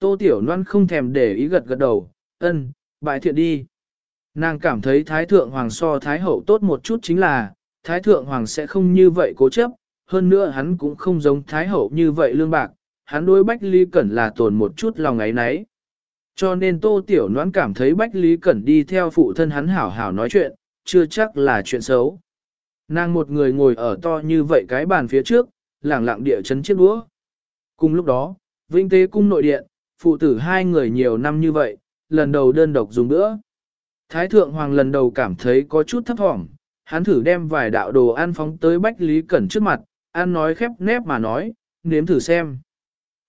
Tô Tiểu Loan không thèm để ý gật gật đầu, ân, bại thiện đi. Nàng cảm thấy Thái Thượng Hoàng so Thái Hậu tốt một chút chính là, Thái Thượng Hoàng sẽ không như vậy cố chấp, hơn nữa hắn cũng không giống Thái Hậu như vậy lương bạc, hắn đối Bách Lý Cẩn là tồn một chút lòng ấy nấy. Cho nên Tô Tiểu Loan cảm thấy Bách Lý Cẩn đi theo phụ thân hắn hảo hảo nói chuyện, chưa chắc là chuyện xấu. Nàng một người ngồi ở to như vậy cái bàn phía trước, lẳng lặng địa chấn chiếc đũa. Cùng lúc đó, Vinh Tế Cung nội điện, phụ tử hai người nhiều năm như vậy, lần đầu đơn độc dùng bữa. Thái Thượng Hoàng lần đầu cảm thấy có chút thấp thỏm, hắn thử đem vài đạo đồ ăn phóng tới Bách Lý Cẩn trước mặt, ăn nói khép nép mà nói, nếm thử xem.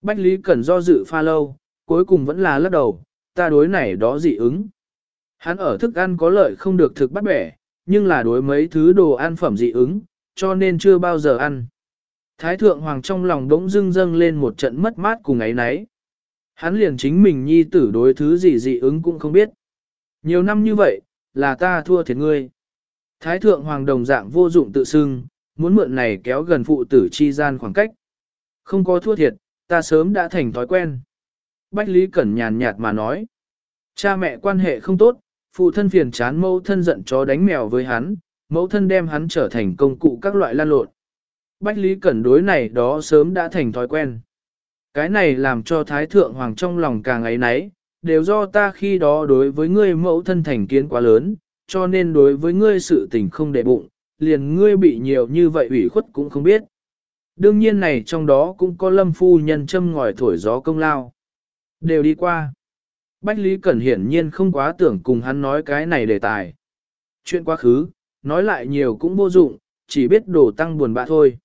Bách Lý Cẩn do dự pha lâu, cuối cùng vẫn là lắc đầu, ta đối này đó dị ứng. Hắn ở thức ăn có lợi không được thực bắt bẻ, nhưng là đối mấy thứ đồ ăn phẩm dị ứng, cho nên chưa bao giờ ăn. Thái thượng hoàng trong lòng đống dưng dâng lên một trận mất mát cùng ấy nấy. Hắn liền chính mình nhi tử đối thứ gì dị ứng cũng không biết. Nhiều năm như vậy, là ta thua thiệt ngươi. Thái thượng hoàng đồng dạng vô dụng tự xưng, muốn mượn này kéo gần phụ tử chi gian khoảng cách. Không có thua thiệt, ta sớm đã thành thói quen. Bách Lý Cẩn nhàn nhạt mà nói. Cha mẹ quan hệ không tốt, phụ thân phiền chán mẫu thân giận chó đánh mèo với hắn, mẫu thân đem hắn trở thành công cụ các loại lan lộn. Bách Lý Cẩn đối này đó sớm đã thành thói quen. Cái này làm cho Thái Thượng Hoàng trong lòng càng ấy náy, đều do ta khi đó đối với ngươi mẫu thân thành kiến quá lớn, cho nên đối với ngươi sự tình không để bụng, liền ngươi bị nhiều như vậy ủy khuất cũng không biết. Đương nhiên này trong đó cũng có lâm phu nhân châm ngòi thổi gió công lao. Đều đi qua. Bách Lý Cẩn hiển nhiên không quá tưởng cùng hắn nói cái này đề tài. Chuyện quá khứ, nói lại nhiều cũng vô dụng, chỉ biết đổ tăng buồn bã thôi.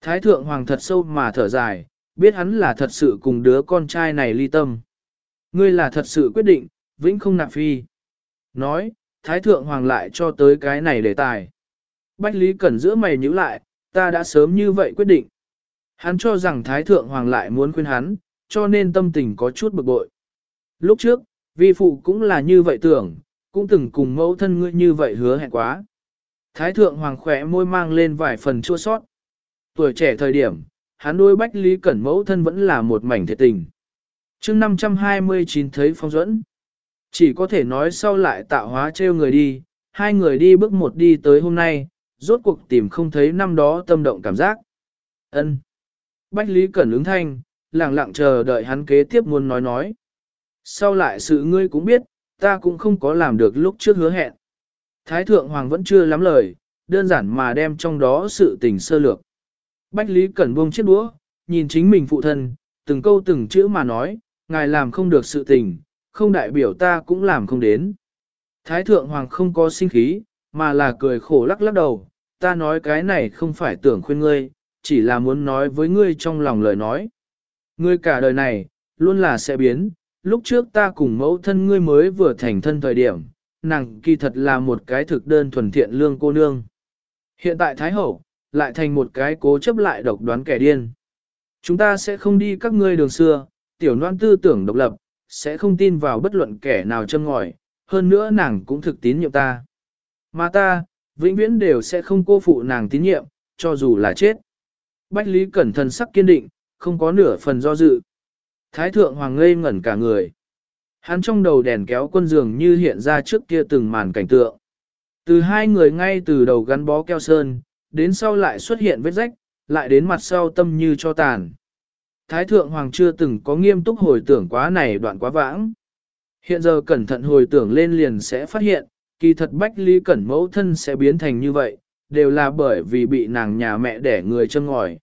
Thái thượng hoàng thật sâu mà thở dài, biết hắn là thật sự cùng đứa con trai này ly tâm. Ngươi là thật sự quyết định, vĩnh không nạp phi. Nói, thái thượng hoàng lại cho tới cái này đề tài. Bách Lý Cẩn giữa mày nhíu lại, ta đã sớm như vậy quyết định. Hắn cho rằng thái thượng hoàng lại muốn khuyên hắn, cho nên tâm tình có chút bực bội. Lúc trước, vi phụ cũng là như vậy tưởng, cũng từng cùng mẫu thân ngươi như vậy hứa hẹn quá. Thái thượng hoàng khỏe môi mang lên vài phần chua sót. Tuổi trẻ thời điểm, hắn đôi Bách Lý Cẩn mẫu thân vẫn là một mảnh thiệt tình. chương 529 thấy phong dẫn. Chỉ có thể nói sau lại tạo hóa trêu người đi, hai người đi bước một đi tới hôm nay, rốt cuộc tìm không thấy năm đó tâm động cảm giác. ân Bách Lý Cẩn ứng thanh, lặng lặng chờ đợi hắn kế tiếp muốn nói nói. Sau lại sự ngươi cũng biết, ta cũng không có làm được lúc trước hứa hẹn. Thái thượng hoàng vẫn chưa lắm lời, đơn giản mà đem trong đó sự tình sơ lược. Bách Lý Cẩn buông chiếc đũa, nhìn chính mình phụ thân, từng câu từng chữ mà nói, ngài làm không được sự tình, không đại biểu ta cũng làm không đến. Thái thượng hoàng không có sinh khí, mà là cười khổ lắc lắc đầu, ta nói cái này không phải tưởng khuyên ngươi, chỉ là muốn nói với ngươi trong lòng lời nói. Ngươi cả đời này, luôn là sẽ biến, lúc trước ta cùng mẫu thân ngươi mới vừa thành thân thời điểm, nàng kỳ thật là một cái thực đơn thuần thiện lương cô nương. Hiện tại Thái Hậu, lại thành một cái cố chấp lại độc đoán kẻ điên. Chúng ta sẽ không đi các ngươi đường xưa, tiểu noan tư tưởng độc lập, sẽ không tin vào bất luận kẻ nào châm ngòi, hơn nữa nàng cũng thực tín nhiệm ta. Mà ta, vĩnh viễn đều sẽ không cô phụ nàng tín nhiệm, cho dù là chết. Bách Lý cẩn thận sắc kiên định, không có nửa phần do dự. Thái thượng hoàng ngây ngẩn cả người. Hắn trong đầu đèn kéo quân giường như hiện ra trước kia từng màn cảnh tượng. Từ hai người ngay từ đầu gắn bó keo sơn, đến sau lại xuất hiện vết rách, lại đến mặt sau tâm như cho tàn. Thái thượng hoàng chưa từng có nghiêm túc hồi tưởng quá này đoạn quá vãng. Hiện giờ cẩn thận hồi tưởng lên liền sẽ phát hiện, kỳ thật bách lý cẩn mẫu thân sẽ biến thành như vậy, đều là bởi vì bị nàng nhà mẹ đẻ người châm ngòi.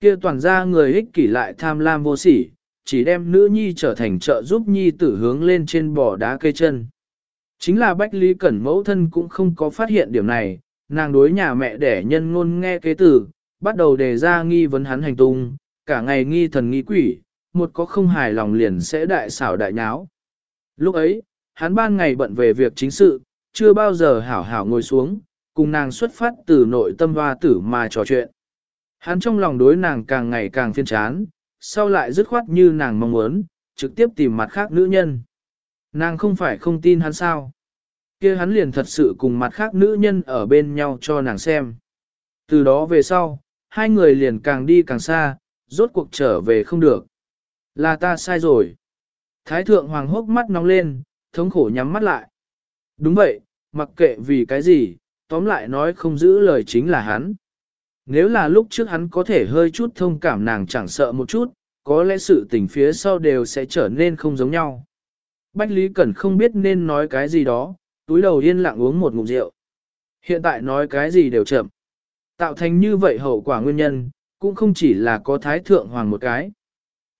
Kia toàn ra người ích kỷ lại tham lam vô sỉ, chỉ đem nữ nhi trở thành trợ giúp nhi tử hướng lên trên bò đá cây chân. Chính là Bách Lý Cẩn mẫu thân cũng không có phát hiện điểm này, nàng đối nhà mẹ đẻ nhân ngôn nghe kế tử, bắt đầu đề ra nghi vấn hắn hành tung, cả ngày nghi thần nghi quỷ, một có không hài lòng liền sẽ đại xảo đại nháo. Lúc ấy, hắn ban ngày bận về việc chính sự, chưa bao giờ hảo hảo ngồi xuống, cùng nàng xuất phát từ nội tâm hoa tử mà trò chuyện. Hắn trong lòng đối nàng càng ngày càng phiên chán, sau lại dứt khoát như nàng mong muốn, trực tiếp tìm mặt khác nữ nhân. Nàng không phải không tin hắn sao kia hắn liền thật sự cùng mặt khác nữ nhân ở bên nhau cho nàng xem. Từ đó về sau, hai người liền càng đi càng xa, rốt cuộc trở về không được. Là ta sai rồi. Thái thượng hoàng hốc mắt nóng lên, thống khổ nhắm mắt lại. Đúng vậy, mặc kệ vì cái gì, tóm lại nói không giữ lời chính là hắn. Nếu là lúc trước hắn có thể hơi chút thông cảm nàng chẳng sợ một chút, có lẽ sự tình phía sau đều sẽ trở nên không giống nhau. Bách Lý Cẩn không biết nên nói cái gì đó, túi đầu yên lặng uống một ngụm rượu. Hiện tại nói cái gì đều chậm. Tạo thành như vậy hậu quả nguyên nhân, cũng không chỉ là có Thái Thượng Hoàng một cái.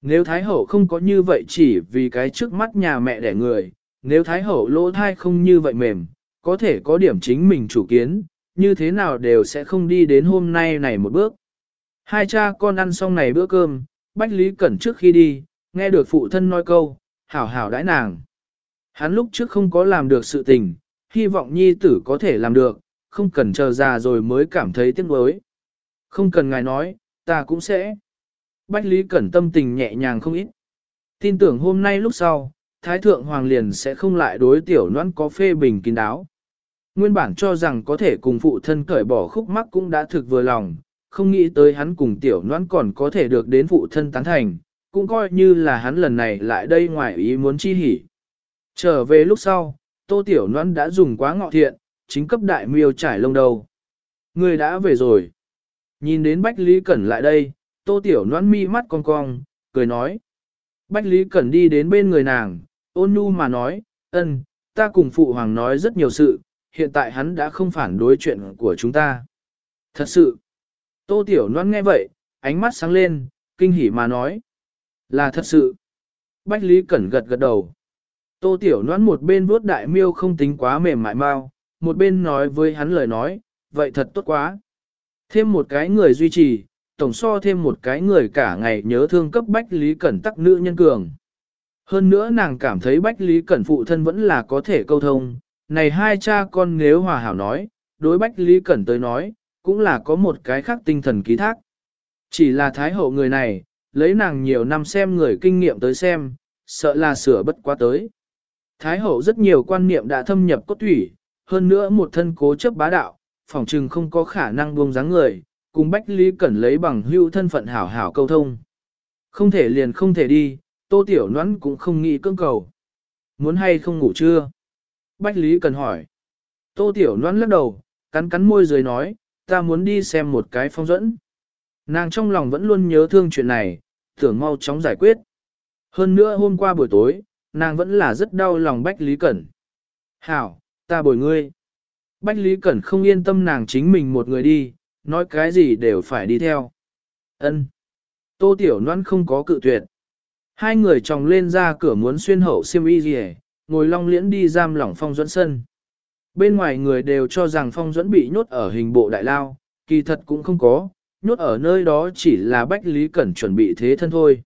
Nếu Thái Hậu không có như vậy chỉ vì cái trước mắt nhà mẹ đẻ người, nếu Thái Hậu lỗ thai không như vậy mềm, có thể có điểm chính mình chủ kiến, như thế nào đều sẽ không đi đến hôm nay này một bước. Hai cha con ăn xong này bữa cơm, Bách Lý Cẩn trước khi đi, nghe được phụ thân nói câu, hảo hảo đãi nàng. Hắn lúc trước không có làm được sự tình, hy vọng nhi tử có thể làm được, không cần chờ già rồi mới cảm thấy tiếc nuối. Không cần ngài nói, ta cũng sẽ. Bách Lý Cẩn tâm tình nhẹ nhàng không ít. Tin tưởng hôm nay lúc sau, Thái Thượng Hoàng liền sẽ không lại đối tiểu noan có phê bình kín đáo. Nguyên bản cho rằng có thể cùng phụ thân cởi bỏ khúc mắc cũng đã thực vừa lòng, không nghĩ tới hắn cùng tiểu noan còn có thể được đến phụ thân tán thành, cũng coi như là hắn lần này lại đây ngoài ý muốn chi hỉ. Trở về lúc sau, tô tiểu noan đã dùng quá ngọ thiện, chính cấp đại miêu trải lông đầu. Người đã về rồi. Nhìn đến Bách Lý Cẩn lại đây, tô tiểu noan mi mắt cong cong, cười nói. Bách Lý Cẩn đi đến bên người nàng, ôn nhu mà nói, ân, ta cùng phụ hoàng nói rất nhiều sự, hiện tại hắn đã không phản đối chuyện của chúng ta. Thật sự, tô tiểu noan nghe vậy, ánh mắt sáng lên, kinh hỉ mà nói. Là thật sự. Bách Lý Cẩn gật gật đầu. Tô tiểu noan một bên vuốt đại miêu không tính quá mềm mại mau, một bên nói với hắn lời nói, vậy thật tốt quá. Thêm một cái người duy trì, tổng so thêm một cái người cả ngày nhớ thương cấp Bách Lý Cẩn tắc nữ nhân cường. Hơn nữa nàng cảm thấy Bách Lý Cẩn phụ thân vẫn là có thể câu thông, này hai cha con nếu hòa hảo nói, đối Bách Lý Cẩn tới nói, cũng là có một cái khác tinh thần ký thác. Chỉ là thái hậu người này, lấy nàng nhiều năm xem người kinh nghiệm tới xem, sợ là sửa bất quá tới. Thái hậu rất nhiều quan niệm đã thâm nhập cốt thủy, hơn nữa một thân cố chấp bá đạo, phỏng trừng không có khả năng buông dáng người, cùng Bách Lý Cẩn lấy bằng hưu thân phận hảo hảo câu thông. Không thể liền không thể đi, tô tiểu noãn cũng không nghĩ cưỡng cầu. Muốn hay không ngủ chưa? Bách Lý Cẩn hỏi. Tô tiểu noãn lắc đầu, cắn cắn môi dưới nói, ta muốn đi xem một cái phong dẫn. Nàng trong lòng vẫn luôn nhớ thương chuyện này, tưởng mau chóng giải quyết. Hơn nữa hôm qua buổi tối, nàng vẫn là rất đau lòng Bách Lý Cẩn. Hảo, ta bồi ngươi. Bách Lý Cẩn không yên tâm nàng chính mình một người đi, nói cái gì đều phải đi theo. Ân. Tô Tiểu Loan không có cự tuyệt. Hai người chồng lên ra cửa muốn xuyên hậu xiêm y gì ngồi long liễn đi giam lỏng phong dẫn sân. Bên ngoài người đều cho rằng phong dẫn bị nhốt ở hình bộ đại lao, kỳ thật cũng không có, nhốt ở nơi đó chỉ là Bách Lý Cẩn chuẩn bị thế thân thôi.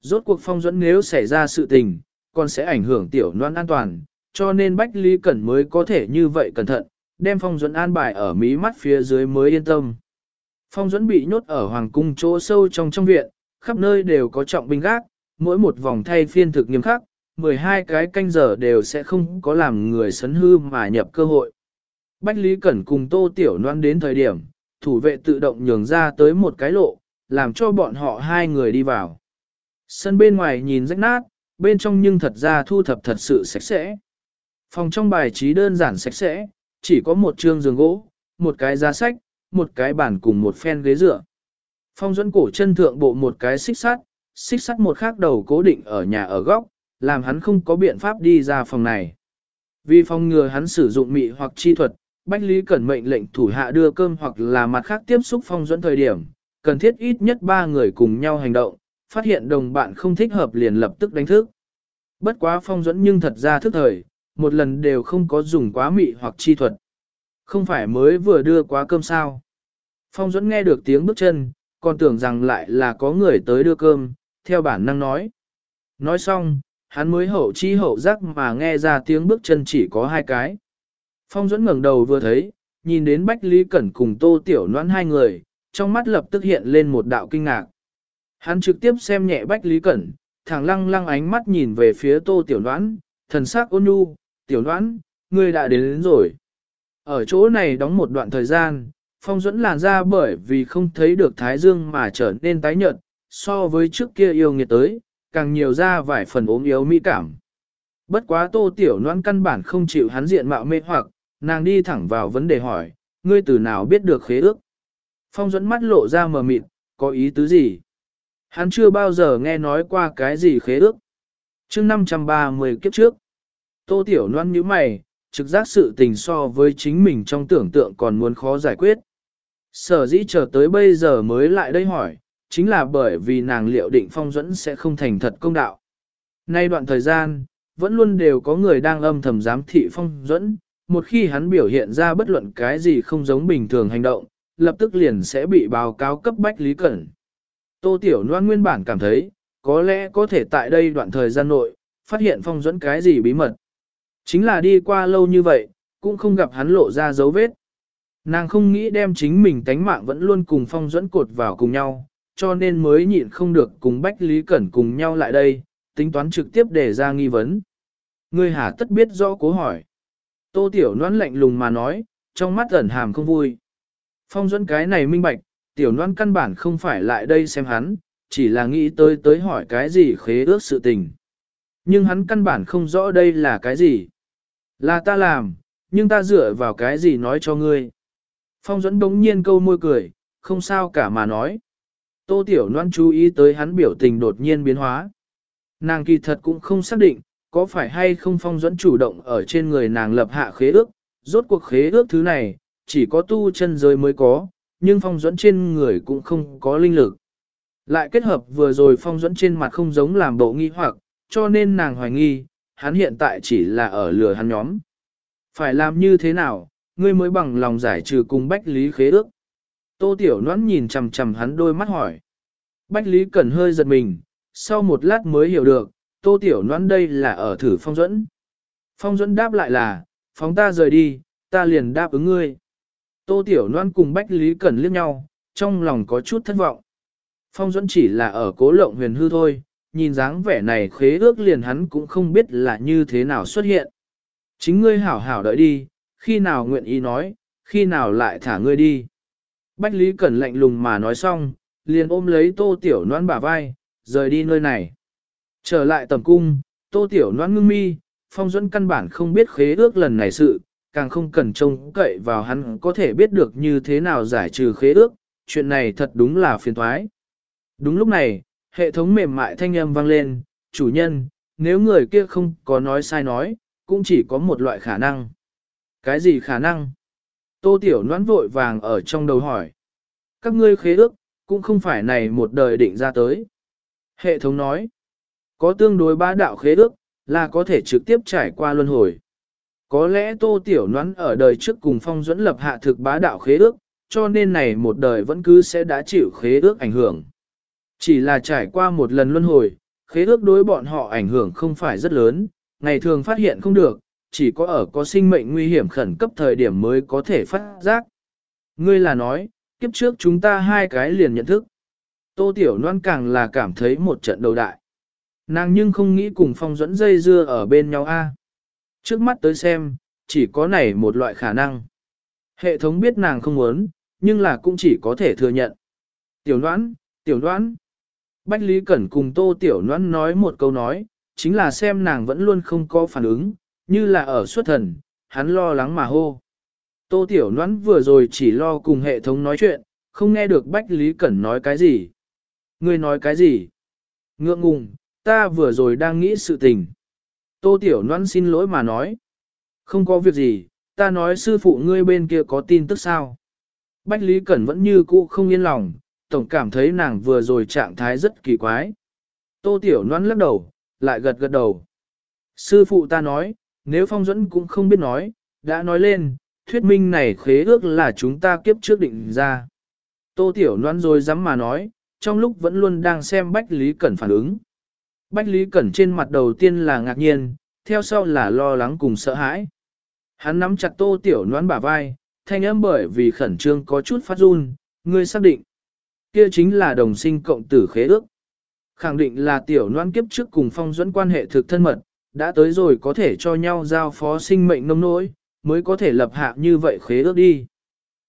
Rốt cuộc phong dẫn nếu xảy ra sự tình, còn sẽ ảnh hưởng tiểu noan an toàn, cho nên Bách Lý Cẩn mới có thể như vậy cẩn thận, đem phong duẫn an bài ở mí mắt phía dưới mới yên tâm. Phong duẫn bị nhốt ở hoàng cung chỗ sâu trong trong viện, khắp nơi đều có trọng binh gác, mỗi một vòng thay phiên thực nghiêm khắc, 12 cái canh giờ đều sẽ không có làm người sấn hư mà nhập cơ hội. Bách Lý Cẩn cùng Tô Tiểu Loan đến thời điểm, thủ vệ tự động nhường ra tới một cái lộ, làm cho bọn họ hai người đi vào. Sân bên ngoài nhìn rách nát, bên trong nhưng thật ra thu thập thật sự sạch sẽ. Phòng trong bài trí đơn giản sạch sẽ, chỉ có một trương giường gỗ, một cái giá sách, một cái bàn cùng một phen ghế dựa. Phong dẫn cổ chân thượng bộ một cái xích sắt, xích sắt một khác đầu cố định ở nhà ở góc, làm hắn không có biện pháp đi ra phòng này. Vì phòng ngừa hắn sử dụng mị hoặc chi thuật, Bách Lý Cẩn mệnh lệnh thủ hạ đưa cơm hoặc là mặt khác tiếp xúc phong dẫn thời điểm, cần thiết ít nhất ba người cùng nhau hành động, phát hiện đồng bạn không thích hợp liền lập tức đánh thức. Bất quá phong dẫn nhưng thật ra thức thời, một lần đều không có dùng quá mị hoặc chi thuật. Không phải mới vừa đưa quá cơm sao. Phong dẫn nghe được tiếng bước chân, còn tưởng rằng lại là có người tới đưa cơm, theo bản năng nói. Nói xong, hắn mới hậu chi hậu giác mà nghe ra tiếng bước chân chỉ có hai cái. Phong dẫn ngẩng đầu vừa thấy, nhìn đến Bách Lý Cẩn cùng Tô Tiểu Noãn hai người, trong mắt lập tức hiện lên một đạo kinh ngạc. Hắn trực tiếp xem nhẹ Bách Lý Cẩn, thẳng lăng lăng ánh mắt nhìn về phía Tô Tiểu đoán thần sắc ôn nhu, Tiểu đoán ngươi đã đến, đến rồi. Ở chỗ này đóng một đoạn thời gian, phong duẫn làn ra bởi vì không thấy được Thái Dương mà trở nên tái nhợt, so với trước kia yêu nghiệt tới, càng nhiều ra vài phần ốm yếu mỹ cảm. Bất quá tô tiểu noan căn bản không chịu hắn diện mạo mê hoặc, nàng đi thẳng vào vấn đề hỏi, ngươi từ nào biết được khế ước? Phong duẫn mắt lộ ra mờ mịt, có ý tứ gì? Hắn chưa bao giờ nghe nói qua cái gì khế ước. chương 530 kiếp trước, tô tiểu noan như mày, trực giác sự tình so với chính mình trong tưởng tượng còn muốn khó giải quyết. Sở dĩ chờ tới bây giờ mới lại đây hỏi, chính là bởi vì nàng liệu định phong dẫn sẽ không thành thật công đạo. Nay đoạn thời gian, vẫn luôn đều có người đang âm thầm giám thị phong dẫn, một khi hắn biểu hiện ra bất luận cái gì không giống bình thường hành động, lập tức liền sẽ bị báo cáo cấp bách lý cẩn. Tô Tiểu Loan nguyên bản cảm thấy, có lẽ có thể tại đây đoạn thời gian nội, phát hiện phong dẫn cái gì bí mật. Chính là đi qua lâu như vậy, cũng không gặp hắn lộ ra dấu vết. Nàng không nghĩ đem chính mình tánh mạng vẫn luôn cùng phong dẫn cột vào cùng nhau, cho nên mới nhịn không được cùng Bách Lý Cẩn cùng nhau lại đây, tính toán trực tiếp để ra nghi vấn. Ngươi hà tất biết rõ cố hỏi. Tô Tiểu Loan lạnh lùng mà nói, trong mắt ẩn hàm không vui. Phong dẫn cái này minh bạch, Tiểu noan căn bản không phải lại đây xem hắn, chỉ là nghĩ tới tới hỏi cái gì khế ước sự tình. Nhưng hắn căn bản không rõ đây là cái gì. Là ta làm, nhưng ta dựa vào cái gì nói cho ngươi. Phong dẫn đống nhiên câu môi cười, không sao cả mà nói. Tô Tiểu Loan chú ý tới hắn biểu tình đột nhiên biến hóa. Nàng kỳ thật cũng không xác định, có phải hay không phong dẫn chủ động ở trên người nàng lập hạ khế ước, rốt cuộc khế ước thứ này, chỉ có tu chân giới mới có, nhưng phong dẫn trên người cũng không có linh lực. Lại kết hợp vừa rồi phong dẫn trên mặt không giống làm bộ nghi hoặc, cho nên nàng hoài nghi, hắn hiện tại chỉ là ở lừa hắn nhóm. Phải làm như thế nào, ngươi mới bằng lòng giải trừ cùng Bách Lý khế ước. Tô Tiểu Noãn nhìn chằm chằm hắn đôi mắt hỏi. Bách Lý Cẩn hơi giật mình, sau một lát mới hiểu được, Tô Tiểu Noãn đây là ở thử phong dẫn. Phong dẫn đáp lại là, phóng ta rời đi, ta liền đáp ứng ngươi. Tô Tiểu Loan cùng Bách Lý Cẩn liếc nhau, trong lòng có chút thất vọng. Phong Duẫn chỉ là ở cố lộng huyền hư thôi, nhìn dáng vẻ này khế ước liền hắn cũng không biết là như thế nào xuất hiện. Chính ngươi hảo hảo đợi đi, khi nào nguyện ý nói, khi nào lại thả ngươi đi. Bách Lý Cẩn lạnh lùng mà nói xong, liền ôm lấy tô tiểu noan bả vai, rời đi nơi này. Trở lại tầm cung, tô tiểu noan ngưng mi, phong Duẫn căn bản không biết khế ước lần này sự, càng không cần trông cậy vào hắn có thể biết được như thế nào giải trừ khế ước, chuyện này thật đúng là phiền thoái. Đúng lúc này, hệ thống mềm mại thanh âm vang lên, chủ nhân, nếu người kia không có nói sai nói, cũng chỉ có một loại khả năng. Cái gì khả năng? Tô Tiểu noãn vội vàng ở trong đầu hỏi. Các ngươi khế ước, cũng không phải này một đời định ra tới. Hệ thống nói, có tương đối ba đạo khế ước, là có thể trực tiếp trải qua luân hồi. Có lẽ Tô Tiểu Noãn ở đời trước cùng phong duẫn lập hạ thực bá đạo khế ước, cho nên này một đời vẫn cứ sẽ đã chịu khế ước ảnh hưởng. Chỉ là trải qua một lần luân hồi, khế ước đối bọn họ ảnh hưởng không phải rất lớn, ngày thường phát hiện không được, chỉ có ở có sinh mệnh nguy hiểm khẩn cấp thời điểm mới có thể phát giác. Ngươi là nói, kiếp trước chúng ta hai cái liền nhận thức. Tô Tiểu Loan càng là cảm thấy một trận đầu đại. Nàng nhưng không nghĩ cùng phong dẫn dây dưa ở bên nhau a. Trước mắt tới xem, chỉ có này một loại khả năng. Hệ thống biết nàng không muốn, nhưng là cũng chỉ có thể thừa nhận. Tiểu đoán Tiểu đoán Bách Lý Cẩn cùng Tô Tiểu đoán nói một câu nói, chính là xem nàng vẫn luôn không có phản ứng, như là ở xuất thần, hắn lo lắng mà hô. Tô Tiểu đoán vừa rồi chỉ lo cùng hệ thống nói chuyện, không nghe được Bách Lý Cẩn nói cái gì. Ngươi nói cái gì? Ngượng ngùng, ta vừa rồi đang nghĩ sự tình. Tô Tiểu Loan xin lỗi mà nói. Không có việc gì, ta nói sư phụ ngươi bên kia có tin tức sao? Bách Lý Cẩn vẫn như cũ không yên lòng, tổng cảm thấy nàng vừa rồi trạng thái rất kỳ quái. Tô Tiểu Loan lắc đầu, lại gật gật đầu. Sư phụ ta nói, nếu phong dẫn cũng không biết nói, đã nói lên, thuyết minh này khế ước là chúng ta kiếp trước định ra. Tô Tiểu Loan rồi dám mà nói, trong lúc vẫn luôn đang xem Bách Lý Cẩn phản ứng. Bách Lý Cẩn trên mặt đầu tiên là ngạc nhiên, theo sau là lo lắng cùng sợ hãi. Hắn nắm chặt Tô Tiểu Loan bả vai, thanh âm bởi vì khẩn trương có chút phát run, ngươi xác định. Kia chính là đồng sinh cộng tử khế ước. Khẳng định là Tiểu Loan kiếp trước cùng phong dẫn quan hệ thực thân mật, đã tới rồi có thể cho nhau giao phó sinh mệnh nông nỗi, mới có thể lập hạ như vậy khế ước đi.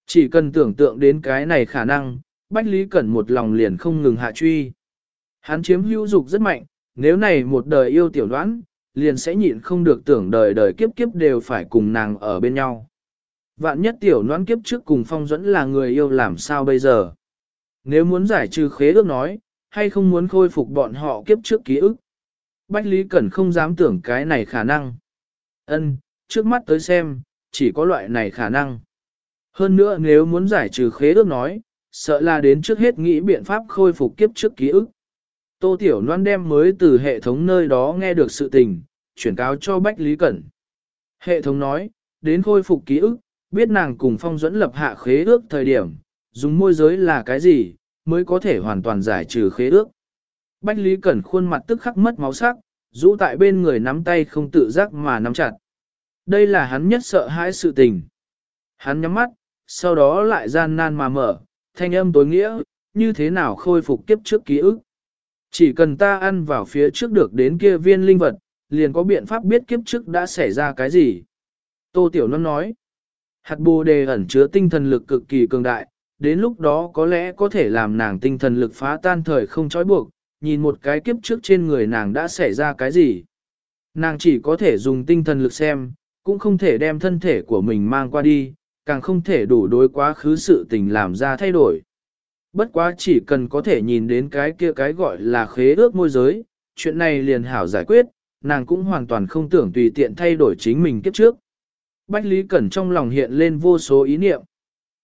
Chỉ cần tưởng tượng đến cái này khả năng, Bách Lý Cẩn một lòng liền không ngừng hạ truy. Hắn chiếm hữu dục rất mạnh, nếu này một đời yêu tiểu đoán, liền sẽ nhịn không được tưởng đời đời kiếp kiếp đều phải cùng nàng ở bên nhau. Vạn nhất tiểu đoán kiếp trước cùng phong dẫn là người yêu làm sao bây giờ? Nếu muốn giải trừ khế ước nói, hay không muốn khôi phục bọn họ kiếp trước ký ức? Bách Lý Cẩn không dám tưởng cái này khả năng. Ân, trước mắt tới xem, chỉ có loại này khả năng. Hơn nữa nếu muốn giải trừ khế ước nói, sợ là đến trước hết nghĩ biện pháp khôi phục kiếp trước ký ức. Tô Tiểu Loan đem mới từ hệ thống nơi đó nghe được sự tình, chuyển cáo cho Bách Lý Cẩn. Hệ thống nói, đến khôi phục ký ức, biết nàng cùng phong dẫn lập hạ khế ước thời điểm, dùng môi giới là cái gì, mới có thể hoàn toàn giải trừ khế ước. Bách Lý Cẩn khuôn mặt tức khắc mất máu sắc, rũ tại bên người nắm tay không tự giác mà nắm chặt. Đây là hắn nhất sợ hãi sự tình. Hắn nhắm mắt, sau đó lại gian nan mà mở, thanh âm tối nghĩa, như thế nào khôi phục kiếp trước ký ức. Chỉ cần ta ăn vào phía trước được đến kia viên linh vật, liền có biện pháp biết kiếp trước đã xảy ra cái gì. Tô Tiểu Loan nói, hạt bồ đề ẩn chứa tinh thần lực cực kỳ cường đại, đến lúc đó có lẽ có thể làm nàng tinh thần lực phá tan thời không trói buộc, nhìn một cái kiếp trước trên người nàng đã xảy ra cái gì. Nàng chỉ có thể dùng tinh thần lực xem, cũng không thể đem thân thể của mình mang qua đi, càng không thể đủ đối quá khứ sự tình làm ra thay đổi. Bất quá chỉ cần có thể nhìn đến cái kia cái gọi là khế ước môi giới, chuyện này liền hảo giải quyết, nàng cũng hoàn toàn không tưởng tùy tiện thay đổi chính mình kiếp trước. Bách Lý Cẩn trong lòng hiện lên vô số ý niệm.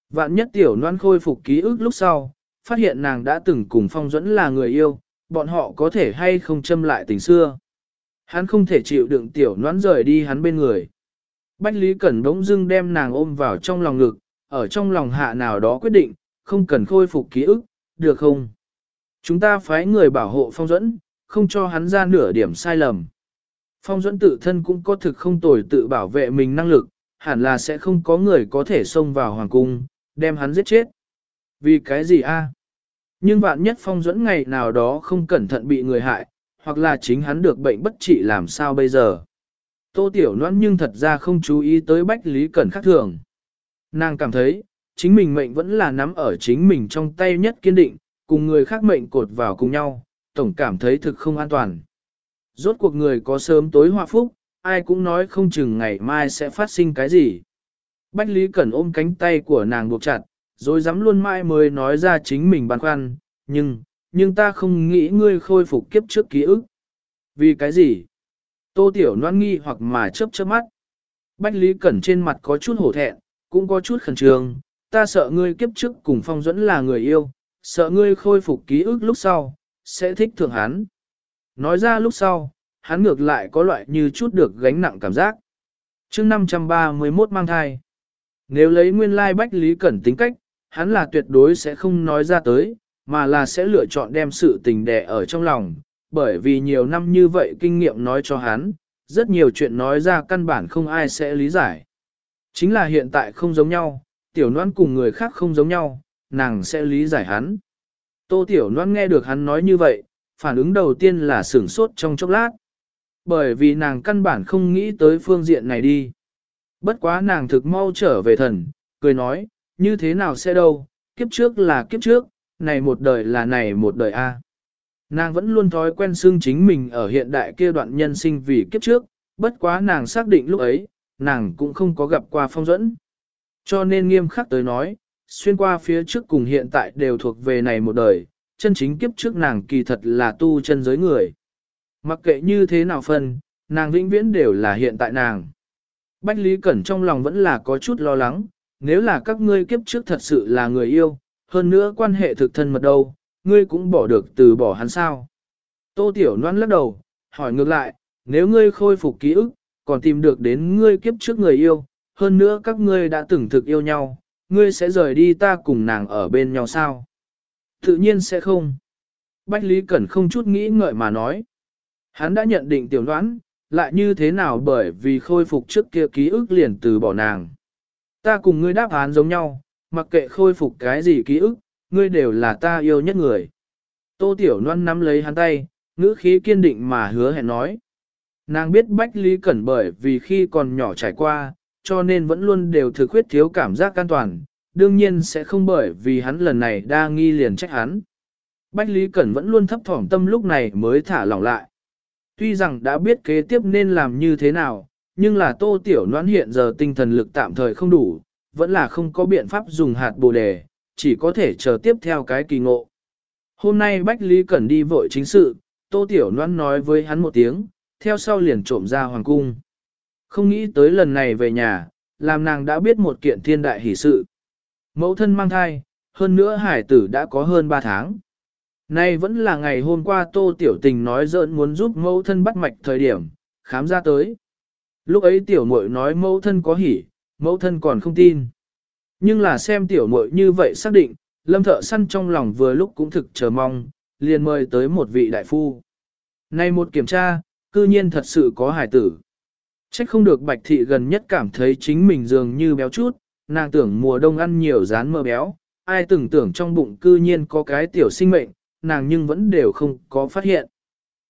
Vạn nhất tiểu noan khôi phục ký ức lúc sau, phát hiện nàng đã từng cùng phong dẫn là người yêu, bọn họ có thể hay không châm lại tình xưa. Hắn không thể chịu đựng tiểu noan rời đi hắn bên người. Bách Lý Cẩn đống dưng đem nàng ôm vào trong lòng ngực, ở trong lòng hạ nào đó quyết định, không cần khôi phục ký ức, được không? Chúng ta phái người bảo hộ phong Duẫn, không cho hắn ra nửa điểm sai lầm. Phong Duẫn tự thân cũng có thực không tồi tự bảo vệ mình năng lực, hẳn là sẽ không có người có thể xông vào hoàng cung, đem hắn giết chết. Vì cái gì a? Nhưng vạn nhất phong Duẫn ngày nào đó không cẩn thận bị người hại, hoặc là chính hắn được bệnh bất trị làm sao bây giờ. Tô Tiểu Loan nhưng thật ra không chú ý tới Bách Lý Cẩn khác thường. Nàng cảm thấy, chính mình mệnh vẫn là nắm ở chính mình trong tay nhất kiên định, cùng người khác mệnh cột vào cùng nhau, tổng cảm thấy thực không an toàn. Rốt cuộc người có sớm tối hòa phúc, ai cũng nói không chừng ngày mai sẽ phát sinh cái gì. Bách Lý Cẩn ôm cánh tay của nàng buộc chặt, rồi dám luôn mãi mới nói ra chính mình băn khoăn, nhưng, nhưng ta không nghĩ ngươi khôi phục kiếp trước ký ức. Vì cái gì? Tô Tiểu Loan nghi hoặc mà chớp chớp mắt. Bách Lý Cẩn trên mặt có chút hổ thẹn, cũng có chút khẩn trương, ta sợ ngươi kiếp trước cùng phong dẫn là người yêu, sợ ngươi khôi phục ký ức lúc sau, sẽ thích thượng hắn. Nói ra lúc sau, hắn ngược lại có loại như chút được gánh nặng cảm giác. chương 531 mang thai. Nếu lấy nguyên lai Bách Lý Cẩn tính cách, hắn là tuyệt đối sẽ không nói ra tới, mà là sẽ lựa chọn đem sự tình đè ở trong lòng, bởi vì nhiều năm như vậy kinh nghiệm nói cho hắn, rất nhiều chuyện nói ra căn bản không ai sẽ lý giải. Chính là hiện tại không giống nhau, tiểu noan cùng người khác không giống nhau, nàng sẽ lý giải hắn. Tô tiểu noan nghe được hắn nói như vậy, phản ứng đầu tiên là sửng sốt trong chốc lát. Bởi vì nàng căn bản không nghĩ tới phương diện này đi. Bất quá nàng thực mau trở về thần, cười nói, như thế nào sẽ đâu, kiếp trước là kiếp trước, này một đời là này một đời a. Nàng vẫn luôn thói quen xương chính mình ở hiện đại kia đoạn nhân sinh vì kiếp trước, bất quá nàng xác định lúc ấy, nàng cũng không có gặp qua phong dẫn. Cho nên nghiêm khắc tới nói, xuyên qua phía trước cùng hiện tại đều thuộc về này một đời, chân chính kiếp trước nàng kỳ thật là tu chân giới người. Mặc kệ như thế nào phân, nàng vĩnh viễn đều là hiện tại nàng. Bách Lý Cẩn trong lòng vẫn là có chút lo lắng, nếu là các ngươi kiếp trước thật sự là người yêu, hơn nữa quan hệ thực thân mật đâu, ngươi cũng bỏ được từ bỏ hắn sao. Tô Tiểu Loan lắc đầu, hỏi ngược lại, nếu ngươi khôi phục ký ức, còn tìm được đến ngươi kiếp trước người yêu, hơn nữa các ngươi đã từng thực yêu nhau, ngươi sẽ rời đi ta cùng nàng ở bên nhau sao? Tự nhiên sẽ không. Bách Lý Cẩn không chút nghĩ ngợi mà nói. Hắn đã nhận định tiểu đoán, lại như thế nào bởi vì khôi phục trước kia ký ức liền từ bỏ nàng. Ta cùng ngươi đáp án giống nhau, mặc kệ khôi phục cái gì ký ức, ngươi đều là ta yêu nhất người. Tô Tiểu Loan nắm lấy hắn tay, ngữ khí kiên định mà hứa hẹn nói. Nàng biết Bách Lý Cẩn bởi vì khi còn nhỏ trải qua, cho nên vẫn luôn đều thực khuyết thiếu cảm giác an toàn, đương nhiên sẽ không bởi vì hắn lần này đa nghi liền trách hắn. Bách Lý Cẩn vẫn luôn thấp thỏm tâm lúc này mới thả lỏng lại. tuy rằng đã biết kế tiếp nên làm như thế nào, nhưng là tô tiểu noãn hiện giờ tinh thần lực tạm thời không đủ, vẫn là không có biện pháp dùng hạt bồ đề, chỉ có thể chờ tiếp theo cái kỳ ngộ. Hôm nay Bách Lý Cẩn đi vội chính sự, tô tiểu noãn nói với hắn một tiếng, theo sau liền trộm ra hoàng cung. Không nghĩ tới lần này về nhà, làm nàng đã biết một kiện thiên đại hỷ sự. Mẫu thân mang thai, hơn nữa hải tử đã có hơn 3 tháng. Nay vẫn là ngày hôm qua Tô Tiểu Tình nói giỡn muốn giúp mẫu thân bắt mạch thời điểm, khám ra tới. Lúc ấy Tiểu muội nói mẫu thân có hỉ, mẫu thân còn không tin. Nhưng là xem Tiểu muội như vậy xác định, lâm thợ săn trong lòng vừa lúc cũng thực chờ mong, liền mời tới một vị đại phu. Nay một kiểm tra, cư nhiên thật sự có hải tử. Trách không được bạch thị gần nhất cảm thấy chính mình dường như béo chút, nàng tưởng mùa đông ăn nhiều rán mơ béo, ai từng tưởng trong bụng cư nhiên có cái tiểu sinh mệnh, nàng nhưng vẫn đều không có phát hiện.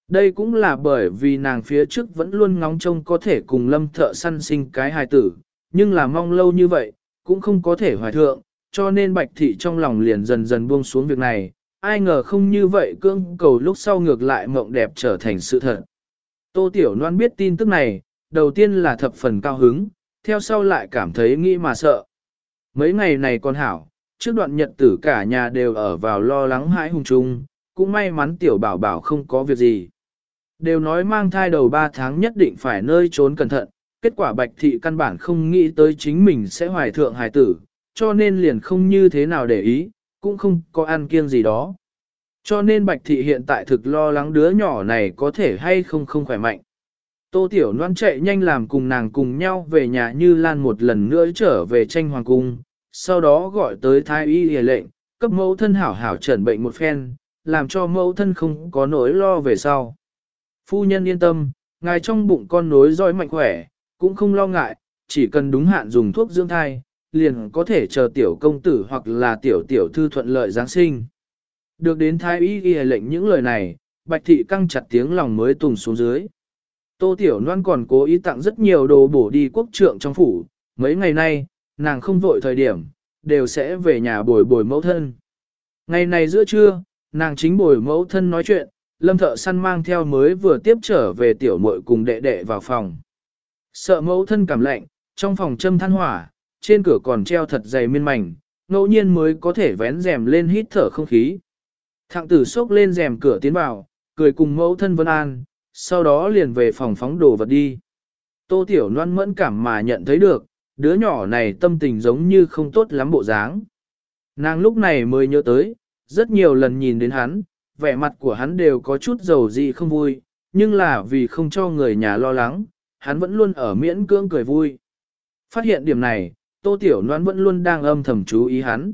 Đây cũng là bởi vì nàng phía trước vẫn luôn ngóng trông có thể cùng lâm thợ săn sinh cái hài tử, nhưng là mong lâu như vậy, cũng không có thể hoài thượng, cho nên bạch thị trong lòng liền dần dần buông xuống việc này, ai ngờ không như vậy cương cầu lúc sau ngược lại mộng đẹp trở thành sự thật. Tô Tiểu Loan biết tin tức này, đầu tiên là thập phần cao hứng, theo sau lại cảm thấy nghĩ mà sợ. Mấy ngày này con hảo, trước đoạn nhật tử cả nhà đều ở vào lo lắng hãi hùng chung, cũng may mắn tiểu bảo bảo không có việc gì. Đều nói mang thai đầu 3 tháng nhất định phải nơi trốn cẩn thận, kết quả bạch thị căn bản không nghĩ tới chính mình sẽ hoài thượng hài tử, cho nên liền không như thế nào để ý, cũng không có ăn kiêng gì đó. Cho nên bạch thị hiện tại thực lo lắng đứa nhỏ này có thể hay không không khỏe mạnh. Tô Tiểu Loan chạy nhanh làm cùng nàng cùng nhau về nhà như Lan một lần nữa trở về tranh hoàng cung, sau đó gọi tới thái y hề lệnh, cấp mẫu thân hảo hảo trần bệnh một phen, làm cho mẫu thân không có nỗi lo về sau. Phu nhân yên tâm, ngài trong bụng con nối dõi mạnh khỏe, cũng không lo ngại, chỉ cần đúng hạn dùng thuốc dưỡng thai, liền có thể chờ tiểu công tử hoặc là tiểu tiểu thư thuận lợi Giáng sinh. Được đến thái y ghi lệnh những lời này, bạch thị căng chặt tiếng lòng mới tùng xuống dưới. Tô Tiểu Loan còn cố ý tặng rất nhiều đồ bổ đi quốc trượng trong phủ, mấy ngày nay, nàng không vội thời điểm, đều sẽ về nhà bồi bồi mẫu thân. Ngày này giữa trưa, nàng chính bồi mẫu thân nói chuyện, lâm thợ săn mang theo mới vừa tiếp trở về tiểu muội cùng đệ đệ vào phòng. Sợ mẫu thân cảm lạnh, trong phòng châm than hỏa, trên cửa còn treo thật dày miên mảnh, ngẫu nhiên mới có thể vén rèm lên hít thở không khí. Thạng tử xốc lên rèm cửa tiến vào, cười cùng mẫu thân vân an, sau đó liền về phòng phóng đồ vật đi. Tô Tiểu Loan mẫn cảm mà nhận thấy được, đứa nhỏ này tâm tình giống như không tốt lắm bộ dáng. Nàng lúc này mới nhớ tới, rất nhiều lần nhìn đến hắn, vẻ mặt của hắn đều có chút dầu dị không vui, nhưng là vì không cho người nhà lo lắng, hắn vẫn luôn ở miễn cưỡng cười vui. Phát hiện điểm này, Tô Tiểu Loan vẫn luôn đang âm thầm chú ý hắn.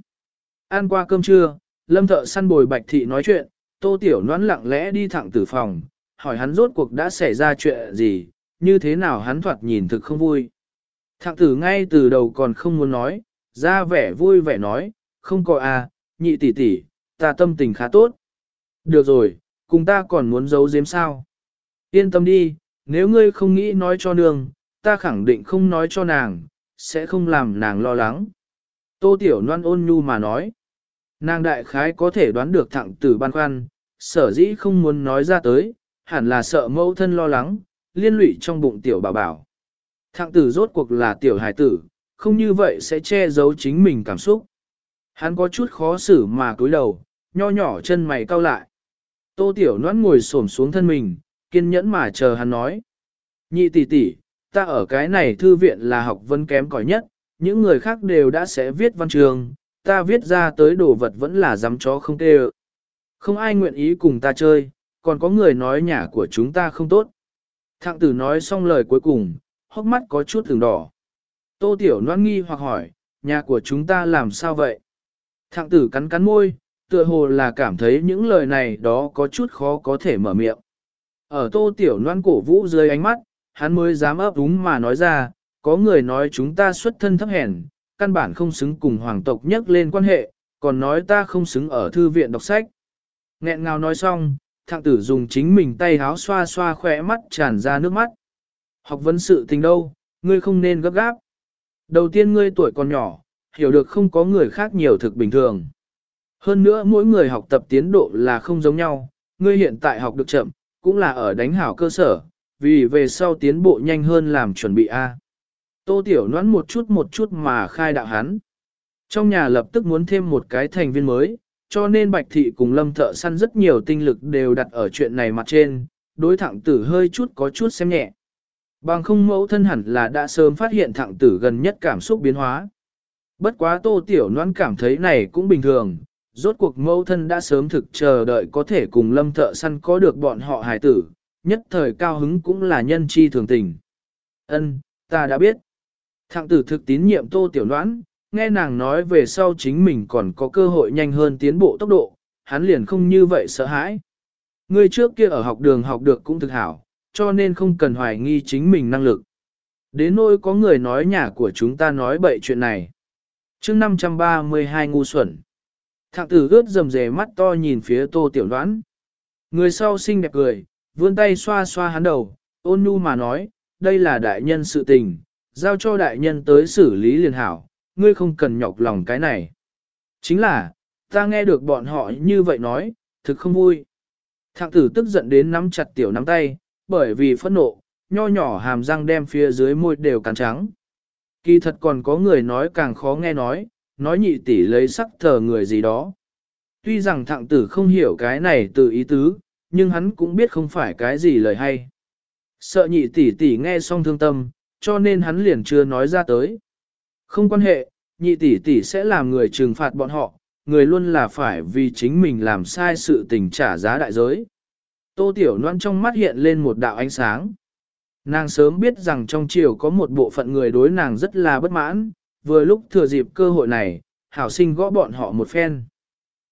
Ăn qua cơm trưa, Lâm Thợ săn bồi Bạch Thị nói chuyện, Tô Tiểu Loan lặng lẽ đi thẳng từ phòng, hỏi hắn rốt cuộc đã xảy ra chuyện gì, như thế nào hắn thoạt nhìn thực không vui. Thạng tử ngay từ đầu còn không muốn nói, ra vẻ vui vẻ nói, không có à, nhị tỷ tỷ, ta tâm tình khá tốt. Được rồi, cùng ta còn muốn giấu giếm sao. Yên tâm đi, nếu ngươi không nghĩ nói cho nương, ta khẳng định không nói cho nàng, sẽ không làm nàng lo lắng. Tô Tiểu Loan ôn nhu mà nói. Nàng đại khái có thể đoán được thẳng tử ban khoăn, sở dĩ không muốn nói ra tới, hẳn là sợ mẫu thân lo lắng, liên lụy trong bụng tiểu bảo bảo. Thạng tử rốt cuộc là tiểu hài tử, không như vậy sẽ che giấu chính mình cảm xúc. Hắn có chút khó xử mà cúi đầu, nho nhỏ chân mày cau lại. Tô tiểu noãn ngồi xổm xuống thân mình, kiên nhẫn mà chờ hắn nói. Nhị tỷ tỷ, ta ở cái này thư viện là học vấn kém cỏi nhất, những người khác đều đã sẽ viết văn trường, ta viết ra tới đồ vật vẫn là dám chó không tê Không ai nguyện ý cùng ta chơi, còn có người nói nhà của chúng ta không tốt. Thạng tử nói xong lời cuối cùng, hốc mắt có chút thường đỏ. Tô Tiểu Loan nghi hoặc hỏi, nhà của chúng ta làm sao vậy? Thạng tử cắn cắn môi, tựa hồ là cảm thấy những lời này đó có chút khó có thể mở miệng. Ở Tô Tiểu Loan cổ vũ dưới ánh mắt, hắn mới dám ấp úng mà nói ra, có người nói chúng ta xuất thân thấp hèn, căn bản không xứng cùng hoàng tộc nhắc lên quan hệ, còn nói ta không xứng ở thư viện đọc sách. Nghẹn ngào nói xong, thạng tử dùng chính mình tay háo xoa xoa khỏe mắt tràn ra nước mắt. Học vấn sự tình đâu, ngươi không nên gấp gáp. Đầu tiên ngươi tuổi còn nhỏ, hiểu được không có người khác nhiều thực bình thường. Hơn nữa mỗi người học tập tiến độ là không giống nhau, ngươi hiện tại học được chậm, cũng là ở đánh hảo cơ sở, vì về sau tiến bộ nhanh hơn làm chuẩn bị A. Tô Tiểu Noãn một chút một chút mà khai đạo hắn. Trong nhà lập tức muốn thêm một cái thành viên mới, cho nên Bạch Thị cùng Lâm Thợ Săn rất nhiều tinh lực đều đặt ở chuyện này mặt trên, đối thẳng tử hơi chút có chút xem nhẹ. Bằng không mẫu thân hẳn là đã sớm phát hiện thẳng tử gần nhất cảm xúc biến hóa. Bất quá Tô Tiểu Loan cảm thấy này cũng bình thường, rốt cuộc mẫu thân đã sớm thực chờ đợi có thể cùng Lâm Thợ Săn có được bọn họ hài tử, nhất thời cao hứng cũng là nhân chi thường tình. Ân, ta đã biết. Thẳng tử thực tín nhiệm Tô Tiểu Loan, nghe nàng nói về sau chính mình còn có cơ hội nhanh hơn tiến bộ tốc độ, hắn liền không như vậy sợ hãi. Người trước kia ở học đường học được cũng thực hảo, cho nên không cần hoài nghi chính mình năng lực. Đến nỗi có người nói nhà của chúng ta nói bậy chuyện này. chương 532 ngu xuẩn. Thạng tử ướt dầm dề mắt to nhìn phía tô tiểu đoán. Người sau xinh đẹp cười, vươn tay xoa xoa hắn đầu, ôn nhu mà nói, đây là đại nhân sự tình, giao cho đại nhân tới xử lý liền hảo, ngươi không cần nhọc lòng cái này. Chính là, ta nghe được bọn họ như vậy nói, thực không vui. Thạng tử tức giận đến nắm chặt tiểu nắm tay, bởi vì phẫn nộ, nho nhỏ hàm răng đem phía dưới môi đều cắn trắng. Kỳ thật còn có người nói càng khó nghe nói, nói nhị tỷ lấy sắc thờ người gì đó. Tuy rằng thạng tử không hiểu cái này từ ý tứ, nhưng hắn cũng biết không phải cái gì lời hay. Sợ nhị tỷ tỷ nghe xong thương tâm, cho nên hắn liền chưa nói ra tới. Không quan hệ, nhị tỷ tỷ sẽ làm người trừng phạt bọn họ, người luôn là phải vì chính mình làm sai sự tình trả giá đại giới. Tô Tiểu Loan trong mắt hiện lên một đạo ánh sáng. Nàng sớm biết rằng trong triều có một bộ phận người đối nàng rất là bất mãn, vừa lúc thừa dịp cơ hội này, hảo sinh gõ bọn họ một phen.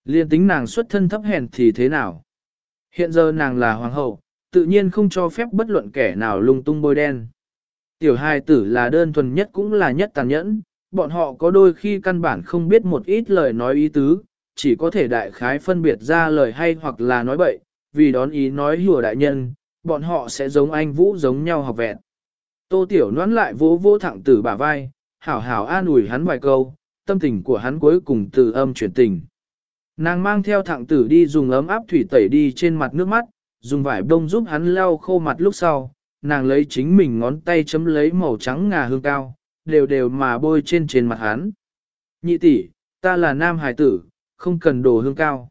Liên tính nàng xuất thân thấp hèn thì thế nào? Hiện giờ nàng là hoàng hậu, tự nhiên không cho phép bất luận kẻ nào lung tung bôi đen. Tiểu hài tử là đơn thuần nhất cũng là nhất tàn nhẫn, bọn họ có đôi khi căn bản không biết một ít lời nói ý tứ, chỉ có thể đại khái phân biệt ra lời hay hoặc là nói bậy, vì đón ý nói hùa đại nhân, bọn họ sẽ giống anh Vũ giống nhau học vẹn. Tô Tiểu noán lại vỗ vỗ thẳng tử bả vai, hảo hảo an ủi hắn vài câu, tâm tình của hắn cuối cùng từ âm chuyển tình. Nàng mang theo thẳng tử đi dùng ấm áp thủy tẩy đi trên mặt nước mắt, dùng vải bông giúp hắn lau khô mặt lúc sau, nàng lấy chính mình ngón tay chấm lấy màu trắng ngà hương cao, đều đều mà bôi trên trên mặt hắn. Nhị tỷ, ta là nam hài tử, không cần đồ hương cao.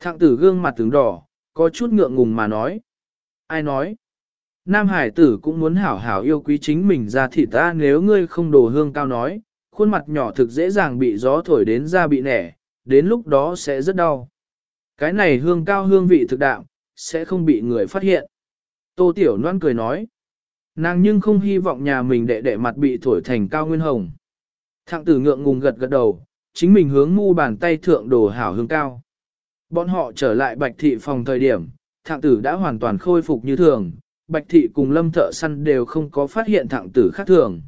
Thạng tử gương mặt tướng đỏ, có chút ngượng ngùng mà nói. Ai nói? Nam hải tử cũng muốn hảo hảo yêu quý chính mình ra thì ta nếu ngươi không đồ hương cao nói, khuôn mặt nhỏ thực dễ dàng bị gió thổi đến da bị nẻ, đến lúc đó sẽ rất đau. Cái này hương cao hương vị thực đạo, sẽ không bị người phát hiện. Tô Tiểu Loan cười nói. Nàng nhưng không hy vọng nhà mình đệ đệ mặt bị thổi thành cao nguyên hồng. Thạng tử ngượng ngùng gật gật đầu, chính mình hướng mu bàn tay thượng đồ hảo hương cao. Bọn họ trở lại bạch thị phòng thời điểm, thạng tử đã hoàn toàn khôi phục như thường, bạch thị cùng lâm thợ săn đều không có phát hiện thạng tử khác thường.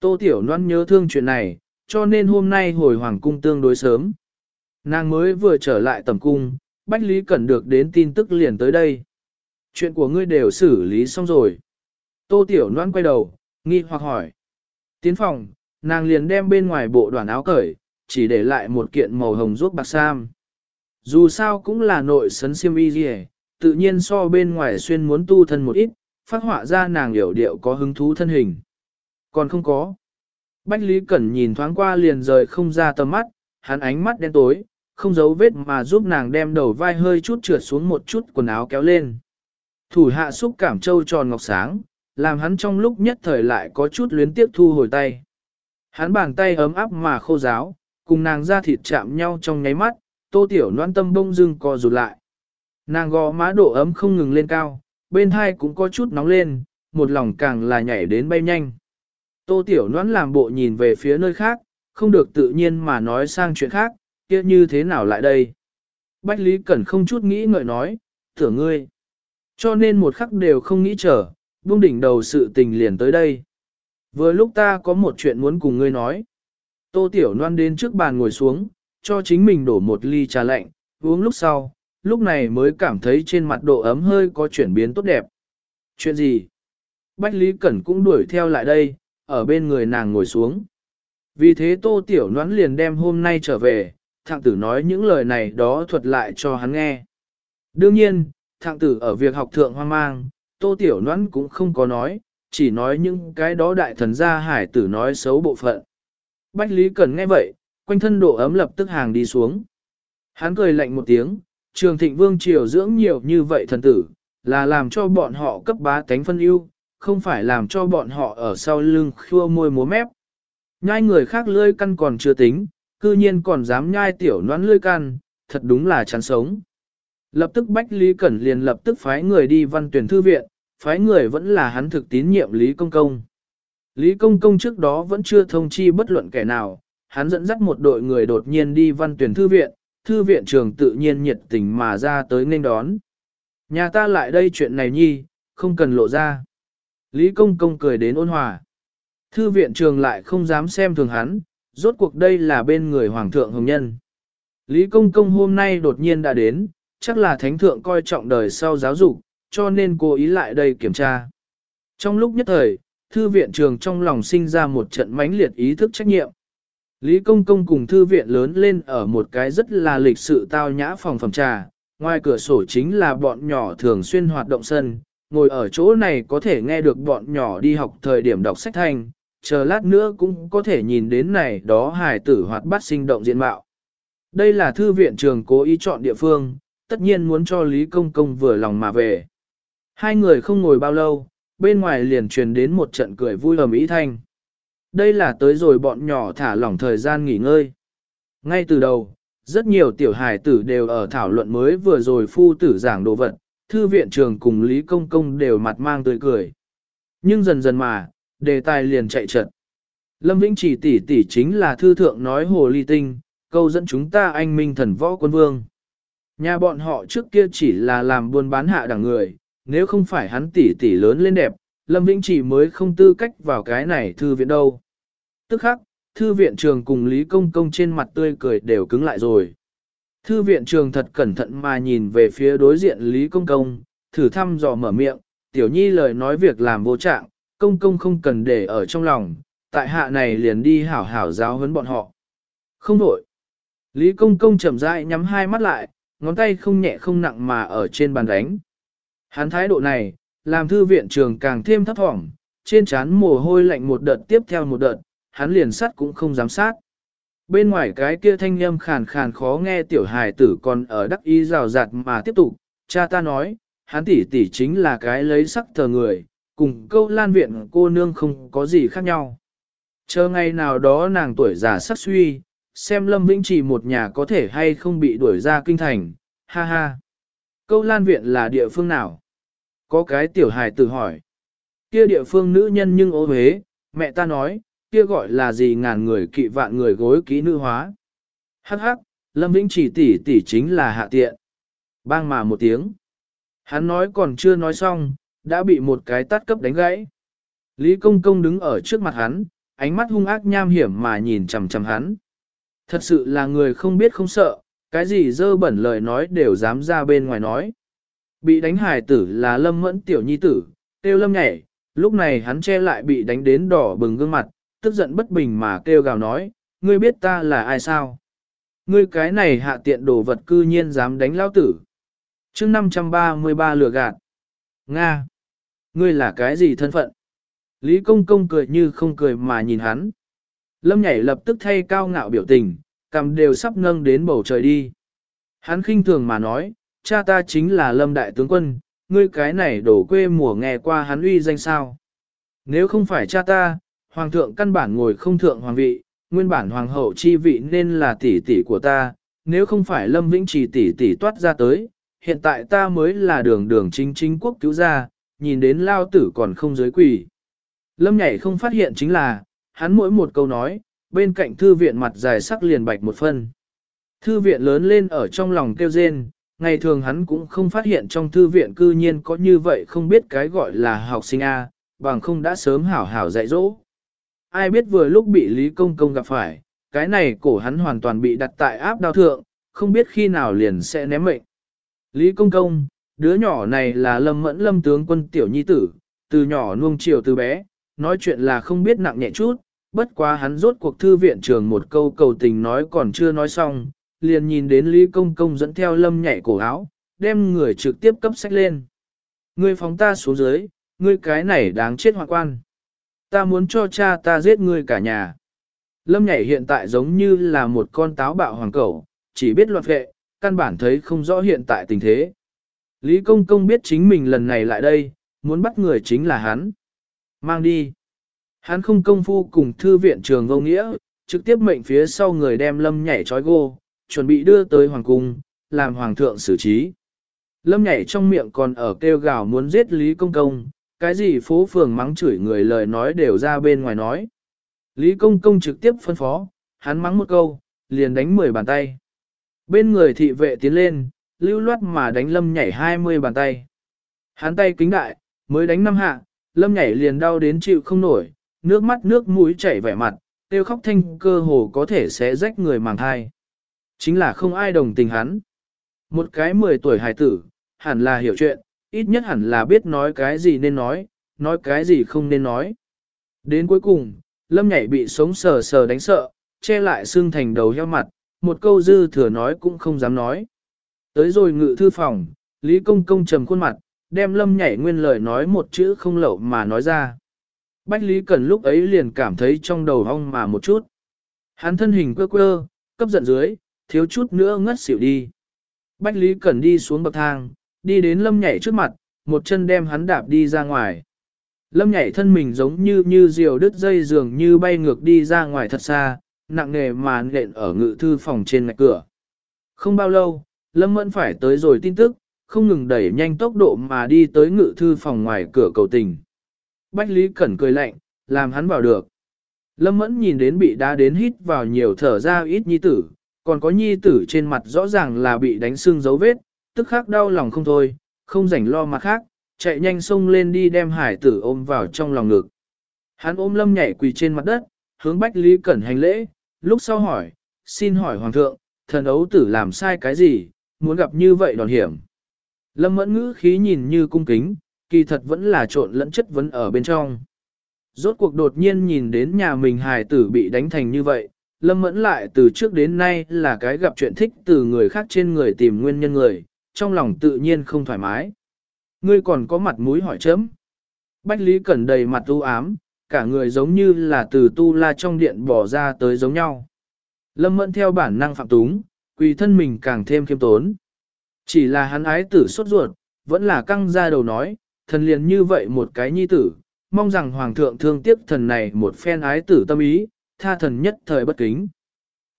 Tô Tiểu Loan nhớ thương chuyện này, cho nên hôm nay hồi hoàng cung tương đối sớm. Nàng mới vừa trở lại tầm cung, Bách Lý Cẩn được đến tin tức liền tới đây. Chuyện của ngươi đều xử lý xong rồi. Tô Tiểu Loan quay đầu, nghi hoặc hỏi. Tiến phòng, nàng liền đem bên ngoài bộ đoàn áo cởi, chỉ để lại một kiện màu hồng ruốc bạc sam. Dù sao cũng là nội sấn siêm y gì tự nhiên so bên ngoài xuyên muốn tu thân một ít, phát họa ra nàng hiểu điệu có hứng thú thân hình. Còn không có. Bách Lý Cẩn nhìn thoáng qua liền rời không ra tầm mắt, hắn ánh mắt đen tối, không giấu vết mà giúp nàng đem đầu vai hơi chút trượt xuống một chút quần áo kéo lên. Thủ hạ xúc cảm trâu tròn ngọc sáng, làm hắn trong lúc nhất thời lại có chút luyến tiếp thu hồi tay. Hắn bàn tay ấm áp mà khô ráo, cùng nàng ra thịt chạm nhau trong nháy mắt, tô tiểu noan tâm bông dưng co rụt lại. Nàng gò má độ ấm không ngừng lên cao, bên hai cũng có chút nóng lên, một lòng càng là nhảy đến bay nhanh. Tô tiểu noan làm bộ nhìn về phía nơi khác, không được tự nhiên mà nói sang chuyện khác, kia như thế nào lại đây. Bách Lý Cẩn không chút nghĩ ngợi nói, thưởng ngươi. Cho nên một khắc đều không nghĩ chờ, buông đỉnh đầu sự tình liền tới đây. Vừa lúc ta có một chuyện muốn cùng ngươi nói. Tô Tiểu Loan đến trước bàn ngồi xuống, cho chính mình đổ một ly trà lạnh, uống lúc sau, lúc này mới cảm thấy trên mặt độ ấm hơi có chuyển biến tốt đẹp. Chuyện gì? Bách Lý Cẩn cũng đuổi theo lại đây, ở bên người nàng ngồi xuống. Vì thế Tô Tiểu Loan liền đem hôm nay trở về, thạng tử nói những lời này đó thuật lại cho hắn nghe. Đương nhiên, thạng tử ở việc học thượng hoang mang, tô tiểu noãn cũng không có nói, chỉ nói những cái đó đại thần gia hải tử nói xấu bộ phận. Bách Lý Cẩn nghe vậy, quanh thân độ ấm lập tức hàng đi xuống. Hắn cười lạnh một tiếng, trường thịnh vương triều dưỡng nhiều như vậy thần tử, là làm cho bọn họ cấp bá tánh phân ưu, không phải làm cho bọn họ ở sau lưng khua môi múa mép. Nhai người khác lươi căn còn chưa tính, cư nhiên còn dám nhai tiểu noãn lươi căn, thật đúng là chán sống. Lập tức Bách Lý Cẩn liền lập tức phái người đi văn tuyển thư viện, phái người vẫn là hắn thực tín nhiệm Lý Công Công. Lý Công Công trước đó vẫn chưa thông chi bất luận kẻ nào, hắn dẫn dắt một đội người đột nhiên đi văn tuyển thư viện, thư viện trường tự nhiên nhiệt tình mà ra tới nên đón. Nhà ta lại đây chuyện này nhi, không cần lộ ra. Lý Công Công cười đến ôn hòa. Thư viện trường lại không dám xem thường hắn, rốt cuộc đây là bên người Hoàng thượng Hồng Nhân. Lý Công Công hôm nay đột nhiên đã đến, chắc là Thánh Thượng coi trọng đời sau giáo dục, cho nên cố ý lại đây kiểm tra. Trong lúc nhất thời, thư viện trường trong lòng sinh ra một trận mãnh liệt ý thức trách nhiệm. Lý Công Công cùng thư viện lớn lên ở một cái rất là lịch sự tao nhã phòng phẩm trà, ngoài cửa sổ chính là bọn nhỏ thường xuyên hoạt động sân, ngồi ở chỗ này có thể nghe được bọn nhỏ đi học thời điểm đọc sách thanh, chờ lát nữa cũng có thể nhìn đến này đó hài tử hoạt bát sinh động diện mạo. Đây là thư viện trường cố ý chọn địa phương, tất nhiên muốn cho Lý Công Công vừa lòng mà về. Hai người không ngồi bao lâu, bên ngoài liền truyền đến một trận cười vui ầm mỹ thanh. Đây là tới rồi bọn nhỏ thả lỏng thời gian nghỉ ngơi. Ngay từ đầu, rất nhiều tiểu hài tử đều ở thảo luận mới vừa rồi phu tử giảng đồ vật, thư viện trường cùng Lý Công Công đều mặt mang tươi cười. Nhưng dần dần mà, đề tài liền chạy trận. Lâm Vĩnh chỉ tỷ tỷ chính là thư thượng nói hồ ly tinh, câu dẫn chúng ta anh minh thần võ quân vương. Nhà bọn họ trước kia chỉ là làm buôn bán hạ đẳng người, nếu không phải hắn tỷ tỷ lớn lên đẹp, Lâm Vĩnh chỉ mới không tư cách vào cái này thư viện đâu. Tức khắc, thư viện trường cùng Lý Công Công trên mặt tươi cười đều cứng lại rồi. Thư viện trường thật cẩn thận mà nhìn về phía đối diện Lý Công Công, thử thăm dò mở miệng, tiểu nhi lời nói việc làm vô trạng, công công không cần để ở trong lòng, tại hạ này liền đi hảo hảo giáo huấn bọn họ. Không đổi. Lý công công chậm rãi nhắm hai mắt lại, ngón tay không nhẹ không nặng mà ở trên bàn đánh. Hắn thái độ này, làm thư viện trường càng thêm thấp thỏm, trên trán mồ hôi lạnh một đợt tiếp theo một đợt, hắn liền sắt cũng không dám sát. Bên ngoài cái kia thanh âm khàn khàn khó nghe tiểu hài tử còn ở đắc ý rào rạt mà tiếp tục, cha ta nói, hắn tỷ tỷ chính là cái lấy sắc thờ người, cùng câu lan viện cô nương không có gì khác nhau. Chờ ngày nào đó nàng tuổi già sắc suy, xem Lâm Vĩnh Trì một nhà có thể hay không bị đuổi ra kinh thành, ha ha. Câu lan viện là địa phương nào? Có cái tiểu hài tử hỏi. Kia địa phương nữ nhân nhưng ố huế, mẹ ta nói, kia gọi là gì ngàn người kỵ vạn người gối kỹ nữ hóa. Hắc hắc, Lâm Vĩnh Trì tỷ tỷ chính là hạ tiện. Bang mà một tiếng. Hắn nói còn chưa nói xong, đã bị một cái tát cấp đánh gãy. Lý Công Công đứng ở trước mặt hắn, ánh mắt hung ác nham hiểm mà nhìn chằm chằm hắn. Thật sự là người không biết không sợ, cái gì dơ bẩn lời nói đều dám ra bên ngoài nói. Bị đánh hài tử là lâm mẫn tiểu nhi tử, kêu lâm nhảy, lúc này hắn che lại bị đánh đến đỏ bừng gương mặt, tức giận bất bình mà kêu gào nói, ngươi biết ta là ai sao? Ngươi cái này hạ tiện đồ vật cư nhiên dám đánh lao tử. chương 533 lừa gạt. Nga! Ngươi là cái gì thân phận? Lý công công cười như không cười mà nhìn hắn. Lâm nhảy lập tức thay cao ngạo biểu tình, cầm đều sắp nâng đến bầu trời đi. Hắn khinh thường mà nói, cha ta chính là lâm đại tướng quân, ngươi cái này đổ quê mùa nghe qua hắn uy danh sao. Nếu không phải cha ta, hoàng thượng căn bản ngồi không thượng hoàng vị, nguyên bản hoàng hậu chi vị nên là tỷ tỷ của ta, nếu không phải lâm vĩnh trì tỷ tỷ toát ra tới, hiện tại ta mới là đường đường chính chính quốc cứu gia, nhìn đến lao tử còn không giới quỷ. Lâm nhảy không phát hiện chính là, hắn mỗi một câu nói, bên cạnh thư viện mặt dài sắc liền bạch một phân. Thư viện lớn lên ở trong lòng kêu rên, ngày thường hắn cũng không phát hiện trong thư viện cư nhiên có như vậy không biết cái gọi là học sinh A, bằng không đã sớm hảo hảo dạy dỗ. Ai biết vừa lúc bị Lý Công Công gặp phải, cái này cổ hắn hoàn toàn bị đặt tại áp đao thượng, không biết khi nào liền sẽ ném mệnh. Lý Công Công, đứa nhỏ này là lâm mẫn lâm tướng quân tiểu nhi tử, từ nhỏ nuông chiều từ bé, nói chuyện là không biết nặng nhẹ chút, bất quá hắn rốt cuộc thư viện trường một câu cầu tình nói còn chưa nói xong, liền nhìn đến Lý Công Công dẫn theo lâm nhảy cổ áo, đem người trực tiếp cấp sách lên. Ngươi phóng ta xuống dưới, ngươi cái này đáng chết hoạn quan. Ta muốn cho cha ta giết ngươi cả nhà. Lâm nhảy hiện tại giống như là một con táo bạo hoàng cẩu, chỉ biết loạt vệ, căn bản thấy không rõ hiện tại tình thế. Lý Công Công biết chính mình lần này lại đây, muốn bắt người chính là hắn. Mang đi. Hắn không công phu cùng thư viện trường vô nghĩa, trực tiếp mệnh phía sau người đem lâm nhảy trói gô, chuẩn bị đưa tới hoàng cung, làm hoàng thượng xử trí. Lâm nhảy trong miệng còn ở kêu gào muốn giết Lý Công Công, cái gì phố phường mắng chửi người lời nói đều ra bên ngoài nói. Lý Công Công trực tiếp phân phó, hắn mắng một câu, liền đánh 10 bàn tay. Bên người thị vệ tiến lên, lưu loát mà đánh lâm nhảy 20 bàn tay. Hắn tay kính đại, mới đánh năm hạ, lâm nhảy liền đau đến chịu không nổi, nước mắt nước mũi chảy vẻ mặt, tiêu khóc thanh cơ hồ có thể sẽ rách người màng thai. Chính là không ai đồng tình hắn. Một cái 10 tuổi hài tử, hẳn là hiểu chuyện, ít nhất hẳn là biết nói cái gì nên nói, nói cái gì không nên nói. Đến cuối cùng, lâm nhảy bị sống sờ sờ đánh sợ, che lại xương thành đầu heo mặt, một câu dư thừa nói cũng không dám nói. Tới rồi ngự thư phòng, Lý Công Công trầm khuôn mặt, đem lâm nhảy nguyên lời nói một chữ không lậu mà nói ra. Bách Lý Cẩn lúc ấy liền cảm thấy trong đầu hong mà một chút. Hắn thân hình quơ quơ, cấp giận dưới, thiếu chút nữa ngất xỉu đi. Bách Lý Cẩn đi xuống bậc thang, đi đến lâm nhảy trước mặt, một chân đem hắn đạp đi ra ngoài. Lâm nhảy thân mình giống như như diều đứt dây dường như bay ngược đi ra ngoài thật xa, nặng nề mà nện ở ngự thư phòng trên ngạch cửa. Không bao lâu, Lâm Mẫn phải tới rồi tin tức, không ngừng đẩy nhanh tốc độ mà đi tới ngự thư phòng ngoài cửa cầu tình. Bách Lý Cẩn cười lạnh, làm hắn vào được. Lâm Mẫn nhìn đến bị đá đến hít vào nhiều thở ra ít nhi tử, còn có nhi tử trên mặt rõ ràng là bị đánh sưng dấu vết, tức khắc đau lòng không thôi, không rảnh lo mặt khác, chạy nhanh xông lên đi đem hải tử ôm vào trong lòng ngực. Hắn ôm lâm nhảy quỳ trên mặt đất, hướng Bách Lý Cẩn hành lễ, lúc sau hỏi, xin hỏi Hoàng thượng, thần ấu tử làm sai cái gì, muốn gặp như vậy đòn hiểm. Lâm mẫn ngữ khí nhìn như cung kính, kỳ thật vẫn là trộn lẫn chất vấn ở bên trong. Rốt cuộc đột nhiên nhìn đến nhà mình hài tử bị đánh thành như vậy, Lâm mẫn lại từ trước đến nay là cái gặp chuyện thích từ người khác trên người tìm nguyên nhân người, trong lòng tự nhiên không thoải mái. Ngươi còn có mặt mũi hỏi chấm. Bách Lý Cẩn đầy mặt u ám, cả người giống như là từ tu la trong điện bỏ ra tới giống nhau. Lâm mẫn theo bản năng phạm túng, quỳ thân mình càng thêm khiêm tốn. Chỉ là hắn ái tử sốt ruột, vẫn là căng ra đầu nói, thần liền như vậy một cái nhi tử, mong rằng hoàng thượng thương tiếc thần này một phen ái tử tâm ý, tha thần nhất thời bất kính.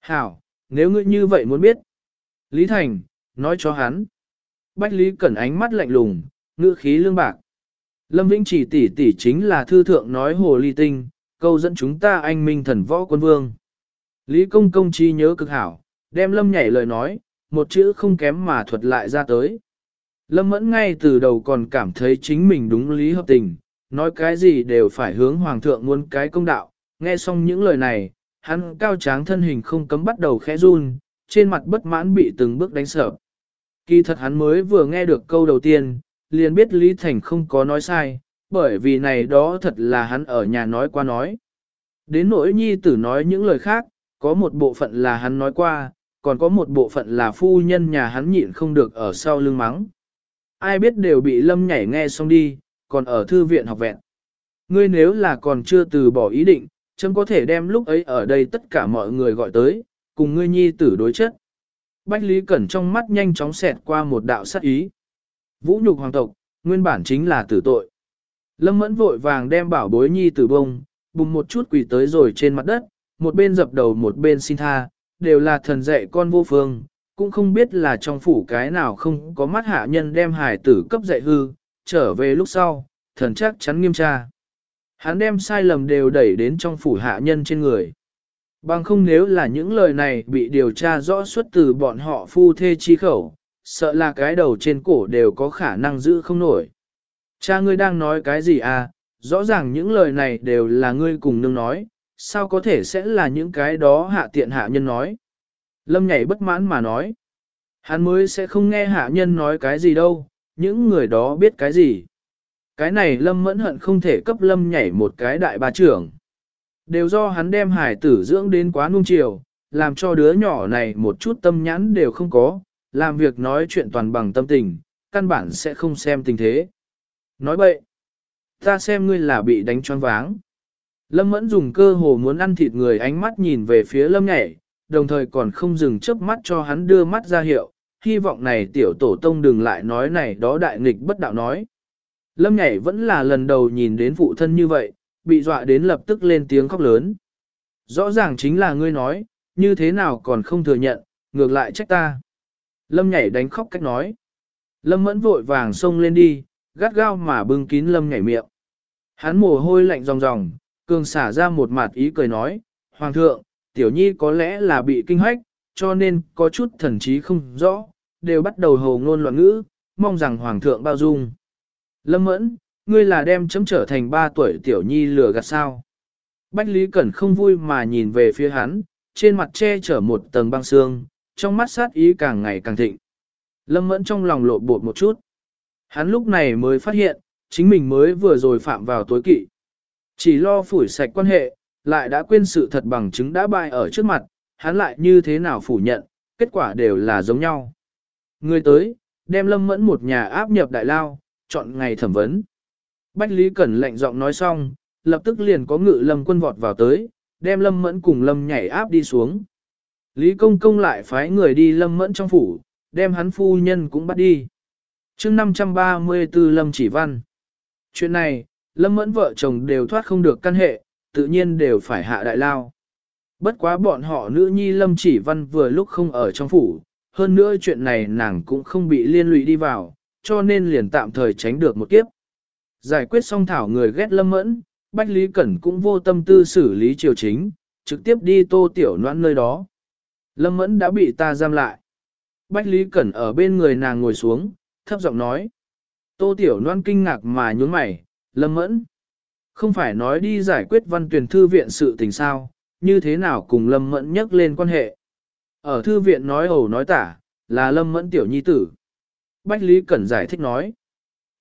Hảo, nếu ngươi như vậy muốn biết. Lý Thành, nói cho hắn. Bách Lý Cẩn ánh mắt lạnh lùng, ngữ khí lương bạc. Lâm Vĩnh chỉ tỷ tỷ chính là thư thượng nói hồ ly tinh, câu dẫn chúng ta anh minh thần võ quân vương. Lý công công chi nhớ cực hảo, đem Lâm nhảy lời nói, một chữ không kém mà thuật lại ra tới. Lâm mẫn ngay từ đầu còn cảm thấy chính mình đúng lý hợp tình, nói cái gì đều phải hướng hoàng thượng muốn cái công đạo, nghe xong những lời này, hắn cao tráng thân hình không cấm bắt đầu khẽ run, trên mặt bất mãn bị từng bước đánh sợ. Kỳ thật hắn mới vừa nghe được câu đầu tiên, liền biết Lý Thành không có nói sai, bởi vì này đó thật là hắn ở nhà nói qua nói. Đến nỗi nhi tử nói những lời khác, có một bộ phận là hắn nói qua, còn có một bộ phận là phu nhân nhà hắn nhịn không được ở sau lưng mắng. Ai biết đều bị lâm nhảy nghe xong đi, còn ở thư viện học vẹn. Ngươi nếu là còn chưa từ bỏ ý định, chấm có thể đem lúc ấy ở đây tất cả mọi người gọi tới, cùng ngươi nhi tử đối chất. Bách Lý Cẩn trong mắt nhanh chóng xẹt qua một đạo sát ý. Vũ nhục hoàng tộc, nguyên bản chính là tử tội. Lâm mẫn vội vàng đem bảo bối nhi tử bông, bùng một chút quỳ tới rồi trên mặt đất, một bên dập đầu một bên xin tha, đều là thần dạy con vô phương, cũng không biết là trong phủ cái nào không có mắt hạ nhân đem hải tử cấp dạy hư, trở về lúc sau, thần chắc chắn nghiêm tra. Hắn đem sai lầm đều đẩy đến trong phủ hạ nhân trên người. Bằng không nếu là những lời này bị điều tra rõ xuất từ bọn họ phu thê chi khẩu, sợ là cái đầu trên cổ đều có khả năng giữ không nổi. Cha ngươi đang nói cái gì à, rõ ràng những lời này đều là ngươi cùng nương nói, sao có thể sẽ là những cái đó hạ tiện hạ nhân nói. Lâm nhảy bất mãn mà nói, hắn mới sẽ không nghe hạ nhân nói cái gì đâu, những người đó biết cái gì. Cái này lâm mẫn hận không thể cấp lâm nhảy một cái đại bà trưởng. Đều do hắn đem hải tử dưỡng đến quá nung chiều, làm cho đứa nhỏ này một chút tâm nhãn đều không có, làm việc nói chuyện toàn bằng tâm tình, căn bản sẽ không xem tình thế. Nói bậy, ta xem ngươi là bị đánh choáng váng. Lâm Mẫn dùng cơ hồ muốn ăn thịt người ánh mắt nhìn về phía Lâm nhảy, đồng thời còn không dừng chớp mắt cho hắn đưa mắt ra hiệu, hy vọng này tiểu tổ tông đừng lại nói này đó đại nghịch bất đạo nói. Lâm nhảy vẫn là lần đầu nhìn đến phụ thân như vậy, bị dọa đến lập tức lên tiếng khóc lớn. Rõ ràng chính là ngươi nói, như thế nào còn không thừa nhận, ngược lại trách ta. Lâm nhảy đánh khóc cách nói. Lâm mẫn vội vàng xông lên đi, gắt gao mà bưng kín lâm nhảy miệng. Hắn mồ hôi lạnh ròng ròng, cường xả ra một mặt ý cười nói, Hoàng thượng, tiểu nhi có lẽ là bị kinh hoách, cho nên có chút thần trí không rõ, đều bắt đầu hồ ngôn loạn ngữ, mong rằng Hoàng thượng bao dung. Lâm mẫn, ngươi là đem chấm trở thành ba tuổi tiểu nhi lừa gạt sao. Bách Lý Cẩn không vui mà nhìn về phía hắn, trên mặt che chở một tầng băng xương, trong mắt sát ý càng ngày càng thịnh. Lâm mẫn trong lòng lộ bột một chút. Hắn lúc này mới phát hiện, chính mình mới vừa rồi phạm vào tối kỵ. Chỉ lo phủi sạch quan hệ, lại đã quên sự thật bằng chứng đã bại ở trước mặt, hắn lại như thế nào phủ nhận, kết quả đều là giống nhau. Người tới, đem lâm mẫn một nhà áp nhập đại lao, chọn ngày thẩm vấn. Bách Lý Cẩn lệnh giọng nói xong, lập tức liền có ngự lâm quân vọt vào tới, đem lâm mẫn cùng lâm nhảy áp đi xuống. Lý Công Công lại phái người đi lâm mẫn trong phủ, đem hắn phu nhân cũng bắt đi. chương 534 lâm chỉ văn. Chuyện này, lâm mẫn vợ chồng đều thoát không được căn hệ, tự nhiên đều phải hạ đại lao. Bất quá bọn họ nữ nhi lâm chỉ văn vừa lúc không ở trong phủ, hơn nữa chuyện này nàng cũng không bị liên lụy đi vào, cho nên liền tạm thời tránh được một kiếp. Giải quyết xong thảo người ghét lâm mẫn, Bách Lý Cẩn cũng vô tâm tư xử lý triều chính, trực tiếp đi tô tiểu noãn nơi đó. Lâm mẫn đã bị ta giam lại. Bách Lý Cẩn ở bên người nàng ngồi xuống, thấp giọng nói. Tô tiểu noan kinh ngạc mà nhún mày, lâm mẫn. Không phải nói đi giải quyết văn tuyển thư viện sự tình sao, như thế nào cùng lâm mẫn nhắc lên quan hệ. Ở thư viện nói ẩu nói tả, là lâm mẫn tiểu nhi tử. Bách Lý Cẩn giải thích nói.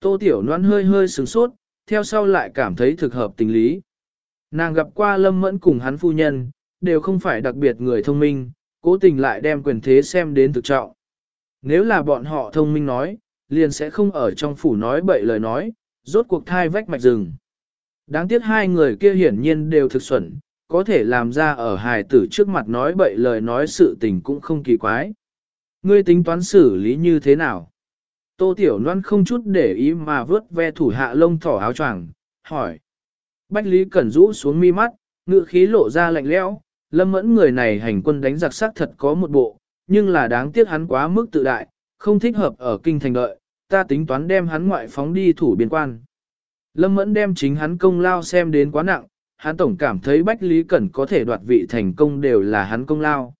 Tô Tiểu Loan hơi hơi sửng sốt, theo sau lại cảm thấy thực hợp tình lý. Nàng gặp qua Lâm Mẫn cùng hắn phu nhân, đều không phải đặc biệt người thông minh, cố tình lại đem quyền thế xem đến thực trọng. Nếu là bọn họ thông minh nói, liền sẽ không ở trong phủ nói bậy lời nói, rốt cuộc thai vách mạch rừng. Đáng tiếc hai người kia hiển nhiên đều thực xuẩn, có thể làm ra ở hài tử trước mặt nói bậy lời nói sự tình cũng không kỳ quái. Ngươi tính toán xử lý như thế nào? Tô Tiểu Loan không chút để ý mà vớt ve thủ hạ lông thỏ áo choàng, hỏi. Bách Lý Cẩn rũ xuống mi mắt, ngựa khí lộ ra lạnh lẽo, lâm mẫn người này hành quân đánh giặc sắc thật có một bộ, nhưng là đáng tiếc hắn quá mức tự đại, không thích hợp ở kinh thành đợi, ta tính toán đem hắn ngoại phóng đi thủ biên quan. Lâm mẫn đem chính hắn công lao xem đến quá nặng, hắn tổng cảm thấy Bách Lý Cẩn có thể đoạt vị thành công đều là hắn công lao.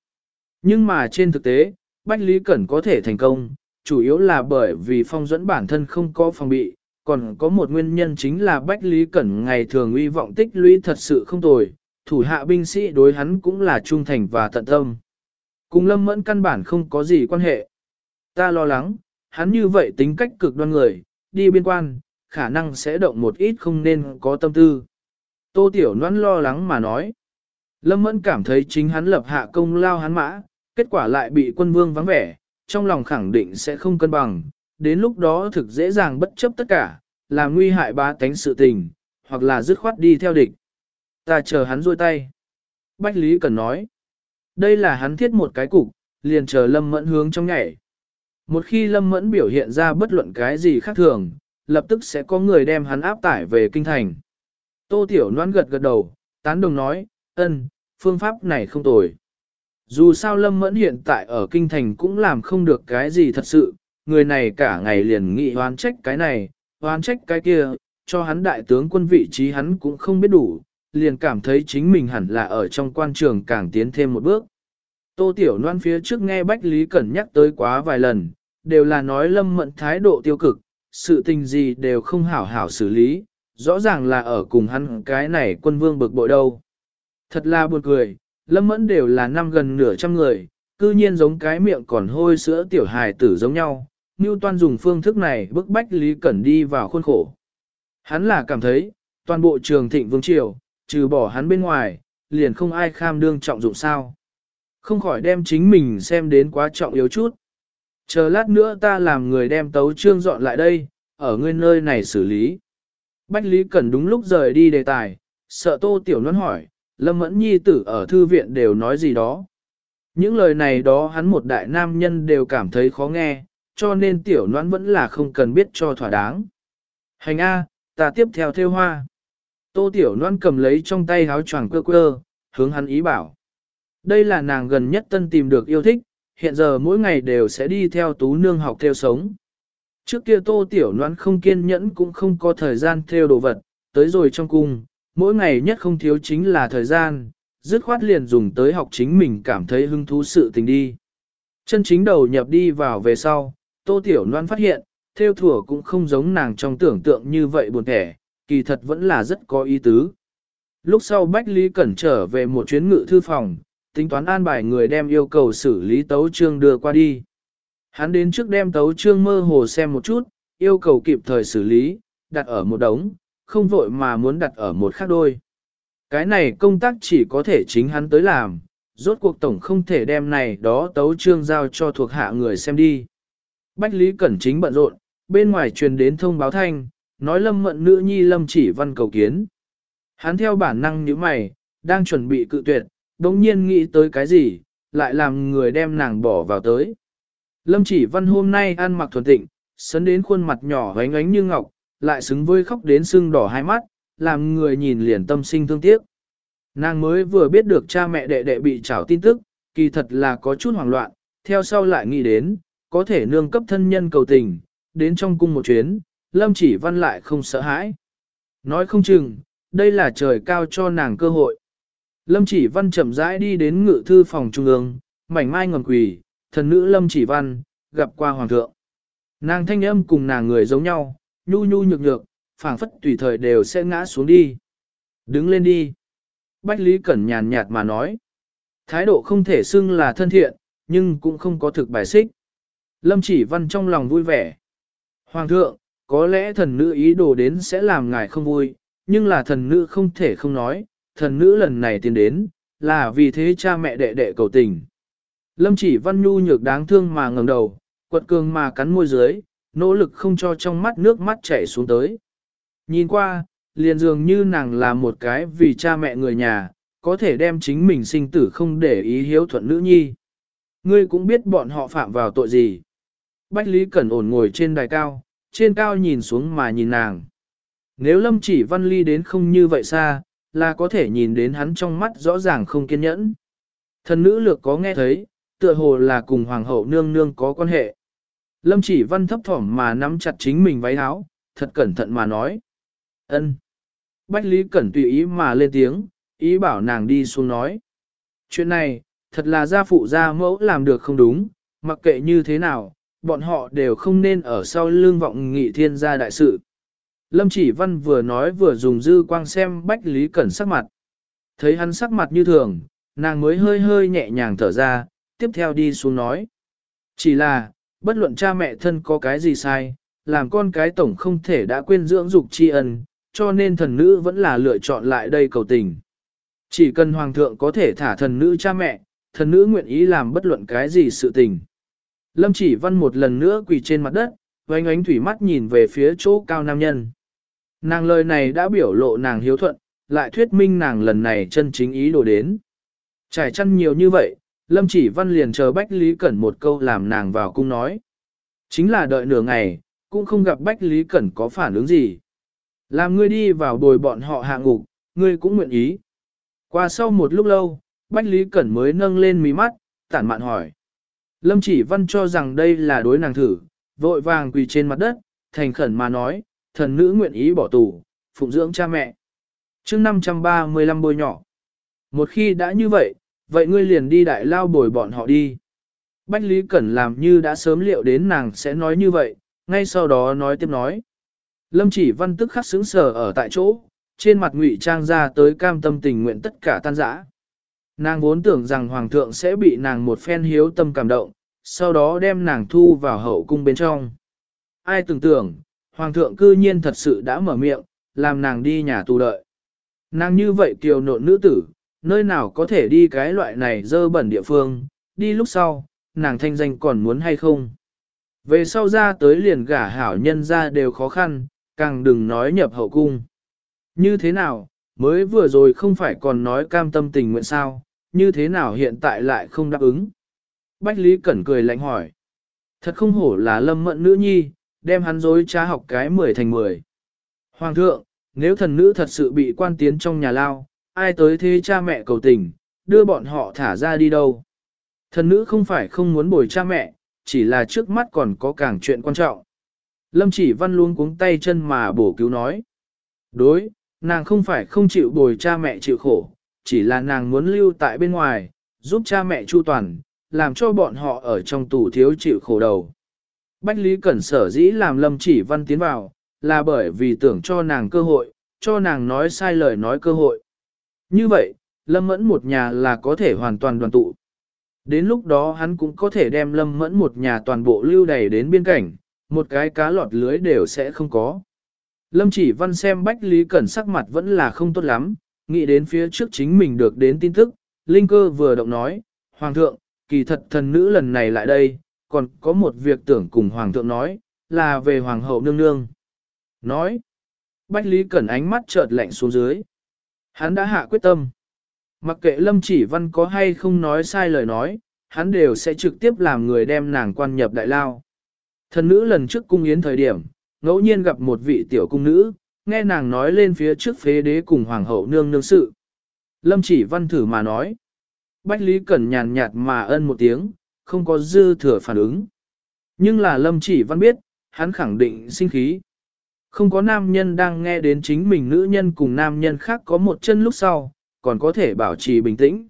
Nhưng mà trên thực tế, Bách Lý Cẩn có thể thành công, chủ yếu là bởi vì phong dẫn bản thân không có phòng bị, còn có một nguyên nhân chính là Bách Lý Cẩn ngày thường uy vọng tích lũy thật sự không tồi, thủ hạ binh sĩ đối hắn cũng là trung thành và tận tâm. Cùng Lâm Mẫn căn bản không có gì quan hệ. Ta lo lắng, hắn như vậy tính cách cực đoan người, đi biên quan, khả năng sẽ động một ít không nên có tâm tư. Tô Tiểu Loan lo lắng mà nói. Lâm Mẫn cảm thấy chính hắn lập hạ công lao hắn mã, kết quả lại bị quân vương vắng vẻ, trong lòng khẳng định sẽ không cân bằng, đến lúc đó thực dễ dàng bất chấp tất cả, làm nguy hại ba tánh sự tình, hoặc là dứt khoát đi theo địch. Ta chờ hắn rôi tay. Bách Lý Cần nói, đây là hắn thiết một cái cục, liền chờ Lâm Mẫn hướng trong nhảy. Một khi Lâm Mẫn biểu hiện ra bất luận cái gì khác thường, lập tức sẽ có người đem hắn áp tải về kinh thành. Tô Tiểu Loan gật gật đầu, tán đồng nói, ân, phương pháp này không tồi. Dù sao Lâm Mẫn hiện tại ở Kinh Thành cũng làm không được cái gì thật sự, người này cả ngày liền nghị hoán trách cái này, hoán trách cái kia, cho hắn đại tướng quân vị trí hắn cũng không biết đủ, liền cảm thấy chính mình hẳn là ở trong quan trường càng tiến thêm một bước. Tô Tiểu Loan phía trước nghe Bách Lý Cẩn nhắc tới quá vài lần, đều là nói Lâm Mẫn thái độ tiêu cực, sự tình gì đều không hảo hảo xử lý, rõ ràng là ở cùng hắn cái này quân vương bực bội đâu. Thật là buồn cười, Lâm mẫn đều là năm gần nửa trăm người, cư nhiên giống cái miệng còn hôi sữa tiểu hài tử giống nhau. Ngưu Toàn dùng phương thức này bức bách Lý Cẩn đi vào khuôn khổ. Hắn là cảm thấy, toàn bộ trường thịnh vương triều, trừ bỏ hắn bên ngoài, liền không ai kham đương trọng dụng sao. Không khỏi đem chính mình xem đến quá trọng yếu chút. Chờ lát nữa ta làm người đem tấu trương dọn lại đây, ở ngươi nơi này xử lý. Bách Lý Cẩn đúng lúc rời đi đề tài, sợ tô tiểu nón hỏi, Lâm Mẫn Nhi tử ở thư viện đều nói gì đó. Những lời này đó hắn một đại nam nhân đều cảm thấy khó nghe, cho nên tiểu noãn vẫn là không cần biết cho thỏa đáng. Hành A, ta tiếp theo theo hoa. Tô tiểu noãn cầm lấy trong tay áo choàng cơ cơ, hướng hắn ý bảo. Đây là nàng gần nhất tân tìm được yêu thích, hiện giờ mỗi ngày đều sẽ đi theo tú nương học theo sống. Trước kia tô tiểu noãn không kiên nhẫn cũng không có thời gian theo đồ vật, tới rồi trong cung, mỗi ngày nhất không thiếu chính là thời gian, dứt khoát liền dùng tới học chính mình cảm thấy hứng thú sự tình đi. Chân chính đầu nhập đi vào về sau, tô tiểu noãn phát hiện, theo thủa cũng không giống nàng trong tưởng tượng như vậy buồn thẻ, kỳ thật vẫn là rất có ý tứ. Lúc sau Bách Lý Cẩn trở về một chuyến ngự thư phòng, tính toán an bài người đem yêu cầu xử lý tấu trương đưa qua đi. Hắn đến trước đem tấu trương mơ hồ xem một chút, yêu cầu kịp thời xử lý, đặt ở một đống, không vội mà muốn đặt ở một khác đôi. Cái này công tác chỉ có thể chính hắn tới làm, rốt cuộc tổng không thể đem này đó tấu trương giao cho thuộc hạ người xem đi. Bách Lý Cẩn chính bận rộn, bên ngoài truyền đến thông báo thanh, nói lâm mận nữ nhi lâm chỉ văn cầu kiến. Hắn theo bản năng như mày, đang chuẩn bị cự tuyệt, đồng nhiên nghĩ tới cái gì, lại làm người đem nàng bỏ vào tới. Lâm chỉ văn hôm nay ăn mặc thuần tịnh, sấn đến khuôn mặt nhỏ ánh ánh như ngọc, lại xứng với khóc đến sưng đỏ hai mắt, làm người nhìn liền tâm sinh thương tiếc. Nàng mới vừa biết được cha mẹ đệ đệ bị trảo tin tức, kỳ thật là có chút hoảng loạn, theo sau lại nghĩ đến, có thể nương cấp thân nhân cầu tình, đến trong cung một chuyến, lâm chỉ văn lại không sợ hãi. Nói không chừng, đây là trời cao cho nàng cơ hội. Lâm chỉ văn chậm rãi đi đến ngự thư phòng trung ương, mảnh mai ngầm quỳ, thần nữ lâm chỉ văn, gặp qua hoàng thượng. Nàng thanh âm cùng nàng người giống nhau, nhu nhu nhược nhược, phảng phất tùy thời đều sẽ ngã xuống đi. Đứng lên đi. Bách Lý Cẩn nhàn nhạt mà nói. Thái độ không thể xưng là thân thiện, nhưng cũng không có thực bài xích. Lâm chỉ văn trong lòng vui vẻ. Hoàng thượng, có lẽ thần nữ ý đồ đến sẽ làm ngài không vui, nhưng là thần nữ không thể không nói, thần nữ lần này tiến đến, là vì thế cha mẹ đệ đệ cầu tình. Lâm chỉ văn nhu nhược đáng thương mà ngẩng đầu, quật cường mà cắn môi dưới, nỗ lực không cho trong mắt nước mắt chảy xuống tới. Nhìn qua, liền dường như nàng là một cái vì cha mẹ người nhà, có thể đem chính mình sinh tử không để ý hiếu thuận nữ nhi. Ngươi cũng biết bọn họ phạm vào tội gì. Bách Lý Cẩn ổn ngồi trên đài cao, trên cao nhìn xuống mà nhìn nàng. Nếu lâm chỉ văn ly đến không như vậy xa, là có thể nhìn đến hắn trong mắt rõ ràng không kiên nhẫn. Thần nữ lược có nghe thấy, tựa hồ là cùng hoàng hậu nương nương có quan hệ. Lâm chỉ văn thấp thỏm mà nắm chặt chính mình váy áo, thật cẩn thận mà nói. ân. Bách Lý Cẩn tùy ý mà lên tiếng, ý bảo nàng đi xuống nói. Chuyện này, thật là gia phụ gia mẫu làm được không đúng, mặc kệ như thế nào, bọn họ đều không nên ở sau lương vọng nghị thiên gia đại sự. Lâm chỉ văn vừa nói vừa dùng dư quang xem Bách Lý Cẩn sắc mặt. Thấy hắn sắc mặt như thường, nàng mới hơi hơi nhẹ nhàng thở ra, tiếp theo đi xuống nói. Chỉ là, bất luận cha mẹ thân có cái gì sai, làm con cái tổng không thể đã quên dưỡng dục tri ân, cho nên thần nữ vẫn là lựa chọn lại đây cầu tình. Chỉ cần hoàng thượng có thể thả thần nữ cha mẹ, thần nữ nguyện ý làm bất luận cái gì sự tình. Lâm chỉ văn một lần nữa quỳ trên mặt đất, vánh ánh thủy mắt nhìn về phía chỗ cao nam nhân. Nàng lời này đã biểu lộ nàng hiếu thuận, lại thuyết minh nàng lần này chân chính ý đồ đến. Trải chăn nhiều như vậy, Lâm chỉ văn liền chờ Bách Lý Cẩn một câu làm nàng vào cung nói. Chính là đợi nửa ngày, cũng không gặp Bách Lý Cẩn có phản ứng gì. Làm ngươi đi vào bồi bọn họ hạ ngục, ngươi cũng nguyện ý. Qua sau một lúc lâu, Bách Lý Cẩn mới nâng lên mí mắt, tản mạn hỏi. Lâm chỉ văn cho rằng đây là đối nàng thử, vội vàng quỳ trên mặt đất, thành khẩn mà nói, thần nữ nguyện ý bỏ tù, phụng dưỡng cha mẹ. chương 535 bôi nhỏ. Một khi đã như vậy, vậy ngươi liền đi đại lao bồi bọn họ đi. Bách Lý Cẩn làm như đã sớm liệu đến nàng sẽ nói như vậy, ngay sau đó nói tiếp nói. Lâm chỉ văn tức khắc sững sờ ở tại chỗ, trên mặt ngụy trang ra tới cam tâm tình nguyện tất cả tan rã. Nàng vốn tưởng rằng hoàng thượng sẽ bị nàng một phen hiếu tâm cảm động, sau đó đem nàng thu vào hậu cung bên trong. Ai tưởng tưởng, hoàng thượng cư nhiên thật sự đã mở miệng, làm nàng đi nhà tù đợi. Nàng như vậy kiều nộn nữ tử, nơi nào có thể đi cái loại này dơ bẩn địa phương, đi lúc sau, nàng thanh danh còn muốn hay không. Về sau ra tới liền gả hảo nhân ra đều khó khăn, càng đừng nói nhập hậu cung. Như thế nào, mới vừa rồi không phải còn nói cam tâm tình nguyện sao, như thế nào hiện tại lại không đáp ứng. Bách Lý Cẩn cười lạnh hỏi. Thật không hổ là lâm mận nữ nhi, đem hắn dối trá học cái 10 thành 10. Hoàng thượng, nếu thần nữ thật sự bị quan tiến trong nhà lao, ai tới thế cha mẹ cầu tình, đưa bọn họ thả ra đi đâu. Thần nữ không phải không muốn bồi cha mẹ, chỉ là trước mắt còn có càng chuyện quan trọng. Lâm chỉ văn luôn cuống tay chân mà bổ cứu nói. Đối, nàng không phải không chịu bồi cha mẹ chịu khổ, chỉ là nàng muốn lưu tại bên ngoài, giúp cha mẹ chu toàn, làm cho bọn họ ở trong tù thiếu chịu khổ đầu. Bách Lý Cẩn sở dĩ làm Lâm chỉ văn tiến vào, là bởi vì tưởng cho nàng cơ hội, cho nàng nói sai lời nói cơ hội. Như vậy, Lâm Mẫn một nhà là có thể hoàn toàn đoàn tụ. Đến lúc đó hắn cũng có thể đem Lâm Mẫn một nhà toàn bộ lưu đầy đến biên cảnh, một cái cá lọt lưới đều sẽ không có. Lâm chỉ văn xem Bách Lý Cẩn sắc mặt vẫn là không tốt lắm, nghĩ đến phía trước chính mình được đến tin tức, Linh cơ vừa động nói, Hoàng thượng, kỳ thật thần nữ lần này lại đây, còn có một việc tưởng cùng Hoàng thượng nói, là về Hoàng hậu nương nương. Nói, Bách Lý Cẩn ánh mắt chợt lạnh xuống dưới. Hắn đã hạ quyết tâm. Mặc kệ Lâm chỉ văn có hay không nói sai lời nói, hắn đều sẽ trực tiếp làm người đem nàng quan nhập đại lao. Thần nữ lần trước cung yến thời điểm, ngẫu nhiên gặp một vị tiểu cung nữ, nghe nàng nói lên phía trước phế đế cùng hoàng hậu nương nương sự. Lâm chỉ văn thử mà nói. Bách Lý Cẩn nhàn nhạt mà ân một tiếng, không có dư thừa phản ứng. Nhưng là Lâm chỉ văn biết, hắn khẳng định sinh khí. Không có nam nhân đang nghe đến chính mình nữ nhân cùng nam nhân khác có một chân lúc sau, còn có thể bảo trì bình tĩnh.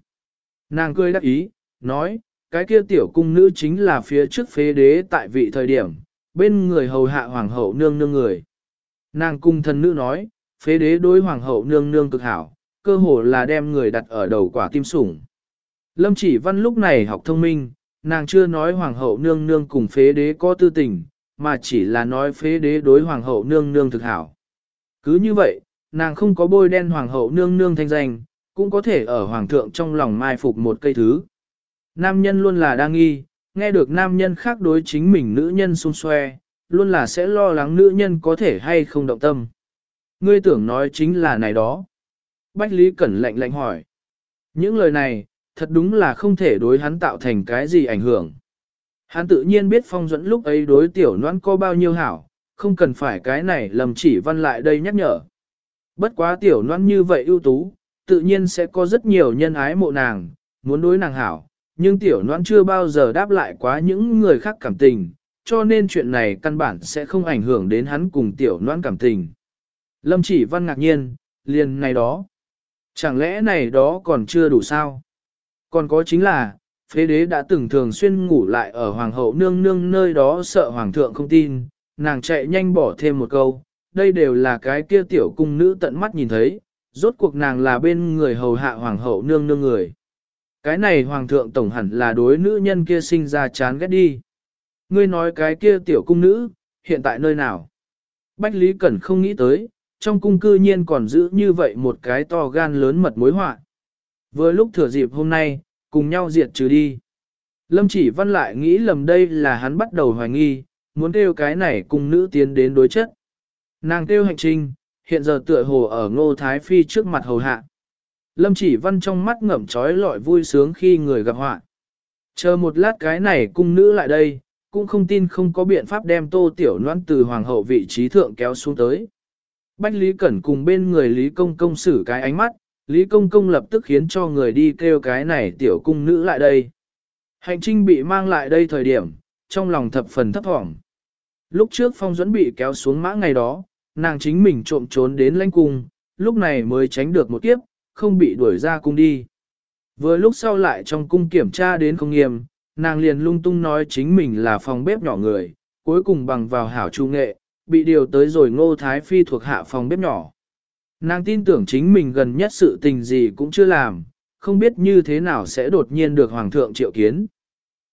Nàng cười đắc ý, nói, cái kia tiểu cung nữ chính là phía trước phế đế tại vị thời điểm, bên người hầu hạ hoàng hậu nương nương người. Nàng cung thần nữ nói, phế đế đối hoàng hậu nương nương cực hảo, cơ hồ là đem người đặt ở đầu quả tim sủng. Lâm chỉ văn lúc này học thông minh, nàng chưa nói hoàng hậu nương nương cùng phế đế có tư tình, mà chỉ là nói phế đế đối hoàng hậu nương nương thực hảo. Cứ như vậy, nàng không có bôi đen hoàng hậu nương nương thanh danh, cũng có thể ở hoàng thượng trong lòng mai phục một cây thứ. Nam nhân luôn là đa nghi, nghe được nam nhân khác đối chính mình nữ nhân xung xoe, luôn là sẽ lo lắng nữ nhân có thể hay không động tâm. Ngươi tưởng nói chính là này đó. Bách Lý Cẩn lạnh lạnh hỏi. Những lời này, thật đúng là không thể đối hắn tạo thành cái gì ảnh hưởng. Hắn tự nhiên biết phong dẫn lúc ấy đối tiểu noan có bao nhiêu hảo, không cần phải cái này lầm chỉ văn lại đây nhắc nhở. Bất quá tiểu noan như vậy ưu tú, tự nhiên sẽ có rất nhiều nhân ái mộ nàng, muốn đối nàng hảo, nhưng tiểu noan chưa bao giờ đáp lại quá những người khác cảm tình, cho nên chuyện này căn bản sẽ không ảnh hưởng đến hắn cùng tiểu noan cảm tình. Lâm chỉ văn ngạc nhiên, liền này đó. Chẳng lẽ này đó còn chưa đủ sao? Còn có chính là, phế đế đã từng thường xuyên ngủ lại ở hoàng hậu nương nương nơi đó sợ hoàng thượng không tin, nàng chạy nhanh bỏ thêm một câu, đây đều là cái kia tiểu cung nữ tận mắt nhìn thấy, rốt cuộc nàng là bên người hầu hạ hoàng hậu nương nương người. Cái này hoàng thượng tổng hẳn là đối nữ nhân kia sinh ra chán ghét đi. Ngươi nói cái kia tiểu cung nữ, hiện tại nơi nào? Bách Lý Cẩn không nghĩ tới, trong cung cư nhiên còn giữ như vậy một cái to gan lớn mật mối họa. Vừa lúc thừa dịp hôm nay, cùng nhau diệt trừ đi. Lâm chỉ văn lại nghĩ lầm đây là hắn bắt đầu hoài nghi, muốn kêu cái này cùng nữ tiến đến đối chất. Nàng kêu hành trình, hiện giờ tựa hồ ở ngô thái phi trước mặt hầu hạ. Lâm chỉ văn trong mắt ngậm trói lọi vui sướng khi người gặp họa. Chờ một lát cái này cung nữ lại đây, cũng không tin không có biện pháp đem tô tiểu noan từ hoàng hậu vị trí thượng kéo xuống tới. Bách Lý Cẩn cùng bên người Lý Công Công xử cái ánh mắt, Lý Công Công lập tức khiến cho người đi kêu cái này tiểu cung nữ lại đây. Hành trinh bị mang lại đây thời điểm, trong lòng thập phần thấp thỏm. Lúc trước phong dẫn bị kéo xuống mã ngày đó, nàng chính mình trộm trốn đến lãnh cung, lúc này mới tránh được một kiếp, không bị đuổi ra cung đi. Vừa lúc sau lại trong cung kiểm tra đến không nghiêm, nàng liền lung tung nói chính mình là phòng bếp nhỏ người, cuối cùng bằng vào hảo trung nghệ, bị điều tới rồi ngô thái phi thuộc hạ phòng bếp nhỏ. Nàng tin tưởng chính mình gần nhất sự tình gì cũng chưa làm, không biết như thế nào sẽ đột nhiên được hoàng thượng triệu kiến.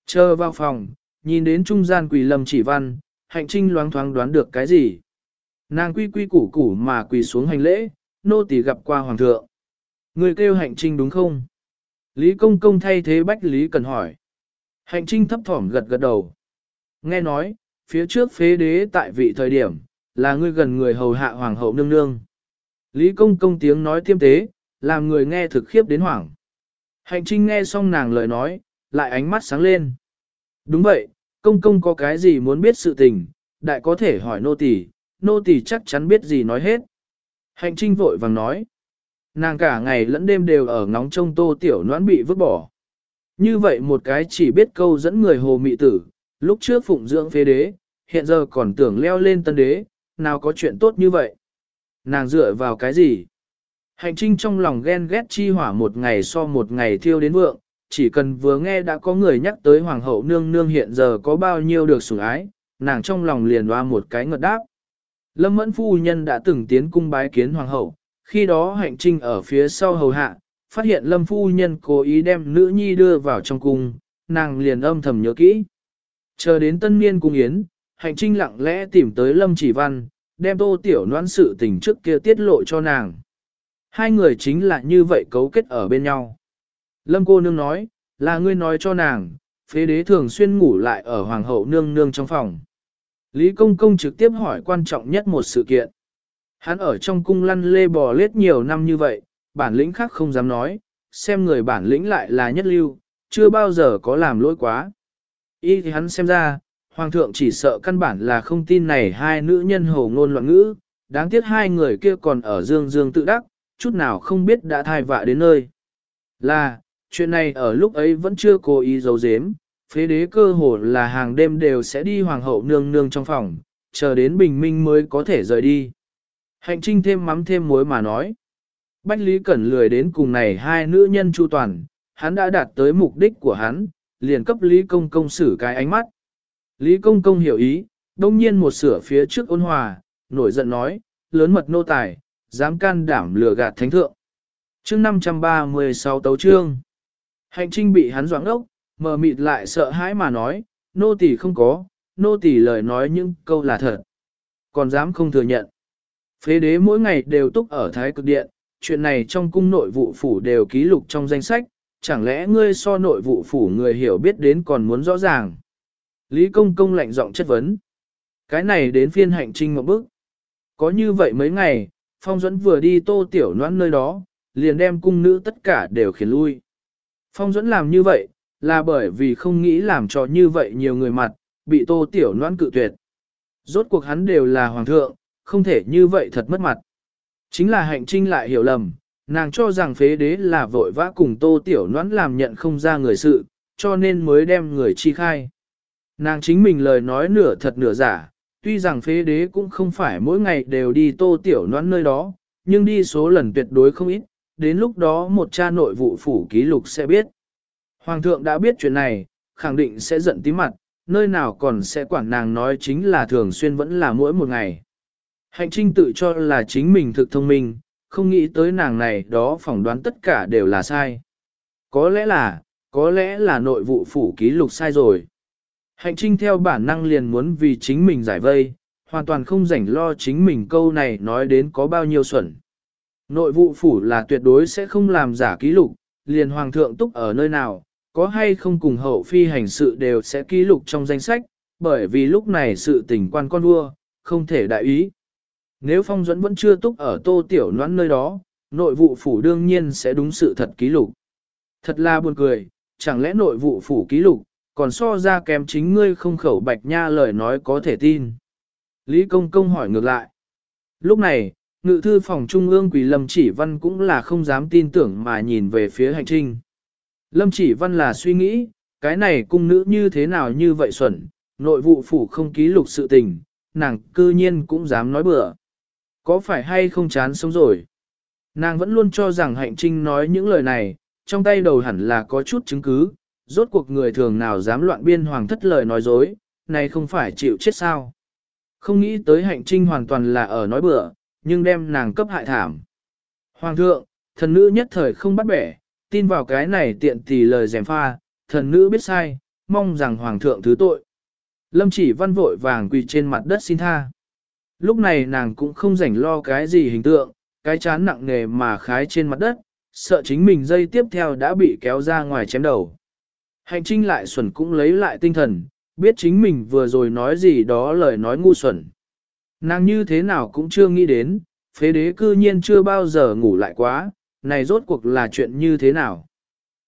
Chờ vào phòng, nhìn đến trung gian quỳ lâm chỉ văn, hạnh trinh loáng thoáng đoán được cái gì. Nàng quy quy củ củ mà quỳ xuống hành lễ, nô tỳ gặp qua hoàng thượng. Người kêu hạnh trinh đúng không? Lý công công thay thế bách Lý cần hỏi. Hạnh trinh thấp thỏm gật gật đầu. Nghe nói, phía trước phế đế tại vị thời điểm, là ngươi gần người hầu hạ hoàng hậu nương nương. Lý công công tiếng nói tiêm tế, làm người nghe thực khiếp đến hoảng. Hạnh trinh nghe xong nàng lời nói, lại ánh mắt sáng lên. Đúng vậy, công công có cái gì muốn biết sự tình, đại có thể hỏi nô tỳ, nô tỳ chắc chắn biết gì nói hết. Hạnh trinh vội vàng nói. Nàng cả ngày lẫn đêm đều ở ngóng trông tô tiểu noãn bị vứt bỏ. Như vậy một cái chỉ biết câu dẫn người hồ mị tử, lúc trước phụng dưỡng phế đế, hiện giờ còn tưởng leo lên tân đế, nào có chuyện tốt như vậy. Nàng dựa vào cái gì? Hành trinh trong lòng ghen ghét chi hỏa một ngày so một ngày thiêu đến vượng, chỉ cần vừa nghe đã có người nhắc tới hoàng hậu nương nương hiện giờ có bao nhiêu được sủng ái, nàng trong lòng liền hoa một cái ngợt đáp. Lâm mẫn phu nhân đã từng tiến cung bái kiến hoàng hậu, khi đó hạnh trinh ở phía sau hầu hạ, phát hiện lâm phu nhân cố ý đem nữ nhi đưa vào trong cung, nàng liền âm thầm nhớ kỹ. Chờ đến tân niên cung yến, hạnh trinh lặng lẽ tìm tới lâm chỉ văn, đem tô tiểu noan sự tình trước kia tiết lộ cho nàng. Hai người chính là như vậy cấu kết ở bên nhau. Lâm cô nương nói, là ngươi nói cho nàng, phế đế thường xuyên ngủ lại ở hoàng hậu nương nương trong phòng. Lý công công trực tiếp hỏi quan trọng nhất một sự kiện. Hắn ở trong cung lăn lê bò lết nhiều năm như vậy, bản lĩnh khác không dám nói, xem người bản lĩnh lại là nhất lưu, chưa bao giờ có làm lỗi quá. Y thì hắn xem ra, hoàng thượng chỉ sợ căn bản là không tin này hai nữ nhân hồ ngôn loạn ngữ, đáng tiếc hai người kia còn ở dương dương tự đắc, chút nào không biết đã thai vạ đến nơi. Là, chuyện này ở lúc ấy vẫn chưa cố ý giấu giếm, phế đế cơ hồ là hàng đêm đều sẽ đi hoàng hậu nương nương trong phòng, chờ đến bình minh mới có thể rời đi. Hạnh trinh thêm mắm thêm muối mà nói. Bách Lý Cẩn lười đến cùng này hai nữ nhân chu toàn, hắn đã đạt tới mục đích của hắn, liền cấp Lý Công Công xử cái ánh mắt. Lý Công Công hiểu ý, đông nhiên một sửa phía trước ôn hòa, nổi giận nói, lớn mật nô tài, dám can đảm lừa gạt thánh thượng. chương 536 tấu trương, hành trinh bị hắn doãn ốc, mờ mịt lại sợ hãi mà nói, nô tỳ không có, nô tỳ lời nói những câu là thật. Còn dám không thừa nhận. Phế đế mỗi ngày đều túc ở thái cực điện, chuyện này trong cung nội vụ phủ đều ký lục trong danh sách, chẳng lẽ ngươi so nội vụ phủ người hiểu biết đến còn muốn rõ ràng. Lý công công lạnh giọng chất vấn. Cái này đến phiên hành trinh một bước. Có như vậy mấy ngày, Phong Duẫn vừa đi tô tiểu noãn nơi đó, liền đem cung nữ tất cả đều khiến lui. Phong Duẫn làm như vậy, là bởi vì không nghĩ làm cho như vậy nhiều người mặt, bị tô tiểu noãn cự tuyệt. Rốt cuộc hắn đều là hoàng thượng, không thể như vậy thật mất mặt. Chính là hạnh trinh lại hiểu lầm, nàng cho rằng phế đế là vội vã cùng tô tiểu noãn làm nhận không ra người sự, cho nên mới đem người chi khai. Nàng chính mình lời nói nửa thật nửa giả, tuy rằng phế đế cũng không phải mỗi ngày đều đi tô tiểu noãn nơi đó, nhưng đi số lần tuyệt đối không ít, đến lúc đó một cha nội vụ phủ ký lục sẽ biết. Hoàng thượng đã biết chuyện này, khẳng định sẽ giận tí mặt, nơi nào còn sẽ quản nàng nói chính là thường xuyên vẫn là mỗi một ngày. Hạnh trinh tự cho là chính mình thực thông minh, không nghĩ tới nàng này đó phỏng đoán tất cả đều là sai. Có lẽ là, có lẽ là nội vụ phủ ký lục sai rồi. Hạnh trinh theo bản năng liền muốn vì chính mình giải vây, hoàn toàn không rảnh lo chính mình câu này nói đến có bao nhiêu xuẩn. Nội vụ phủ là tuyệt đối sẽ không làm giả ký lục, liền hoàng thượng túc ở nơi nào, có hay không cùng hậu phi hành sự đều sẽ ký lục trong danh sách, bởi vì lúc này sự tình quan con vua, không thể đại ý. Nếu phong dẫn vẫn chưa túc ở tô tiểu noãn nơi đó, nội vụ phủ đương nhiên sẽ đúng sự thật ký lục. Thật là buồn cười, chẳng lẽ nội vụ phủ ký lục, còn so ra kém chính ngươi không khẩu bạch nha lời nói có thể tin. Lý Công Công hỏi ngược lại. Lúc này, ngự thư phòng trung ương quỷ Lâm Chỉ Văn cũng là không dám tin tưởng mà nhìn về phía hành trinh. Lâm Chỉ Văn là suy nghĩ, cái này cung nữ như thế nào như vậy xuẩn, nội vụ phủ không ký lục sự tình, nàng cư nhiên cũng dám nói bừa. Có phải hay không chán sống rồi? Nàng vẫn luôn cho rằng hạnh trinh nói những lời này, trong tay đầu hẳn là có chút chứng cứ, rốt cuộc người thường nào dám loạn biên hoàng thất lời nói dối, này không phải chịu chết sao. Không nghĩ tới hạnh trinh hoàn toàn là ở nói bừa, nhưng đem nàng cấp hại thảm. Hoàng thượng, thần nữ nhất thời không bắt bẻ, tin vào cái này tiện tỷ lời dèm pha, thần nữ biết sai, mong rằng hoàng thượng thứ tội. Lâm chỉ văn vội vàng quỳ trên mặt đất xin tha. Lúc này nàng cũng không rảnh lo cái gì hình tượng, cái chán nặng nề mà khái trên mặt đất, sợ chính mình dây tiếp theo đã bị kéo ra ngoài chém đầu. Hành trinh lại xuẩn cũng lấy lại tinh thần, biết chính mình vừa rồi nói gì đó lời nói ngu xuẩn. Nàng như thế nào cũng chưa nghĩ đến, phế đế cư nhiên chưa bao giờ ngủ lại quá, này rốt cuộc là chuyện như thế nào.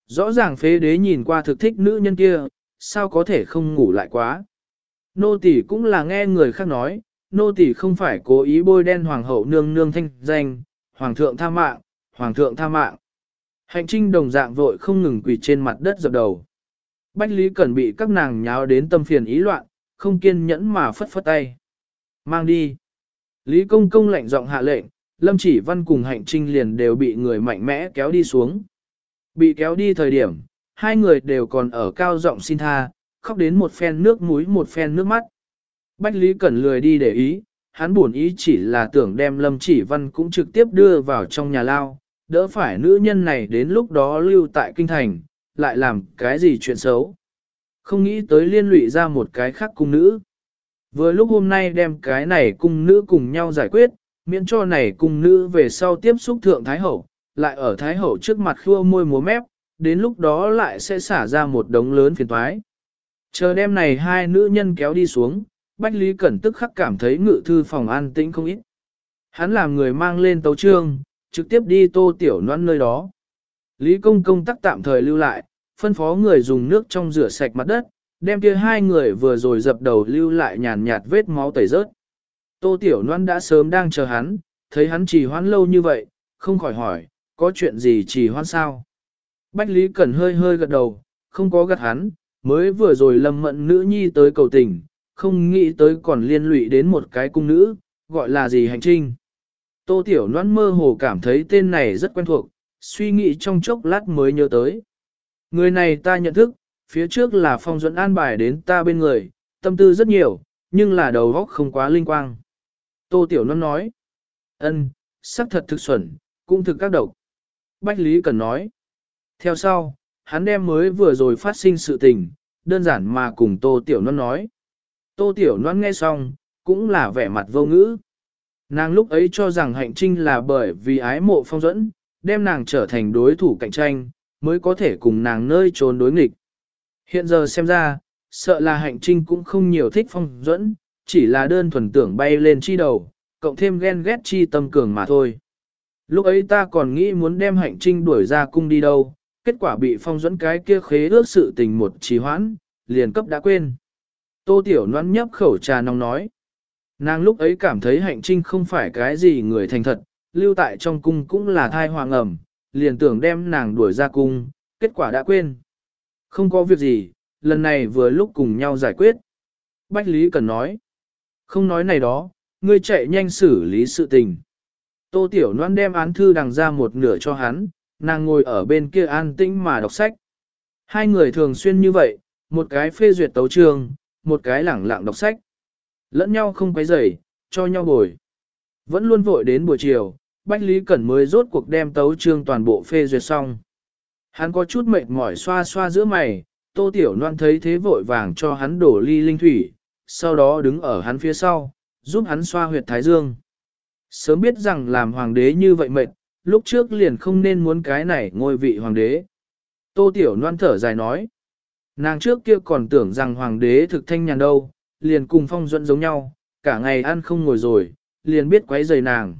Rõ ràng phế đế nhìn qua thực thích nữ nhân kia, sao có thể không ngủ lại quá. Nô tỷ cũng là nghe người khác nói, nô tỷ không phải cố ý bôi đen hoàng hậu nương nương thanh danh, hoàng thượng tha mạng, hoàng thượng tha mạng. Hành trinh đồng dạng vội không ngừng quỳ trên mặt đất dập đầu. Bách Lý Cẩn bị các nàng nháo đến tâm phiền ý loạn, không kiên nhẫn mà phất phất tay. Mang đi. Lý Công Công lạnh giọng hạ lệnh, Lâm Chỉ Văn cùng Hạnh Trinh liền đều bị người mạnh mẽ kéo đi xuống. Bị kéo đi thời điểm, hai người đều còn ở cao giọng xin tha, khóc đến một phen nước mũi một phen nước mắt. Bách Lý Cẩn lười đi để ý, hắn buồn ý chỉ là tưởng đem Lâm Chỉ Văn cũng trực tiếp đưa vào trong nhà lao, đỡ phải nữ nhân này đến lúc đó lưu tại kinh thành, lại làm cái gì chuyện xấu. Không nghĩ tới liên lụy ra một cái khác cung nữ. Vừa lúc hôm nay đem cái này cung nữ cùng nhau giải quyết, miễn cho này cung nữ về sau tiếp xúc thượng Thái Hậu, lại ở Thái Hậu trước mặt khua môi múa mép, đến lúc đó lại sẽ xả ra một đống lớn phiền toái. Chờ đêm này hai nữ nhân kéo đi xuống, Bách Lý Cẩn tức khắc cảm thấy ngự thư phòng an tĩnh không ít. Hắn làm người mang lên tấu trương, trực tiếp đi tô tiểu noan nơi đó. Lý công công tắc tạm thời lưu lại, phân phó người dùng nước trong rửa sạch mặt đất, đem kia hai người vừa rồi dập đầu lưu lại nhàn nhạt vết máu tẩy rớt. Tô tiểu Loan đã sớm đang chờ hắn, thấy hắn trì hoãn lâu như vậy, không khỏi hỏi, có chuyện gì trì hoãn sao? Bách Lý Cẩn hơi hơi gật đầu, không có gật hắn, mới vừa rồi lâm mận nữ nhi tới cầu tình, không nghĩ tới còn liên lụy đến một cái cung nữ, gọi là gì hành trinh. Tô Tiểu Loan mơ hồ cảm thấy tên này rất quen thuộc, suy nghĩ trong chốc lát mới nhớ tới. Người này ta nhận thức, phía trước là phong dẫn an bài đến ta bên người, tâm tư rất nhiều, nhưng là đầu óc không quá linh quang. Tô Tiểu Loan nói, ân, sắc thật thực xuẩn, cũng thực các độc. Bách Lý Cần nói, theo sau, hắn đem mới vừa rồi phát sinh sự tình, đơn giản mà cùng Tô Tiểu Loan nói. Tô Tiểu Loan nghe xong, cũng là vẻ mặt vô ngữ. Nàng lúc ấy cho rằng hạnh trinh là bởi vì ái mộ phong dẫn, đem nàng trở thành đối thủ cạnh tranh, mới có thể cùng nàng nơi trốn đối nghịch. Hiện giờ xem ra, sợ là hạnh trinh cũng không nhiều thích phong dẫn, chỉ là đơn thuần tưởng bay lên chi đầu, cộng thêm ghen ghét chi tâm cường mà thôi. Lúc ấy ta còn nghĩ muốn đem hạnh trinh đuổi ra cung đi đâu, kết quả bị phong dẫn cái kia khế ước sự tình một trì hoãn, liền cấp đã quên. Tô Tiểu Loan nhấp khẩu trà nóng nói. Nàng lúc ấy cảm thấy hạnh trinh không phải cái gì người thành thật, lưu tại trong cung cũng là thai hoàng ẩm, liền tưởng đem nàng đuổi ra cung, kết quả đã quên. Không có việc gì, lần này vừa lúc cùng nhau giải quyết. Bách Lý cần nói. Không nói này đó, ngươi chạy nhanh xử lý sự tình. Tô Tiểu Loan đem án thư đằng ra một nửa cho hắn, nàng ngồi ở bên kia an tĩnh mà đọc sách. Hai người thường xuyên như vậy, một cái phê duyệt tấu trường, một cái lẳng lặng đọc sách. Lẫn nhau không quấy rầy, cho nhau bồi. Vẫn luôn vội đến buổi chiều, Bách Lý Cẩn mới rốt cuộc đem tấu trương toàn bộ phê duyệt xong. Hắn có chút mệt mỏi xoa xoa giữa mày, Tô Tiểu Loan thấy thế vội vàng cho hắn đổ ly linh thủy, sau đó đứng ở hắn phía sau, giúp hắn xoa huyệt thái dương. Sớm biết rằng làm hoàng đế như vậy mệt, lúc trước liền không nên muốn cái này ngôi vị hoàng đế. Tô Tiểu Loan thở dài nói, nàng trước kia còn tưởng rằng hoàng đế thực thanh nhàn đâu, liền cùng phong duẫn giống nhau, cả ngày ăn không ngồi rồi, liền biết quấy rầy nàng.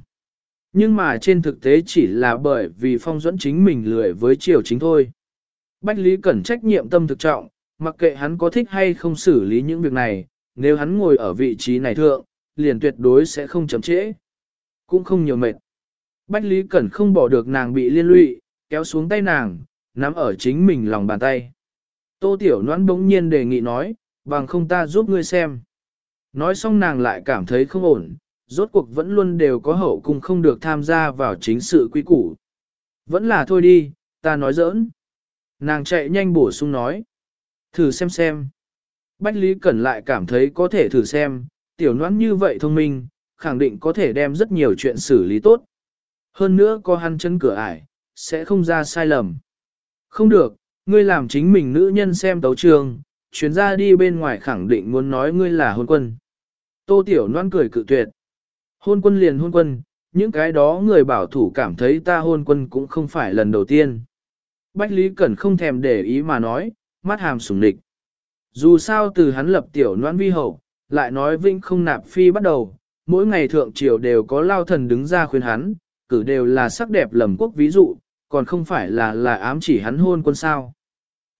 Nhưng mà trên thực tế chỉ là bởi vì phong duẫn chính mình lười với triều chính thôi. Bách Lý Cẩn trách nhiệm tâm thực trọng, mặc kệ hắn có thích hay không xử lý những việc này, nếu hắn ngồi ở vị trí này thượng, liền tuyệt đối sẽ không chậm trễ. Cũng không nhiều mệt. Bách Lý Cẩn không bỏ được nàng bị liên lụy, kéo xuống tay nàng, nắm ở chính mình lòng bàn tay. Tô Tiểu Noãn bỗng nhiên đề nghị nói, bằng không ta giúp ngươi xem. Nói xong nàng lại cảm thấy không ổn, rốt cuộc vẫn luôn đều có hậu cung không được tham gia vào chính sự quy củ. Vẫn là thôi đi, ta nói giỡn. Nàng chạy nhanh bổ sung nói. Thử xem xem. Bách Lý Cẩn lại cảm thấy có thể thử xem, tiểu noãn như vậy thông minh, khẳng định có thể đem rất nhiều chuyện xử lý tốt. Hơn nữa có hắn chân cửa ải, sẽ không ra sai lầm. Không được, ngươi làm chính mình nữ nhân xem tấu trường, chuyến ra đi bên ngoài khẳng định muốn nói ngươi là hôn quân. Tô Tiểu noan cười cự tuyệt. Hôn quân liền hôn quân, những cái đó người bảo thủ cảm thấy ta hôn quân cũng không phải lần đầu tiên. Bách Lý Cẩn không thèm để ý mà nói, mắt hàm sủng địch. Dù sao từ hắn lập tiểu noan vi hậu, lại nói vinh không nạp phi bắt đầu, mỗi ngày thượng triều đều có lao thần đứng ra khuyên hắn, cử đều là sắc đẹp lầm quốc ví dụ, còn không phải là là ám chỉ hắn hôn quân sao.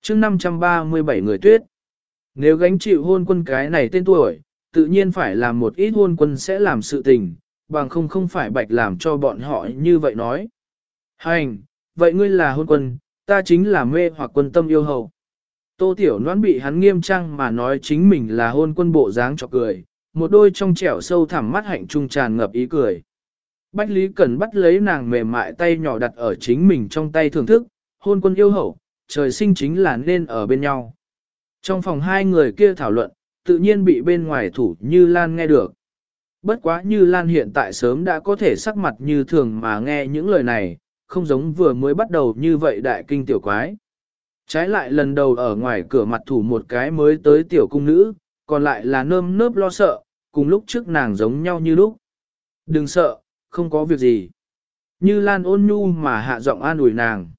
chương 537 người tuyết, nếu gánh chịu hôn quân cái này tên tuổi, tự nhiên phải làm một ít hôn quân sẽ làm sự tình, bằng không không phải bạch làm cho bọn họ như vậy nói. Hành, vậy ngươi là hôn quân, ta chính là mê hoặc quân tâm yêu hậu. Tô Tiểu Loan bị hắn nghiêm trang mà nói chính mình là hôn quân bộ dáng cho cười, một đôi trong trẻo sâu thẳm mắt hạnh trung tràn ngập ý cười. Bách Lý Cẩn bắt lấy nàng mềm mại tay nhỏ đặt ở chính mình trong tay thưởng thức, hôn quân yêu hậu, trời sinh chính là nên ở bên nhau. Trong phòng hai người kia thảo luận, tự nhiên bị bên ngoài thủ Như Lan nghe được. Bất quá Như Lan hiện tại sớm đã có thể sắc mặt như thường mà nghe những lời này, không giống vừa mới bắt đầu như vậy đại kinh tiểu quái. Trái lại lần đầu ở ngoài cửa mặt thủ một cái mới tới tiểu cung nữ, còn lại là nơm nớp lo sợ, cùng lúc trước nàng giống nhau như lúc. Đừng sợ, không có việc gì. Như Lan ôn nhu mà hạ giọng an ủi nàng.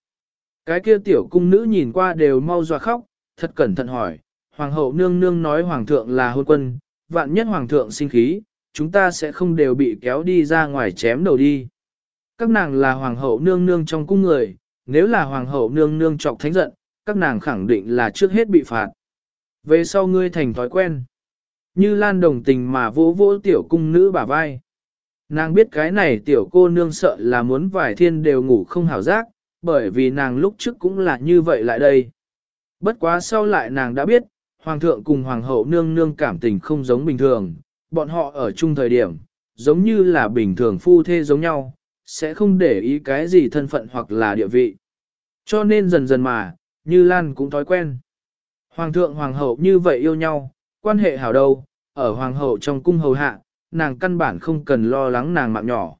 Cái kia tiểu cung nữ nhìn qua đều mau dọa khóc, thật cẩn thận hỏi, Hoàng hậu nương nương nói Hoàng thượng là hôn quân, vạn nhất Hoàng thượng sinh khí, chúng ta sẽ không đều bị kéo đi ra ngoài chém đầu đi. Các nàng là Hoàng hậu nương nương trong cung người, nếu là Hoàng hậu nương nương trọc thánh giận, các nàng khẳng định là trước hết bị phạt. Về sau ngươi thành thói quen. Như Lan đồng tình mà vỗ vỗ tiểu cung nữ bả vai. Nàng biết cái này tiểu cô nương sợ là muốn vài thiên đều ngủ không hảo giác, bởi vì nàng lúc trước cũng là như vậy lại đây. Bất quá sau lại nàng đã biết, hoàng thượng cùng hoàng hậu nương nương cảm tình không giống bình thường, bọn họ ở chung thời điểm, giống như là bình thường phu thê giống nhau, sẽ không để ý cái gì thân phận hoặc là địa vị. Cho nên dần dần mà, như Lan cũng thói quen. Hoàng thượng hoàng hậu như vậy yêu nhau, quan hệ hảo đâu, ở hoàng hậu trong cung hầu hạ, nàng căn bản không cần lo lắng nàng mạng nhỏ.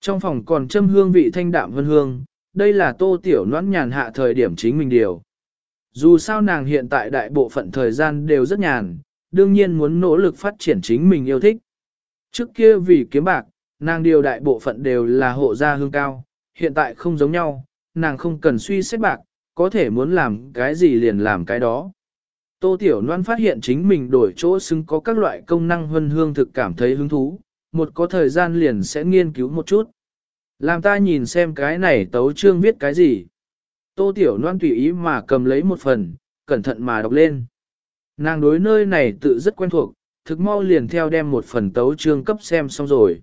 Trong phòng còn châm hương vị thanh đạm vân hương, đây là tô tiểu noãn nhàn hạ thời điểm chính mình điều. Dù sao nàng hiện tại đại bộ phận thời gian đều rất nhàn, đương nhiên muốn nỗ lực phát triển chính mình yêu thích. Trước kia vì kiếm bạc, nàng điều đại bộ phận đều là hộ gia hương cao, hiện tại không giống nhau, nàng không cần suy xét bạc, có thể muốn làm cái gì liền làm cái đó. Tô Tiểu Loan phát hiện chính mình đổi chỗ xứng có các loại công năng huân hương thực cảm thấy hứng thú, một có thời gian liền sẽ nghiên cứu một chút. Làm ta nhìn xem cái này tấu trương viết cái gì. Tô Tiểu Loan tùy ý mà cầm lấy một phần, cẩn thận mà đọc lên. Nàng đối nơi này tự rất quen thuộc, thực mau liền theo đem một phần tấu trương cấp xem xong rồi.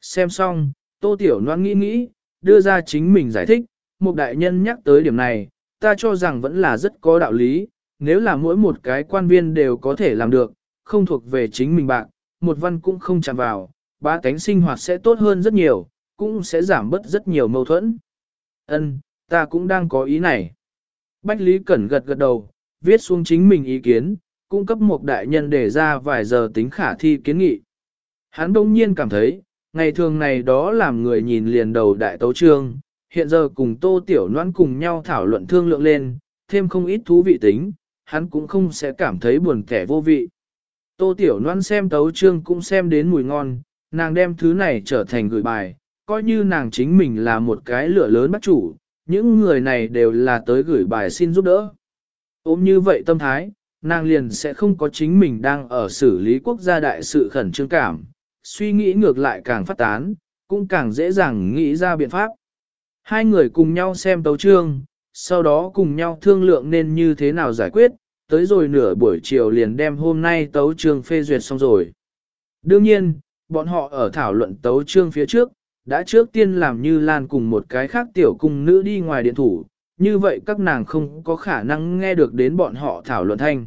Xem xong, Tô Tiểu Loan nghĩ nghĩ, đưa ra chính mình giải thích, một đại nhân nhắc tới điểm này, ta cho rằng vẫn là rất có đạo lý, nếu là mỗi một cái quan viên đều có thể làm được, không thuộc về chính mình bạn, một văn cũng không chạm vào, ba cánh sinh hoạt sẽ tốt hơn rất nhiều, cũng sẽ giảm bớt rất nhiều mâu thuẫn. Ân, ta cũng đang có ý này. Bách Lý Cẩn gật gật đầu, viết xuống chính mình ý kiến, cung cấp một đại nhân để ra vài giờ tính khả thi kiến nghị. Hắn đông nhiên cảm thấy, ngày thường này đó làm người nhìn liền đầu đại tấu trương, hiện giờ cùng tô tiểu noan cùng nhau thảo luận thương lượng lên, thêm không ít thú vị tính, hắn cũng không sẽ cảm thấy buồn kẻ vô vị. Tô tiểu noan xem tấu trương cũng xem đến mùi ngon, nàng đem thứ này trở thành gửi bài, coi như nàng chính mình là một cái lửa lớn bắt chủ, những người này đều là tới gửi bài xin giúp đỡ. Ôm như vậy tâm thái, nàng liền sẽ không có chính mình đang ở xử lý quốc gia đại sự khẩn trương cảm, suy nghĩ ngược lại càng phát tán, cũng càng dễ dàng nghĩ ra biện pháp. Hai người cùng nhau xem tấu trương, sau đó cùng nhau thương lượng nên như thế nào giải quyết, tới rồi nửa buổi chiều liền đem hôm nay tấu trương phê duyệt xong rồi. Đương nhiên, bọn họ ở thảo luận tấu trương phía trước, đã trước tiên làm như Lan cùng một cái khác tiểu cung nữ đi ngoài điện thủ, như vậy các nàng không có khả năng nghe được đến bọn họ thảo luận thanh.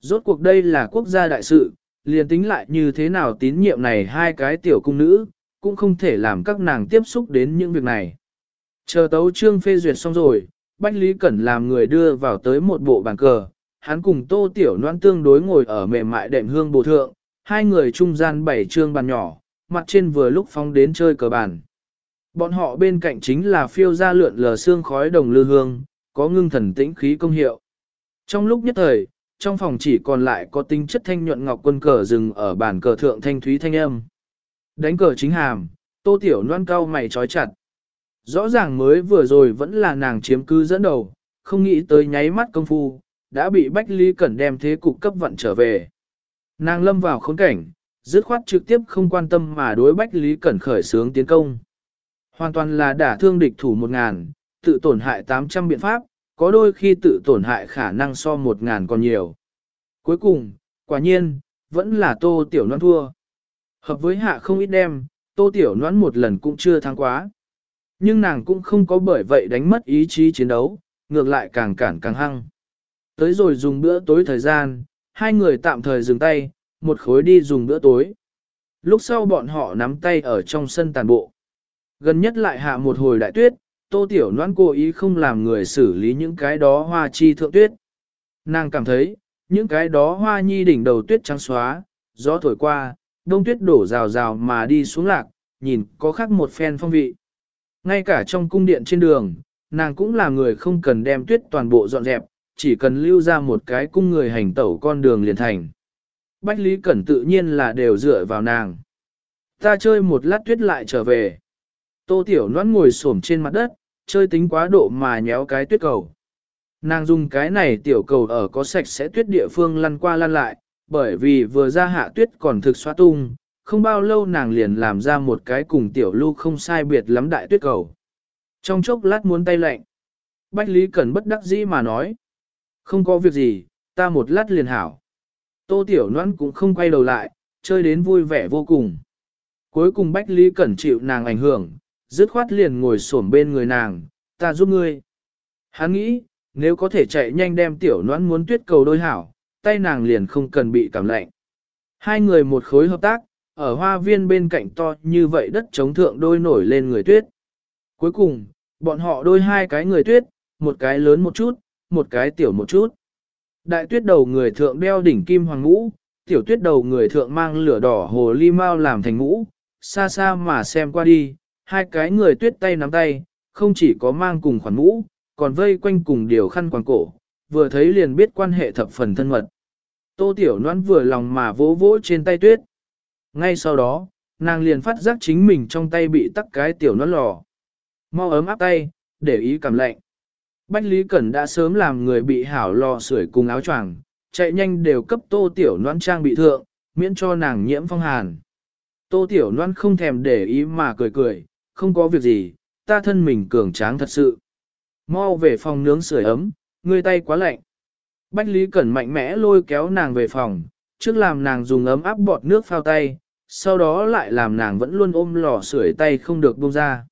Rốt cuộc đây là quốc gia đại sự, liền tính lại như thế nào tín nhiệm này hai cái tiểu cung nữ, cũng không thể làm các nàng tiếp xúc đến những việc này. Chờ tấu trương phê duyệt xong rồi, Bách Lý Cẩn làm người đưa vào tới một bộ bàn cờ, hắn cùng tô tiểu noan tương đối ngồi ở mềm mại đệm hương bồ thượng, hai người trung gian bảy trương bàn nhỏ, mặt trên vừa lúc phóng đến chơi cờ bàn. Bọn họ bên cạnh chính là phiêu ra lượn lờ xương khói đồng lư hương, có ngưng thần tĩnh khí công hiệu. Trong lúc nhất thời, trong phòng chỉ còn lại có tính chất thanh nhuận ngọc quân cờ rừng ở bàn cờ thượng thanh thúy thanh âm. Đánh cờ chính hàm, tô tiểu loan cao mày trói chặt. Rõ ràng mới vừa rồi vẫn là nàng chiếm cứ dẫn đầu, không nghĩ tới nháy mắt công phu, đã bị Bách Lý Cẩn đem thế cục cấp vận trở về. Nàng lâm vào khốn cảnh, dứt khoát trực tiếp không quan tâm mà đối Bách Lý Cẩn khởi sướng tiến công. Hoàn toàn là đả thương địch thủ một ngàn, tự tổn hại 800 biện pháp, có đôi khi tự tổn hại khả năng so một ngàn còn nhiều. Cuối cùng, quả nhiên, vẫn là tô tiểu noan thua. Hợp với hạ không ít đem, tô tiểu noan một lần cũng chưa thắng quá. Nhưng nàng cũng không có bởi vậy đánh mất ý chí chiến đấu, ngược lại càng cản càng hăng. Tới rồi dùng bữa tối thời gian, hai người tạm thời dừng tay, một khối đi dùng bữa tối. Lúc sau bọn họ nắm tay ở trong sân tàn bộ. Gần nhất lại hạ một hồi đại tuyết, tô tiểu noan cố ý không làm người xử lý những cái đó hoa chi thượng tuyết. Nàng cảm thấy, những cái đó hoa nhi đỉnh đầu tuyết trắng xóa, gió thổi qua, đông tuyết đổ rào rào mà đi xuống lạc, nhìn có khác một phen phong vị. Ngay cả trong cung điện trên đường, nàng cũng là người không cần đem tuyết toàn bộ dọn dẹp, chỉ cần lưu ra một cái cung người hành tẩu con đường liền thành. Bách Lý Cẩn tự nhiên là đều dựa vào nàng. Ta chơi một lát tuyết lại trở về. Tô Tiểu Loan ngồi xổm trên mặt đất, chơi tính quá độ mà nhéo cái tuyết cầu. Nàng dùng cái này tiểu cầu ở có sạch sẽ tuyết địa phương lăn qua lăn lại, bởi vì vừa ra hạ tuyết còn thực xóa tung, không bao lâu nàng liền làm ra một cái cùng tiểu lưu không sai biệt lắm đại tuyết cầu. Trong chốc lát muốn tay lạnh, Bách Lý Cẩn bất đắc dĩ mà nói. Không có việc gì, ta một lát liền hảo. Tô Tiểu Loan cũng không quay đầu lại, chơi đến vui vẻ vô cùng. Cuối cùng Bách Lý Cẩn chịu nàng ảnh hưởng, dứt khoát liền ngồi xổm bên người nàng, ta giúp ngươi. Hắn nghĩ, nếu có thể chạy nhanh đem Tiểu Loan muốn tuyết cầu đôi hảo, tay nàng liền không cần bị cảm lạnh. Hai người một khối hợp tác, ở hoa viên bên cạnh to như vậy đất chống thượng đôi nổi lên người tuyết. Cuối cùng, bọn họ đôi hai cái người tuyết, một cái lớn một chút, một cái tiểu một chút. Đại tuyết đầu người thượng đeo đỉnh kim hoàng ngũ, tiểu tuyết đầu người thượng mang lửa đỏ hồ ly mau làm thành ngũ, xa xa mà xem qua đi, hai cái người tuyết tay nắm tay, không chỉ có mang cùng khoản ngũ, còn vây quanh cùng điều khăn quàng cổ, vừa thấy liền biết quan hệ thập phần thân mật. Tô Tiểu noan vừa lòng mà vỗ vỗ trên tay tuyết. Ngay sau đó, nàng liền phát giác chính mình trong tay bị tắc cái tiểu nón lò. Mau ấm áp tay, để ý cảm lạnh. Bách Lý Cẩn đã sớm làm người bị hảo lò sưởi cùng áo choàng, chạy nhanh đều cấp tô tiểu noan trang bị thượng, miễn cho nàng nhiễm phong hàn. Tô tiểu noan không thèm để ý mà cười cười, không có việc gì, ta thân mình cường tráng thật sự. Mau về phòng nướng sưởi ấm, người tay quá lạnh. Bách Lý Cẩn mạnh mẽ lôi kéo nàng về phòng, trước làm nàng dùng ấm áp bọt nước phao tay, sau đó lại làm nàng vẫn luôn ôm lò sưởi tay không được buông ra.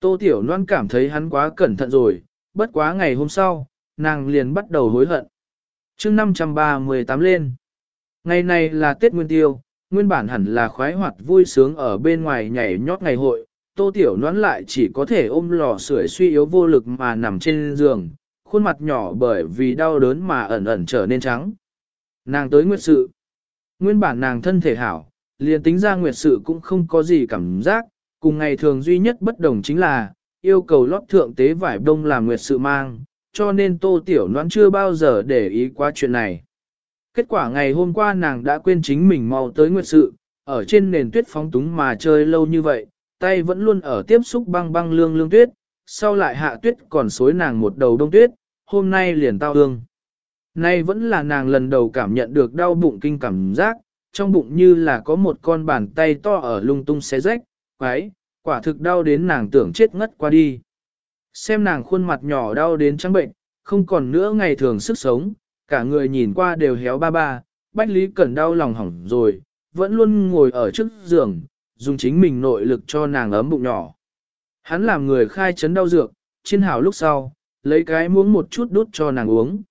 Tô Tiểu Loan cảm thấy hắn quá cẩn thận rồi, bất quá ngày hôm sau, nàng liền bắt đầu hối hận. chương 538 lên. Ngày này là Tết Nguyên Tiêu, nguyên bản hẳn là khoái hoạt vui sướng ở bên ngoài nhảy nhót ngày hội, Tô Tiểu Loan lại chỉ có thể ôm lò sưởi suy yếu vô lực mà nằm trên giường, khuôn mặt nhỏ bởi vì đau đớn mà ẩn ẩn trở nên trắng. Nàng tới nguyệt sự. Nguyên bản nàng thân thể hảo, liền tính ra nguyệt sự cũng không có gì cảm giác, cùng ngày thường duy nhất bất đồng chính là, yêu cầu lót thượng tế vải đông làm nguyệt sự mang, cho nên tô tiểu noãn chưa bao giờ để ý qua chuyện này. Kết quả ngày hôm qua nàng đã quên chính mình mau tới nguyệt sự, ở trên nền tuyết phóng túng mà chơi lâu như vậy, tay vẫn luôn ở tiếp xúc băng băng lương lương tuyết, sau lại hạ tuyết còn xối nàng một đầu đông tuyết, hôm nay liền tao hương. Nay vẫn là nàng lần đầu cảm nhận được đau bụng kinh cảm giác, trong bụng như là có một con bàn tay to ở lung tung xé rách, quái, quả thực đau đến nàng tưởng chết ngất qua đi. Xem nàng khuôn mặt nhỏ đau đến trắng bệnh, không còn nữa ngày thường sức sống, cả người nhìn qua đều héo ba ba, Bách Lý Cẩn đau lòng hỏng rồi, vẫn luôn ngồi ở trước giường, dùng chính mình nội lực cho nàng ấm bụng nhỏ. Hắn làm người khai chấn đau dược, chiên hảo lúc sau, lấy cái muỗng một chút đút cho nàng uống.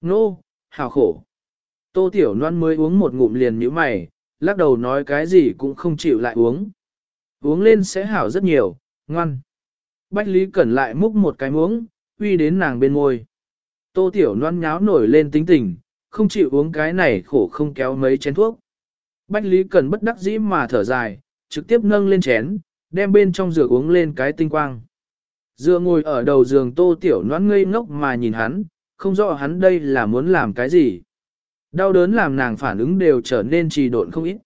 Nô, hảo khổ. Tô Tiểu Loan mới uống một ngụm liền như mày, lắc đầu nói cái gì cũng không chịu lại uống. Uống lên sẽ hảo rất nhiều, ngoan. Bách Lý Cẩn lại múc một cái muỗng, uy đến nàng bên môi. Tô Tiểu Loan nháo nổi lên tính tình, không chịu uống cái này khổ không kéo mấy chén thuốc. Bách Lý Cẩn bất đắc dĩ mà thở dài, trực tiếp nâng lên chén, đem bên trong dược uống lên cái tinh quang. Dựa ngồi ở đầu giường Tô Tiểu Loan ngây ngốc mà nhìn hắn, không rõ hắn đây là muốn làm cái gì. Đau đớn làm nàng phản ứng đều trở nên trì độn không ít.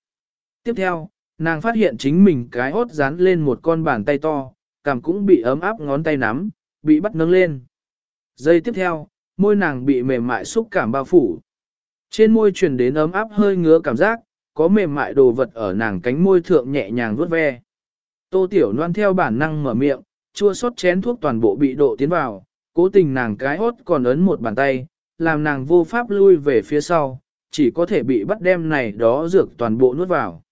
Tiếp theo, nàng phát hiện chính mình cái hốt dán lên một con bàn tay to, cảm cũng bị ấm áp ngón tay nắm, bị bắt nâng lên. Giây tiếp theo, môi nàng bị mềm mại xúc cảm bao phủ. Trên môi truyền đến ấm áp hơi ngứa cảm giác, có mềm mại đồ vật ở nàng cánh môi thượng nhẹ nhàng vuốt ve. Tô Tiểu Loan theo bản năng mở miệng, chua xót chén thuốc toàn bộ bị độ tiến vào, cố tình nàng cái hốt còn ấn một bàn tay, làm nàng vô pháp lui về phía sau, chỉ có thể bị bắt đem này đó dược toàn bộ nuốt vào.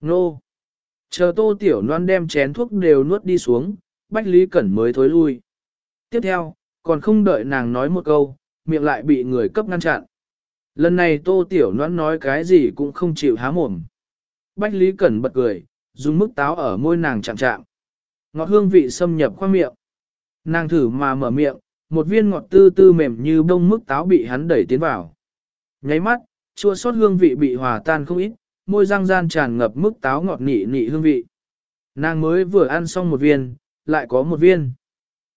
Nô! Chờ Tô Tiểu Loan đem chén thuốc đều nuốt đi xuống, Bách Lý Cẩn mới thối lui. Tiếp theo, còn không đợi nàng nói một câu, miệng lại bị người cấp ngăn chặn. Lần này Tô Tiểu Loan nói cái gì cũng không chịu há mồm. Bách Lý Cẩn bật cười, dùng mức táo ở môi nàng chạm chạm. Ngọt hương vị xâm nhập qua miệng. Nàng thử mà mở miệng, một viên ngọt tư tư mềm như bông mức táo bị hắn đẩy tiến vào. Nháy mắt, chua sót hương vị bị hòa tan không ít, môi răng gian tràn ngập mức táo ngọt nị nị hương vị. Nàng mới vừa ăn xong một viên, lại có một viên.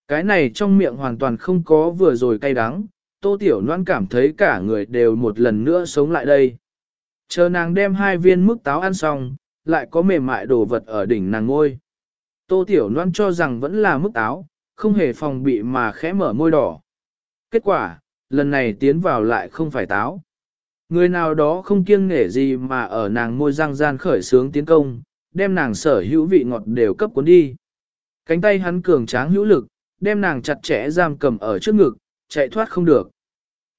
Cái này trong miệng hoàn toàn không có vừa rồi cay đắng, tô tiểu Loan cảm thấy cả người đều một lần nữa sống lại đây. Chờ nàng đem hai viên mức táo ăn xong, lại có mềm mại đồ vật ở đỉnh nàng ngôi. Tô tiểu Loan cho rằng vẫn là mức táo, không hề phòng bị mà khẽ mở môi đỏ. Kết quả, lần này tiến vào lại không phải táo. Người nào đó không kiêng nể gì mà ở nàng môi răng gian khởi sướng tiến công, đem nàng sở hữu vị ngọt đều cấp cuốn đi. Cánh tay hắn cường tráng hữu lực, đem nàng chặt chẽ giam cầm ở trước ngực, chạy thoát không được.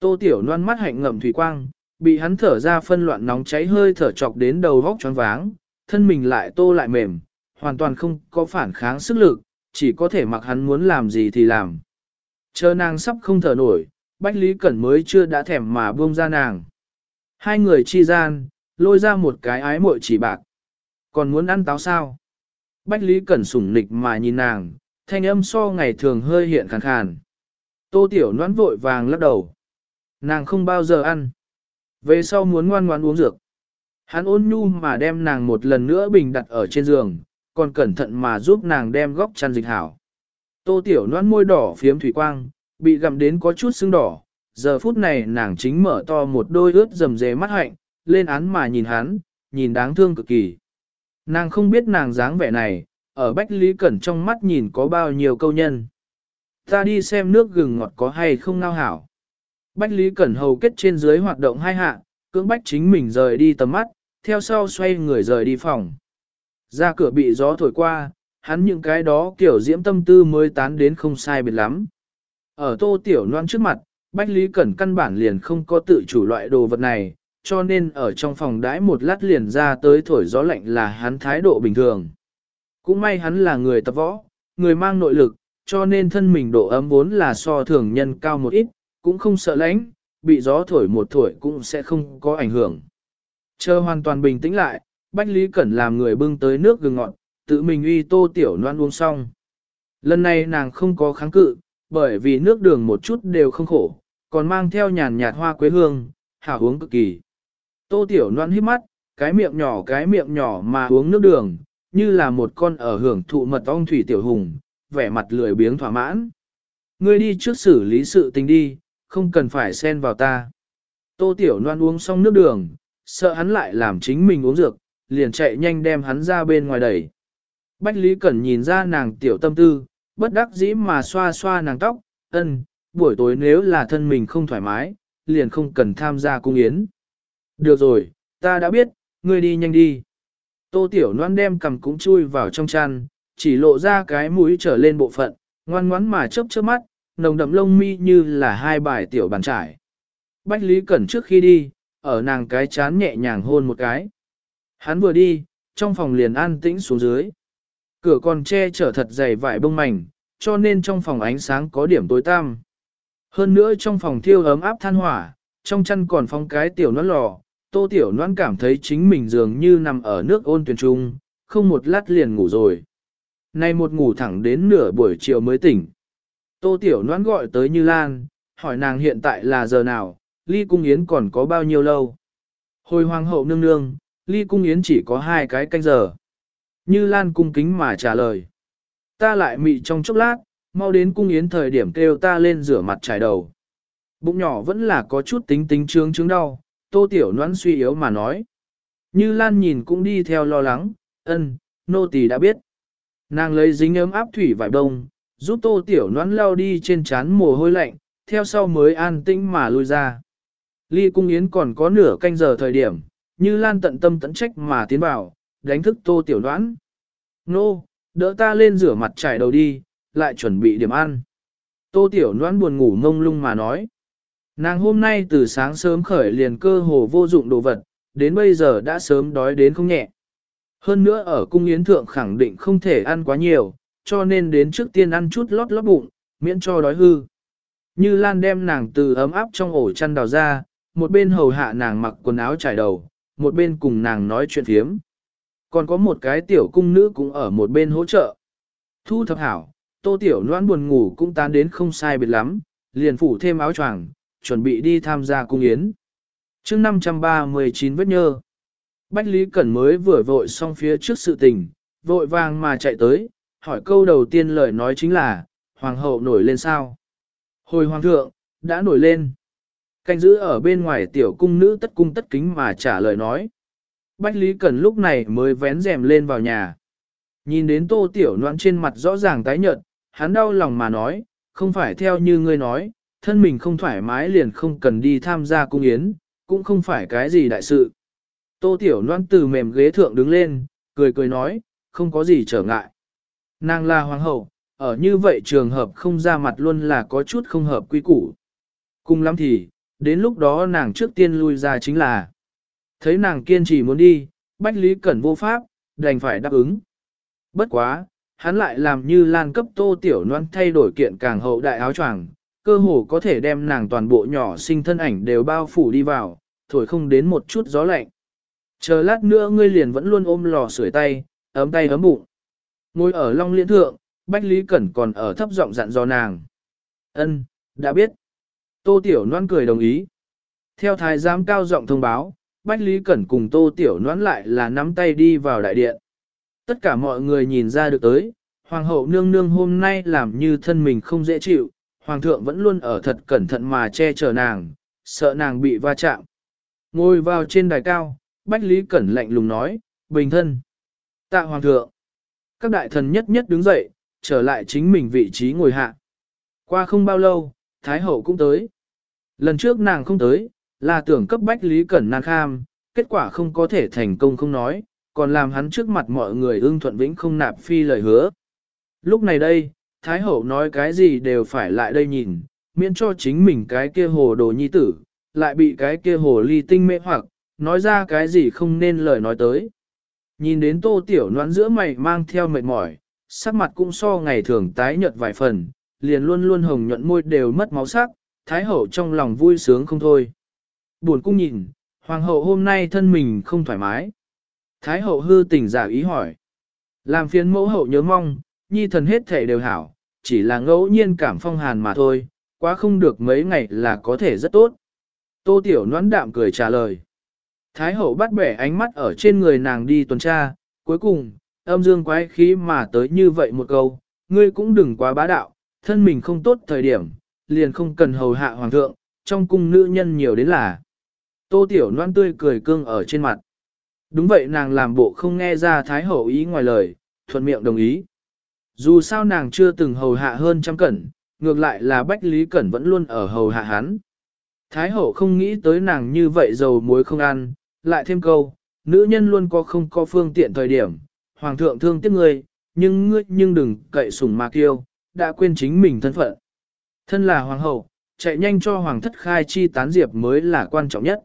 Tô Tiểu Loan mắt hạnh ngậm thủy quang, bị hắn thở ra phân loạn nóng cháy hơi thở chọc đến đầu vóc choáng váng, thân mình lại tô lại mềm, hoàn toàn không có phản kháng sức lực, chỉ có thể mặc hắn muốn làm gì thì làm. Chờ nàng sắp không thở nổi, Bách Lý Cẩn mới chưa đã thèm mà buông ra nàng. Hai người chi gian, lôi ra một cái ái muội chỉ bạc. Còn muốn ăn táo sao? Bách Lý Cẩn sủng nịch mà nhìn nàng, thanh âm so ngày thường hơi hiện khàn khàn. Tô Tiểu noãn vội vàng lắc đầu. Nàng không bao giờ ăn. Về sau muốn ngoan ngoan uống dược. Hắn ôn nhu mà đem nàng một lần nữa bình đặt ở trên giường, còn cẩn thận mà giúp nàng đem góc chăn dịch hảo. Tô Tiểu noãn môi đỏ phiếm thủy quang, bị gặm đến có chút sưng đỏ. Giờ phút này nàng chính mở to một đôi ướt rầm rề mắt hạnh, lên án mà nhìn hắn, nhìn đáng thương cực kỳ. Nàng không biết nàng dáng vẻ này, ở Bách Lý Cẩn trong mắt nhìn có bao nhiêu câu nhân. Ta đi xem nước gừng ngọt có hay không ngao hảo. Bách Lý Cẩn hầu kết trên dưới hoạt động hai hạ, cưỡng bách chính mình rời đi tầm mắt, theo sau xoay người rời đi phòng. Ra cửa bị gió thổi qua, hắn những cái đó kiểu diễm tâm tư mới tán đến không sai biệt lắm. Ở tô tiểu loan trước mặt, Bách Lý Cẩn căn bản liền không có tự chủ loại đồ vật này, cho nên ở trong phòng đãi một lát liền ra tới thổi gió lạnh là hắn thái độ bình thường. Cũng may hắn là người tập võ, người mang nội lực, cho nên thân mình độ ấm vốn là so thường nhân cao một ít, cũng không sợ lạnh, bị gió thổi một thổi cũng sẽ không có ảnh hưởng. Chờ hoàn toàn bình tĩnh lại, Bách Lý Cẩn làm người bưng tới nước gừng ngọt, tự mình uy tô tiểu noan uống xong. Lần này nàng không có kháng cự, bởi vì nước đường một chút đều không khổ, còn mang theo nhàn nhạt hoa quế hương, hảo uống cực kỳ. Tô tiểu Loan hít mắt, cái miệng nhỏ cái miệng nhỏ mà uống nước đường, như là một con ở hưởng thụ mật ong thủy tiểu hùng, vẻ mặt lười biếng thỏa mãn. Ngươi đi trước xử lý sự tình đi, không cần phải xen vào ta. Tô Tiểu Loan uống xong nước đường, sợ hắn lại làm chính mình uống dược, liền chạy nhanh đem hắn ra bên ngoài đẩy. Bách Lý Cẩn nhìn ra nàng tiểu tâm tư, bất đắc dĩ mà xoa xoa nàng tóc, ân, buổi tối nếu là thân mình không thoải mái, liền không cần tham gia cung yến. Được rồi, ta đã biết, ngươi đi nhanh đi. Tô Tiểu Loan đem cầm cũng chui vào trong chăn, chỉ lộ ra cái mũi trở lên bộ phận, ngoan ngoắn mà chớp chớp mắt, nồng đậm lông mi như là hai bài tiểu bàn trải. Bách Lý Cẩn trước khi đi, ở nàng cái chán nhẹ nhàng hôn một cái. Hắn vừa đi, trong phòng liền an tĩnh xuống dưới. Cửa còn che chở thật dày vải bông mảnh, cho nên trong phòng ánh sáng có điểm tối tăm. Hơn nữa trong phòng thiêu ấm áp than hỏa, trong chăn còn phong cái tiểu nón lò, tô tiểu nón cảm thấy chính mình dường như nằm ở nước ôn tuyển trung, không một lát liền ngủ rồi. Nay một ngủ thẳng đến nửa buổi chiều mới tỉnh. Tô Tiểu nón gọi tới Như Lan, hỏi nàng hiện tại là giờ nào, ly cung yến còn có bao nhiêu lâu. Hồi hoàng hậu nương nương, ly cung yến chỉ có hai cái canh giờ. Như Lan cung kính mà trả lời. Ta lại mị trong chốc lát, mau đến cung yến thời điểm kêu ta lên rửa mặt trải đầu. Bụng nhỏ vẫn là có chút tính tính trướng trướng đau, tô tiểu noãn suy yếu mà nói. Như Lan nhìn cũng đi theo lo lắng, ân, nô tỳ đã biết. Nàng lấy dính ấm áp thủy vải đông, giúp tô tiểu noãn lao đi trên trán mồ hôi lạnh, theo sau mới an tĩnh mà lui ra. Ly cung yến còn có nửa canh giờ thời điểm, như lan tận tâm tận trách mà tiến vào, đánh thức tô tiểu đoán. Nô, đỡ ta lên rửa mặt trải đầu đi, lại chuẩn bị điểm ăn. Tô tiểu đoán buồn ngủ ngông lung mà nói. Nàng hôm nay từ sáng sớm khởi liền cơ hồ vô dụng đồ vật, đến bây giờ đã sớm đói đến không nhẹ. Hơn nữa ở cung yến thượng khẳng định không thể ăn quá nhiều, cho nên đến trước tiên ăn chút lót lót bụng, miễn cho đói hư. Như Lan đem nàng từ ấm áp trong ổ chăn đào ra, một bên hầu hạ nàng mặc quần áo trải đầu, một bên cùng nàng nói chuyện phiếm. Còn có một cái tiểu cung nữ cũng ở một bên hỗ trợ. Thu thập hảo, tô tiểu noan buồn ngủ cũng tán đến không sai biệt lắm, liền phủ thêm áo choàng, chuẩn bị đi tham gia cung yến. chương 539 vết nhơ. Bách Lý Cẩn mới vừa vội xong phía trước sự tình, vội vàng mà chạy tới, hỏi câu đầu tiên lời nói chính là, Hoàng hậu nổi lên sao? Hồi Hoàng thượng, đã nổi lên. Canh giữ ở bên ngoài tiểu cung nữ tất cung tất kính mà trả lời nói. Bách Lý Cẩn lúc này mới vén rèm lên vào nhà. Nhìn đến tô tiểu noãn trên mặt rõ ràng tái nhợt, hắn đau lòng mà nói, không phải theo như ngươi nói, thân mình không thoải mái liền không cần đi tham gia cung yến, cũng không phải cái gì đại sự. Tô tiểu loan từ mềm ghế thượng đứng lên, cười cười nói, không có gì trở ngại. Nàng là hoàng hậu, ở như vậy trường hợp không ra mặt luôn là có chút không hợp quy củ. Cùng lắm thì, đến lúc đó nàng trước tiên lui ra chính là. Thấy nàng kiên trì muốn đi, Bách Lý Cẩn vô pháp, đành phải đáp ứng. Bất quá, hắn lại làm như lan cấp tô tiểu noan thay đổi kiện càng hậu đại áo choàng, cơ hồ có thể đem nàng toàn bộ nhỏ sinh thân ảnh đều bao phủ đi vào, thổi không đến một chút gió lạnh. Chờ lát nữa ngươi liền vẫn luôn ôm lò sưởi tay, ấm tay ấm bụng. Ngồi ở long liên thượng, Bách Lý Cẩn còn ở thấp giọng dặn dò nàng. Ân, đã biết. Tô Tiểu Loan cười đồng ý. Theo thái giám cao giọng thông báo, Bách Lý Cẩn cùng Tô Tiểu Loan lại là nắm tay đi vào đại điện. Tất cả mọi người nhìn ra được tới, Hoàng hậu nương nương hôm nay làm như thân mình không dễ chịu, Hoàng thượng vẫn luôn ở thật cẩn thận mà che chở nàng, sợ nàng bị va chạm. Ngồi vào trên đài cao, Bách Lý Cẩn lạnh lùng nói, bình thân. Tạ Hoàng thượng. Các đại thần nhất nhất đứng dậy, trở lại chính mình vị trí ngồi hạ. Qua không bao lâu, Thái hậu cũng tới. Lần trước nàng không tới, là tưởng cấp bách Lý Cẩn nàng kham, kết quả không có thể thành công không nói, còn làm hắn trước mặt mọi người ưng thuận vĩnh không nạp phi lời hứa. Lúc này đây, Thái hậu nói cái gì đều phải lại đây nhìn, miễn cho chính mình cái kia hồ đồ nhi tử, lại bị cái kia hồ ly tinh mê hoặc, nói ra cái gì không nên lời nói tới. Nhìn đến tô tiểu noãn giữa mày mang theo mệt mỏi, sắc mặt cũng so ngày thường tái nhợt vài phần, liền luôn luôn hồng nhuận môi đều mất máu sắc, thái hậu trong lòng vui sướng không thôi. Buồn cung nhìn, hoàng hậu hôm nay thân mình không thoải mái. Thái hậu hư tình giả ý hỏi. Làm phiền mẫu hậu nhớ mong, nhi thần hết thể đều hảo, chỉ là ngẫu nhiên cảm phong hàn mà thôi, quá không được mấy ngày là có thể rất tốt. Tô tiểu noãn đạm cười trả lời. Thái hậu bắt bẻ ánh mắt ở trên người nàng đi tuần tra, cuối cùng, âm dương quái khí mà tới như vậy một câu, ngươi cũng đừng quá bá đạo, thân mình không tốt thời điểm, liền không cần hầu hạ hoàng thượng, trong cung nữ nhân nhiều đến là. Tô tiểu noan tươi cười cương ở trên mặt. Đúng vậy nàng làm bộ không nghe ra thái hậu ý ngoài lời, thuận miệng đồng ý. Dù sao nàng chưa từng hầu hạ hơn trăm cẩn, ngược lại là Bách Lý Cẩn vẫn luôn ở hầu hạ hắn. Thái hậu không nghĩ tới nàng như vậy dầu muối không ăn, lại thêm câu, nữ nhân luôn có không có phương tiện thời điểm, hoàng thượng thương tiếc ngươi, nhưng ngươi nhưng đừng cậy sủng mà kiêu, đã quên chính mình thân phận. Thân là hoàng hậu, chạy nhanh cho hoàng thất khai chi tán diệp mới là quan trọng nhất.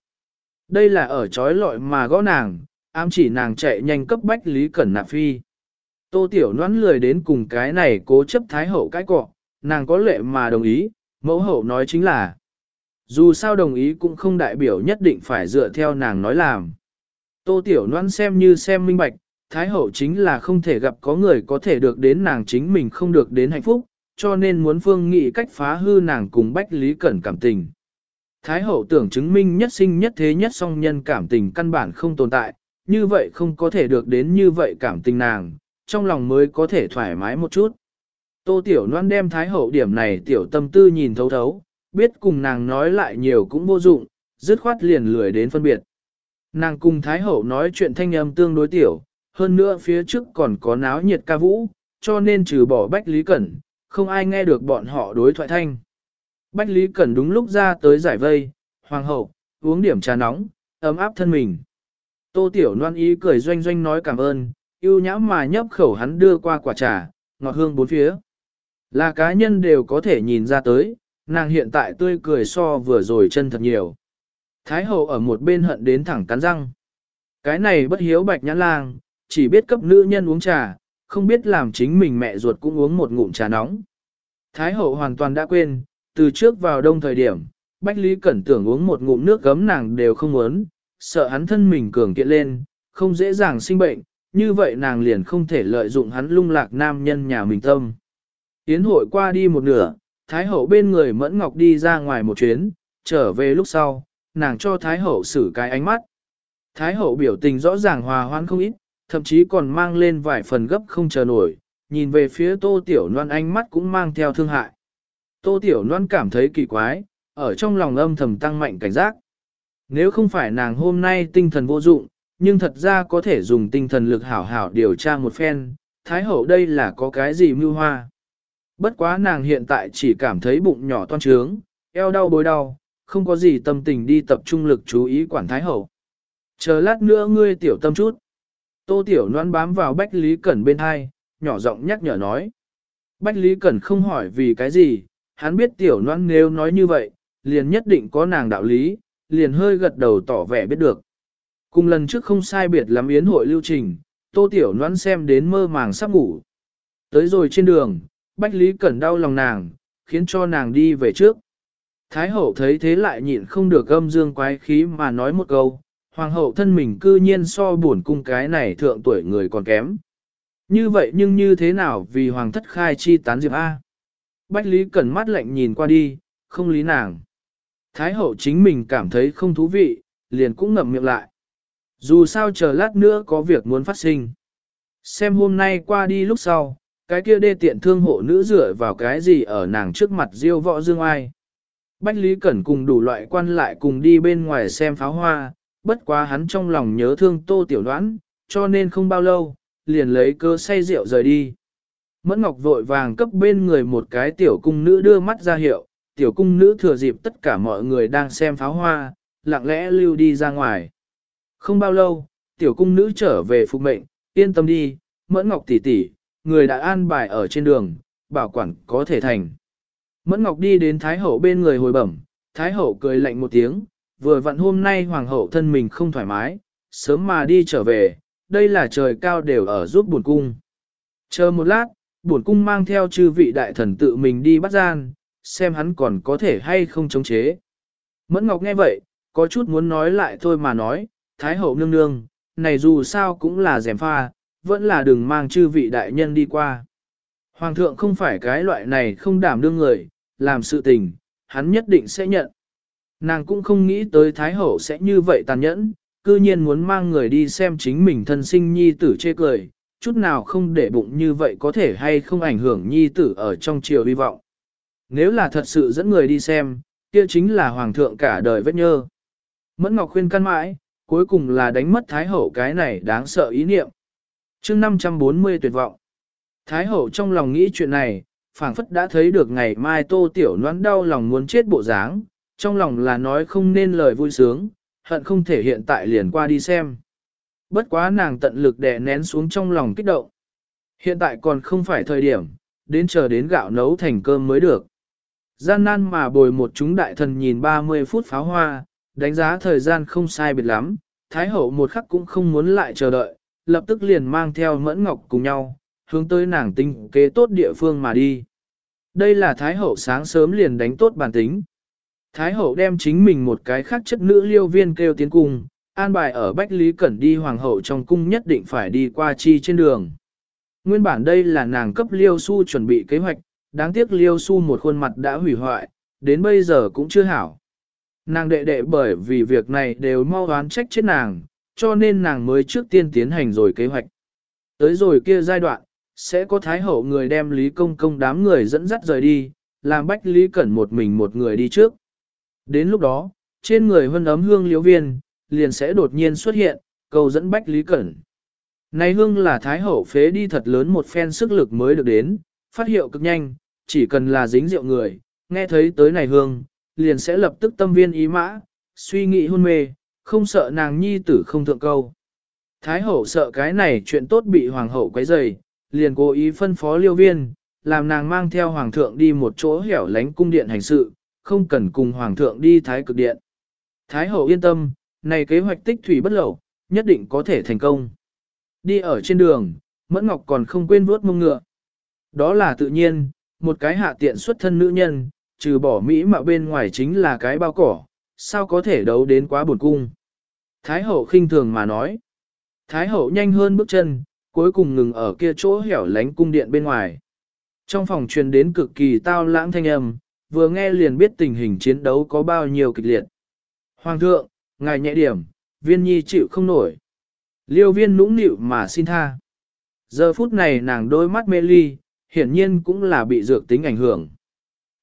Đây là ở trói lọi mà gõ nàng, ám chỉ nàng chạy nhanh cấp bách Lý Cẩn Nạp Phi. Tô Tiểu Loan lười đến cùng cái này cố chấp thái hậu cái cọ, nàng có lệ mà đồng ý, mẫu hậu nói chính là. Dù sao đồng ý cũng không đại biểu nhất định phải dựa theo nàng nói làm. Tô Tiểu Loan xem như xem minh bạch, Thái Hậu chính là không thể gặp có người có thể được đến nàng chính mình không được đến hạnh phúc, cho nên muốn phương nghị cách phá hư nàng cùng Bách Lý Cẩn cảm tình. Thái Hậu tưởng chứng minh nhất sinh nhất thế nhất song nhân cảm tình căn bản không tồn tại, như vậy không có thể được đến như vậy cảm tình nàng, trong lòng mới có thể thoải mái một chút. Tô Tiểu Loan đem Thái Hậu điểm này tiểu tâm tư nhìn thấu thấu, biết cùng nàng nói lại nhiều cũng vô dụng, dứt khoát liền lười đến phân biệt. Nàng cùng Thái Hậu nói chuyện thanh âm tương đối tiểu, hơn nữa phía trước còn có náo nhiệt ca vũ, cho nên trừ bỏ Bách Lý Cẩn, không ai nghe được bọn họ đối thoại thanh. Bách Lý Cẩn đúng lúc ra tới giải vây, hoàng hậu, uống điểm trà nóng, ấm áp thân mình. Tô Tiểu Loan ý cười doanh doanh nói cảm ơn, yêu nhã mà nhấp khẩu hắn đưa qua quả trà, ngọt hương bốn phía. Là cá nhân đều có thể nhìn ra tới, nàng hiện tại tươi cười so vừa rồi chân thật nhiều. Thái hậu ở một bên hận đến thẳng cắn răng. Cái này bất hiếu bạch nhãn lang, chỉ biết cấp nữ nhân uống trà, không biết làm chính mình mẹ ruột cũng uống một ngụm trà nóng. Thái hậu hoàn toàn đã quên, từ trước vào đông thời điểm, Bách Lý Cẩn tưởng uống một ngụm nước gấm nàng đều không muốn, sợ hắn thân mình cường kiện lên, không dễ dàng sinh bệnh, như vậy nàng liền không thể lợi dụng hắn lung lạc nam nhân nhà mình tâm. Yến hội qua đi một nửa, Thái hậu bên người Mẫn Ngọc đi ra ngoài một chuyến, trở về lúc sau, nàng cho Thái hậu xử cái ánh mắt. Thái hậu biểu tình rõ ràng hòa hoãn không ít, thậm chí còn mang lên vài phần gấp không chờ nổi, nhìn về phía tô tiểu loan ánh mắt cũng mang theo thương hại. Tô tiểu loan cảm thấy kỳ quái, ở trong lòng âm thầm tăng mạnh cảnh giác. Nếu không phải nàng hôm nay tinh thần vô dụng, nhưng thật ra có thể dùng tinh thần lực hảo hảo điều tra một phen, thái hậu đây là có cái gì mưu hoa. Bất quá nàng hiện tại chỉ cảm thấy bụng nhỏ toan trướng, eo đau bối đau, không có gì tâm tình đi tập trung lực chú ý quản thái hậu. Chờ lát nữa ngươi tiểu tâm chút. Tô tiểu Loan bám vào Bách Lý Cẩn bên hai, nhỏ giọng nhắc nhở nói. Bách Lý Cẩn không hỏi vì cái gì, hắn biết tiểu Loan nếu nói như vậy, liền nhất định có nàng đạo lý, liền hơi gật đầu tỏ vẻ biết được. Cùng lần trước không sai biệt lắm yến hội lưu trình, tô tiểu noan xem đến mơ màng sắp ngủ. Tới rồi trên đường, Bách Lý Cẩn đau lòng nàng, khiến cho nàng đi về trước. Thái hậu thấy thế lại nhịn không được âm dương quái khí mà nói một câu, hoàng hậu thân mình cư nhiên so buồn cung cái này thượng tuổi người còn kém. Như vậy nhưng như thế nào vì hoàng thất khai chi tán diệp A? Bách Lý Cẩn mắt lạnh nhìn qua đi, không lý nàng. Thái hậu chính mình cảm thấy không thú vị, liền cũng ngậm miệng lại. Dù sao chờ lát nữa có việc muốn phát sinh. Xem hôm nay qua đi lúc sau, cái kia đê tiện thương hộ nữ dựa vào cái gì ở nàng trước mặt diêu võ dương ai. Bách Lý Cẩn cùng đủ loại quan lại cùng đi bên ngoài xem pháo hoa, bất quá hắn trong lòng nhớ thương tô tiểu đoán, cho nên không bao lâu, liền lấy cơ say rượu rời đi. Mẫn Ngọc vội vàng cấp bên người một cái tiểu cung nữ đưa mắt ra hiệu, tiểu cung nữ thừa dịp tất cả mọi người đang xem pháo hoa, lặng lẽ lưu đi ra ngoài. Không bao lâu, tiểu cung nữ trở về phục mệnh, yên tâm đi, Mẫn Ngọc tỷ tỷ, người đã an bài ở trên đường, bảo quản có thể thành. Mẫn Ngọc đi đến Thái Hậu bên người hồi bẩm, Thái Hậu cười lạnh một tiếng, vừa vặn hôm nay Hoàng Hậu thân mình không thoải mái, sớm mà đi trở về, đây là trời cao đều ở giúp buồn cung. Chờ một lát, buồn cung mang theo chư vị đại thần tự mình đi bắt gian, xem hắn còn có thể hay không chống chế. Mẫn Ngọc nghe vậy, có chút muốn nói lại thôi mà nói, Thái Hậu nương nương, này dù sao cũng là dèm pha, vẫn là đừng mang chư vị đại nhân đi qua. Hoàng thượng không phải cái loại này không đảm đương người, làm sự tình, hắn nhất định sẽ nhận. Nàng cũng không nghĩ tới Thái Hậu sẽ như vậy tàn nhẫn, cư nhiên muốn mang người đi xem chính mình thân sinh nhi tử chê cười, chút nào không để bụng như vậy có thể hay không ảnh hưởng nhi tử ở trong triều hy vọng. Nếu là thật sự dẫn người đi xem, kia chính là Hoàng thượng cả đời vết nhơ. Mẫn Ngọc khuyên căn mãi, cuối cùng là đánh mất Thái Hậu cái này đáng sợ ý niệm chương 540 tuyệt vọng. Thái hậu trong lòng nghĩ chuyện này, phảng phất đã thấy được ngày mai tô tiểu noãn đau lòng muốn chết bộ dáng, trong lòng là nói không nên lời vui sướng, hận không thể hiện tại liền qua đi xem. Bất quá nàng tận lực đè nén xuống trong lòng kích động. Hiện tại còn không phải thời điểm, đến chờ đến gạo nấu thành cơm mới được. Gian nan mà bồi một chúng đại thần nhìn 30 phút pháo hoa, đánh giá thời gian không sai biệt lắm, Thái hậu một khắc cũng không muốn lại chờ đợi, lập tức liền mang theo mẫn ngọc cùng nhau, hướng tới nàng tinh kế tốt địa phương mà đi. Đây là Thái Hậu sáng sớm liền đánh tốt bản tính. Thái Hậu đem chính mình một cái khác chất nữ liêu viên kêu tiến cung, an bài ở Bách Lý Cẩn đi Hoàng hậu trong cung nhất định phải đi qua chi trên đường. Nguyên bản đây là nàng cấp liêu su chuẩn bị kế hoạch, đáng tiếc liêu su một khuôn mặt đã hủy hoại, đến bây giờ cũng chưa hảo. Nàng đệ đệ bởi vì việc này đều mau đoán trách chết nàng, cho nên nàng mới trước tiên tiến hành rồi kế hoạch. Tới rồi kia giai đoạn, sẽ có thái hậu người đem Lý Công Công đám người dẫn dắt rời đi, làm Bách Lý Cẩn một mình một người đi trước. Đến lúc đó, trên người hân ấm hương liễu viên, liền sẽ đột nhiên xuất hiện, cầu dẫn Bách Lý Cẩn. Này hương là thái hậu phế đi thật lớn một phen sức lực mới được đến, phát hiệu cực nhanh, chỉ cần là dính rượu người, nghe thấy tới này hương, liền sẽ lập tức tâm viên ý mã, suy nghĩ hôn mê, không sợ nàng nhi tử không thượng câu. Thái hậu sợ cái này chuyện tốt bị hoàng hậu quấy rầy, liền cố ý phân phó liêu viên, làm nàng mang theo hoàng thượng đi một chỗ hẻo lánh cung điện hành sự, không cần cùng hoàng thượng đi thái cực điện. Thái hậu yên tâm, này kế hoạch tích thủy bất lậu, nhất định có thể thành công. Đi ở trên đường, Mẫn Ngọc còn không quên vuốt mông ngựa. Đó là tự nhiên, một cái hạ tiện xuất thân nữ nhân, trừ bỏ Mỹ mà bên ngoài chính là cái bao cỏ, sao có thể đấu đến quá buồn cung. Thái hậu khinh thường mà nói. Thái hậu nhanh hơn bước chân, cuối cùng ngừng ở kia chỗ hẻo lánh cung điện bên ngoài. Trong phòng truyền đến cực kỳ tao lãng thanh âm, vừa nghe liền biết tình hình chiến đấu có bao nhiêu kịch liệt. Hoàng thượng, ngài nhẹ điểm, viên nhi chịu không nổi. Liêu viên nũng nịu mà xin tha. Giờ phút này nàng đôi mắt mê ly, hiển nhiên cũng là bị dược tính ảnh hưởng.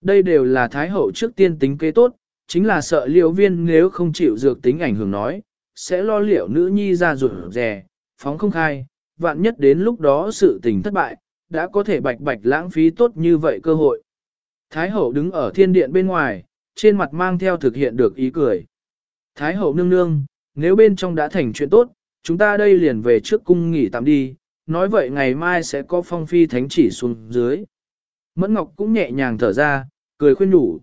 Đây đều là thái hậu trước tiên tính kế tốt, chính là sợ liễu viên nếu không chịu dược tính ảnh hưởng nói, sẽ lo liệu nữ nhi ra rủi rè, phóng không khai, vạn nhất đến lúc đó sự tình thất bại, đã có thể bạch bạch lãng phí tốt như vậy cơ hội. Thái hậu đứng ở thiên điện bên ngoài, trên mặt mang theo thực hiện được ý cười. Thái hậu nương nương, nếu bên trong đã thành chuyện tốt, chúng ta đây liền về trước cung nghỉ tạm đi, nói vậy ngày mai sẽ có phong phi thánh chỉ xuống dưới. Mẫn Ngọc cũng nhẹ nhàng thở ra, cười khuyên nhủ.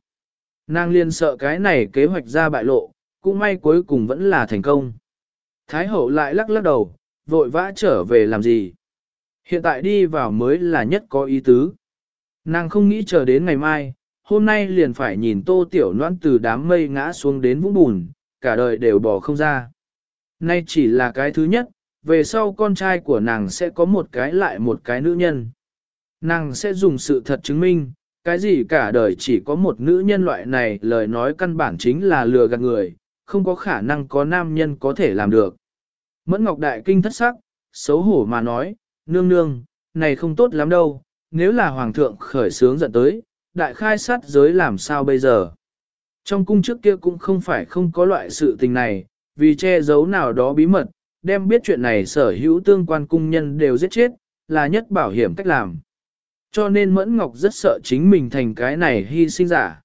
Nàng liên sợ cái này kế hoạch ra bại lộ, cũng may cuối cùng vẫn là thành công. Thái hậu lại lắc lắc đầu, vội vã trở về làm gì. Hiện tại đi vào mới là nhất có ý tứ. Nàng không nghĩ chờ đến ngày mai, hôm nay liền phải nhìn tô tiểu noan từ đám mây ngã xuống đến vũng bùn, cả đời đều bỏ không ra. Nay chỉ là cái thứ nhất, về sau con trai của nàng sẽ có một cái lại một cái nữ nhân. Nàng sẽ dùng sự thật chứng minh, cái gì cả đời chỉ có một nữ nhân loại này lời nói căn bản chính là lừa gạt người, không có khả năng có nam nhân có thể làm được. Mẫn Ngọc Đại Kinh thất sắc, xấu hổ mà nói, nương nương, này không tốt lắm đâu, nếu là hoàng thượng khởi sướng giận tới, đại khai sát giới làm sao bây giờ. Trong cung trước kia cũng không phải không có loại sự tình này, vì che giấu nào đó bí mật, đem biết chuyện này sở hữu tương quan cung nhân đều giết chết, là nhất bảo hiểm cách làm. Cho nên Mẫn Ngọc rất sợ chính mình thành cái này hy sinh giả.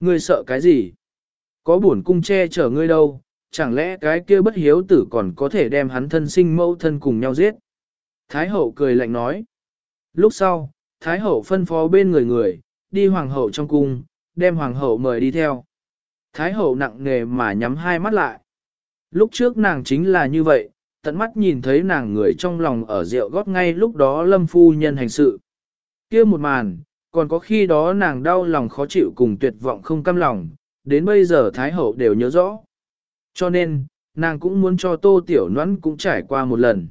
Ngươi sợ cái gì? Có buồn cung che chở ngươi đâu, chẳng lẽ cái kia bất hiếu tử còn có thể đem hắn thân sinh mẫu thân cùng nhau giết? Thái hậu cười lạnh nói. Lúc sau, Thái hậu phân phó bên người người, đi hoàng hậu trong cung, đem hoàng hậu mời đi theo. Thái hậu nặng nề mà nhắm hai mắt lại. Lúc trước nàng chính là như vậy, tận mắt nhìn thấy nàng người trong lòng ở rượu gót ngay lúc đó lâm phu nhân hành sự. kia một màn, còn có khi đó nàng đau lòng khó chịu cùng tuyệt vọng không căm lòng, đến bây giờ Thái hậu đều nhớ rõ. Cho nên, nàng cũng muốn cho tô tiểu nhoắn cũng trải qua một lần.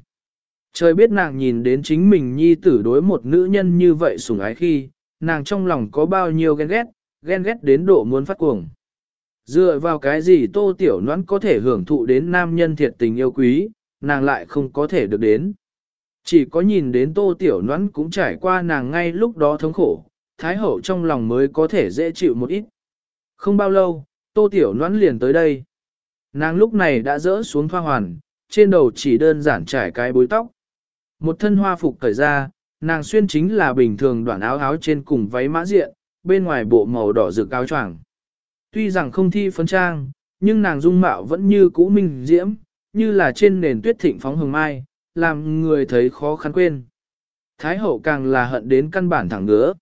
Trời biết nàng nhìn đến chính mình nhi tử đối một nữ nhân như vậy sủng ái khi, nàng trong lòng có bao nhiêu ghen ghét, ghen ghét đến độ muốn phát cuồng. Dựa vào cái gì tô tiểu noãn có thể hưởng thụ đến nam nhân thiệt tình yêu quý, nàng lại không có thể được đến. Chỉ có nhìn đến tô tiểu noãn cũng trải qua nàng ngay lúc đó thống khổ, thái hậu trong lòng mới có thể dễ chịu một ít. Không bao lâu, tô tiểu noãn liền tới đây. Nàng lúc này đã rỡ xuống thoa hoàn, trên đầu chỉ đơn giản trải cái bối tóc. Một thân hoa phục cởi ra, nàng xuyên chính là bình thường đoạn áo áo trên cùng váy mã diện, bên ngoài bộ màu đỏ rực áo choàng. Tuy rằng không thi phấn trang, nhưng nàng dung mạo vẫn như cũ minh diễm, như là trên nền tuyết thịnh phóng hồng mai, làm người thấy khó khăn quên. Thái hậu càng là hận đến căn bản thẳng ngứa.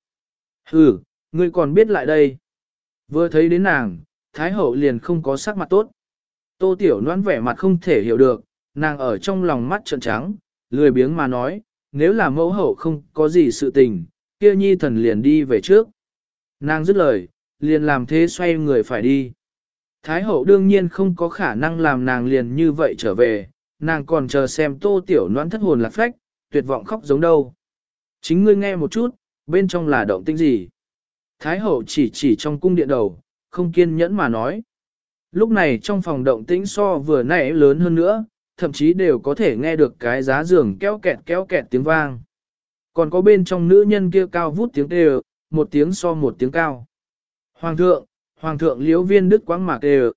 Ừ, ngươi còn biết lại đây. Vừa thấy đến nàng, Thái hậu liền không có sắc mặt tốt. Tô Tiểu noan vẻ mặt không thể hiểu được, nàng ở trong lòng mắt trợn trắng, lười biếng mà nói, nếu là mẫu hậu không có gì sự tình, kia nhi thần liền đi về trước. Nàng dứt lời, liền làm thế xoay người phải đi. Thái hậu đương nhiên không có khả năng làm nàng liền như vậy trở về, nàng còn chờ xem tô tiểu noãn thất hồn lạc phách, tuyệt vọng khóc giống đâu. Chính ngươi nghe một chút, bên trong là động tĩnh gì? Thái hậu chỉ chỉ trong cung điện đầu, không kiên nhẫn mà nói. Lúc này trong phòng động tĩnh so vừa nãy lớn hơn nữa, thậm chí đều có thể nghe được cái giá giường kéo kẹt kéo kẹt tiếng vang. Còn có bên trong nữ nhân kia cao vút tiếng đều, một tiếng so một tiếng cao. Hoàng thượng, hoàng thượng liễu viên đức quáng mạc đều.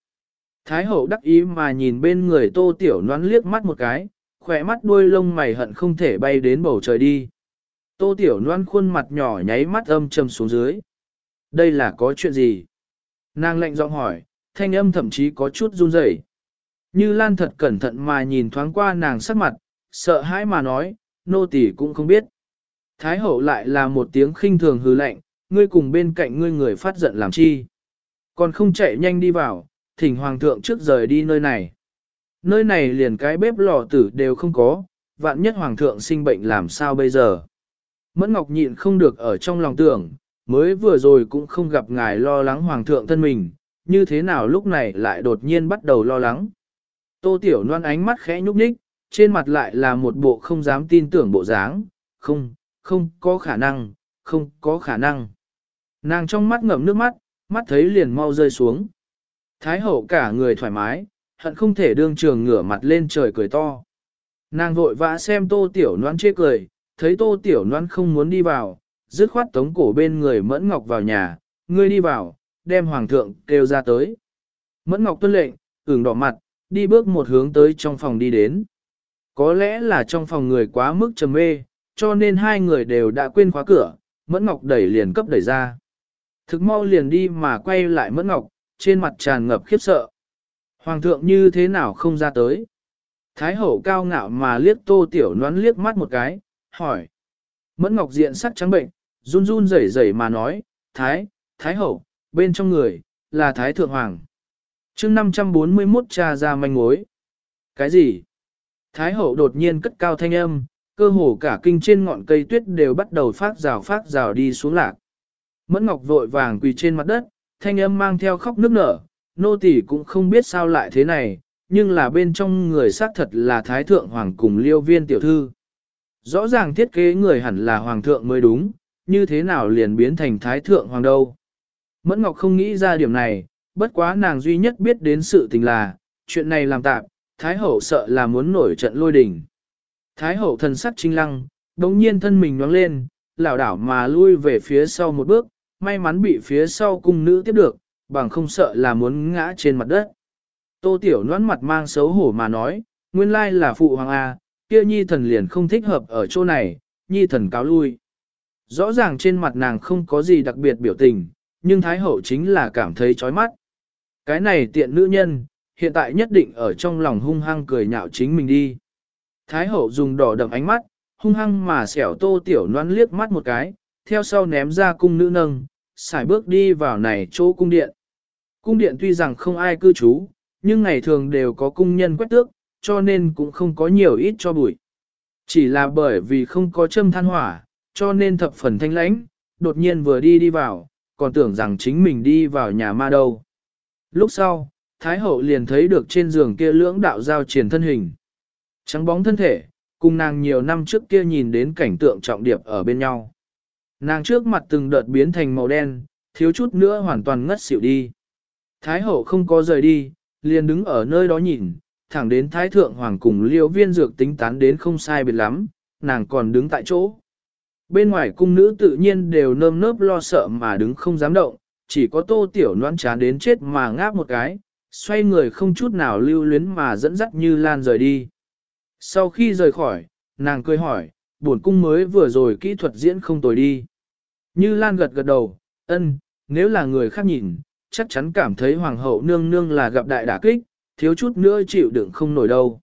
Thái hậu đắc ý mà nhìn bên người tô tiểu noán liếc mắt một cái, khỏe mắt đuôi lông mày hận không thể bay đến bầu trời đi. Tô tiểu noan khuôn mặt nhỏ nháy mắt âm trầm xuống dưới. Đây là có chuyện gì? Nàng lệnh giọng hỏi, thanh âm thậm chí có chút run rẩy. Như Lan thật cẩn thận mà nhìn thoáng qua nàng sắc mặt, sợ hãi mà nói, nô tỳ cũng không biết. Thái hậu lại là một tiếng khinh thường hư lạnh, ngươi cùng bên cạnh ngươi người phát giận làm chi. Còn không chạy nhanh đi vào, thỉnh hoàng thượng trước rời đi nơi này. Nơi này liền cái bếp lò tử đều không có, vạn nhất hoàng thượng sinh bệnh làm sao bây giờ. Mẫn Ngọc nhịn không được ở trong lòng tưởng, mới vừa rồi cũng không gặp ngài lo lắng hoàng thượng thân mình, như thế nào lúc này lại đột nhiên bắt đầu lo lắng. Tô Tiểu Loan ánh mắt khẽ nhúc nhích, trên mặt lại là một bộ không dám tin tưởng bộ dáng, không, không có khả năng, không có khả năng. Nàng trong mắt ngậm nước mắt, mắt thấy liền mau rơi xuống. Thái hậu cả người thoải mái, hận không thể đương trường ngửa mặt lên trời cười to. Nàng vội vã xem tô tiểu noan chê cười, thấy tô tiểu noan không muốn đi vào, dứt khoát tống cổ bên người mẫn ngọc vào nhà, ngươi đi vào, đem hoàng thượng kêu ra tới. Mẫn ngọc tuân lệnh, ửng đỏ mặt, đi bước một hướng tới trong phòng đi đến. Có lẽ là trong phòng người quá mức trầm mê, cho nên hai người đều đã quên khóa cửa, mẫn ngọc đẩy liền cấp đẩy ra. Thực mau liền đi mà quay lại mẫn ngọc, trên mặt tràn ngập khiếp sợ. Hoàng thượng như thế nào không ra tới? Thái hậu cao ngạo mà liếc tô tiểu noán liếc mắt một cái, hỏi. Mẫn ngọc diện sắc trắng bệnh, run run rẩy rẩy mà nói, Thái, Thái hậu, bên trong người, là Thái thượng hoàng. chương 541 cha ra manh mối. Cái gì? Thái hậu đột nhiên cất cao thanh âm, cơ hồ cả kinh trên ngọn cây tuyết đều bắt đầu phát rào phát rào đi xuống lạc. Mẫn ngọc vội vàng quỳ trên mặt đất, thanh âm mang theo khóc nước nở, nô tỳ cũng không biết sao lại thế này, nhưng là bên trong người xác thật là Thái Thượng Hoàng cùng liêu viên tiểu thư. Rõ ràng thiết kế người hẳn là Hoàng thượng mới đúng, như thế nào liền biến thành Thái Thượng Hoàng đâu. Mẫn Ngọc không nghĩ ra điểm này, bất quá nàng duy nhất biết đến sự tình là, chuyện này làm tạm, Thái Hậu sợ là muốn nổi trận lôi đình. Thái Hậu thần sắc trinh lăng, đống nhiên thân mình nhoáng lên, lảo đảo mà lui về phía sau một bước, may mắn bị phía sau cung nữ tiếp được, bằng không sợ là muốn ngã trên mặt đất. Tô Tiểu noãn mặt mang xấu hổ mà nói, nguyên lai là phụ hoàng A, kia nhi thần liền không thích hợp ở chỗ này, nhi thần cáo lui. Rõ ràng trên mặt nàng không có gì đặc biệt biểu tình, nhưng Thái Hậu chính là cảm thấy chói mắt. Cái này tiện nữ nhân, hiện tại nhất định ở trong lòng hung hăng cười nhạo chính mình đi. Thái Hậu dùng đỏ đậm ánh mắt, hung hăng mà xẻo tô tiểu noan liếc mắt một cái, theo sau ném ra cung nữ nâng, xài bước đi vào này chỗ cung điện. Cung điện tuy rằng không ai cư trú, nhưng ngày thường đều có cung nhân quét tước, cho nên cũng không có nhiều ít cho bụi. Chỉ là bởi vì không có châm than hỏa, cho nên thập phần thanh lãnh, đột nhiên vừa đi đi vào, còn tưởng rằng chính mình đi vào nhà ma đâu. Lúc sau, Thái hậu liền thấy được trên giường kia lưỡng đạo giao triển thân hình. Trắng bóng thân thể, cùng nàng nhiều năm trước kia nhìn đến cảnh tượng trọng điệp ở bên nhau. Nàng trước mặt từng đợt biến thành màu đen, thiếu chút nữa hoàn toàn ngất xỉu đi. Thái hậu không có rời đi, liền đứng ở nơi đó nhìn, thẳng đến Thái thượng hoàng cùng liêu viên dược tính tán đến không sai biệt lắm, nàng còn đứng tại chỗ. Bên ngoài cung nữ tự nhiên đều nơm nớp lo sợ mà đứng không dám động, chỉ có tô tiểu noan chán đến chết mà ngáp một cái, xoay người không chút nào lưu luyến mà dẫn dắt như lan rời đi. Sau khi rời khỏi, nàng cười hỏi, bổn cung mới vừa rồi kỹ thuật diễn không tồi đi. Như Lan gật gật đầu, ân, nếu là người khác nhìn, chắc chắn cảm thấy hoàng hậu nương nương là gặp đại đả kích, thiếu chút nữa chịu đựng không nổi đâu.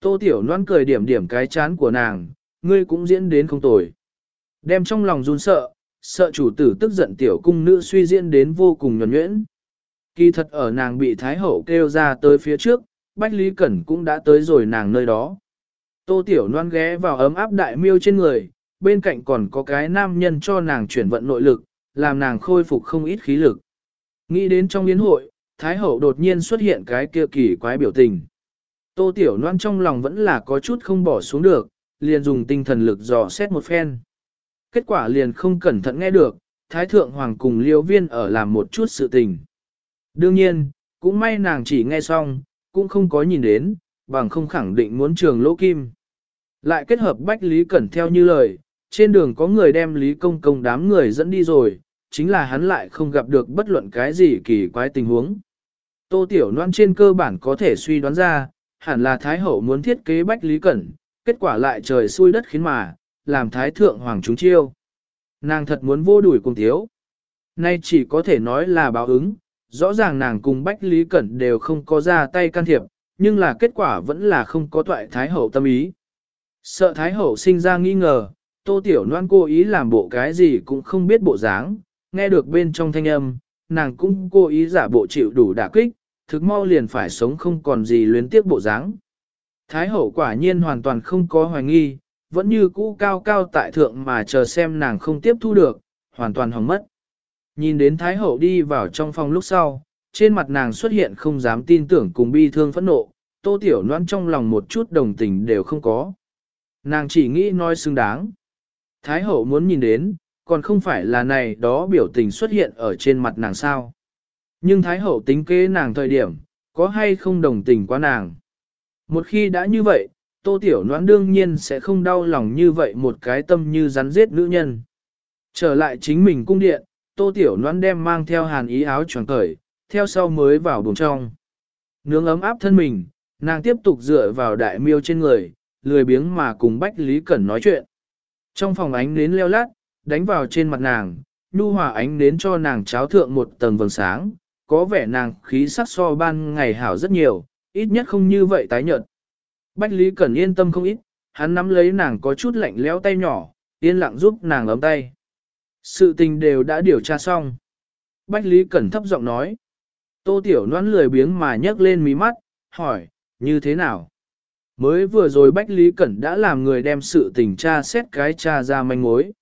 Tô Tiểu Loan cười điểm điểm cái chán của nàng, ngươi cũng diễn đến không tồi. Đem trong lòng run sợ, sợ chủ tử tức giận tiểu cung nữ suy diễn đến vô cùng nhuẩn nhuyễn. Kỳ thật ở nàng bị Thái Hậu kêu ra tới phía trước, Bách Lý Cẩn cũng đã tới rồi nàng nơi đó. Tô Tiểu Loan ghé vào ấm áp đại miêu trên người, bên cạnh còn có cái nam nhân cho nàng chuyển vận nội lực, làm nàng khôi phục không ít khí lực. Nghĩ đến trong yến hội, Thái Hậu đột nhiên xuất hiện cái kia kỳ quái biểu tình. Tô Tiểu Loan trong lòng vẫn là có chút không bỏ xuống được, liền dùng tinh thần lực dò xét một phen. Kết quả liền không cẩn thận nghe được, Thái Thượng Hoàng cùng Liêu Viên ở làm một chút sự tình. Đương nhiên, cũng may nàng chỉ nghe xong, cũng không có nhìn đến, bằng không khẳng định muốn trường lỗ kim. Lại kết hợp Bách Lý Cẩn theo như lời, trên đường có người đem Lý Công Công đám người dẫn đi rồi, chính là hắn lại không gặp được bất luận cái gì kỳ quái tình huống. Tô Tiểu Loan trên cơ bản có thể suy đoán ra, hẳn là Thái Hậu muốn thiết kế Bách Lý Cẩn, kết quả lại trời xui đất khiến mà, làm Thái Thượng Hoàng chúng chiêu. Nàng thật muốn vô đuổi cùng thiếu. Nay chỉ có thể nói là báo ứng, rõ ràng nàng cùng Bách Lý Cẩn đều không có ra tay can thiệp, nhưng là kết quả vẫn là không có toại Thái Hậu tâm ý. Sợ Thái Hậu sinh ra nghi ngờ, Tô Tiểu Loan cố ý làm bộ cái gì cũng không biết bộ dáng, nghe được bên trong thanh âm, nàng cũng cố ý giả bộ chịu đủ đả kích, thực mau liền phải sống không còn gì luyến tiếc bộ dáng. Thái Hậu quả nhiên hoàn toàn không có hoài nghi, vẫn như cũ cao cao tại thượng mà chờ xem nàng không tiếp thu được, hoàn toàn hỏng mất. Nhìn đến Thái Hậu đi vào trong phòng lúc sau, trên mặt nàng xuất hiện không dám tin tưởng cùng bi thương phẫn nộ, tô tiểu noan trong lòng một chút đồng tình đều không có. Nàng chỉ nghĩ nói xứng đáng. Thái Hậu muốn nhìn đến, còn không phải là này đó biểu tình xuất hiện ở trên mặt nàng sao. Nhưng Thái Hậu tính kế nàng thời điểm, có hay không đồng tình quá nàng. Một khi đã như vậy, Tô Tiểu Noãn đương nhiên sẽ không đau lòng như vậy một cái tâm như rắn giết nữ nhân. Trở lại chính mình cung điện, Tô Tiểu Noãn đem mang theo hàn ý áo choàng cởi, theo sau mới vào buồng trong. Nướng ấm áp thân mình, nàng tiếp tục dựa vào đại miêu trên người, lười biếng mà cùng Bách Lý Cẩn nói chuyện. Trong phòng ánh nến leo lát, đánh vào trên mặt nàng, nhu hòa ánh nến cho nàng cháo thượng một tầng vầng sáng, có vẻ nàng khí sắc so ban ngày hảo rất nhiều, ít nhất không như vậy tái nhợt. Bách Lý Cẩn yên tâm không ít, hắn nắm lấy nàng có chút lạnh lẽo tay nhỏ, yên lặng giúp nàng ấm tay. Sự tình đều đã điều tra xong. Bách Lý Cẩn thấp giọng nói. Tô Tiểu Loan lười biếng mà nhấc lên mí mắt, hỏi, như thế nào? Mới vừa rồi Bách Lý Cẩn đã làm người đem sự tình tra xét cái tra ra manh mối.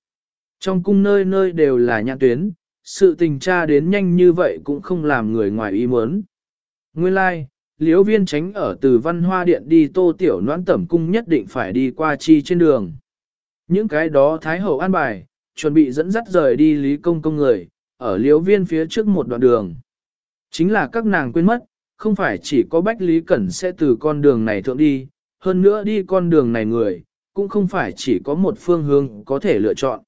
Trong cung nơi nơi đều là nhãn tuyến, sự tình tra đến nhanh như vậy cũng không làm người ngoài ý muốn. Nguyên lai, like, liễu viên tránh ở từ văn hoa điện đi tô tiểu noãn tẩm cung nhất định phải đi qua chi trên đường. Những cái đó Thái Hậu an bài, chuẩn bị dẫn dắt rời đi Lý Công Công người, ở liễu viên phía trước một đoạn đường. Chính là các nàng quên mất, không phải chỉ có Bách Lý Cẩn sẽ từ con đường này thượng đi, hơn nữa đi con đường này người, cũng không phải chỉ có một phương hướng có thể lựa chọn.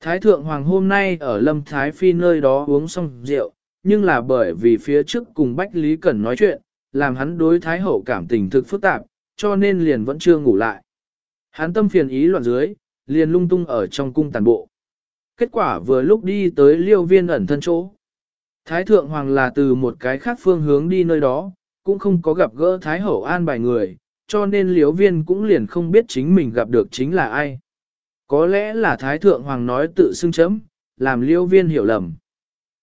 Thái Thượng Hoàng hôm nay ở Lâm Thái Phi nơi đó uống xong rượu, nhưng là bởi vì phía trước cùng Bách Lý Cẩn nói chuyện, làm hắn đối Thái Hậu cảm tình thực phức tạp, cho nên liền vẫn chưa ngủ lại. Hắn tâm phiền ý loạn dưới, liền lung tung ở trong cung tàn bộ. Kết quả vừa lúc đi tới liêu viên ẩn thân chỗ. Thái Thượng Hoàng là từ một cái khác phương hướng đi nơi đó, cũng không có gặp gỡ Thái Hậu an bài người, cho nên liếu viên cũng liền không biết chính mình gặp được chính là ai. Có lẽ là Thái Thượng Hoàng nói tự xưng chấm, làm liêu viên hiểu lầm.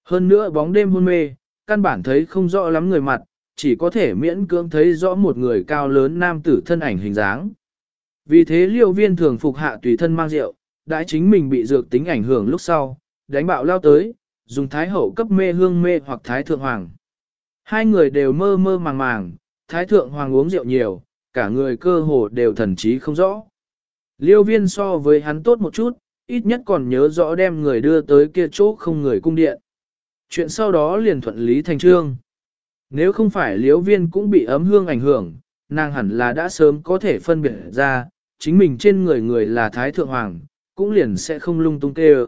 Hơn nữa bóng đêm hôn mê, căn bản thấy không rõ lắm người mặt, chỉ có thể miễn cưỡng thấy rõ một người cao lớn nam tử thân ảnh hình dáng. Vì thế liêu viên thường phục hạ tùy thân mang rượu, đã chính mình bị dược tính ảnh hưởng lúc sau, đánh bạo lao tới, dùng thái hậu cấp mê hương mê hoặc thái thượng hoàng. Hai người đều mơ mơ màng màng, thái thượng hoàng uống rượu nhiều, cả người cơ hồ đều thần trí không rõ. Liêu viên so với hắn tốt một chút, ít nhất còn nhớ rõ đem người đưa tới kia chỗ không người cung điện. Chuyện sau đó liền thuận lý thành trương. Nếu không phải Liêu viên cũng bị ấm hương ảnh hưởng, nàng hẳn là đã sớm có thể phân biệt ra, chính mình trên người người là Thái Thượng Hoàng, cũng liền sẽ không lung tung kêu.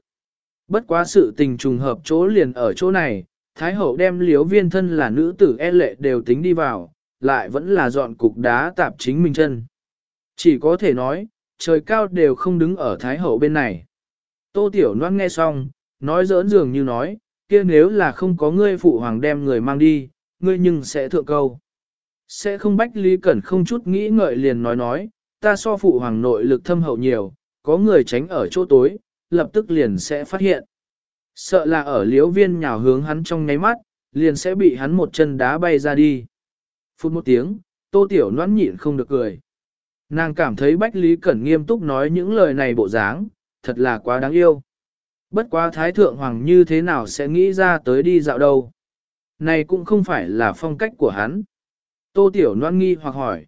Bất quá sự tình trùng hợp chỗ liền ở chỗ này, Thái Hậu đem Liêu viên thân là nữ tử e lệ đều tính đi vào, lại vẫn là dọn cục đá tạp chính mình chân. Chỉ có thể nói, trời cao đều không đứng ở Thái Hậu bên này. Tô Tiểu Loan nghe xong, nói giỡn dường như nói, kia nếu là không có ngươi phụ hoàng đem người mang đi, ngươi nhưng sẽ thượng câu. Sẽ không bách Lý Cẩn không chút nghĩ ngợi liền nói nói, ta so phụ hoàng nội lực thâm hậu nhiều, có người tránh ở chỗ tối, lập tức liền sẽ phát hiện. Sợ là ở liếu viên nhào hướng hắn trong nháy mắt, liền sẽ bị hắn một chân đá bay ra đi. Phút một tiếng, tô tiểu noãn nhịn không được cười. Nàng cảm thấy Bách Lý Cẩn nghiêm túc nói những lời này bộ dáng, thật là quá đáng yêu. Bất quá Thái Thượng Hoàng như thế nào sẽ nghĩ ra tới đi dạo đâu. Này cũng không phải là phong cách của hắn. Tô Tiểu Loan nghi hoặc hỏi.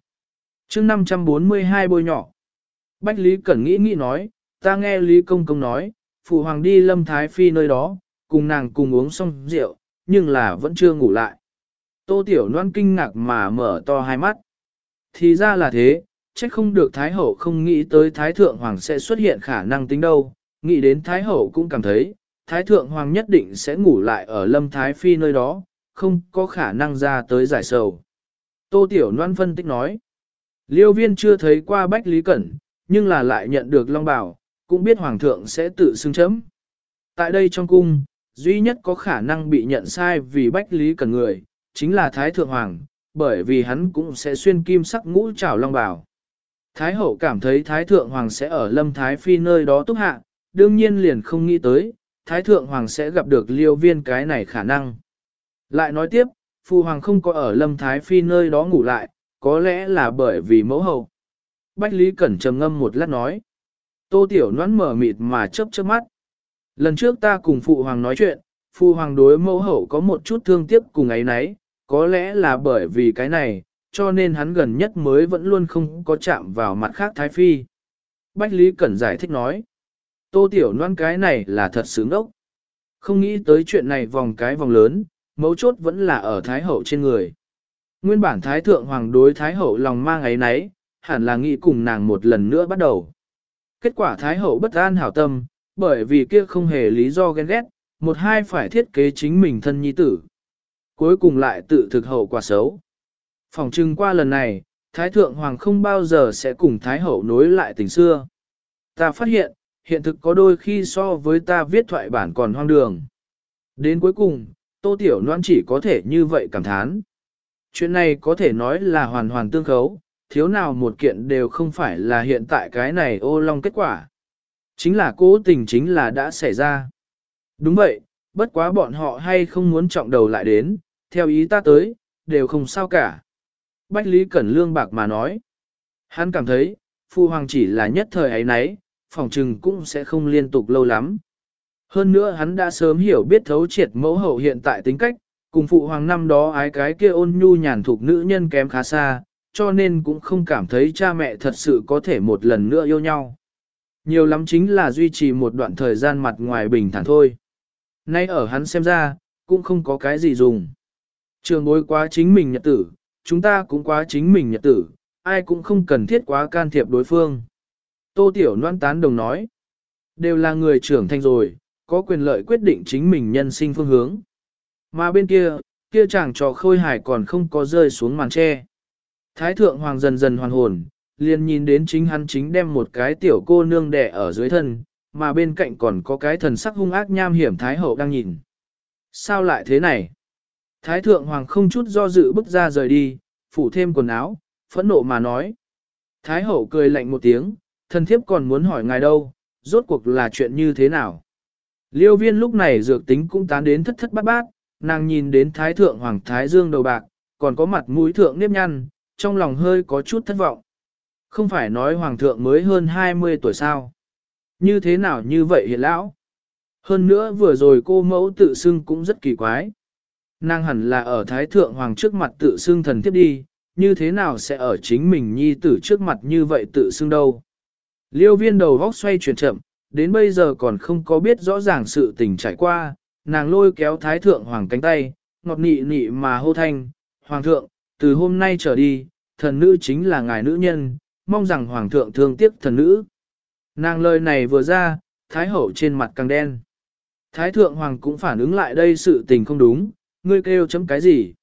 chương 542 bôi nhỏ. Bách Lý Cẩn nghĩ nghĩ nói, ta nghe Lý Công Công nói, Phụ Hoàng đi lâm Thái Phi nơi đó, cùng nàng cùng uống xong rượu, nhưng là vẫn chưa ngủ lại. Tô Tiểu Loan kinh ngạc mà mở to hai mắt. Thì ra là thế, chắc không được Thái Hậu không nghĩ tới Thái Thượng Hoàng sẽ xuất hiện khả năng tính đâu, nghĩ đến Thái Hậu cũng cảm thấy, Thái Thượng Hoàng nhất định sẽ ngủ lại ở Lâm Thái Phi nơi đó, không có khả năng ra tới giải sầu. Tô Tiểu Loan phân tích nói, Liêu viên chưa thấy qua Bách Lý Cẩn, nhưng là lại nhận được Long Bảo, cũng biết Hoàng thượng sẽ tự xưng chấm. Tại đây trong cung, duy nhất có khả năng bị nhận sai vì Bách Lý Cần người, chính là Thái Thượng Hoàng, bởi vì hắn cũng sẽ xuyên kim sắc ngũ trảo long bào. Thái hậu cảm thấy Thái Thượng Hoàng sẽ ở Lâm Thái Phi nơi đó túc hạ, đương nhiên liền không nghĩ tới, Thái Thượng Hoàng sẽ gặp được liêu viên cái này khả năng. Lại nói tiếp, Phu Hoàng không có ở Lâm Thái Phi nơi đó ngủ lại, có lẽ là bởi vì mẫu hậu. Bách Lý Cẩn trầm ngâm một lát nói. Tô Tiểu noãn mở mịt mà chớp chớp mắt. Lần trước ta cùng Phụ Hoàng nói chuyện, Phụ Hoàng đối mẫu hậu có một chút thương tiếc cùng ấy nấy, có lẽ là bởi vì cái này, cho nên hắn gần nhất mới vẫn luôn không có chạm vào mặt khác Thái Phi. Bách Lý Cẩn giải thích nói. Tô Tiểu Loan cái này là thật sướng ốc. Không nghĩ tới chuyện này vòng cái vòng lớn, mấu chốt vẫn là ở Thái Hậu trên người. Nguyên bản Thái Thượng Hoàng đối Thái Hậu lòng mang ấy nấy, hẳn là nghĩ cùng nàng một lần nữa bắt đầu. Kết quả Thái Hậu bất an hảo tâm, bởi vì kia không hề lý do ghen ghét, một hai phải thiết kế chính mình thân nhi tử. Cuối cùng lại tự thực hậu quả xấu. Phòng trưng qua lần này, Thái Thượng Hoàng không bao giờ sẽ cùng Thái Hậu nối lại tình xưa. Ta phát hiện, hiện thực có đôi khi so với ta viết thoại bản còn hoang đường. Đến cuối cùng, Tô Tiểu Loan chỉ có thể như vậy cảm thán. Chuyện này có thể nói là hoàn hoàn tương khấu, thiếu nào một kiện đều không phải là hiện tại cái này ô long kết quả. Chính là cố tình chính là đã xảy ra. Đúng vậy, bất quá bọn họ hay không muốn trọng đầu lại đến, theo ý ta tới, đều không sao cả. Bách Lý Cẩn Lương bạc mà nói. Hắn cảm thấy, Phu Hoàng chỉ là nhất thời ấy nấy, phòng trừng cũng sẽ không liên tục lâu lắm. Hơn nữa hắn đã sớm hiểu biết thấu triệt mẫu hậu hiện tại tính cách, cùng Phụ Hoàng năm đó ái cái kia ôn nhu nhàn thuộc nữ nhân kém khá xa, cho nên cũng không cảm thấy cha mẹ thật sự có thể một lần nữa yêu nhau. Nhiều lắm chính là duy trì một đoạn thời gian mặt ngoài bình thản thôi. Nay ở hắn xem ra, cũng không có cái gì dùng. Trường bối quá chính mình nhật tử, chúng ta cũng quá chính mình nhật tử, ai cũng không cần thiết quá can thiệp đối phương. Tô Tiểu Loan tán đồng nói, đều là người trưởng thành rồi, có quyền lợi quyết định chính mình nhân sinh phương hướng. Mà bên kia, kia chàng trò khôi hài còn không có rơi xuống màn tre. Thái thượng hoàng dần dần hoàn hồn, liền nhìn đến chính hắn chính đem một cái tiểu cô nương đẻ ở dưới thân, mà bên cạnh còn có cái thần sắc hung ác nham hiểm Thái hậu đang nhìn. Sao lại thế này? Thái thượng hoàng không chút do dự bước ra rời đi, phủ thêm quần áo, phẫn nộ mà nói. Thái hậu cười lạnh một tiếng, thần thiếp còn muốn hỏi ngài đâu, rốt cuộc là chuyện như thế nào? Liêu viên lúc này dược tính cũng tán đến thất thất bát bát, nàng nhìn đến thái thượng hoàng thái dương đầu bạc, còn có mặt mũi thượng nếp nhăn, trong lòng hơi có chút thất vọng. Không phải nói hoàng thượng mới hơn 20 tuổi sao? Như thế nào như vậy hiện lão? Hơn nữa vừa rồi cô mẫu tự xưng cũng rất kỳ quái. Nàng hẳn là ở Thái Thượng Hoàng trước mặt tự xưng thần tiếp đi, như thế nào sẽ ở chính mình nhi tử trước mặt như vậy tự xưng đâu. Liêu viên đầu góc xoay chuyển chậm, đến bây giờ còn không có biết rõ ràng sự tình trải qua, nàng lôi kéo Thái Thượng Hoàng cánh tay, ngọt nị nị mà hô thanh, Hoàng thượng, từ hôm nay trở đi, thần nữ chính là ngài nữ nhân, mong rằng Hoàng thượng thương tiếc thần nữ. Nàng lời này vừa ra, Thái Hậu trên mặt càng đen. Thái Thượng Hoàng cũng phản ứng lại đây sự tình không đúng, ngươi kêu chấm cái gì?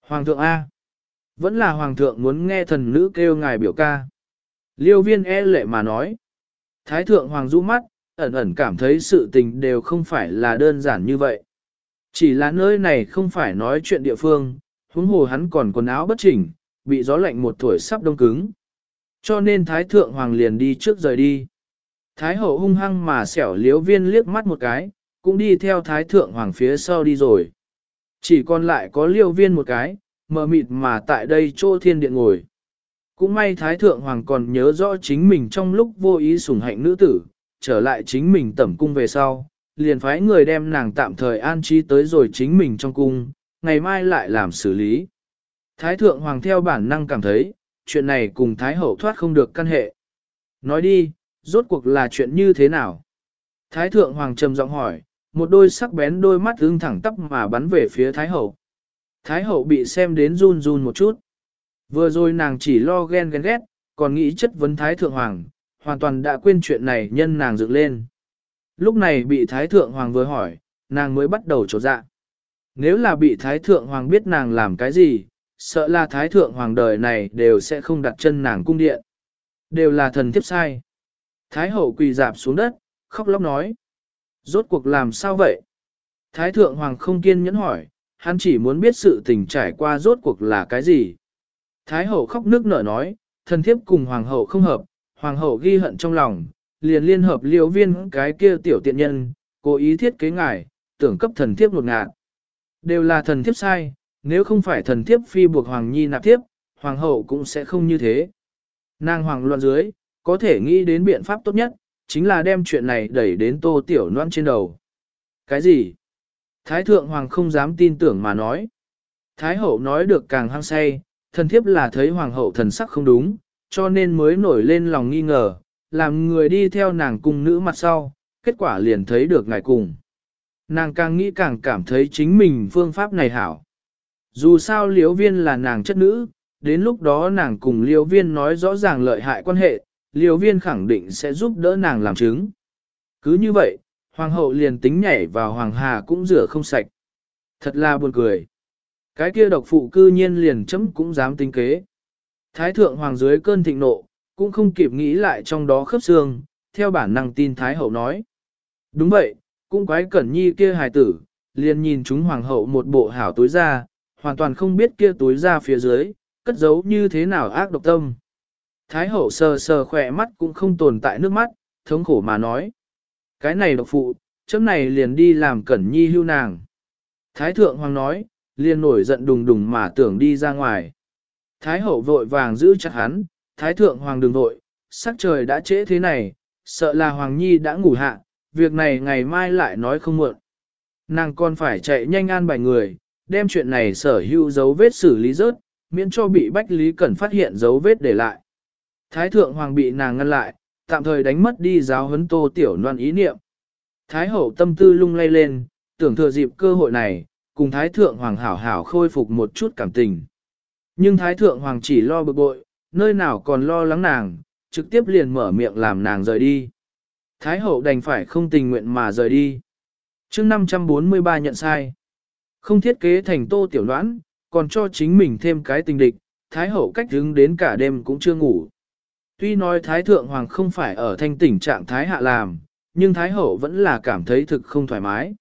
Hoàng thượng A. Vẫn là hoàng thượng muốn nghe thần nữ kêu ngài biểu ca. Liêu viên e lệ mà nói. Thái thượng hoàng rũ mắt, ẩn ẩn cảm thấy sự tình đều không phải là đơn giản như vậy. Chỉ là nơi này không phải nói chuyện địa phương, huống hồ hắn còn quần áo bất chỉnh, bị gió lạnh một tuổi sắp đông cứng. Cho nên Thái Thượng Hoàng liền đi trước rời đi. Thái Hậu hung hăng mà xẻo liếu viên liếc mắt một cái, cũng đi theo Thái Thượng Hoàng phía sau đi rồi. Chỉ còn lại có liêu viên một cái, mờ mịt mà tại đây chỗ thiên điện ngồi. Cũng may Thái Thượng Hoàng còn nhớ rõ chính mình trong lúc vô ý sủng hạnh nữ tử, trở lại chính mình tẩm cung về sau, liền phái người đem nàng tạm thời an trí tới rồi chính mình trong cung, ngày mai lại làm xử lý. Thái Thượng Hoàng theo bản năng cảm thấy, chuyện này cùng Thái Hậu thoát không được căn hệ. Nói đi, rốt cuộc là chuyện như thế nào? Thái Thượng Hoàng trầm giọng hỏi, một đôi sắc bén đôi mắt ưng thẳng tắp mà bắn về phía Thái Hậu. Thái Hậu bị xem đến run run một chút. Vừa rồi nàng chỉ lo ghen ghen ghét, còn nghĩ chất vấn Thái Thượng Hoàng, hoàn toàn đã quên chuyện này nhân nàng dựng lên. Lúc này bị Thái Thượng Hoàng vừa hỏi, nàng mới bắt đầu trột dạ. Nếu là bị Thái Thượng Hoàng biết nàng làm cái gì, sợ là Thái Thượng Hoàng đời này đều sẽ không đặt chân nàng cung điện. Đều là thần thiếp sai. Thái Hậu quỳ dạp xuống đất, khóc lóc nói. Rốt cuộc làm sao vậy? Thái thượng hoàng không kiên nhẫn hỏi, hắn chỉ muốn biết sự tình trải qua rốt cuộc là cái gì. Thái hậu khóc nước nở nói, thần thiếp cùng hoàng hậu không hợp, hoàng hậu ghi hận trong lòng, liền liên hợp liễu viên cái kia tiểu tiện nhân, cố ý thiết kế ngài, tưởng cấp thần thiếp lột ngạt. Đều là thần thiếp sai, nếu không phải thần thiếp phi buộc hoàng nhi nạp thiếp, hoàng hậu cũng sẽ không như thế. Nàng hoàng luận dưới, có thể nghĩ đến biện pháp tốt nhất, chính là đem chuyện này đẩy đến tô tiểu noan trên đầu. Cái gì? Thái thượng hoàng không dám tin tưởng mà nói. Thái hậu nói được càng hăng say, thần thiếp là thấy hoàng hậu thần sắc không đúng, cho nên mới nổi lên lòng nghi ngờ, làm người đi theo nàng cung nữ mặt sau, kết quả liền thấy được ngài cùng. Nàng càng nghĩ càng cảm thấy chính mình phương pháp này hảo. Dù sao liễu viên là nàng chất nữ, đến lúc đó nàng cùng liễu viên nói rõ ràng lợi hại quan hệ, Liều viên khẳng định sẽ giúp đỡ nàng làm chứng. Cứ như vậy, hoàng hậu liền tính nhảy vào hoàng hà cũng rửa không sạch. Thật là buồn cười. Cái kia độc phụ cư nhiên liền chấm cũng dám tính kế. Thái thượng hoàng dưới cơn thịnh nộ, cũng không kịp nghĩ lại trong đó khớp xương, theo bản năng tin Thái hậu nói. Đúng vậy, cũng quái cẩn nhi kia hài tử, liền nhìn chúng hoàng hậu một bộ hảo túi ra, hoàn toàn không biết kia túi ra phía dưới, cất giấu như thế nào ác độc tâm. Thái hậu sờ sờ khỏe mắt cũng không tồn tại nước mắt, thống khổ mà nói. Cái này độc phụ, chấm này liền đi làm cẩn nhi hưu nàng. Thái thượng hoàng nói, liền nổi giận đùng đùng mà tưởng đi ra ngoài. Thái hậu vội vàng giữ chặt hắn, thái thượng hoàng đừng vội, sắc trời đã trễ thế này, sợ là hoàng nhi đã ngủ hạ, việc này ngày mai lại nói không muộn. Nàng còn phải chạy nhanh an bài người, đem chuyện này sở hữu dấu vết xử lý rớt, miễn cho bị Bách Lý Cẩn phát hiện dấu vết để lại. Thái thượng hoàng bị nàng ngăn lại, tạm thời đánh mất đi giáo huấn tô tiểu loan ý niệm. Thái hậu tâm tư lung lay lên, tưởng thừa dịp cơ hội này, cùng Thái thượng hoàng hảo hảo khôi phục một chút cảm tình. Nhưng Thái thượng hoàng chỉ lo bực bội, nơi nào còn lo lắng nàng, trực tiếp liền mở miệng làm nàng rời đi. Thái hậu đành phải không tình nguyện mà rời đi. chương 543 nhận sai. Không thiết kế thành tô tiểu đoán, còn cho chính mình thêm cái tình địch, Thái hậu cách đứng đến cả đêm cũng chưa ngủ. Tuy nói Thái thượng hoàng không phải ở thanh tỉnh trạng Thái hạ làm, nhưng Thái hậu vẫn là cảm thấy thực không thoải mái.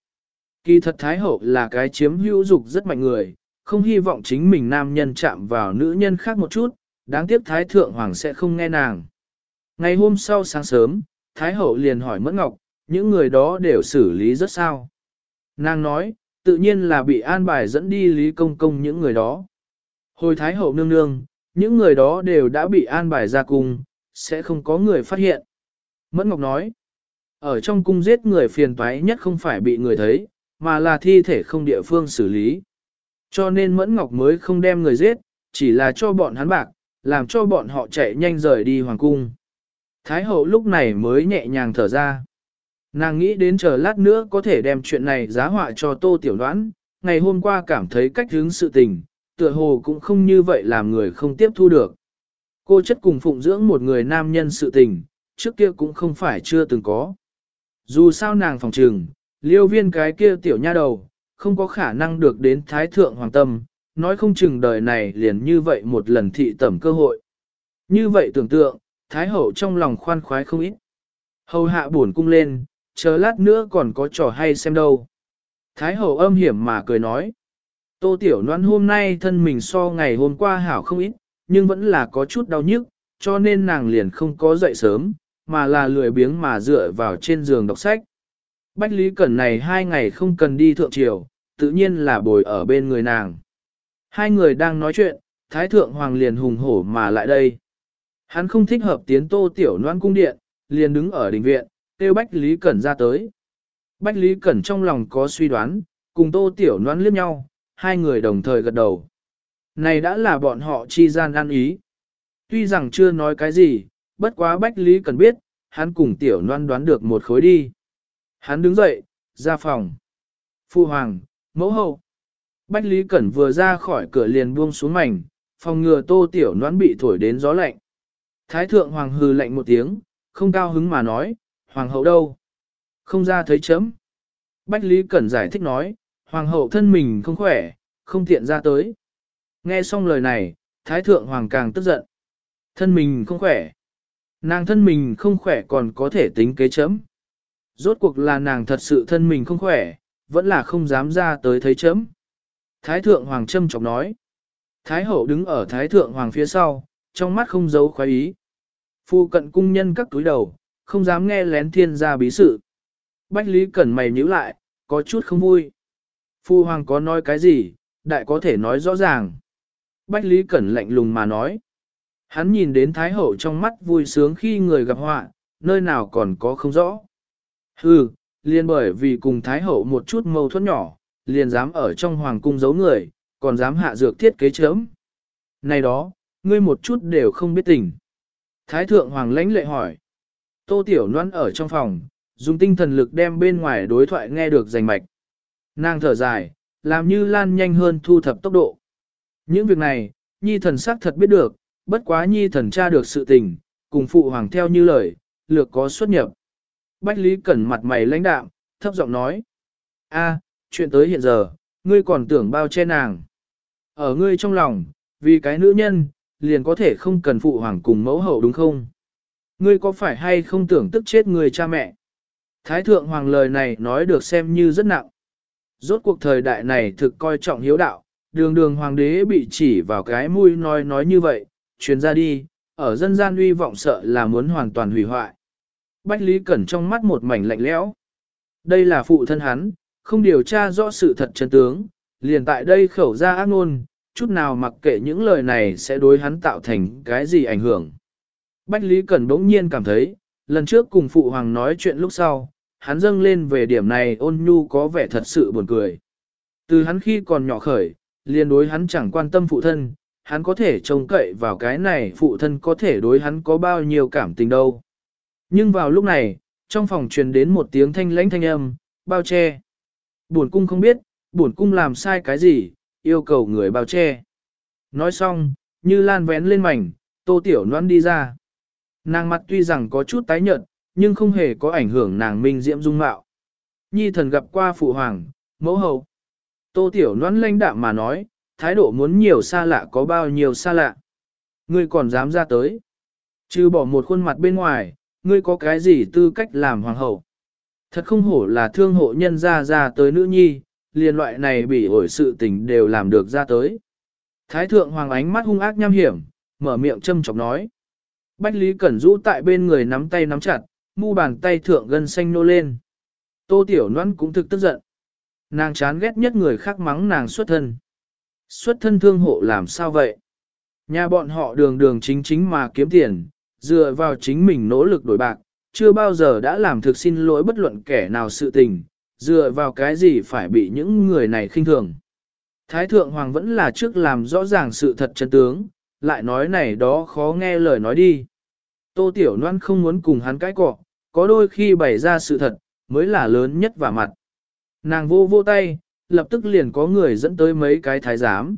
Kỳ thật Thái hậu là cái chiếm hữu dục rất mạnh người, không hy vọng chính mình nam nhân chạm vào nữ nhân khác một chút, đáng tiếc Thái thượng hoàng sẽ không nghe nàng. Ngày hôm sau sáng sớm, Thái hậu liền hỏi Mẫn Ngọc, những người đó đều xử lý rất sao. Nàng nói, tự nhiên là bị an bài dẫn đi Lý Công Công những người đó. Hồi Thái hậu nương nương, những người đó đều đã bị an bài ra cung, sẽ không có người phát hiện. Mẫn Ngọc nói, ở trong cung giết người phiền toái nhất không phải bị người thấy, mà là thi thể không địa phương xử lý. Cho nên Mẫn Ngọc mới không đem người giết, chỉ là cho bọn hắn bạc, làm cho bọn họ chạy nhanh rời đi hoàng cung. Thái hậu lúc này mới nhẹ nhàng thở ra. Nàng nghĩ đến chờ lát nữa có thể đem chuyện này giá họa cho tô tiểu đoán, ngày hôm qua cảm thấy cách hướng sự tình, tựa hồ cũng không như vậy làm người không tiếp thu được. Cô chất cùng phụng dưỡng một người nam nhân sự tình, trước kia cũng không phải chưa từng có. Dù sao nàng phòng trừng, liêu viên cái kia tiểu nha đầu, không có khả năng được đến thái thượng hoàng tâm, nói không chừng đời này liền như vậy một lần thị tẩm cơ hội. Như vậy tưởng tượng, thái hậu trong lòng khoan khoái không ít. Hầu hạ buồn cung lên, chờ lát nữa còn có trò hay xem đâu. Thái hậu âm hiểm mà cười nói. Tô tiểu noan hôm nay thân mình so ngày hôm qua hảo không ít, nhưng vẫn là có chút đau nhức, cho nên nàng liền không có dậy sớm, mà là lười biếng mà dựa vào trên giường đọc sách. Bách Lý Cẩn này hai ngày không cần đi thượng triều, tự nhiên là bồi ở bên người nàng. Hai người đang nói chuyện, Thái Thượng Hoàng liền hùng hổ mà lại đây. Hắn không thích hợp tiến tô tiểu noan cung điện, liền đứng ở đình viện, kêu Bách Lý Cẩn ra tới. Bách Lý Cẩn trong lòng có suy đoán, cùng tô tiểu noan liếc nhau, hai người đồng thời gật đầu. Này đã là bọn họ chi gian ăn ý. Tuy rằng chưa nói cái gì, bất quá Bách Lý cần biết, hắn cùng tiểu noan đoán được một khối đi. Hắn đứng dậy, ra phòng. Phu Hoàng, mẫu hậu. Bách Lý Cẩn vừa ra khỏi cửa liền buông xuống mảnh, phòng ngừa tô tiểu noan bị thổi đến gió lạnh. Thái thượng hoàng hừ lạnh một tiếng, không cao hứng mà nói, hoàng hậu đâu? Không ra thấy chấm. Bách Lý Cẩn giải thích nói, hoàng hậu thân mình không khỏe, không tiện ra tới. Nghe xong lời này, thái thượng hoàng càng tức giận. Thân mình không khỏe. Nàng thân mình không khỏe còn có thể tính kế chấm. Rốt cuộc là nàng thật sự thân mình không khỏe, vẫn là không dám ra tới thấy chấm. Thái thượng hoàng châm chọc nói. Thái hậu đứng ở thái thượng hoàng phía sau, trong mắt không giấu khoái ý. Phu cận cung nhân các túi đầu, không dám nghe lén thiên gia bí sự. Bách Lý Cẩn mày nhíu lại, có chút không vui. Phu hoàng có nói cái gì, đại có thể nói rõ ràng. Bách Lý Cẩn lạnh lùng mà nói. Hắn nhìn đến Thái Hậu trong mắt vui sướng khi người gặp họa, nơi nào còn có không rõ. Hừ, liền bởi vì cùng Thái Hậu một chút mâu thuẫn nhỏ, liền dám ở trong hoàng cung giấu người, còn dám hạ dược thiết kế chớm. Này đó, ngươi một chút đều không biết tình. Thái thượng hoàng lãnh lệ hỏi. Tô Tiểu Loan ở trong phòng, dùng tinh thần lực đem bên ngoài đối thoại nghe được rành mạch. Nàng thở dài, làm như lan nhanh hơn thu thập tốc độ. Những việc này, nhi thần xác thật biết được, bất quá nhi thần tra được sự tình, cùng phụ hoàng theo như lời, lược có xuất nhập. Bách Lý Cẩn mặt mày lãnh đạm, thấp giọng nói. a chuyện tới hiện giờ, ngươi còn tưởng bao che nàng. Ở ngươi trong lòng, vì cái nữ nhân, liền có thể không cần phụ hoàng cùng mẫu hậu đúng không? Ngươi có phải hay không tưởng tức chết người cha mẹ? Thái thượng hoàng lời này nói được xem như rất nặng. Rốt cuộc thời đại này thực coi trọng hiếu đạo, đường đường hoàng đế bị chỉ vào cái mũi nói nói như vậy, truyền ra đi, ở dân gian uy vọng sợ là muốn hoàn toàn hủy hoại. Bách Lý Cẩn trong mắt một mảnh lạnh lẽo. Đây là phụ thân hắn, không điều tra rõ sự thật chân tướng, liền tại đây khẩu ra ác ngôn, chút nào mặc kệ những lời này sẽ đối hắn tạo thành cái gì ảnh hưởng. Bách Lý Cẩn bỗng nhiên cảm thấy, lần trước cùng phụ hoàng nói chuyện lúc sau, hắn dâng lên về điểm này ôn nhu có vẻ thật sự buồn cười. Từ hắn khi còn nhỏ khởi, liền đối hắn chẳng quan tâm phụ thân, hắn có thể trông cậy vào cái này phụ thân có thể đối hắn có bao nhiêu cảm tình đâu. Nhưng vào lúc này, trong phòng truyền đến một tiếng thanh lãnh thanh âm, bao che. Buồn cung không biết, buồn cung làm sai cái gì, yêu cầu người bao che. Nói xong, như lan vén lên mảnh, tô tiểu noan đi ra. Nàng mặt tuy rằng có chút tái nhợt, nhưng không hề có ảnh hưởng nàng minh diễm dung mạo. Nhi thần gặp qua phụ hoàng, mẫu hậu. Tô tiểu Loan lanh đạm mà nói, thái độ muốn nhiều xa lạ có bao nhiêu xa lạ. Ngươi còn dám ra tới. Chứ bỏ một khuôn mặt bên ngoài, ngươi có cái gì tư cách làm hoàng hậu. Thật không hổ là thương hộ nhân ra ra tới nữ nhi, liền loại này bị ổi sự tình đều làm được ra tới. Thái thượng hoàng ánh mắt hung ác nham hiểm, mở miệng châm chọc nói. Bách Lý Cẩn rũ tại bên người nắm tay nắm chặt, mu bàn tay thượng gân xanh nô lên. Tô Tiểu Loan cũng thực tức giận. Nàng chán ghét nhất người khác mắng nàng xuất thân. Xuất thân thương hộ làm sao vậy? Nhà bọn họ đường đường chính chính mà kiếm tiền, dựa vào chính mình nỗ lực đổi bạc, chưa bao giờ đã làm thực xin lỗi bất luận kẻ nào sự tình, dựa vào cái gì phải bị những người này khinh thường. Thái thượng hoàng vẫn là trước làm rõ ràng sự thật chân tướng, lại nói này đó khó nghe lời nói đi. Tô Tiểu Loan không muốn cùng hắn cãi cọ, có đôi khi bày ra sự thật, mới là lớn nhất và mặt. Nàng vô vô tay, lập tức liền có người dẫn tới mấy cái thái giám.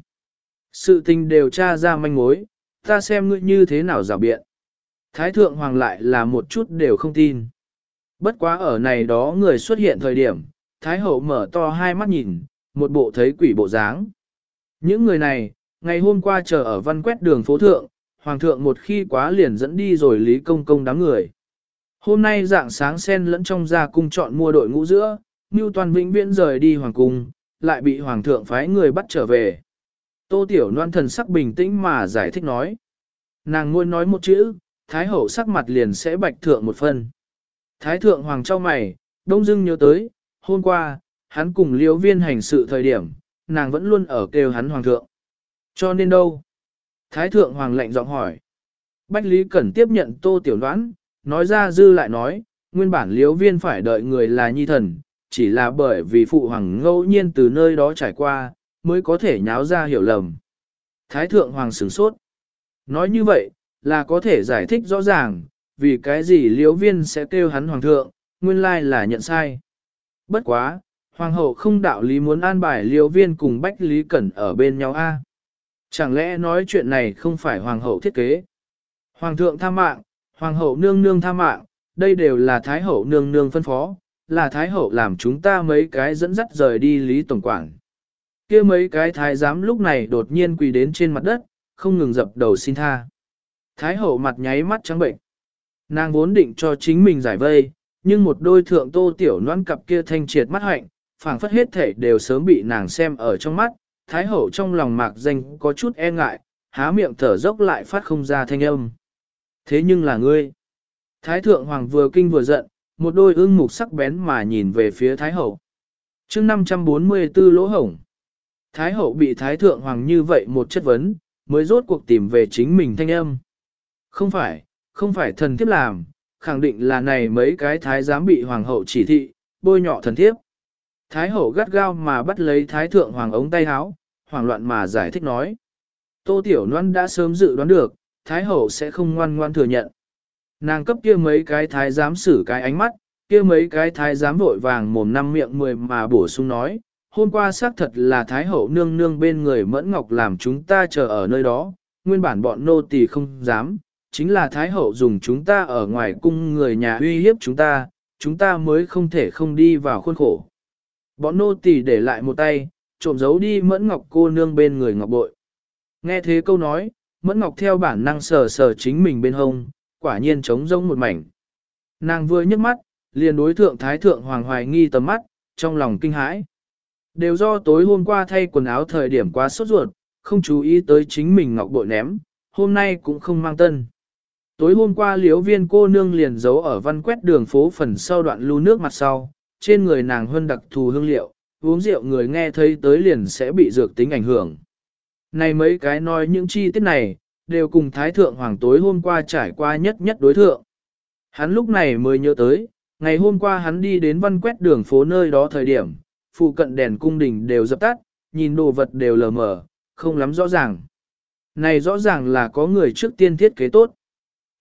Sự tình đều tra ra manh mối, ta xem ngươi như thế nào rào biện. Thái thượng hoàng lại là một chút đều không tin. Bất quá ở này đó người xuất hiện thời điểm, Thái hậu mở to hai mắt nhìn, một bộ thấy quỷ bộ dáng. Những người này, ngày hôm qua chờ ở văn quét đường phố thượng, hoàng thượng một khi quá liền dẫn đi rồi lý công công đám người. Hôm nay dạng sáng sen lẫn trong gia cung chọn mua đội ngũ giữa, Ngưu Toàn Vĩnh Viễn rời đi hoàng cung, lại bị hoàng thượng phái người bắt trở về. Tô Tiểu Loan thần sắc bình tĩnh mà giải thích nói. Nàng ngôi nói một chữ, Thái hậu sắc mặt liền sẽ bạch thượng một phần. Thái thượng hoàng trao mày, đông dưng nhớ tới, hôm qua, hắn cùng liễu viên hành sự thời điểm, nàng vẫn luôn ở kêu hắn hoàng thượng. Cho nên đâu? Thái thượng hoàng lệnh giọng hỏi. Bách Lý Cẩn tiếp nhận tô tiểu đoán, nói ra dư lại nói, nguyên bản liễu viên phải đợi người là nhi thần, chỉ là bởi vì phụ hoàng ngẫu nhiên từ nơi đó trải qua, mới có thể nháo ra hiểu lầm. Thái thượng hoàng sửng sốt. Nói như vậy, là có thể giải thích rõ ràng, vì cái gì liễu viên sẽ kêu hắn hoàng thượng, nguyên lai là nhận sai. Bất quá, hoàng hậu không đạo lý muốn an bài liễu viên cùng bách lý cẩn ở bên nhau a Chẳng lẽ nói chuyện này không phải hoàng hậu thiết kế? Hoàng thượng tha mạng, hoàng hậu nương nương tha mạng, đây đều là thái hậu nương nương phân phó, là thái hậu làm chúng ta mấy cái dẫn dắt rời đi lý tổng Quảng. kia mấy cái thái giám lúc này đột nhiên quỳ đến trên mặt đất, không ngừng dập đầu xin tha. Thái hậu mặt nháy mắt trắng bệnh. Nàng vốn định cho chính mình giải vây, nhưng một đôi thượng tô tiểu noan cặp kia thanh triệt mắt hạnh, phảng phất hết thể đều sớm bị nàng xem ở trong mắt, thái hậu trong lòng mạc danh có chút e ngại, há miệng thở dốc lại phát không ra thanh âm. Thế nhưng là ngươi. Thái thượng hoàng vừa kinh vừa giận, một đôi ưng mục sắc bén mà nhìn về phía thái hậu. chương 544 lỗ hổng. Thái hậu bị thái thượng hoàng như vậy một chất vấn, mới rốt cuộc tìm về chính mình thanh âm. Không phải, không phải thần thiếp làm, khẳng định là này mấy cái thái giám bị hoàng hậu chỉ thị, bôi nhọ thần thiếp. Thái hậu gắt gao mà bắt lấy thái thượng hoàng ống tay háo, hoảng loạn mà giải thích nói. Tô Tiểu Loan đã sớm dự đoán được, thái hậu sẽ không ngoan ngoan thừa nhận. Nàng cấp kia mấy cái thái giám xử cái ánh mắt, kia mấy cái thái giám vội vàng mồm năm miệng mười mà bổ sung nói, hôm qua xác thật là Thái Hậu nương nương bên người Mẫn Ngọc làm chúng ta chờ ở nơi đó, nguyên bản bọn nô tỳ không dám, chính là Thái Hậu dùng chúng ta ở ngoài cung người nhà uy hiếp chúng ta, chúng ta mới không thể không đi vào khuôn khổ. Bọn nô tỳ để lại một tay, trộm giấu đi Mẫn Ngọc cô nương bên người Ngọc Bội. Nghe thế câu nói, Mẫn Ngọc theo bản năng sờ sờ chính mình bên hông, quả nhiên trống rông một mảnh. Nàng vừa nhấc mắt, liền đối thượng Thái Thượng Hoàng hoài nghi tầm mắt, trong lòng kinh hãi. Đều do tối hôm qua thay quần áo thời điểm quá sốt ruột, không chú ý tới chính mình ngọc bội ném, hôm nay cũng không mang tân. Tối hôm qua liếu viên cô nương liền giấu ở văn quét đường phố phần sau đoạn lưu nước mặt sau, trên người nàng hơn đặc thù hương liệu, uống rượu người nghe thấy tới liền sẽ bị dược tính ảnh hưởng. Này mấy cái nói những chi tiết này, đều cùng Thái Thượng Hoàng tối hôm qua trải qua nhất nhất đối thượng. Hắn lúc này mới nhớ tới, ngày hôm qua hắn đi đến văn quét đường phố nơi đó thời điểm, phụ cận đèn cung đình đều dập tắt, nhìn đồ vật đều lờ mờ, không lắm rõ ràng. Này rõ ràng là có người trước tiên thiết kế tốt.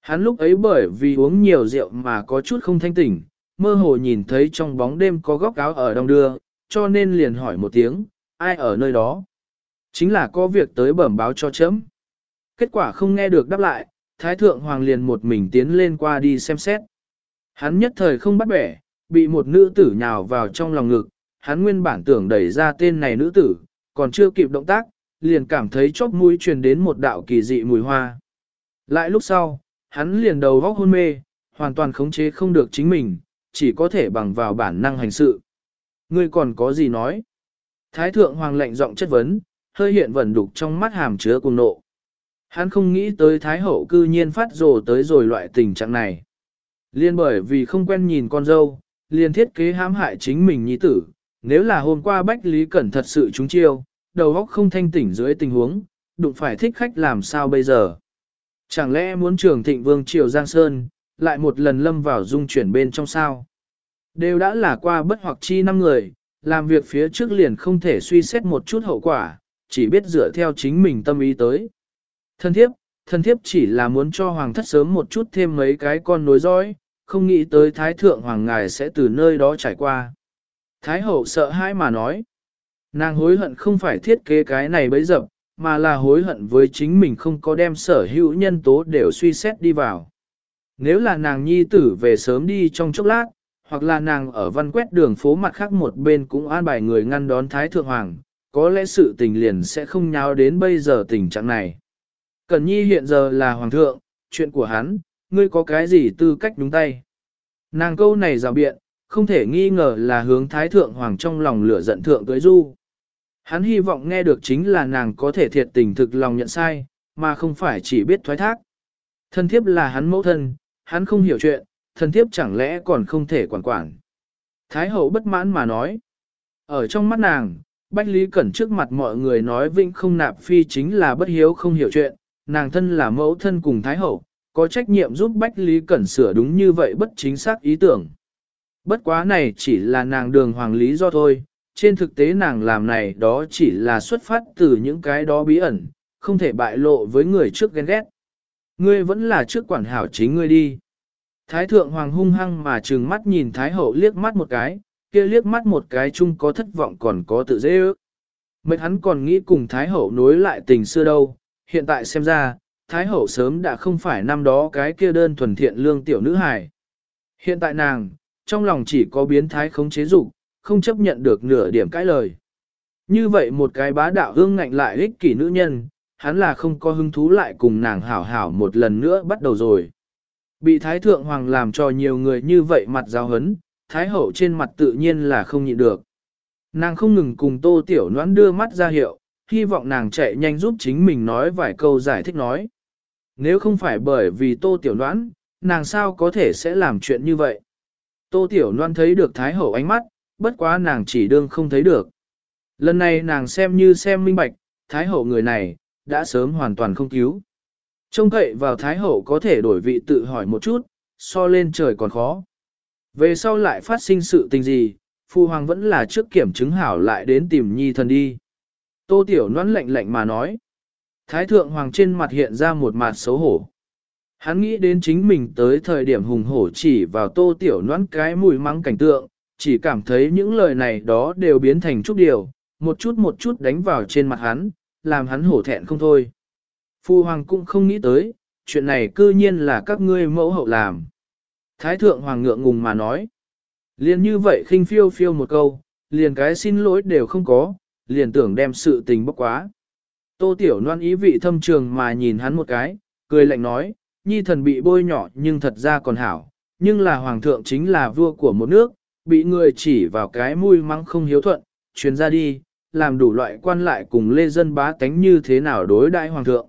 Hắn lúc ấy bởi vì uống nhiều rượu mà có chút không thanh tỉnh, mơ hồ nhìn thấy trong bóng đêm có góc áo ở đông đưa, cho nên liền hỏi một tiếng, ai ở nơi đó? Chính là có việc tới bẩm báo cho chấm. Kết quả không nghe được đáp lại, Thái Thượng Hoàng liền một mình tiến lên qua đi xem xét. Hắn nhất thời không bắt bẻ, bị một nữ tử nhào vào trong lòng ngực, hắn nguyên bản tưởng đẩy ra tên này nữ tử, còn chưa kịp động tác, liền cảm thấy chóp mũi truyền đến một đạo kỳ dị mùi hoa. Lại lúc sau, hắn liền đầu vóc hôn mê, hoàn toàn khống chế không được chính mình, chỉ có thể bằng vào bản năng hành sự. Ngươi còn có gì nói? Thái thượng hoàng lệnh giọng chất vấn, hơi hiện vẩn đục trong mắt hàm chứa cùng nộ. Hắn không nghĩ tới Thái hậu cư nhiên phát rồ tới rồi loại tình trạng này. Liên bởi vì không quen nhìn con dâu, liền thiết kế hãm hại chính mình nhi tử, nếu là hôm qua Bách Lý Cẩn thật sự trúng chiêu, đầu óc không thanh tỉnh dưới tình huống, đụng phải thích khách làm sao bây giờ? Chẳng lẽ muốn trường thịnh vương triều Giang Sơn, lại một lần lâm vào dung chuyển bên trong sao? Đều đã là qua bất hoặc chi năm người, làm việc phía trước liền không thể suy xét một chút hậu quả, chỉ biết dựa theo chính mình tâm ý tới. Thân thiếp, thân thiếp chỉ là muốn cho hoàng thất sớm một chút thêm mấy cái con nối dõi, không nghĩ tới thái thượng hoàng ngài sẽ từ nơi đó trải qua. Thái hậu sợ hãi mà nói. Nàng hối hận không phải thiết kế cái này bấy dập, mà là hối hận với chính mình không có đem sở hữu nhân tố đều suy xét đi vào. Nếu là nàng nhi tử về sớm đi trong chốc lát, hoặc là nàng ở văn quét đường phố mặt khác một bên cũng an bài người ngăn đón Thái Thượng Hoàng, có lẽ sự tình liền sẽ không nháo đến bây giờ tình trạng này. Cẩn nhi hiện giờ là Hoàng thượng, chuyện của hắn, ngươi có cái gì tư cách đúng tay. Nàng câu này rào biện, không thể nghi ngờ là hướng Thái Thượng Hoàng trong lòng lửa giận thượng tới du. Hắn hy vọng nghe được chính là nàng có thể thiệt tình thực lòng nhận sai, mà không phải chỉ biết thoái thác. Thân thiếp là hắn mẫu thân, hắn không hiểu chuyện, thân thiếp chẳng lẽ còn không thể quản quản. Thái hậu bất mãn mà nói. Ở trong mắt nàng, Bách Lý Cẩn trước mặt mọi người nói vinh không nạp phi chính là bất hiếu không hiểu chuyện, nàng thân là mẫu thân cùng Thái hậu, có trách nhiệm giúp Bách Lý Cẩn sửa đúng như vậy bất chính xác ý tưởng. Bất quá này chỉ là nàng đường hoàng lý do thôi, trên thực tế nàng làm này đó chỉ là xuất phát từ những cái đó bí ẩn, không thể bại lộ với người trước ghen ghét. Ngươi vẫn là trước quản hảo chính ngươi đi. Thái thượng hoàng hung hăng mà trừng mắt nhìn Thái hậu liếc mắt một cái, kia liếc mắt một cái chung có thất vọng còn có tự dễ ước. Mệt hắn còn nghĩ cùng Thái hậu nối lại tình xưa đâu, hiện tại xem ra, Thái hậu sớm đã không phải năm đó cái kia đơn thuần thiện lương tiểu nữ hài. Hiện tại nàng, trong lòng chỉ có biến thái khống chế dục, không chấp nhận được nửa điểm cãi lời. Như vậy một cái bá đạo hương ngạnh lại ích kỷ nữ nhân, hắn là không có hứng thú lại cùng nàng hảo hảo một lần nữa bắt đầu rồi. Bị Thái Thượng Hoàng làm cho nhiều người như vậy mặt giáo hấn, Thái Hậu trên mặt tự nhiên là không nhịn được. Nàng không ngừng cùng tô tiểu noãn đưa mắt ra hiệu, hy vọng nàng chạy nhanh giúp chính mình nói vài câu giải thích nói. Nếu không phải bởi vì tô tiểu noãn, nàng sao có thể sẽ làm chuyện như vậy. Tô tiểu noãn thấy được thái hậu ánh mắt, bất quá nàng chỉ đương không thấy được. Lần này nàng xem như xem minh bạch, thái hậu người này, đã sớm hoàn toàn không cứu. Trông cậy vào thái hậu có thể đổi vị tự hỏi một chút, so lên trời còn khó. Về sau lại phát sinh sự tình gì, phu hoàng vẫn là trước kiểm chứng hảo lại đến tìm nhi thần đi. Tô tiểu Loan lạnh lạnh mà nói. Thái thượng hoàng trên mặt hiện ra một mặt xấu hổ. Hắn nghĩ đến chính mình tới thời điểm hùng hổ chỉ vào tô tiểu noãn cái mùi mắng cảnh tượng, chỉ cảm thấy những lời này đó đều biến thành chút điều, một chút một chút đánh vào trên mặt hắn, làm hắn hổ thẹn không thôi. Phu hoàng cũng không nghĩ tới, chuyện này cư nhiên là các ngươi mẫu hậu làm. Thái thượng hoàng ngượng ngùng mà nói. Liền như vậy khinh phiêu phiêu một câu, liền cái xin lỗi đều không có, liền tưởng đem sự tình bốc quá. Tô tiểu loan ý vị thâm trường mà nhìn hắn một cái, cười lạnh nói, nhi thần bị bôi nhỏ nhưng thật ra còn hảo, nhưng là hoàng thượng chính là vua của một nước, bị người chỉ vào cái mũi mắng không hiếu thuận, truyền ra đi, làm đủ loại quan lại cùng lê dân bá tánh như thế nào đối đại hoàng thượng.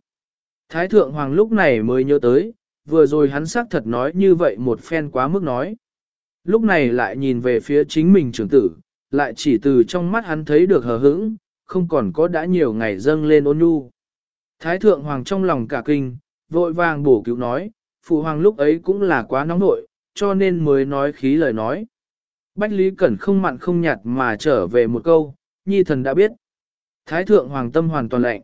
Thái thượng hoàng lúc này mới nhớ tới, vừa rồi hắn xác thật nói như vậy một phen quá mức nói. Lúc này lại nhìn về phía chính mình trưởng tử, lại chỉ từ trong mắt hắn thấy được hờ hững, không còn có đã nhiều ngày dâng lên ôn nhu. Thái thượng hoàng trong lòng cả kinh, vội vàng bổ cứu nói, phụ hoàng lúc ấy cũng là quá nóng nội, cho nên mới nói khí lời nói. Bách Lý Cẩn không mặn không nhạt mà trở về một câu, nhi thần đã biết. Thái thượng hoàng tâm hoàn toàn lạnh.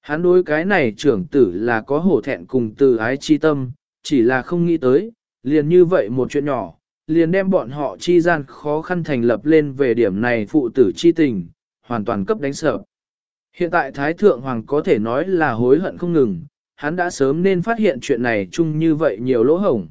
Hắn đối cái này trưởng tử là có hổ thẹn cùng từ ái chi tâm, chỉ là không nghĩ tới, liền như vậy một chuyện nhỏ, liền đem bọn họ chi gian khó khăn thành lập lên về điểm này phụ tử chi tình, hoàn toàn cấp đánh sợ. Hiện tại Thái Thượng Hoàng có thể nói là hối hận không ngừng, hắn đã sớm nên phát hiện chuyện này chung như vậy nhiều lỗ hổng.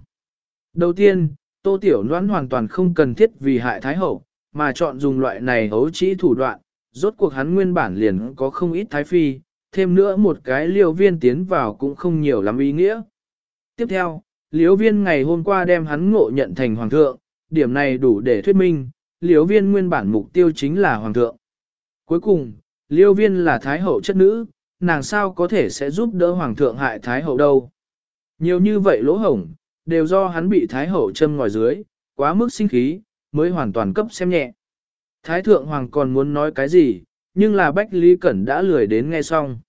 Đầu tiên, Tô Tiểu Loan hoàn toàn không cần thiết vì hại Thái Hậu, mà chọn dùng loại này hấu trĩ thủ đoạn, rốt cuộc hắn nguyên bản liền có không ít Thái Phi, thêm nữa một cái liều viên tiến vào cũng không nhiều lắm ý nghĩa. Tiếp theo, Liễu viên ngày hôm qua đem hắn ngộ nhận thành hoàng thượng, điểm này đủ để thuyết minh, Liễu viên nguyên bản mục tiêu chính là hoàng thượng. Cuối cùng, liêu viên là thái hậu chất nữ, nàng sao có thể sẽ giúp đỡ hoàng thượng hại thái hậu đâu. Nhiều như vậy lỗ hổng, đều do hắn bị thái hậu châm ngòi dưới, quá mức sinh khí, mới hoàn toàn cấp xem nhẹ. Thái thượng hoàng còn muốn nói cái gì, nhưng là Bách Lý Cẩn đã lười đến nghe xong.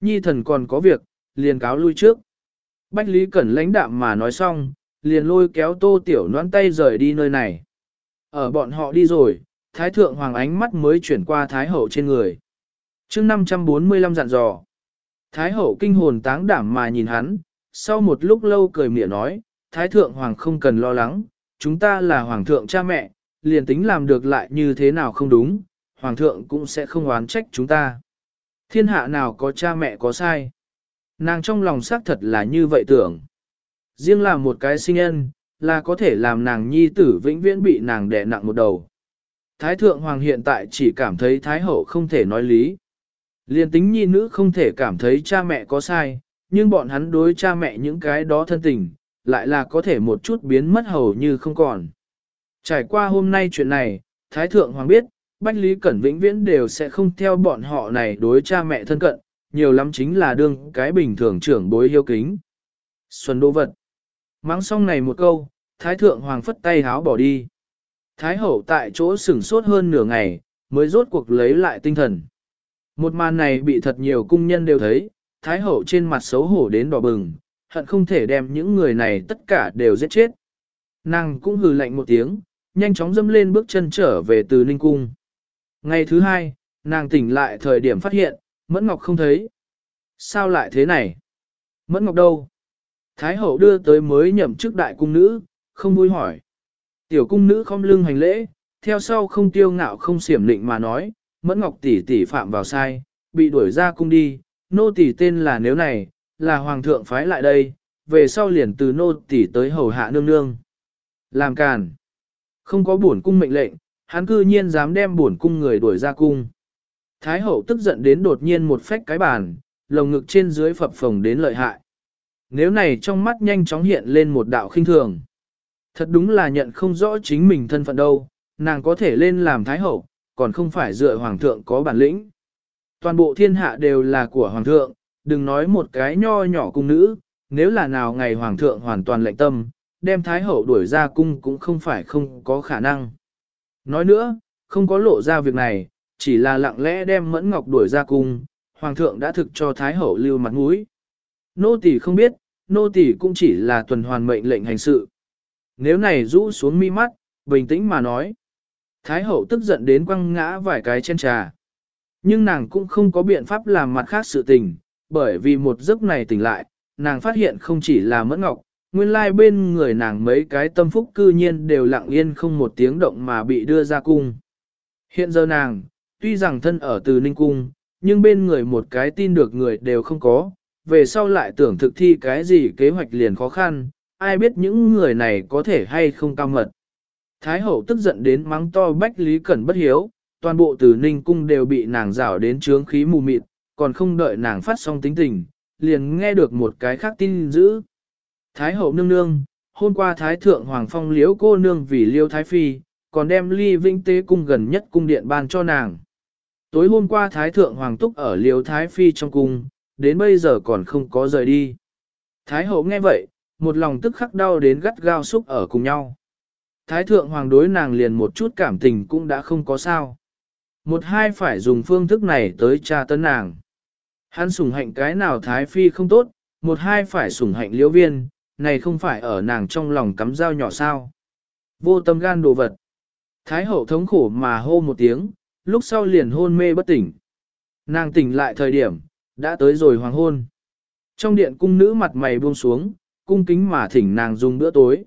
Nhi thần còn có việc, liền cáo lui trước. Bách Lý Cẩn lãnh đạm mà nói xong, liền lôi kéo tô tiểu noan tay rời đi nơi này. Ở bọn họ đi rồi, Thái Thượng Hoàng ánh mắt mới chuyển qua Thái Hậu trên người. mươi 545 dặn dò. Thái Hậu kinh hồn táng đảm mà nhìn hắn, sau một lúc lâu cười mỉa nói, Thái Thượng Hoàng không cần lo lắng, chúng ta là Hoàng thượng cha mẹ, liền tính làm được lại như thế nào không đúng, Hoàng thượng cũng sẽ không oán trách chúng ta. Thiên hạ nào có cha mẹ có sai. Nàng trong lòng xác thật là như vậy tưởng. Riêng là một cái sinh nhân, là có thể làm nàng nhi tử vĩnh viễn bị nàng đè nặng một đầu. Thái thượng hoàng hiện tại chỉ cảm thấy thái hậu không thể nói lý. Liên tính nhi nữ không thể cảm thấy cha mẹ có sai, nhưng bọn hắn đối cha mẹ những cái đó thân tình, lại là có thể một chút biến mất hầu như không còn. Trải qua hôm nay chuyện này, Thái Thượng Hoàng biết, Bách Lý Cẩn vĩnh viễn đều sẽ không theo bọn họ này đối cha mẹ thân cận, nhiều lắm chính là đương cái bình thường trưởng bối hiếu kính. Xuân đô vật. Mắng xong này một câu, Thái Thượng Hoàng phất tay háo bỏ đi. Thái Hậu tại chỗ sửng sốt hơn nửa ngày, mới rốt cuộc lấy lại tinh thần. Một màn này bị thật nhiều cung nhân đều thấy, Thái Hậu trên mặt xấu hổ đến đỏ bừng, hận không thể đem những người này tất cả đều giết chết. Nàng cũng hừ lạnh một tiếng, nhanh chóng dâm lên bước chân trở về từ Ninh Cung. Ngày thứ hai, nàng tỉnh lại thời điểm phát hiện, Mẫn Ngọc không thấy. Sao lại thế này? Mẫn Ngọc đâu? Thái hậu đưa tới mới nhậm chức đại cung nữ, không vui hỏi. Tiểu cung nữ không lưng hành lễ, theo sau không tiêu ngạo không xiểm định mà nói, Mẫn Ngọc tỷ tỷ phạm vào sai, bị đuổi ra cung đi, nô tỷ tên là nếu này, là hoàng thượng phái lại đây, về sau liền từ nô tỷ tới hầu hạ nương nương. Làm càn. Không có bổn cung mệnh lệnh, hắn cư nhiên dám đem bổn cung người đuổi ra cung. Thái hậu tức giận đến đột nhiên một phách cái bàn, lồng ngực trên dưới phập phồng đến lợi hại. Nếu này trong mắt nhanh chóng hiện lên một đạo khinh thường. Thật đúng là nhận không rõ chính mình thân phận đâu, nàng có thể lên làm thái hậu, còn không phải dựa hoàng thượng có bản lĩnh. Toàn bộ thiên hạ đều là của hoàng thượng, đừng nói một cái nho nhỏ cung nữ, nếu là nào ngày hoàng thượng hoàn toàn lệnh tâm, đem thái hậu đuổi ra cung cũng không phải không có khả năng. Nói nữa, không có lộ ra việc này, chỉ là lặng lẽ đem mẫn ngọc đuổi ra cung, hoàng thượng đã thực cho thái hậu lưu mặt mũi. Nô tỳ không biết, nô tỳ cũng chỉ là tuần hoàn mệnh lệnh hành sự. Nếu này rũ xuống mi mắt, bình tĩnh mà nói. Thái hậu tức giận đến quăng ngã vài cái trên trà. Nhưng nàng cũng không có biện pháp làm mặt khác sự tình, bởi vì một giấc này tỉnh lại, nàng phát hiện không chỉ là mẫn ngọc, nguyên lai bên người nàng mấy cái tâm phúc cư nhiên đều lặng yên không một tiếng động mà bị đưa ra cung. Hiện giờ nàng, tuy rằng thân ở từ Ninh Cung, nhưng bên người một cái tin được người đều không có, về sau lại tưởng thực thi cái gì kế hoạch liền khó khăn, ai biết những người này có thể hay không cao mật. Thái hậu tức giận đến mắng to Bách Lý Cẩn bất hiếu, toàn bộ từ Ninh Cung đều bị nàng rảo đến trướng khí mù mịt, còn không đợi nàng phát xong tính tình, liền nghe được một cái khác tin dữ. Thái hậu nương nương, hôm qua Thái thượng Hoàng Phong liễu cô nương vì liêu Thái Phi, còn đem ly vĩnh tế cung gần nhất cung điện ban cho nàng. Tối hôm qua Thái thượng Hoàng túc ở liêu Thái Phi trong cung, đến bây giờ còn không có rời đi. Thái hậu nghe vậy, một lòng tức khắc đau đến gắt gao xúc ở cùng nhau. Thái thượng hoàng đối nàng liền một chút cảm tình cũng đã không có sao. Một hai phải dùng phương thức này tới tra tấn nàng. Hắn sủng hạnh cái nào thái phi không tốt, một hai phải sủng hạnh liễu viên, này không phải ở nàng trong lòng cắm dao nhỏ sao. Vô tâm gan đồ vật. Thái hậu thống khổ mà hô một tiếng, lúc sau liền hôn mê bất tỉnh. Nàng tỉnh lại thời điểm, đã tới rồi hoàng hôn. Trong điện cung nữ mặt mày buông xuống, cung kính mà thỉnh nàng dùng bữa tối.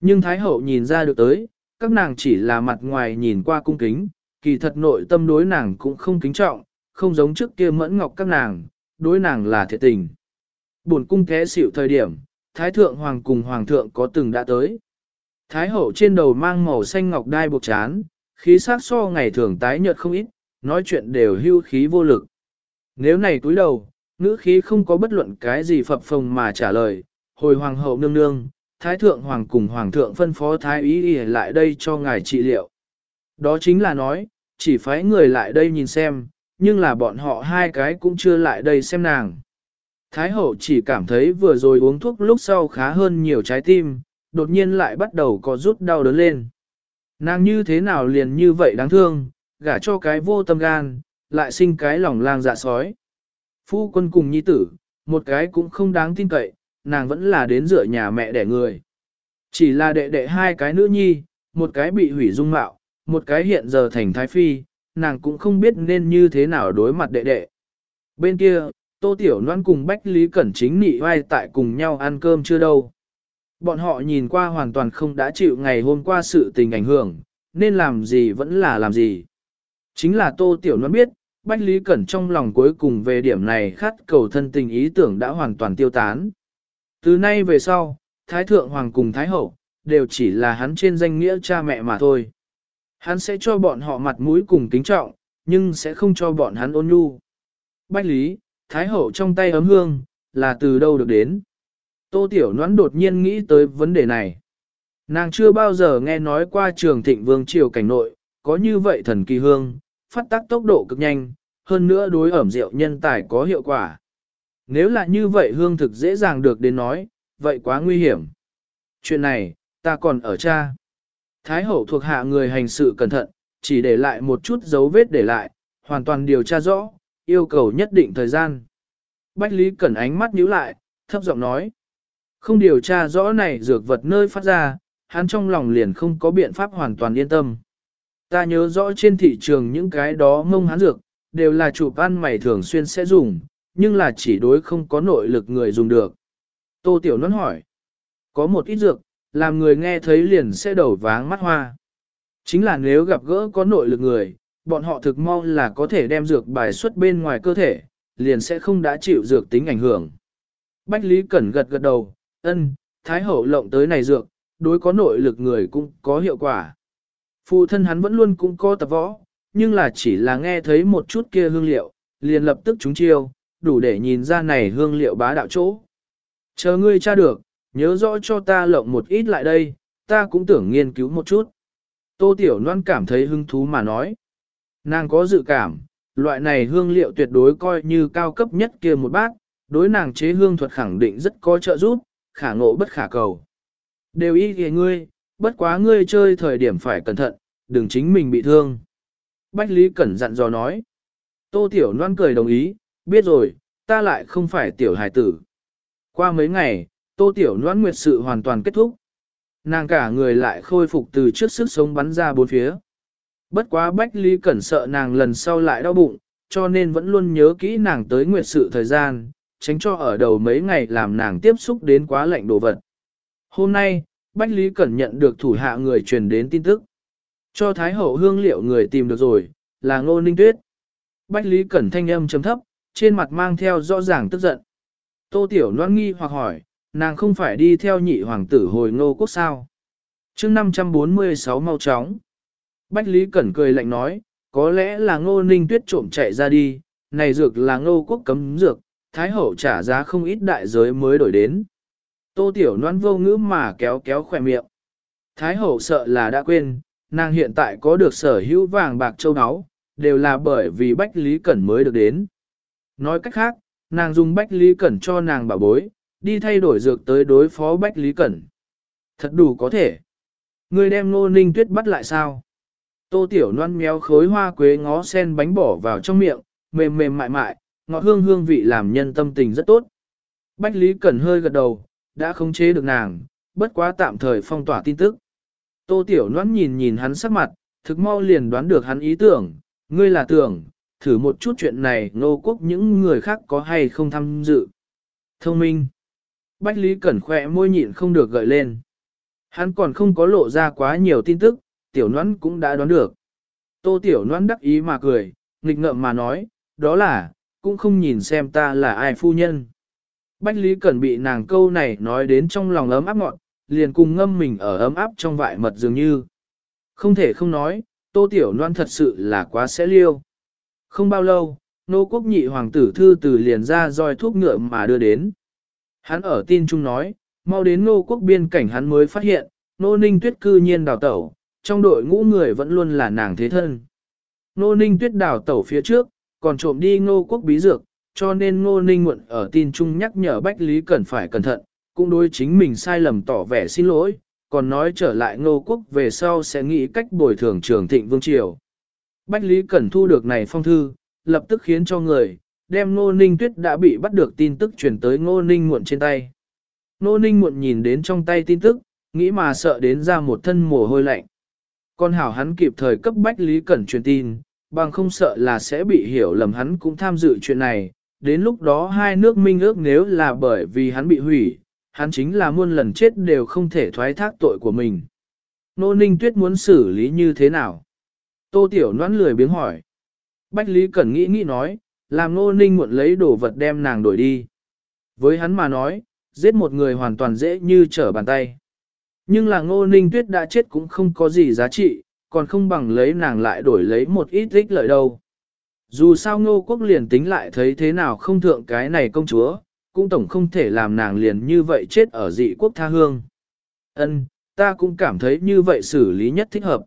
Nhưng Thái Hậu nhìn ra được tới, các nàng chỉ là mặt ngoài nhìn qua cung kính, kỳ thật nội tâm đối nàng cũng không kính trọng, không giống trước kia mẫn ngọc các nàng, đối nàng là thiệt tình. Buồn cung thế xịu thời điểm, Thái Thượng Hoàng cùng Hoàng Thượng có từng đã tới. Thái Hậu trên đầu mang màu xanh ngọc đai buộc chán, khí sắc so ngày thường tái nhợt không ít, nói chuyện đều hưu khí vô lực. Nếu này túi đầu, ngữ khí không có bất luận cái gì phập phồng mà trả lời, hồi Hoàng hậu nương nương, Thái Thượng Hoàng cùng Hoàng thượng phân phó Thái ý đi lại đây cho ngài trị liệu. Đó chính là nói, chỉ phái người lại đây nhìn xem, nhưng là bọn họ hai cái cũng chưa lại đây xem nàng. Thái hậu chỉ cảm thấy vừa rồi uống thuốc lúc sau khá hơn nhiều trái tim, đột nhiên lại bắt đầu có rút đau đớn lên. Nàng như thế nào liền như vậy đáng thương, gả cho cái vô tâm gan, lại sinh cái lòng lang dạ sói. Phu quân cùng nhi tử, một cái cũng không đáng tin cậy, nàng vẫn là đến dựa nhà mẹ đẻ người. Chỉ là đệ đệ hai cái nữ nhi, một cái bị hủy dung mạo, một cái hiện giờ thành thái phi, nàng cũng không biết nên như thế nào đối mặt đệ đệ. Bên kia, Tô Tiểu Loan cùng Bách Lý Cẩn Chính nị vai tại cùng nhau ăn cơm chưa đâu. Bọn họ nhìn qua hoàn toàn không đã chịu ngày hôm qua sự tình ảnh hưởng, nên làm gì vẫn là làm gì. Chính là Tô Tiểu Loan biết, Bách Lý Cẩn trong lòng cuối cùng về điểm này khát cầu thân tình ý tưởng đã hoàn toàn tiêu tán. Từ nay về sau, Thái Thượng Hoàng cùng Thái Hậu, đều chỉ là hắn trên danh nghĩa cha mẹ mà thôi. Hắn sẽ cho bọn họ mặt mũi cùng kính trọng, nhưng sẽ không cho bọn hắn ôn nhu. Bách Lý, Thái Hậu trong tay ấm hương, là từ đâu được đến? Tô Tiểu Noãn đột nhiên nghĩ tới vấn đề này. Nàng chưa bao giờ nghe nói qua trường thịnh vương triều cảnh nội, có như vậy thần kỳ hương, phát tác tốc độ cực nhanh, hơn nữa đối ẩm rượu nhân tài có hiệu quả. Nếu là như vậy hương thực dễ dàng được đến nói, vậy quá nguy hiểm. Chuyện này, ta còn ở cha. Thái hậu thuộc hạ người hành sự cẩn thận, chỉ để lại một chút dấu vết để lại, hoàn toàn điều tra rõ, yêu cầu nhất định thời gian. Bách Lý Cẩn ánh mắt nhíu lại, thấp giọng nói. Không điều tra rõ này dược vật nơi phát ra, hắn trong lòng liền không có biện pháp hoàn toàn yên tâm. Ta nhớ rõ trên thị trường những cái đó mông hắn dược, đều là chủ ăn mày thường xuyên sẽ dùng, nhưng là chỉ đối không có nội lực người dùng được. Tô Tiểu Nôn hỏi, có một ít dược, làm người nghe thấy liền sẽ đầu váng mắt hoa. Chính là nếu gặp gỡ có nội lực người, bọn họ thực mong là có thể đem dược bài xuất bên ngoài cơ thể, liền sẽ không đã chịu dược tính ảnh hưởng. Bách Lý Cẩn gật gật đầu, ân, Thái Hậu lộng tới này dược, đối có nội lực người cũng có hiệu quả. Phụ thân hắn vẫn luôn cũng có tập võ, nhưng là chỉ là nghe thấy một chút kia hương liệu, liền lập tức chúng chiêu, đủ để nhìn ra này hương liệu bá đạo chỗ. Chờ ngươi tra được, nhớ rõ cho ta lộng một ít lại đây, ta cũng tưởng nghiên cứu một chút. Tô Tiểu Loan cảm thấy hứng thú mà nói. Nàng có dự cảm, loại này hương liệu tuyệt đối coi như cao cấp nhất kia một bát, đối nàng chế hương thuật khẳng định rất có trợ giúp, khả ngộ bất khả cầu. Đều ý kìa ngươi, bất quá ngươi chơi thời điểm phải cẩn thận, đừng chính mình bị thương. Bách Lý Cẩn dặn dò nói. Tô Tiểu Loan cười đồng ý, biết rồi, ta lại không phải tiểu hải tử. Qua mấy ngày, Tô Tiểu Loan nguyệt sự hoàn toàn kết thúc. Nàng cả người lại khôi phục từ trước sức sống bắn ra bốn phía. Bất quá Bách Lý Cẩn sợ nàng lần sau lại đau bụng, cho nên vẫn luôn nhớ kỹ nàng tới nguyệt sự thời gian, tránh cho ở đầu mấy ngày làm nàng tiếp xúc đến quá lạnh đồ vật. Hôm nay, Bách Lý Cẩn nhận được thủ hạ người truyền đến tin tức. Cho Thái Hậu hương liệu người tìm được rồi, là Ngô Ninh Tuyết. Bách Lý Cẩn thanh âm chấm thấp, trên mặt mang theo rõ ràng tức giận. Tô Tiểu Loan nghi hoặc hỏi, nàng không phải đi theo nhị hoàng tử hồi ngô quốc sao. chương 546 mau chóng. Bách Lý Cẩn cười lạnh nói, có lẽ là ngô ninh tuyết trộm chạy ra đi, này dược là ngô quốc cấm dược, Thái Hậu trả giá không ít đại giới mới đổi đến. Tô Tiểu noan vô ngữ mà kéo kéo khỏe miệng. Thái Hậu sợ là đã quên, nàng hiện tại có được sở hữu vàng bạc châu áo, đều là bởi vì Bách Lý Cẩn mới được đến. Nói cách khác, nàng dùng Bách Lý Cẩn cho nàng bảo bối, đi thay đổi dược tới đối phó Bách Lý Cẩn. Thật đủ có thể. Người đem Ngô Ninh Tuyết bắt lại sao? Tô Tiểu Loan méo khối hoa quế ngó sen bánh bỏ vào trong miệng, mềm mềm mại mại, ngọt hương hương vị làm nhân tâm tình rất tốt. Bách Lý Cẩn hơi gật đầu, đã khống chế được nàng, bất quá tạm thời phong tỏa tin tức. Tô Tiểu Loan nhìn nhìn hắn sắc mặt, thực mau liền đoán được hắn ý tưởng, ngươi là tưởng, thử một chút chuyện này nô quốc những người khác có hay không tham dự. Thông minh. Bách Lý Cẩn khỏe môi nhịn không được gợi lên. Hắn còn không có lộ ra quá nhiều tin tức, Tiểu Loan cũng đã đoán được. Tô Tiểu Loan đắc ý mà cười, nghịch ngợm mà nói, đó là, cũng không nhìn xem ta là ai phu nhân. Bách Lý Cẩn bị nàng câu này nói đến trong lòng ấm áp ngọn, liền cùng ngâm mình ở ấm áp trong vại mật dường như. Không thể không nói, Tô Tiểu Loan thật sự là quá sẽ liêu. Không bao lâu, nô quốc nhị hoàng tử thư từ liền ra roi thuốc ngựa mà đưa đến. Hắn ở tin chung nói, mau đến nô quốc biên cảnh hắn mới phát hiện, nô ninh tuyết cư nhiên đào tẩu, trong đội ngũ người vẫn luôn là nàng thế thân. Nô ninh tuyết đào tẩu phía trước, còn trộm đi ngô quốc bí dược, cho nên ngô ninh muộn ở tin chung nhắc nhở Bách Lý cần phải cẩn thận, cũng đối chính mình sai lầm tỏ vẻ xin lỗi, còn nói trở lại ngô quốc về sau sẽ nghĩ cách bồi thường trường thịnh vương triều. Bách Lý Cẩn thu được này phong thư, lập tức khiến cho người, đem Ngô Ninh Tuyết đã bị bắt được tin tức truyền tới Ngô Ninh muộn trên tay. Ngô Ninh muộn nhìn đến trong tay tin tức, nghĩ mà sợ đến ra một thân mồ hôi lạnh. Con hảo hắn kịp thời cấp Bách Lý Cẩn truyền tin, bằng không sợ là sẽ bị hiểu lầm hắn cũng tham dự chuyện này. Đến lúc đó hai nước minh ước nếu là bởi vì hắn bị hủy, hắn chính là muôn lần chết đều không thể thoái thác tội của mình. Nô Ninh Tuyết muốn xử lý như thế nào? Tô Tiểu Noãn lười biếng hỏi. Bách Lý Cẩn nghĩ nghĩ nói, làm Nô Ninh muộn lấy đồ vật đem nàng đổi đi. Với hắn mà nói, giết một người hoàn toàn dễ như trở bàn tay. Nhưng là Ngô Ninh Tuyết đã chết cũng không có gì giá trị, còn không bằng lấy nàng lại đổi lấy một ít ích lợi đâu. Dù sao Ngô Quốc liền tính lại thấy thế nào không thượng cái này công chúa, cũng tổng không thể làm nàng liền như vậy chết ở dị quốc tha hương. Ân, ta cũng cảm thấy như vậy xử lý nhất thích hợp.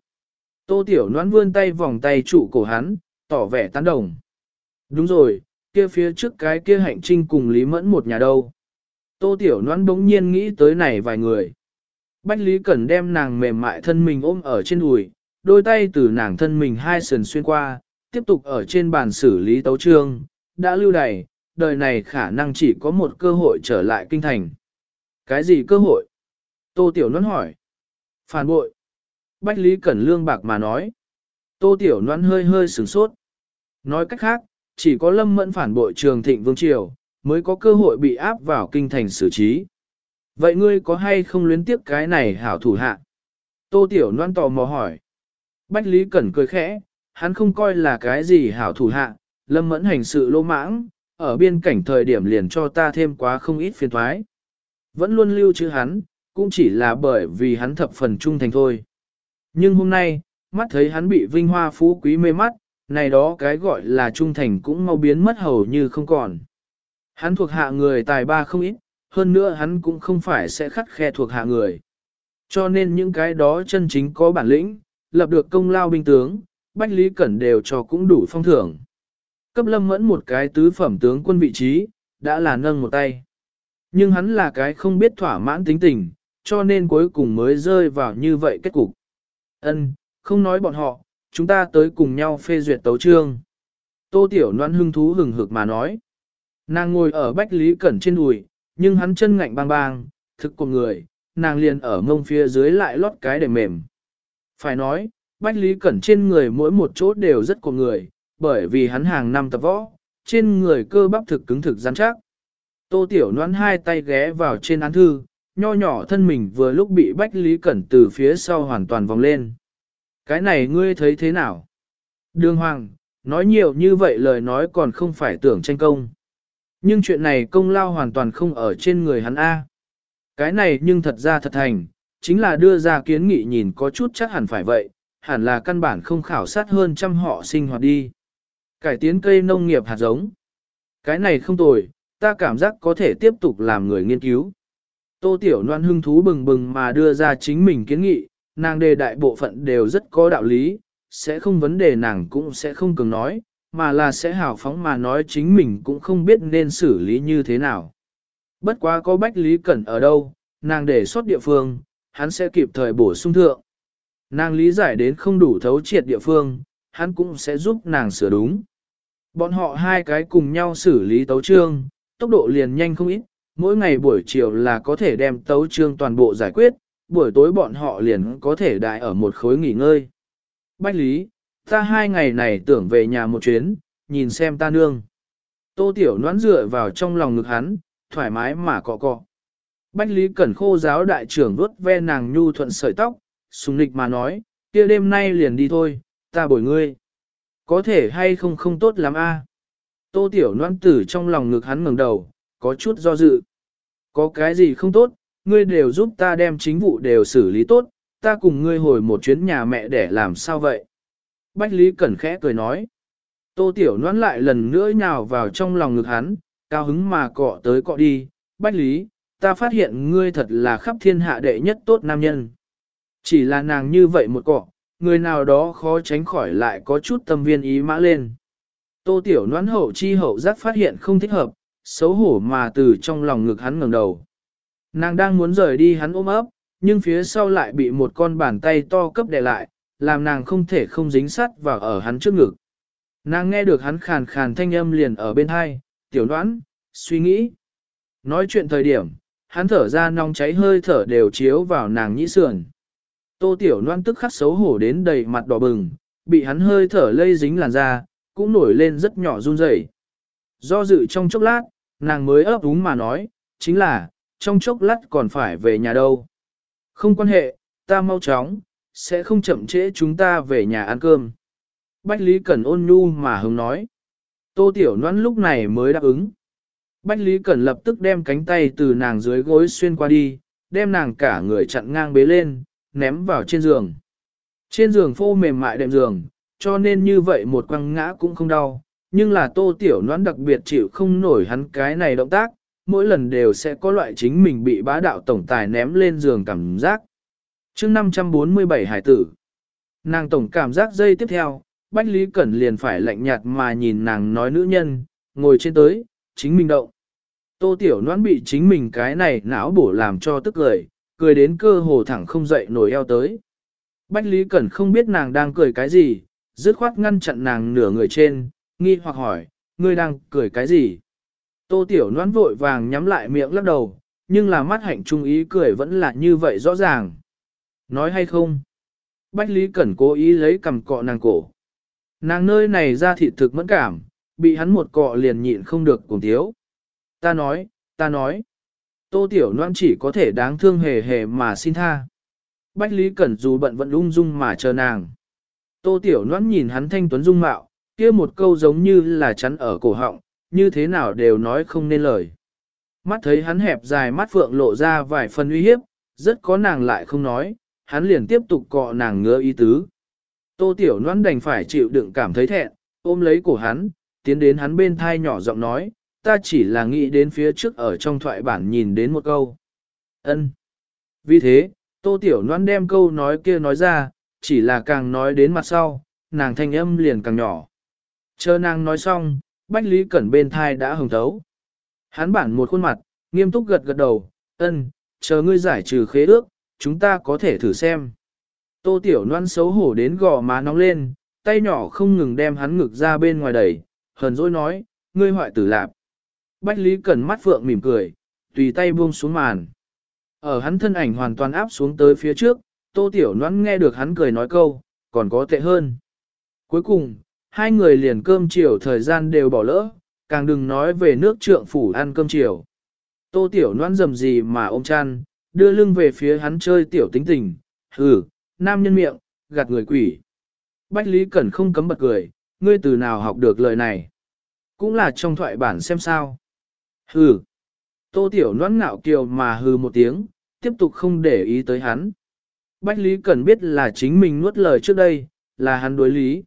Tô Tiểu Noãn vươn tay vòng tay trụ cổ hắn, tỏ vẻ tán đồng. Đúng rồi, kia phía trước cái kia hạnh trinh cùng Lý Mẫn một nhà đâu. Tô Tiểu Noãn bỗng nhiên nghĩ tới này vài người. Bách Lý Cẩn đem nàng mềm mại thân mình ôm ở trên đùi, đôi tay từ nàng thân mình hai sườn xuyên qua, tiếp tục ở trên bàn xử lý tấu trương, đã lưu đày, đời này khả năng chỉ có một cơ hội trở lại kinh thành. Cái gì cơ hội? Tô Tiểu Noãn hỏi. Phản bội. Bách Lý Cẩn lương bạc mà nói. Tô Tiểu Noãn hơi hơi sửng sốt. Nói cách khác, chỉ có lâm mẫn phản bội trường thịnh vương triều, mới có cơ hội bị áp vào kinh thành xử trí. Vậy ngươi có hay không luyến tiếp cái này hảo thủ hạ? Tô Tiểu Loan tò mò hỏi. Bách Lý Cẩn cười khẽ, hắn không coi là cái gì hảo thủ hạ, lâm mẫn hành sự lô mãng, ở biên cảnh thời điểm liền cho ta thêm quá không ít phiền thoái. Vẫn luôn lưu chữ hắn, cũng chỉ là bởi vì hắn thập phần trung thành thôi. Nhưng hôm nay, mắt thấy hắn bị vinh hoa phú quý mê mắt, này đó cái gọi là trung thành cũng mau biến mất hầu như không còn. Hắn thuộc hạ người tài ba không ít, hơn nữa hắn cũng không phải sẽ khắt khe thuộc hạ người. Cho nên những cái đó chân chính có bản lĩnh, lập được công lao binh tướng, Bách Lý Cẩn đều cho cũng đủ phong thưởng. Cấp lâm mẫn một cái tứ phẩm tướng quân vị trí, đã là nâng một tay. Nhưng hắn là cái không biết thỏa mãn tính tình, cho nên cuối cùng mới rơi vào như vậy kết cục. Ân, không nói bọn họ, chúng ta tới cùng nhau phê duyệt tấu trương. Tô Tiểu Loan hưng thú hừng hực mà nói. Nàng ngồi ở Bách Lý Cẩn trên đùi, nhưng hắn chân ngạnh bang bang, thực của người, nàng liền ở mông phía dưới lại lót cái để mềm. Phải nói, Bách Lý Cẩn trên người mỗi một chỗ đều rất của người, bởi vì hắn hàng năm tập võ, trên người cơ bắp thực cứng thực rắn chắc. Tô Tiểu Loan hai tay ghé vào trên án thư, nho nhỏ thân mình vừa lúc bị Bách Lý Cẩn từ phía sau hoàn toàn vòng lên. Cái này ngươi thấy thế nào? Đường Hoàng, nói nhiều như vậy lời nói còn không phải tưởng tranh công. Nhưng chuyện này công lao hoàn toàn không ở trên người hắn A. Cái này nhưng thật ra thật thành, chính là đưa ra kiến nghị nhìn có chút chắc hẳn phải vậy, hẳn là căn bản không khảo sát hơn trăm họ sinh hoạt đi. Cải tiến cây nông nghiệp hạt giống. Cái này không tồi, ta cảm giác có thể tiếp tục làm người nghiên cứu. Tô Tiểu Loan hưng thú bừng bừng mà đưa ra chính mình kiến nghị, nàng đề đại bộ phận đều rất có đạo lý, sẽ không vấn đề nàng cũng sẽ không cường nói, mà là sẽ hào phóng mà nói chính mình cũng không biết nên xử lý như thế nào. Bất quá có Bách Lý Cẩn ở đâu, nàng đề xuất địa phương, hắn sẽ kịp thời bổ sung thượng. Nàng lý giải đến không đủ thấu triệt địa phương, hắn cũng sẽ giúp nàng sửa đúng. Bọn họ hai cái cùng nhau xử lý tấu trương, tốc độ liền nhanh không ít, mỗi ngày buổi chiều là có thể đem tấu trương toàn bộ giải quyết, buổi tối bọn họ liền có thể đại ở một khối nghỉ ngơi. Bách Lý, ta hai ngày này tưởng về nhà một chuyến, nhìn xem ta nương. Tô Tiểu noãn dựa vào trong lòng ngực hắn, thoải mái mà cọ cọ. Bách Lý Cẩn khô giáo đại trưởng vuốt ve nàng nhu thuận sợi tóc, sùng nịch mà nói, kia đêm nay liền đi thôi, ta bồi ngươi. Có thể hay không không tốt lắm a. Tô Tiểu Loan tử trong lòng ngực hắn ngẩng đầu, có chút do dự. Có cái gì không tốt, ngươi đều giúp ta đem chính vụ đều xử lý tốt, ta cùng ngươi hồi một chuyến nhà mẹ để làm sao vậy? Bách Lý Cẩn khẽ cười nói. Tô Tiểu Loan lại lần nữa nhào vào trong lòng ngực hắn, cao hứng mà cọ tới cọ đi. Bách Lý, ta phát hiện ngươi thật là khắp thiên hạ đệ nhất tốt nam nhân. Chỉ là nàng như vậy một cọ, người nào đó khó tránh khỏi lại có chút tâm viên ý mã lên. Tô Tiểu Loan hậu chi hậu giác phát hiện không thích hợp, xấu hổ mà từ trong lòng ngực hắn ngẩng đầu. Nàng đang muốn rời đi hắn ôm ấp, nhưng phía sau lại bị một con bàn tay to cấp đè lại, làm nàng không thể không dính sắt vào ở hắn trước ngực. Nàng nghe được hắn khàn khàn thanh âm liền ở bên hai, tiểu đoán, suy nghĩ. Nói chuyện thời điểm, hắn thở ra nong cháy hơi thở đều chiếu vào nàng nhĩ sườn. Tô tiểu loan tức khắc xấu hổ đến đầy mặt đỏ bừng, bị hắn hơi thở lây dính làn da, cũng nổi lên rất nhỏ run rẩy. Do dự trong chốc lát, nàng mới ấp úng mà nói, chính là, trong chốc lát còn phải về nhà đâu. Không quan hệ, ta mau chóng, sẽ không chậm trễ chúng ta về nhà ăn cơm. Bách Lý Cẩn ôn nhu mà hứng nói. Tô Tiểu Loan lúc này mới đáp ứng. Bách Lý Cẩn lập tức đem cánh tay từ nàng dưới gối xuyên qua đi, đem nàng cả người chặn ngang bế lên, ném vào trên giường. Trên giường phô mềm mại đệm giường, cho nên như vậy một quăng ngã cũng không đau, nhưng là tô tiểu noãn đặc biệt chịu không nổi hắn cái này động tác, mỗi lần đều sẽ có loại chính mình bị bá đạo tổng tài ném lên giường cảm giác. chương 547 hải tử, nàng tổng cảm giác dây tiếp theo, Bách Lý Cẩn liền phải lạnh nhạt mà nhìn nàng nói nữ nhân, ngồi trên tới, chính mình động. Tô tiểu noãn bị chính mình cái này não bổ làm cho tức cười, cười đến cơ hồ thẳng không dậy nổi eo tới. Bách Lý Cẩn không biết nàng đang cười cái gì, dứt khoát ngăn chặn nàng nửa người trên, nghi hoặc hỏi, ngươi đang cười cái gì? Tô Tiểu Noãn vội vàng nhắm lại miệng lắc đầu, nhưng là mắt hạnh trung ý cười vẫn là như vậy rõ ràng. Nói hay không? Bách Lý Cẩn cố ý lấy cầm cọ nàng cổ. Nàng nơi này ra thị thực mẫn cảm, bị hắn một cọ liền nhịn không được cùng thiếu. Ta nói, ta nói. Tô Tiểu Loan chỉ có thể đáng thương hề hề mà xin tha. Bách Lý Cẩn dù bận vẫn ung dung mà chờ nàng. Tô Tiểu Loan nhìn hắn thanh tuấn dung mạo, kia một câu giống như là chắn ở cổ họng, như thế nào đều nói không nên lời. Mắt thấy hắn hẹp dài mắt phượng lộ ra vài phần uy hiếp, rất có nàng lại không nói, hắn liền tiếp tục cọ nàng ngứa ý tứ. Tô Tiểu Loan đành phải chịu đựng cảm thấy thẹn, ôm lấy cổ hắn, tiến đến hắn bên thai nhỏ giọng nói, ta chỉ là nghĩ đến phía trước ở trong thoại bản nhìn đến một câu. ân. Vì thế, Tô Tiểu Loan đem câu nói kia nói ra, chỉ là càng nói đến mặt sau, nàng thanh âm liền càng nhỏ. Chờ nàng nói xong, Bách Lý Cẩn bên thai đã hồng thấu. Hắn bản một khuôn mặt, nghiêm túc gật gật đầu, ân, chờ ngươi giải trừ khế ước, chúng ta có thể thử xem. Tô Tiểu Loan xấu hổ đến gò má nóng lên, tay nhỏ không ngừng đem hắn ngực ra bên ngoài đẩy, hờn dỗi nói, ngươi hoại tử lạp. Bách Lý Cẩn mắt phượng mỉm cười, tùy tay buông xuống màn. Ở hắn thân ảnh hoàn toàn áp xuống tới phía trước, Tô Tiểu Loan nghe được hắn cười nói câu, còn có tệ hơn. Cuối cùng, hai người liền cơm chiều thời gian đều bỏ lỡ, càng đừng nói về nước trượng phủ ăn cơm chiều. Tô Tiểu Loan dầm gì mà ôm chăn, đưa lưng về phía hắn chơi tiểu tính tình, hừ, nam nhân miệng, gạt người quỷ. Bách Lý Cẩn không cấm bật cười, ngươi từ nào học được lời này. Cũng là trong thoại bản xem sao. Hừ. Tô Tiểu Loan ngạo kiều mà hừ một tiếng, tiếp tục không để ý tới hắn. Bách Lý Cẩn biết là chính mình nuốt lời trước đây, là hắn đối lý.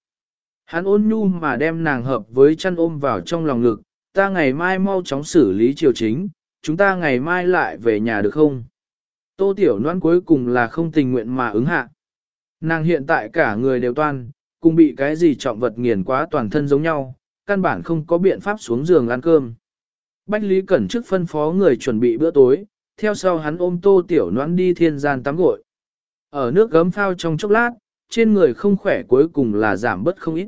Hắn ôn nhu mà đem nàng hợp với chăn ôm vào trong lòng ngực, ta ngày mai mau chóng xử lý triều chính, chúng ta ngày mai lại về nhà được không? Tô Tiểu Loan cuối cùng là không tình nguyện mà ứng hạ. Nàng hiện tại cả người đều toan, cùng bị cái gì trọng vật nghiền quá toàn thân giống nhau, căn bản không có biện pháp xuống giường ăn cơm. Bách Lý Cẩn trước phân phó người chuẩn bị bữa tối, theo sau hắn ôm Tô Tiểu Loan đi thiên gian tắm gội. Ở nước gấm phao trong chốc lát, trên người không khỏe cuối cùng là giảm bớt không ít.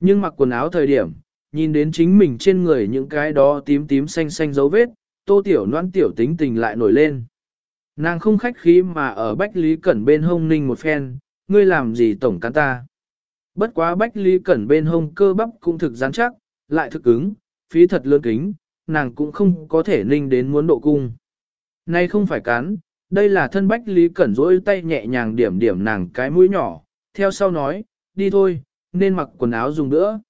Nhưng mặc quần áo thời điểm, nhìn đến chính mình trên người những cái đó tím tím xanh xanh dấu vết, tô tiểu noan tiểu tính tình lại nổi lên. Nàng không khách khí mà ở Bách Lý Cẩn bên hông ninh một phen, ngươi làm gì tổng cán ta. Bất quá Bách Lý Cẩn bên hông cơ bắp cũng thực rắn chắc, lại thực ứng, phí thật lớn kính, nàng cũng không có thể ninh đến muốn độ cung. Nay không phải cán, đây là thân Bách Lý Cẩn rỗi tay nhẹ nhàng điểm điểm nàng cái mũi nhỏ, theo sau nói, đi thôi, nên mặc quần áo dùng nữa.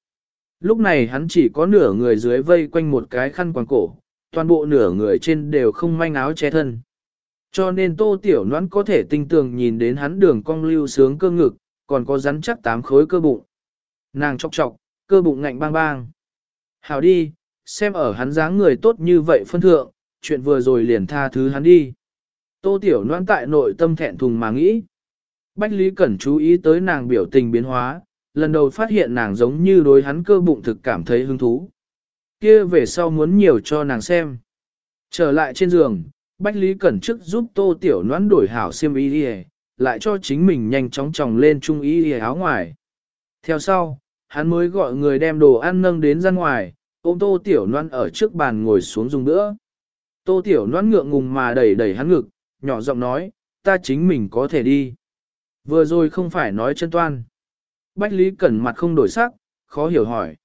Lúc này hắn chỉ có nửa người dưới vây quanh một cái khăn quàng cổ, toàn bộ nửa người trên đều không manh áo che thân. Cho nên tô tiểu noãn có thể tinh tường nhìn đến hắn đường cong lưu sướng cơ ngực, còn có rắn chắc tám khối cơ bụng. Nàng chọc chọc, cơ bụng ngạnh bang bang. Hào đi, xem ở hắn dáng người tốt như vậy phân thượng, chuyện vừa rồi liền tha thứ hắn đi. Tô tiểu Loan tại nội tâm thẹn thùng mà nghĩ. Bách Lý Cẩn chú ý tới nàng biểu tình biến hóa, lần đầu phát hiện nàng giống như đối hắn cơ bụng thực cảm thấy hứng thú. Kia về sau muốn nhiều cho nàng xem. Trở lại trên giường, Bách Lý Cẩn trước giúp Tô Tiểu Loan đổi hảo xiêm y đi lại cho chính mình nhanh chóng tròng lên trung y y áo ngoài. Theo sau, hắn mới gọi người đem đồ ăn nâng đến ra ngoài, ôm Tô Tiểu loan ở trước bàn ngồi xuống dùng nữa. Tô Tiểu loan ngượng ngùng mà đẩy đẩy hắn ngực, nhỏ giọng nói, ta chính mình có thể đi. Vừa rồi không phải nói chân toan. Bách Lý Cẩn mặt không đổi sắc, khó hiểu hỏi.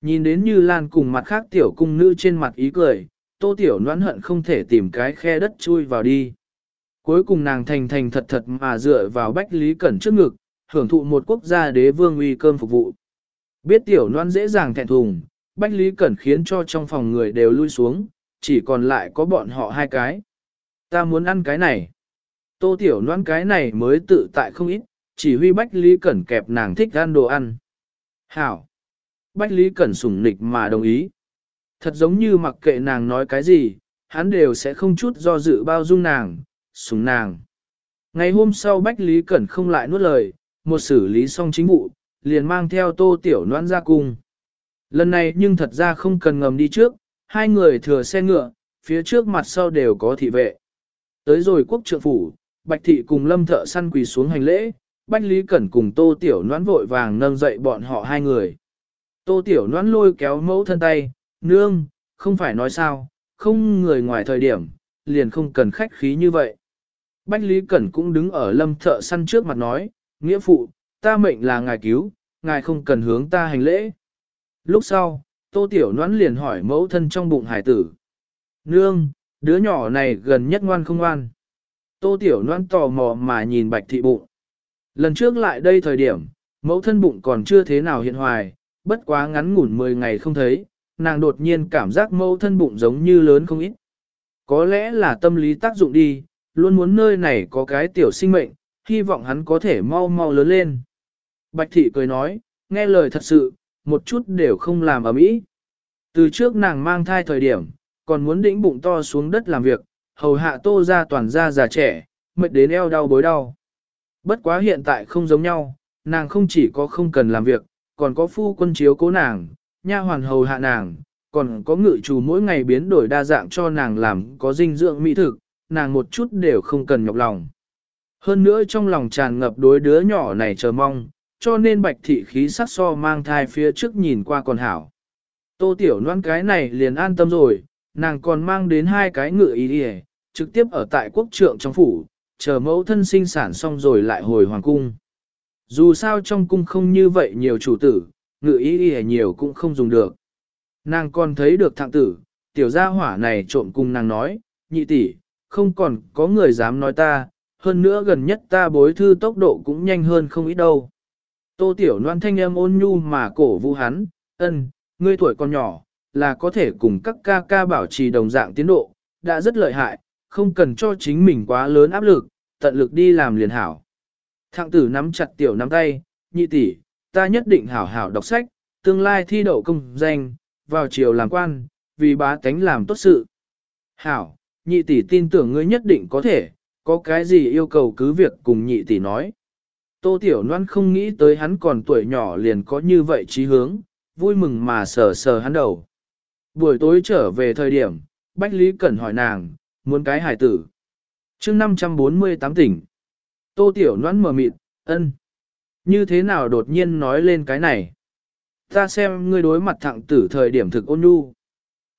Nhìn đến như Lan cùng mặt khác tiểu cung nữ trên mặt ý cười, tô tiểu noãn hận không thể tìm cái khe đất chui vào đi. Cuối cùng nàng thành thành thật thật mà dựa vào Bách Lý Cẩn trước ngực, hưởng thụ một quốc gia đế vương uy cơm phục vụ. Biết tiểu loan dễ dàng thẹn thùng, Bách Lý Cẩn khiến cho trong phòng người đều lui xuống, chỉ còn lại có bọn họ hai cái. Ta muốn ăn cái này. Tô tiểu Loan cái này mới tự tại không ít, chỉ huy Bách Lý Cẩn kẹp nàng thích ăn đồ ăn. Hảo! Bách Lý Cẩn sủng nịch mà đồng ý. Thật giống như mặc kệ nàng nói cái gì, hắn đều sẽ không chút do dự bao dung nàng, sủng nàng. Ngày hôm sau Bách Lý Cẩn không lại nuốt lời, một xử lý xong chính vụ, liền mang theo tô tiểu Loan ra cung. Lần này nhưng thật ra không cần ngầm đi trước, hai người thừa xe ngựa, phía trước mặt sau đều có thị vệ. Tới rồi quốc trượng phủ, Bạch Thị cùng Lâm Thợ săn quỳ xuống hành lễ, Bách Lý Cẩn cùng Tô Tiểu Noãn vội vàng nâng dậy bọn họ hai người. Tô Tiểu Noãn lôi kéo mẫu thân tay, nương, không phải nói sao, không người ngoài thời điểm, liền không cần khách khí như vậy. Bách Lý Cẩn cũng đứng ở lâm thợ săn trước mặt nói, nghĩa phụ, ta mệnh là ngài cứu, ngài không cần hướng ta hành lễ. Lúc sau, Tô Tiểu Noãn liền hỏi mẫu thân trong bụng hải tử. Nương, đứa nhỏ này gần nhất ngoan không ngoan. Tô Tiểu Noãn tò mò mà nhìn bạch thị bụng. Lần trước lại đây thời điểm, mẫu thân bụng còn chưa thế nào hiện hoài, bất quá ngắn ngủn 10 ngày không thấy, nàng đột nhiên cảm giác mẫu thân bụng giống như lớn không ít. Có lẽ là tâm lý tác dụng đi, luôn muốn nơi này có cái tiểu sinh mệnh, hy vọng hắn có thể mau mau lớn lên. Bạch thị cười nói, nghe lời thật sự, một chút đều không làm ở mỹ. Từ trước nàng mang thai thời điểm, còn muốn đĩnh bụng to xuống đất làm việc, hầu hạ tô ra toàn ra già trẻ, mệt đến eo đau bối đau. Bất quá hiện tại không giống nhau, nàng không chỉ có không cần làm việc, còn có phu quân chiếu cố nàng, nha hoàn hầu hạ nàng, còn có ngự chủ mỗi ngày biến đổi đa dạng cho nàng làm có dinh dưỡng mỹ thực, nàng một chút đều không cần nhọc lòng. Hơn nữa trong lòng tràn ngập đối đứa nhỏ này chờ mong, cho nên bạch thị khí sắc so mang thai phía trước nhìn qua còn hảo. Tô tiểu noan cái này liền an tâm rồi, nàng còn mang đến hai cái ngựa ý đi trực tiếp ở tại quốc trượng trong phủ, chờ mẫu thân sinh sản xong rồi lại hồi hoàng cung. Dù sao trong cung không như vậy nhiều chủ tử, ngựa ý đi nhiều cũng không dùng được. Nàng còn thấy được thạng tử, tiểu gia hỏa này trộm cùng nàng nói, nhị tỷ, không còn có người dám nói ta, hơn nữa gần nhất ta bối thư tốc độ cũng nhanh hơn không ít đâu. Tô tiểu Loan thanh âm ôn nhu mà cổ vũ hắn, ân, ngươi tuổi còn nhỏ, là có thể cùng các ca ca bảo trì đồng dạng tiến độ, đã rất lợi hại, không cần cho chính mình quá lớn áp lực, tận lực đi làm liền hảo. Thạng tử nắm chặt tiểu nắm tay, nhị tỷ, ta nhất định hảo hảo đọc sách, tương lai thi đậu công danh, vào chiều làm quan, vì bá tánh làm tốt sự. Hảo, nhị tỷ tin tưởng ngươi nhất định có thể, có cái gì yêu cầu cứ việc cùng nhị tỷ nói. Tô Tiểu Loan không nghĩ tới hắn còn tuổi nhỏ liền có như vậy trí hướng, vui mừng mà sờ sờ hắn đầu. Buổi tối trở về thời điểm, Bách Lý Cẩn hỏi nàng, muốn cái hải tử. chương 548 tỉnh. Tô Tiểu Loan mở mịt, ân. Như thế nào đột nhiên nói lên cái này? Ta xem ngươi đối mặt thẳng tử thời điểm thực ôn nhu.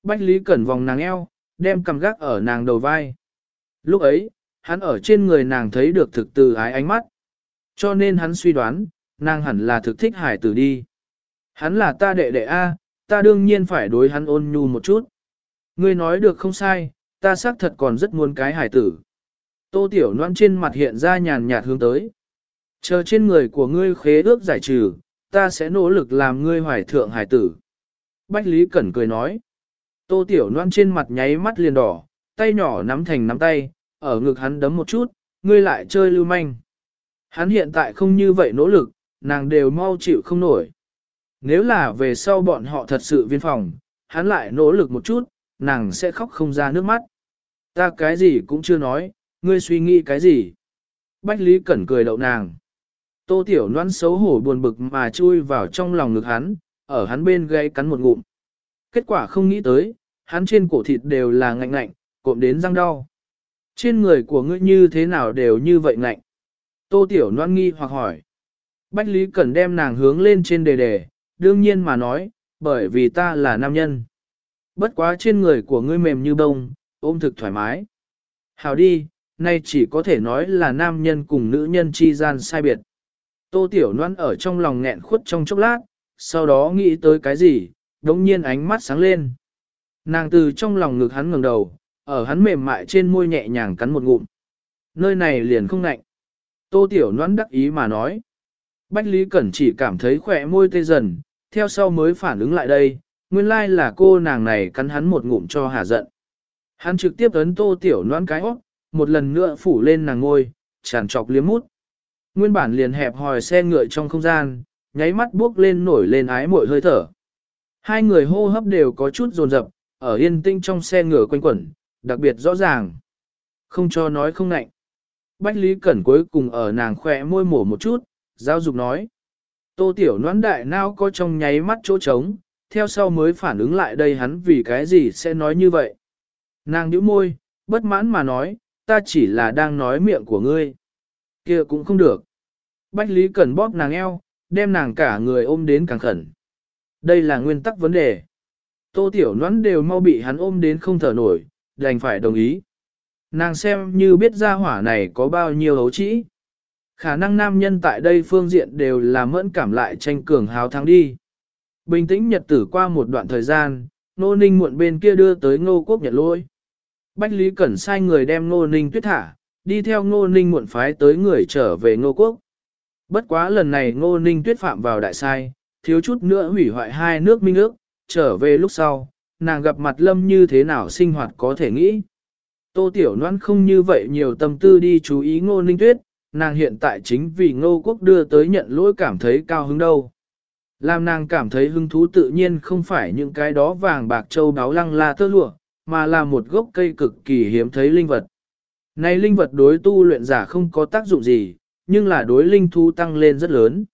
Bách Lý Cẩn vòng nàng eo, đem cầm gác ở nàng đầu vai. Lúc ấy, hắn ở trên người nàng thấy được thực từ ái ánh mắt. Cho nên hắn suy đoán, nàng hẳn là thực thích hải tử đi. Hắn là ta đệ đệ A, ta đương nhiên phải đối hắn ôn nhu một chút. Ngươi nói được không sai, ta xác thật còn rất muốn cái hải tử. Tô Tiểu Loan trên mặt hiện ra nhàn nhạt hướng tới. Chờ trên người của ngươi khế ước giải trừ, ta sẽ nỗ lực làm ngươi hoài thượng hải tử. Bách Lý Cẩn cười nói. Tô Tiểu Loan trên mặt nháy mắt liền đỏ, tay nhỏ nắm thành nắm tay, ở ngực hắn đấm một chút, ngươi lại chơi lưu manh. Hắn hiện tại không như vậy nỗ lực, nàng đều mau chịu không nổi. Nếu là về sau bọn họ thật sự viên phòng, hắn lại nỗ lực một chút, nàng sẽ khóc không ra nước mắt. Ta cái gì cũng chưa nói, ngươi suy nghĩ cái gì. Bách Lý Cẩn cười đậu nàng. Tô Tiểu Loan xấu hổ buồn bực mà chui vào trong lòng ngực hắn, ở hắn bên gây cắn một ngụm. Kết quả không nghĩ tới, hắn trên cổ thịt đều là ngạnh ngạnh, cộm đến răng đau. Trên người của ngươi như thế nào đều như vậy ngạnh. Tô Tiểu Loan nghi hoặc hỏi. Bách Lý Cẩn đem nàng hướng lên trên đề đề, đương nhiên mà nói, bởi vì ta là nam nhân. Bất quá trên người của ngươi mềm như bông, ôm thực thoải mái. Hào đi, nay chỉ có thể nói là nam nhân cùng nữ nhân chi gian sai biệt. Tô Tiểu Loan ở trong lòng nghẹn khuất trong chốc lát, sau đó nghĩ tới cái gì, đống nhiên ánh mắt sáng lên. Nàng từ trong lòng ngực hắn ngẩng đầu, ở hắn mềm mại trên môi nhẹ nhàng cắn một ngụm. Nơi này liền không lạnh. Tô Tiểu Noãn đắc ý mà nói. Bách Lý Cẩn chỉ cảm thấy khỏe môi tê dần, theo sau mới phản ứng lại đây, nguyên lai là cô nàng này cắn hắn một ngụm cho hà giận. Hắn trực tiếp ấn Tô Tiểu Noãn cái óc, một lần nữa phủ lên nàng ngôi, tràn trọc liếm mút. Nguyên bản liền hẹp hòi xe ngựa trong không gian, nháy mắt bước lên nổi lên ái mội hơi thở. Hai người hô hấp đều có chút dồn dập, ở yên tinh trong xe ngựa quanh quẩn, đặc biệt rõ ràng. Không cho nói không nạnh. Bách Lý Cẩn cuối cùng ở nàng khỏe môi mổ một chút, giao dục nói. Tô Tiểu noãn đại nao có trong nháy mắt chỗ trống, theo sau mới phản ứng lại đây hắn vì cái gì sẽ nói như vậy. Nàng nhíu môi, bất mãn mà nói, ta chỉ là đang nói miệng của ngươi. kia cũng không được. Bách Lý Cẩn bóp nàng eo, đem nàng cả người ôm đến càng khẩn. Đây là nguyên tắc vấn đề. Tô Tiểu Noãn đều mau bị hắn ôm đến không thở nổi, đành phải đồng ý. Nàng xem như biết ra hỏa này có bao nhiêu hấu trĩ. Khả năng nam nhân tại đây phương diện đều là mẫn cảm lại tranh cường hào thắng đi. Bình tĩnh nhật tử qua một đoạn thời gian, nô ninh muộn bên kia đưa tới ngô quốc nhật lôi. Bách Lý Cẩn sai người đem ngô ninh tuyết thả, đi theo ngô ninh muộn phái tới người trở về ngô quốc. Bất quá lần này ngô ninh tuyết phạm vào đại sai, thiếu chút nữa hủy hoại hai nước minh ước, trở về lúc sau, nàng gặp mặt lâm như thế nào sinh hoạt có thể nghĩ. Tô Tiểu Loan không như vậy nhiều tâm tư đi chú ý ngô ninh tuyết, nàng hiện tại chính vì ngô quốc đưa tới nhận lỗi cảm thấy cao hứng đâu. Làm nàng cảm thấy hứng thú tự nhiên không phải những cái đó vàng bạc châu đáo lăng la tơ lụa, mà là một gốc cây cực kỳ hiếm thấy linh vật. Này linh vật đối tu luyện giả không có tác dụng gì, nhưng là đối linh thú tăng lên rất lớn.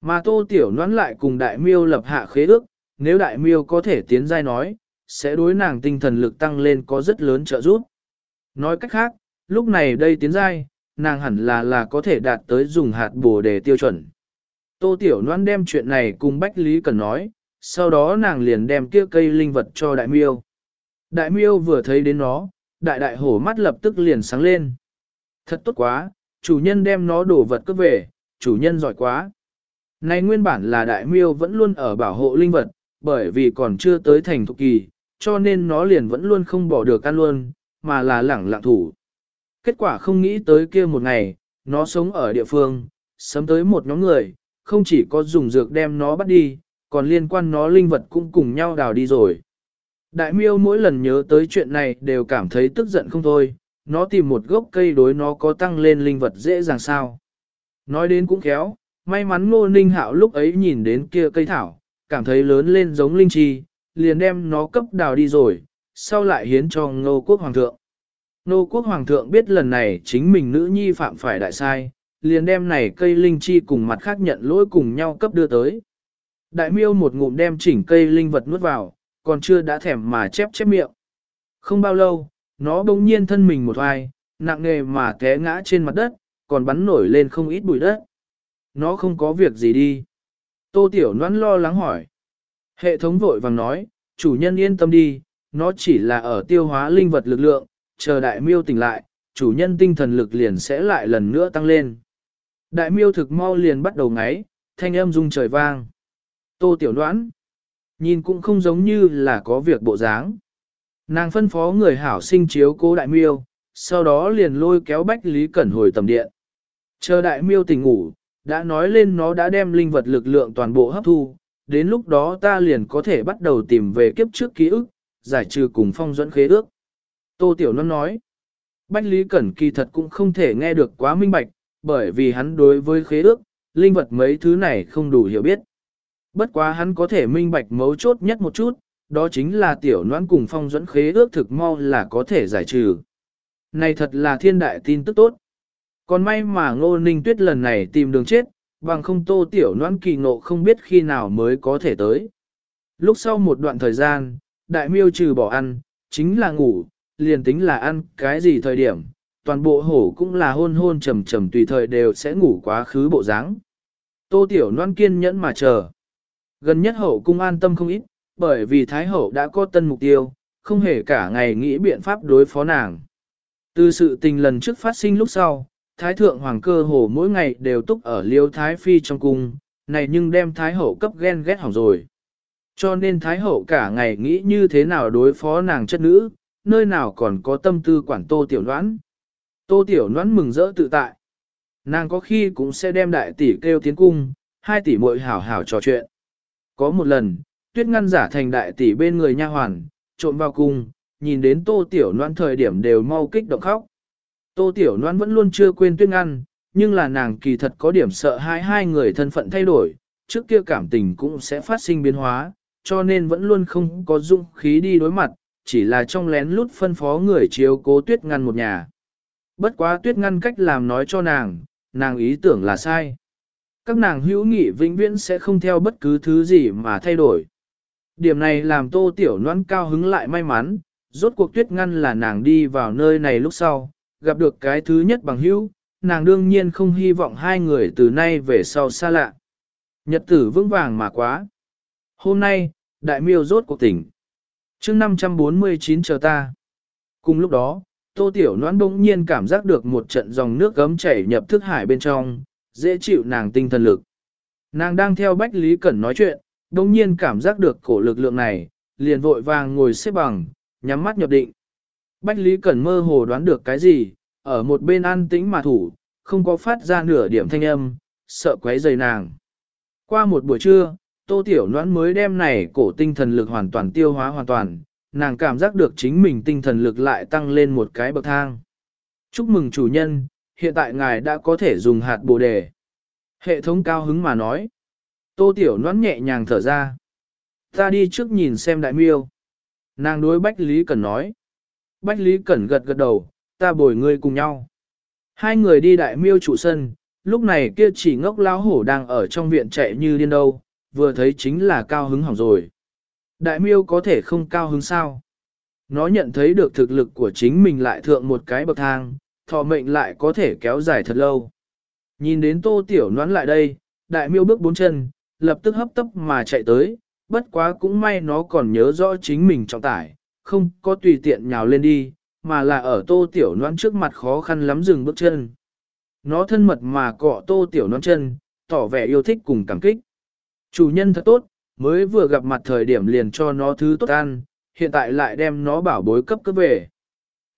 Mà tô tiểu noãn lại cùng đại miêu lập hạ khế ước, nếu đại miêu có thể tiến giai nói, sẽ đối nàng tinh thần lực tăng lên có rất lớn trợ giúp. Nói cách khác, lúc này đây tiến giai, nàng hẳn là là có thể đạt tới dùng hạt bồ để tiêu chuẩn. Tô Tiểu Loan đem chuyện này cùng Bách Lý Cần nói, sau đó nàng liền đem kia cây linh vật cho đại miêu. Đại miêu vừa thấy đến nó, đại đại hổ mắt lập tức liền sáng lên. Thật tốt quá, chủ nhân đem nó đổ vật cướp về, chủ nhân giỏi quá. Này nguyên bản là đại miêu vẫn luôn ở bảo hộ linh vật, bởi vì còn chưa tới thành thục kỳ, cho nên nó liền vẫn luôn không bỏ được ăn luôn, mà là lẳng lặng thủ. Kết quả không nghĩ tới kia một ngày, nó sống ở địa phương, sớm tới một nhóm người, không chỉ có dùng dược đem nó bắt đi, còn liên quan nó linh vật cũng cùng nhau đào đi rồi. Đại miêu mỗi lần nhớ tới chuyện này đều cảm thấy tức giận không thôi, nó tìm một gốc cây đối nó có tăng lên linh vật dễ dàng sao. Nói đến cũng khéo, may mắn ngô ninh hạo lúc ấy nhìn đến kia cây thảo, cảm thấy lớn lên giống linh chi, liền đem nó cấp đào đi rồi, sau lại hiến cho ngô quốc hoàng thượng. Ngô quốc hoàng thượng biết lần này chính mình nữ nhi phạm phải đại sai, liền đem này cây linh chi cùng mặt khác nhận lỗi cùng nhau cấp đưa tới. Đại miêu một ngụm đem chỉnh cây linh vật nuốt vào, còn chưa đã thèm mà chép chép miệng. Không bao lâu, nó bỗng nhiên thân mình một hoài, nặng nề mà té ngã trên mặt đất, còn bắn nổi lên không ít bụi đất. Nó không có việc gì đi. Tô Tiểu Noãn lo lắng hỏi. Hệ thống vội vàng nói, chủ nhân yên tâm đi, nó chỉ là ở tiêu hóa linh vật lực lượng, chờ đại miêu tỉnh lại, chủ nhân tinh thần lực liền sẽ lại lần nữa tăng lên. Đại miêu thực mau liền bắt đầu ngáy, thanh âm rung trời vang. Tô Tiểu đoán, nhìn cũng không giống như là có việc bộ dáng. Nàng phân phó người hảo sinh chiếu cố đại miêu, sau đó liền lôi kéo Bách Lý Cẩn hồi tầm điện. Chờ đại miêu tỉnh ngủ, đã nói lên nó đã đem linh vật lực lượng toàn bộ hấp thu, đến lúc đó ta liền có thể bắt đầu tìm về kiếp trước ký ức, giải trừ cùng phong dẫn khế ước. Tô Tiểu Loan nói, Bách Lý Cẩn kỳ thật cũng không thể nghe được quá minh bạch, bởi vì hắn đối với khế ước, linh vật mấy thứ này không đủ hiểu biết. Bất quá hắn có thể minh bạch mấu chốt nhất một chút, đó chính là tiểu noãn cùng phong dẫn khế ước thực mau là có thể giải trừ. Này thật là thiên đại tin tức tốt. Còn may mà ngô ninh tuyết lần này tìm đường chết, bằng không tô tiểu noãn kỳ ngộ không biết khi nào mới có thể tới. Lúc sau một đoạn thời gian, đại miêu trừ bỏ ăn, chính là ngủ, liền tính là ăn cái gì thời điểm, toàn bộ hổ cũng là hôn hôn trầm trầm tùy thời đều sẽ ngủ quá khứ bộ dáng. Tô tiểu Loan kiên nhẫn mà chờ. Gần nhất hậu cung an tâm không ít, bởi vì Thái hậu đã có tân mục tiêu, không hề cả ngày nghĩ biện pháp đối phó nàng. Từ sự tình lần trước phát sinh lúc sau, Thái thượng hoàng cơ hồ mỗi ngày đều túc ở liêu Thái phi trong cung, này nhưng đem Thái hậu cấp ghen ghét hỏng rồi. Cho nên Thái hậu cả ngày nghĩ như thế nào đối phó nàng chất nữ, nơi nào còn có tâm tư quản tô tiểu đoán. Tô tiểu đoán mừng rỡ tự tại. Nàng có khi cũng sẽ đem đại tỷ kêu tiến cung, hai tỷ muội hảo hảo trò chuyện. Có một lần, tuyết ngăn giả thành đại tỷ bên người nha hoàn, trộn vào cung, nhìn đến tô tiểu noan thời điểm đều mau kích động khóc. Tô tiểu noan vẫn luôn chưa quên tuyết ngăn, nhưng là nàng kỳ thật có điểm sợ hai hai người thân phận thay đổi, trước kia cảm tình cũng sẽ phát sinh biến hóa, cho nên vẫn luôn không có dũng khí đi đối mặt, chỉ là trong lén lút phân phó người chiếu cố tuyết ngăn một nhà. Bất quá tuyết ngăn cách làm nói cho nàng, nàng ý tưởng là sai. Các nàng hữu nghị vĩnh viễn sẽ không theo bất cứ thứ gì mà thay đổi. Điểm này làm tô tiểu noan cao hứng lại may mắn, rốt cuộc tuyết ngăn là nàng đi vào nơi này lúc sau, gặp được cái thứ nhất bằng hữu, nàng đương nhiên không hy vọng hai người từ nay về sau xa lạ. Nhật tử vững vàng mà quá. Hôm nay, đại miêu rốt cuộc tỉnh. chương 549 chờ ta. Cùng lúc đó, tô tiểu noãn bỗng nhiên cảm giác được một trận dòng nước gấm chảy nhập thức hải bên trong, dễ chịu nàng tinh thần lực. Nàng đang theo Bách Lý Cẩn nói chuyện, bỗng nhiên cảm giác được cổ lực lượng này, liền vội vàng ngồi xếp bằng, nhắm mắt nhập định. Bách Lý Cẩn mơ hồ đoán được cái gì, ở một bên an tĩnh mà thủ, không có phát ra nửa điểm thanh âm, sợ quấy rầy nàng. Qua một buổi trưa, Tô Tiểu Noãn mới đem này cổ tinh thần lực hoàn toàn tiêu hóa hoàn toàn, nàng cảm giác được chính mình tinh thần lực lại tăng lên một cái bậc thang. Chúc mừng chủ nhân, hiện tại ngài đã có thể dùng hạt bồ đề. Hệ thống cao hứng mà nói. Tô Tiểu Noãn nhẹ nhàng thở ra. Ta đi trước nhìn xem đại miêu. Nàng đối Bách Lý Cẩn nói. Bách Lý Cẩn gật gật đầu, ta bồi ngươi cùng nhau. Hai người đi đại miêu trụ sân, lúc này kia chỉ ngốc lão hổ đang ở trong viện chạy như điên đâu, vừa thấy chính là cao hứng hỏng rồi. Đại miêu có thể không cao hứng sao? Nó nhận thấy được thực lực của chính mình lại thượng một cái bậc thang, thọ mệnh lại có thể kéo dài thật lâu. Nhìn đến tô tiểu noán lại đây, đại miêu bước bốn chân, lập tức hấp tấp mà chạy tới, bất quá cũng may nó còn nhớ rõ chính mình trọng tải, không có tùy tiện nhào lên đi, mà là ở tô tiểu noan trước mặt khó khăn lắm dừng bước chân. Nó thân mật mà cọ tô tiểu noan chân, tỏ vẻ yêu thích cùng cảm kích. Chủ nhân thật tốt, mới vừa gặp mặt thời điểm liền cho nó thứ tốt ăn, hiện tại lại đem nó bảo bối cấp cấp về.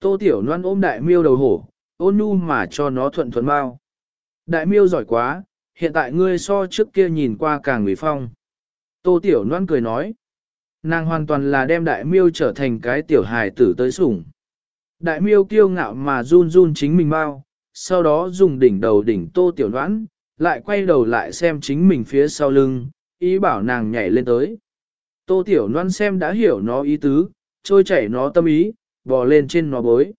Tô tiểu Loan ôm đại miêu đầu hổ, ôn nu mà cho nó thuận thuận bao. Đại miêu giỏi quá, hiện tại ngươi so trước kia nhìn qua càng nguy phong. Tô tiểu Loan cười nói. Nàng hoàn toàn là đem đại miêu trở thành cái tiểu hài tử tới sủng. Đại miêu kiêu ngạo mà run run chính mình bao, sau đó dùng đỉnh đầu đỉnh tô tiểu Loan, lại quay đầu lại xem chính mình phía sau lưng, ý bảo nàng nhảy lên tới. Tô tiểu Loan xem đã hiểu nó ý tứ, trôi chảy nó tâm ý, bò lên trên nó bối.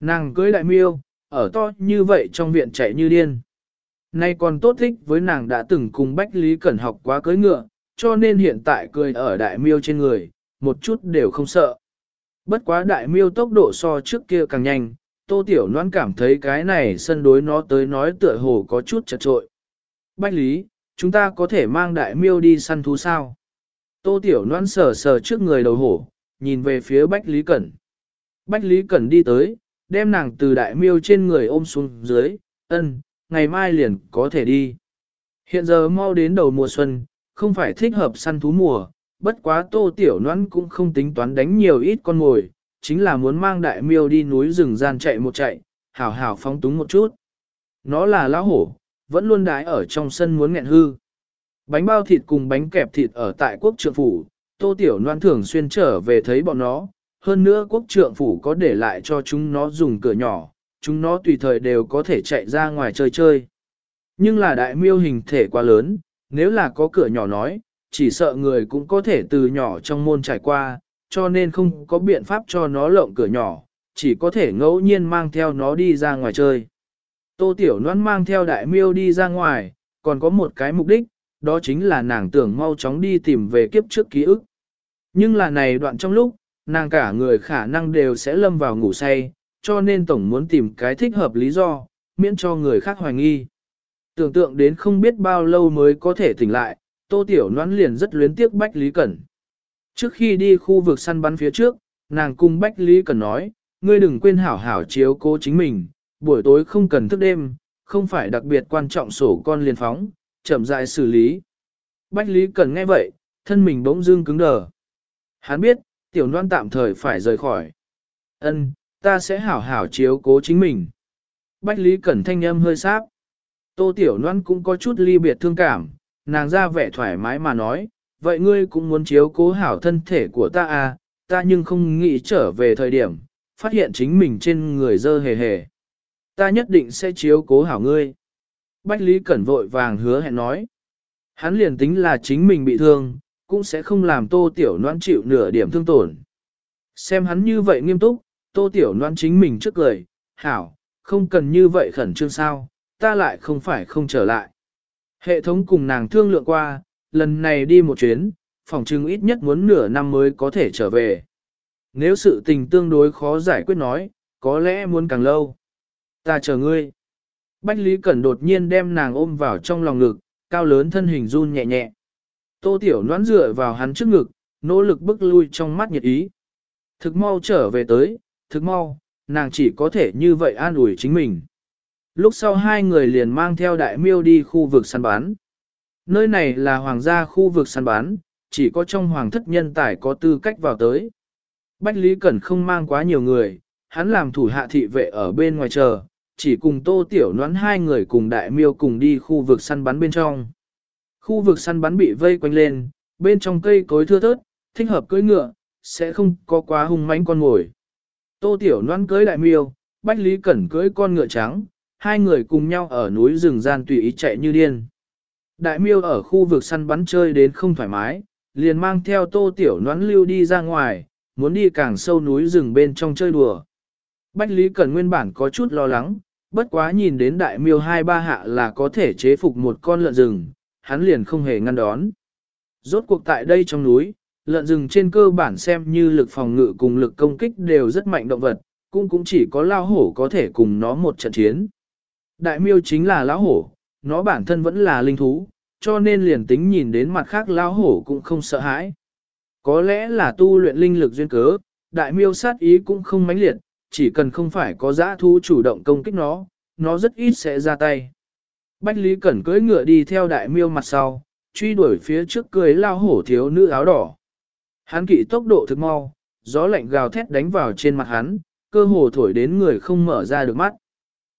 Nàng cưới đại miêu, ở to như vậy trong viện chạy như điên. Nay còn tốt thích với nàng đã từng cùng Bách Lý Cẩn học quá cưới ngựa, cho nên hiện tại cười ở đại miêu trên người, một chút đều không sợ. Bất quá đại miêu tốc độ so trước kia càng nhanh, tô tiểu Loan cảm thấy cái này sân đối nó tới nói tựa hồ có chút chật trội. Bách lý, chúng ta có thể mang đại miêu đi săn thú sao? Tô tiểu Loan sờ sờ trước người đầu hổ, nhìn về phía bách lý cẩn. Bách lý cẩn đi tới, đem nàng từ đại miêu trên người ôm xuống dưới, ân, ngày mai liền có thể đi. Hiện giờ mau đến đầu mùa xuân, không phải thích hợp săn thú mùa, bất quá tô tiểu Loan cũng không tính toán đánh nhiều ít con mồi, chính là muốn mang đại miêu đi núi rừng gian chạy một chạy, hảo hảo phóng túng một chút. Nó là lão hổ, vẫn luôn đái ở trong sân muốn nghẹn hư. Bánh bao thịt cùng bánh kẹp thịt ở tại quốc trượng phủ, tô tiểu noan thường xuyên trở về thấy bọn nó, hơn nữa quốc trượng phủ có để lại cho chúng nó dùng cửa nhỏ, chúng nó tùy thời đều có thể chạy ra ngoài chơi chơi. Nhưng là đại miêu hình thể quá lớn, nếu là có cửa nhỏ nói, chỉ sợ người cũng có thể từ nhỏ trong môn trải qua, cho nên không có biện pháp cho nó lộng cửa nhỏ, chỉ có thể ngẫu nhiên mang theo nó đi ra ngoài chơi. Tô Tiểu Loan mang theo đại miêu đi ra ngoài, còn có một cái mục đích, đó chính là nàng tưởng mau chóng đi tìm về kiếp trước ký ức. Nhưng là này đoạn trong lúc, nàng cả người khả năng đều sẽ lâm vào ngủ say, cho nên tổng muốn tìm cái thích hợp lý do, miễn cho người khác hoài nghi. Tưởng tượng đến không biết bao lâu mới có thể tỉnh lại, Tô Tiểu Loan liền rất luyến tiếc Bách Lý Cẩn. Trước khi đi khu vực săn bắn phía trước, nàng cùng Bách Lý Cẩn nói, ngươi đừng quên hảo hảo chiếu cố chính mình, buổi tối không cần thức đêm, không phải đặc biệt quan trọng sổ con liền phóng, chậm rãi xử lý. Bách Lý Cẩn nghe vậy, thân mình bỗng dưng cứng đờ. Hắn biết, Tiểu Loan tạm thời phải rời khỏi. Ân, ta sẽ hảo hảo chiếu cố chính mình. Bách Lý Cẩn thanh âm hơi sáp. Tô Tiểu Loan cũng có chút ly biệt thương cảm, nàng ra vẻ thoải mái mà nói, vậy ngươi cũng muốn chiếu cố hảo thân thể của ta à, ta nhưng không nghĩ trở về thời điểm, phát hiện chính mình trên người dơ hề hề. Ta nhất định sẽ chiếu cố hảo ngươi. Bách Lý Cẩn vội vàng hứa hẹn nói. Hắn liền tính là chính mình bị thương, cũng sẽ không làm tô tiểu noan chịu nửa điểm thương tổn. Xem hắn như vậy nghiêm túc, tô tiểu noan chính mình trước lời, hảo, không cần như vậy khẩn trương sao, ta lại không phải không trở lại. Hệ thống cùng nàng thương lượng qua, lần này đi một chuyến, phòng trưng ít nhất muốn nửa năm mới có thể trở về. Nếu sự tình tương đối khó giải quyết nói, có lẽ muốn càng lâu. Ta chờ ngươi. Bách Lý Cẩn đột nhiên đem nàng ôm vào trong lòng ngực, cao lớn thân hình run nhẹ nhẹ. Tô Tiểu noãn dựa vào hắn trước ngực, nỗ lực bức lui trong mắt nhiệt ý. Thực mau trở về tới, thực mau, nàng chỉ có thể như vậy an ủi chính mình. Lúc sau hai người liền mang theo đại miêu đi khu vực săn bán. Nơi này là hoàng gia khu vực săn bán, chỉ có trong hoàng thất nhân tài có tư cách vào tới. Bách Lý Cẩn không mang quá nhiều người, hắn làm thủ hạ thị vệ ở bên ngoài chờ, chỉ cùng tô tiểu noãn hai người cùng đại miêu cùng đi khu vực săn bắn bên trong. Khu vực săn bắn bị vây quanh lên, bên trong cây cối thưa thớt, thích hợp cưỡi ngựa, sẽ không có quá hung mãnh con ngồi. Tô tiểu noãn cưỡi đại miêu, Bách Lý Cẩn cưỡi con ngựa trắng, hai người cùng nhau ở núi rừng gian tùy ý chạy như điên. Đại miêu ở khu vực săn bắn chơi đến không thoải mái, liền mang theo tô tiểu noãn lưu đi ra ngoài, muốn đi càng sâu núi rừng bên trong chơi đùa. Bách Lý Cẩn nguyên bản có chút lo lắng, Bất quá nhìn đến đại miêu hai ba hạ là có thể chế phục một con lợn rừng, hắn liền không hề ngăn đón. Rốt cuộc tại đây trong núi, lợn rừng trên cơ bản xem như lực phòng ngự cùng lực công kích đều rất mạnh động vật, cũng cũng chỉ có lao hổ có thể cùng nó một trận chiến. Đại miêu chính là lão hổ, nó bản thân vẫn là linh thú, cho nên liền tính nhìn đến mặt khác lao hổ cũng không sợ hãi. Có lẽ là tu luyện linh lực duyên cớ, đại miêu sát ý cũng không mãnh liệt, chỉ cần không phải có dã thú chủ động công kích nó, nó rất ít sẽ ra tay. Bách Lý Cẩn cưỡi ngựa đi theo đại miêu mặt sau, truy đuổi phía trước cưới lao hổ thiếu nữ áo đỏ. Hắn kỵ tốc độ thực mau, gió lạnh gào thét đánh vào trên mặt hắn, cơ hồ thổi đến người không mở ra được mắt.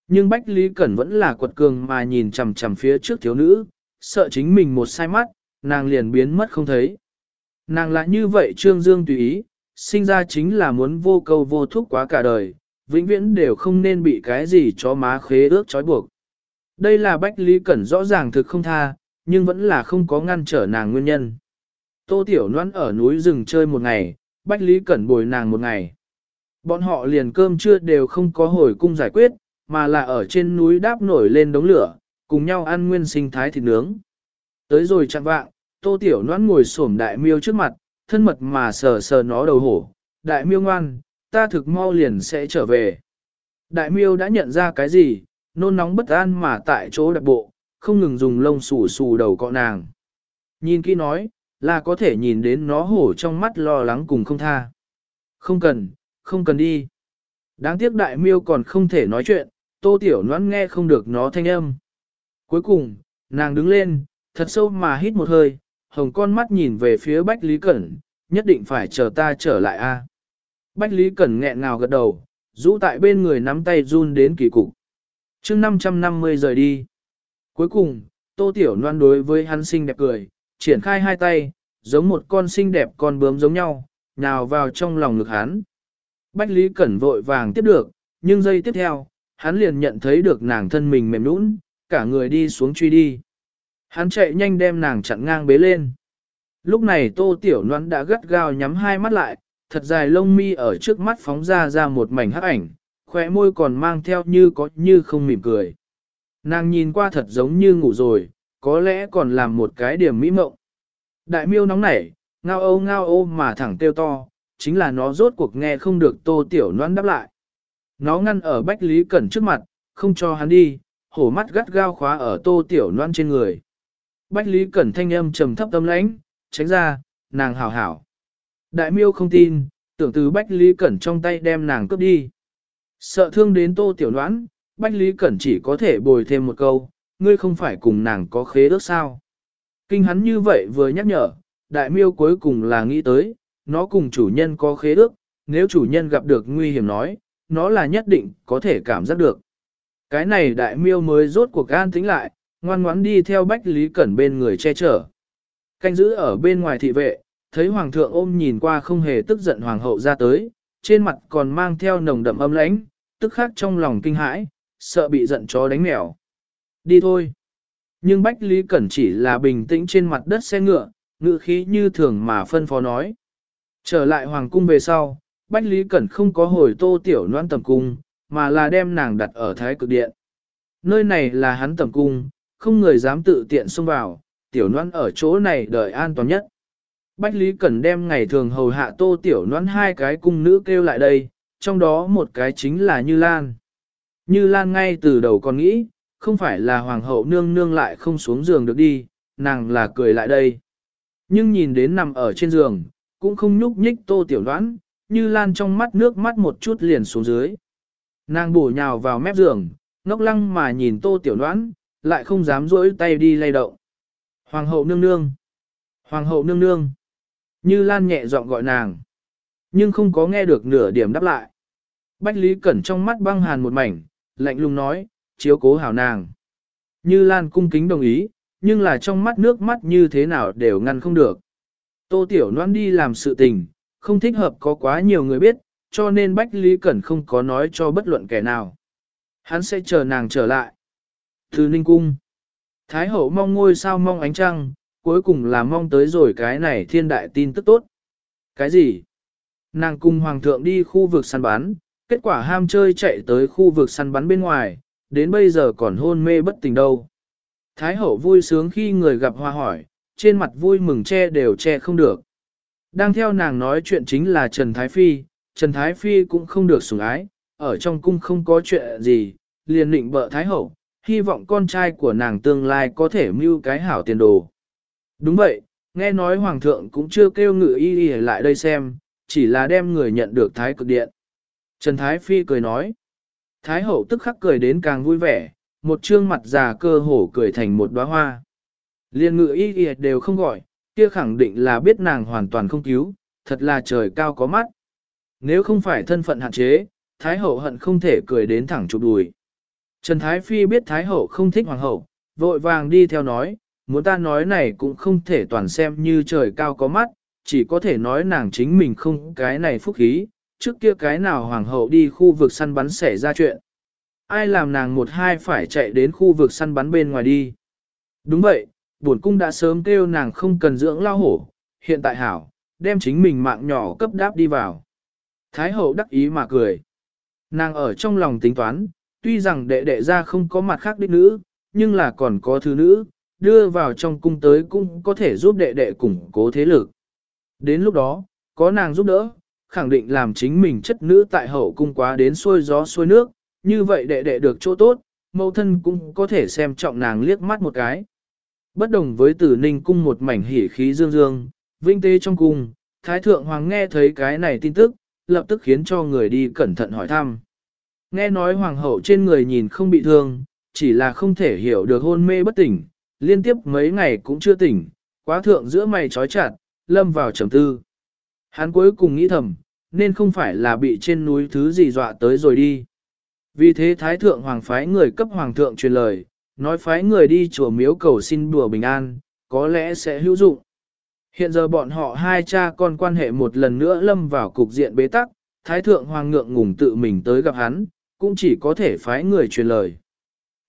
Nhưng Bách Lý Cẩn vẫn là quật cường mà nhìn chằm chằm phía trước thiếu nữ, sợ chính mình một sai mắt, nàng liền biến mất không thấy. Nàng lại như vậy trương dương tùy ý, sinh ra chính là muốn vô câu vô thúc quá cả đời, vĩnh viễn đều không nên bị cái gì cho má khế ước trói buộc. Đây là Bách Lý Cẩn rõ ràng thực không tha, nhưng vẫn là không có ngăn trở nàng nguyên nhân. Tô Tiểu Loan ở núi rừng chơi một ngày, Bách Lý Cẩn bồi nàng một ngày. Bọn họ liền cơm trưa đều không có hồi cung giải quyết, mà là ở trên núi đáp nổi lên đống lửa, cùng nhau ăn nguyên sinh thái thịt nướng. Tới rồi chặn vạng, Tô Tiểu Loan ngồi xổm đại miêu trước mặt, thân mật mà sờ sờ nó đầu hổ. Đại miêu ngoan, ta thực mau liền sẽ trở về. Đại miêu đã nhận ra cái gì, nôn nóng bất an mà tại chỗ đặc bộ, không ngừng dùng lông xù xù đầu cọ nàng. Nhìn kỹ nói, là có thể nhìn đến nó hổ trong mắt lo lắng cùng không tha. Không cần, không cần đi. Đáng tiếc đại miêu còn không thể nói chuyện, tô tiểu noãn nghe không được nó thanh âm. Cuối cùng, nàng đứng lên, thật sâu mà hít một hơi, hồng con mắt nhìn về phía Bách Lý Cẩn, nhất định phải chờ ta trở lại a. Bách Lý Cẩn nghẹn ngào gật đầu, rũ tại bên người nắm tay run đến kỳ cục. chương 550 rời đi. Cuối cùng, Tô Tiểu Loan đối với hắn xinh đẹp cười, triển khai hai tay, giống một con xinh đẹp con bướm giống nhau, nhào vào trong lòng ngực hắn. Bách Lý Cẩn vội vàng tiếp được, nhưng giây tiếp theo, hắn liền nhận thấy được nàng thân mình mềm nũng, cả người đi xuống truy đi. Hắn chạy nhanh đem nàng chặn ngang bế lên. Lúc này Tô Tiểu Loan đã gắt gao nhắm hai mắt lại, thật dài lông mi ở trước mắt phóng ra ra một mảnh hắc ảnh, khóe môi còn mang theo như có như không mỉm cười. Nàng nhìn qua thật giống như ngủ rồi, có lẽ còn làm một cái điểm mỹ mộng. Đại miêu nóng nảy, ngao ô ngao ô mà thẳng tiêu to, chính là nó rốt cuộc nghe không được tô tiểu noan đáp lại. Nó ngăn ở Bách Lý Cẩn trước mặt, không cho hắn đi, hổ mắt gắt gao khóa ở tô tiểu noan trên người. Bách Lý Cẩn thanh âm trầm thấp tâm lãnh, tránh ra, nàng hảo hảo. Đại miêu không tin, tưởng từ Bách Lý Cẩn trong tay đem nàng cướp đi. Sợ thương đến tô tiểu đoán, Bách Lý Cẩn chỉ có thể bồi thêm một câu, ngươi không phải cùng nàng có khế ước sao. Kinh hắn như vậy vừa nhắc nhở, đại miêu cuối cùng là nghĩ tới, nó cùng chủ nhân có khế ước, nếu chủ nhân gặp được nguy hiểm nói, nó là nhất định có thể cảm giác được. Cái này đại miêu mới rốt cuộc gan tính lại, ngoan ngoãn đi theo Bách Lý Cẩn bên người che chở. Canh giữ ở bên ngoài thị vệ, thấy hoàng thượng ôm nhìn qua không hề tức giận hoàng hậu ra tới, trên mặt còn mang theo nồng đậm âm lãnh, tức khắc trong lòng kinh hãi, sợ bị giận chó đánh mèo. Đi thôi. Nhưng Bách Lý Cẩn chỉ là bình tĩnh trên mặt đất xe ngựa, ngự khí như thường mà phân phó nói. Trở lại hoàng cung về sau, Bách Lý Cẩn không có hồi tô tiểu noan tầm cung, mà là đem nàng đặt ở thái cực điện. Nơi này là hắn tầm cung, không người dám tự tiện xông vào, tiểu noan ở chỗ này đợi an toàn nhất. Bách Lý Cẩn đem ngày thường hầu hạ tô tiểu noan hai cái cung nữ kêu lại đây, trong đó một cái chính là Như Lan. Như Lan ngay từ đầu còn nghĩ, không phải là hoàng hậu nương nương lại không xuống giường được đi, nàng là cười lại đây. Nhưng nhìn đến nằm ở trên giường, cũng không nhúc nhích tô tiểu đoán, như lan trong mắt nước mắt một chút liền xuống dưới. Nàng bổ nhào vào mép giường, ngốc lăng mà nhìn tô tiểu đoán, lại không dám rỗi tay đi lay động. Hoàng hậu nương nương! Hoàng hậu nương nương! Như lan nhẹ giọng gọi nàng, nhưng không có nghe được nửa điểm đáp lại. Bách Lý Cẩn trong mắt băng hàn một mảnh, lạnh lùng nói, chiếu cố hảo nàng. Như Lan cung kính đồng ý, nhưng là trong mắt nước mắt như thế nào đều ngăn không được. Tô Tiểu Loan đi làm sự tình, không thích hợp có quá nhiều người biết, cho nên Bách Lý Cẩn không có nói cho bất luận kẻ nào. Hắn sẽ chờ nàng trở lại. Từ Ninh Cung. Thái hậu mong ngôi sao mong ánh trăng, cuối cùng là mong tới rồi cái này thiên đại tin tức tốt. Cái gì? Nàng cùng hoàng thượng đi khu vực săn bắn, kết quả ham chơi chạy tới khu vực săn bắn bên ngoài, đến bây giờ còn hôn mê bất tỉnh đâu. Thái hậu vui sướng khi người gặp hoa hỏi, trên mặt vui mừng che đều che không được. Đang theo nàng nói chuyện chính là Trần Thái Phi, Trần Thái Phi cũng không được sủng ái, ở trong cung không có chuyện gì, liền định bợ Thái Hậu, hy vọng con trai của nàng tương lai có thể mưu cái hảo tiền đồ. Đúng vậy, nghe nói Hoàng thượng cũng chưa kêu ngự y y lại đây xem, chỉ là đem người nhận được Thái cực điện. Trần Thái Phi cười nói, Thái Hậu tức khắc cười đến càng vui vẻ, một trương mặt già cơ hổ cười thành một đóa hoa. Liên ngự y y đều không gọi, kia khẳng định là biết nàng hoàn toàn không cứu, thật là trời cao có mắt. Nếu không phải thân phận hạn chế, Thái Hậu hận không thể cười đến thẳng chụp đùi. Trần Thái Phi biết Thái Hậu không thích Hoàng Hậu, vội vàng đi theo nói, muốn ta nói này cũng không thể toàn xem như trời cao có mắt, chỉ có thể nói nàng chính mình không cái này phúc khí, trước kia cái nào Hoàng Hậu đi khu vực săn bắn xảy ra chuyện. Ai làm nàng một hai phải chạy đến khu vực săn bắn bên ngoài đi. Đúng vậy, bổn cung đã sớm kêu nàng không cần dưỡng lao hổ, hiện tại hảo, đem chính mình mạng nhỏ cấp đáp đi vào. Thái hậu đắc ý mà cười. Nàng ở trong lòng tính toán, tuy rằng đệ đệ ra không có mặt khác đích nữ, nhưng là còn có thứ nữ, đưa vào trong cung tới cũng có thể giúp đệ đệ củng cố thế lực. Đến lúc đó, có nàng giúp đỡ, khẳng định làm chính mình chất nữ tại hậu cung quá đến xuôi gió xuôi nước, như vậy đệ đệ được chỗ tốt, mẫu thân cũng có thể xem trọng nàng liếc mắt một cái. Bất đồng với tử ninh cung một mảnh hỉ khí dương dương, vinh tế trong cung, Thái Thượng Hoàng nghe thấy cái này tin tức, lập tức khiến cho người đi cẩn thận hỏi thăm. Nghe nói Hoàng hậu trên người nhìn không bị thương, chỉ là không thể hiểu được hôn mê bất tỉnh, liên tiếp mấy ngày cũng chưa tỉnh, quá thượng giữa mày trói chặt, lâm vào trầm tư. Hắn cuối cùng nghĩ thầm, nên không phải là bị trên núi thứ gì dọa tới rồi đi. Vì thế Thái Thượng Hoàng phái người cấp Hoàng thượng truyền lời, nói phái người đi chùa miếu cầu xin đùa bình an, có lẽ sẽ hữu dụng. Hiện giờ bọn họ hai cha con quan hệ một lần nữa lâm vào cục diện bế tắc, Thái Thượng Hoàng ngượng ngùng tự mình tới gặp hắn, cũng chỉ có thể phái người truyền lời.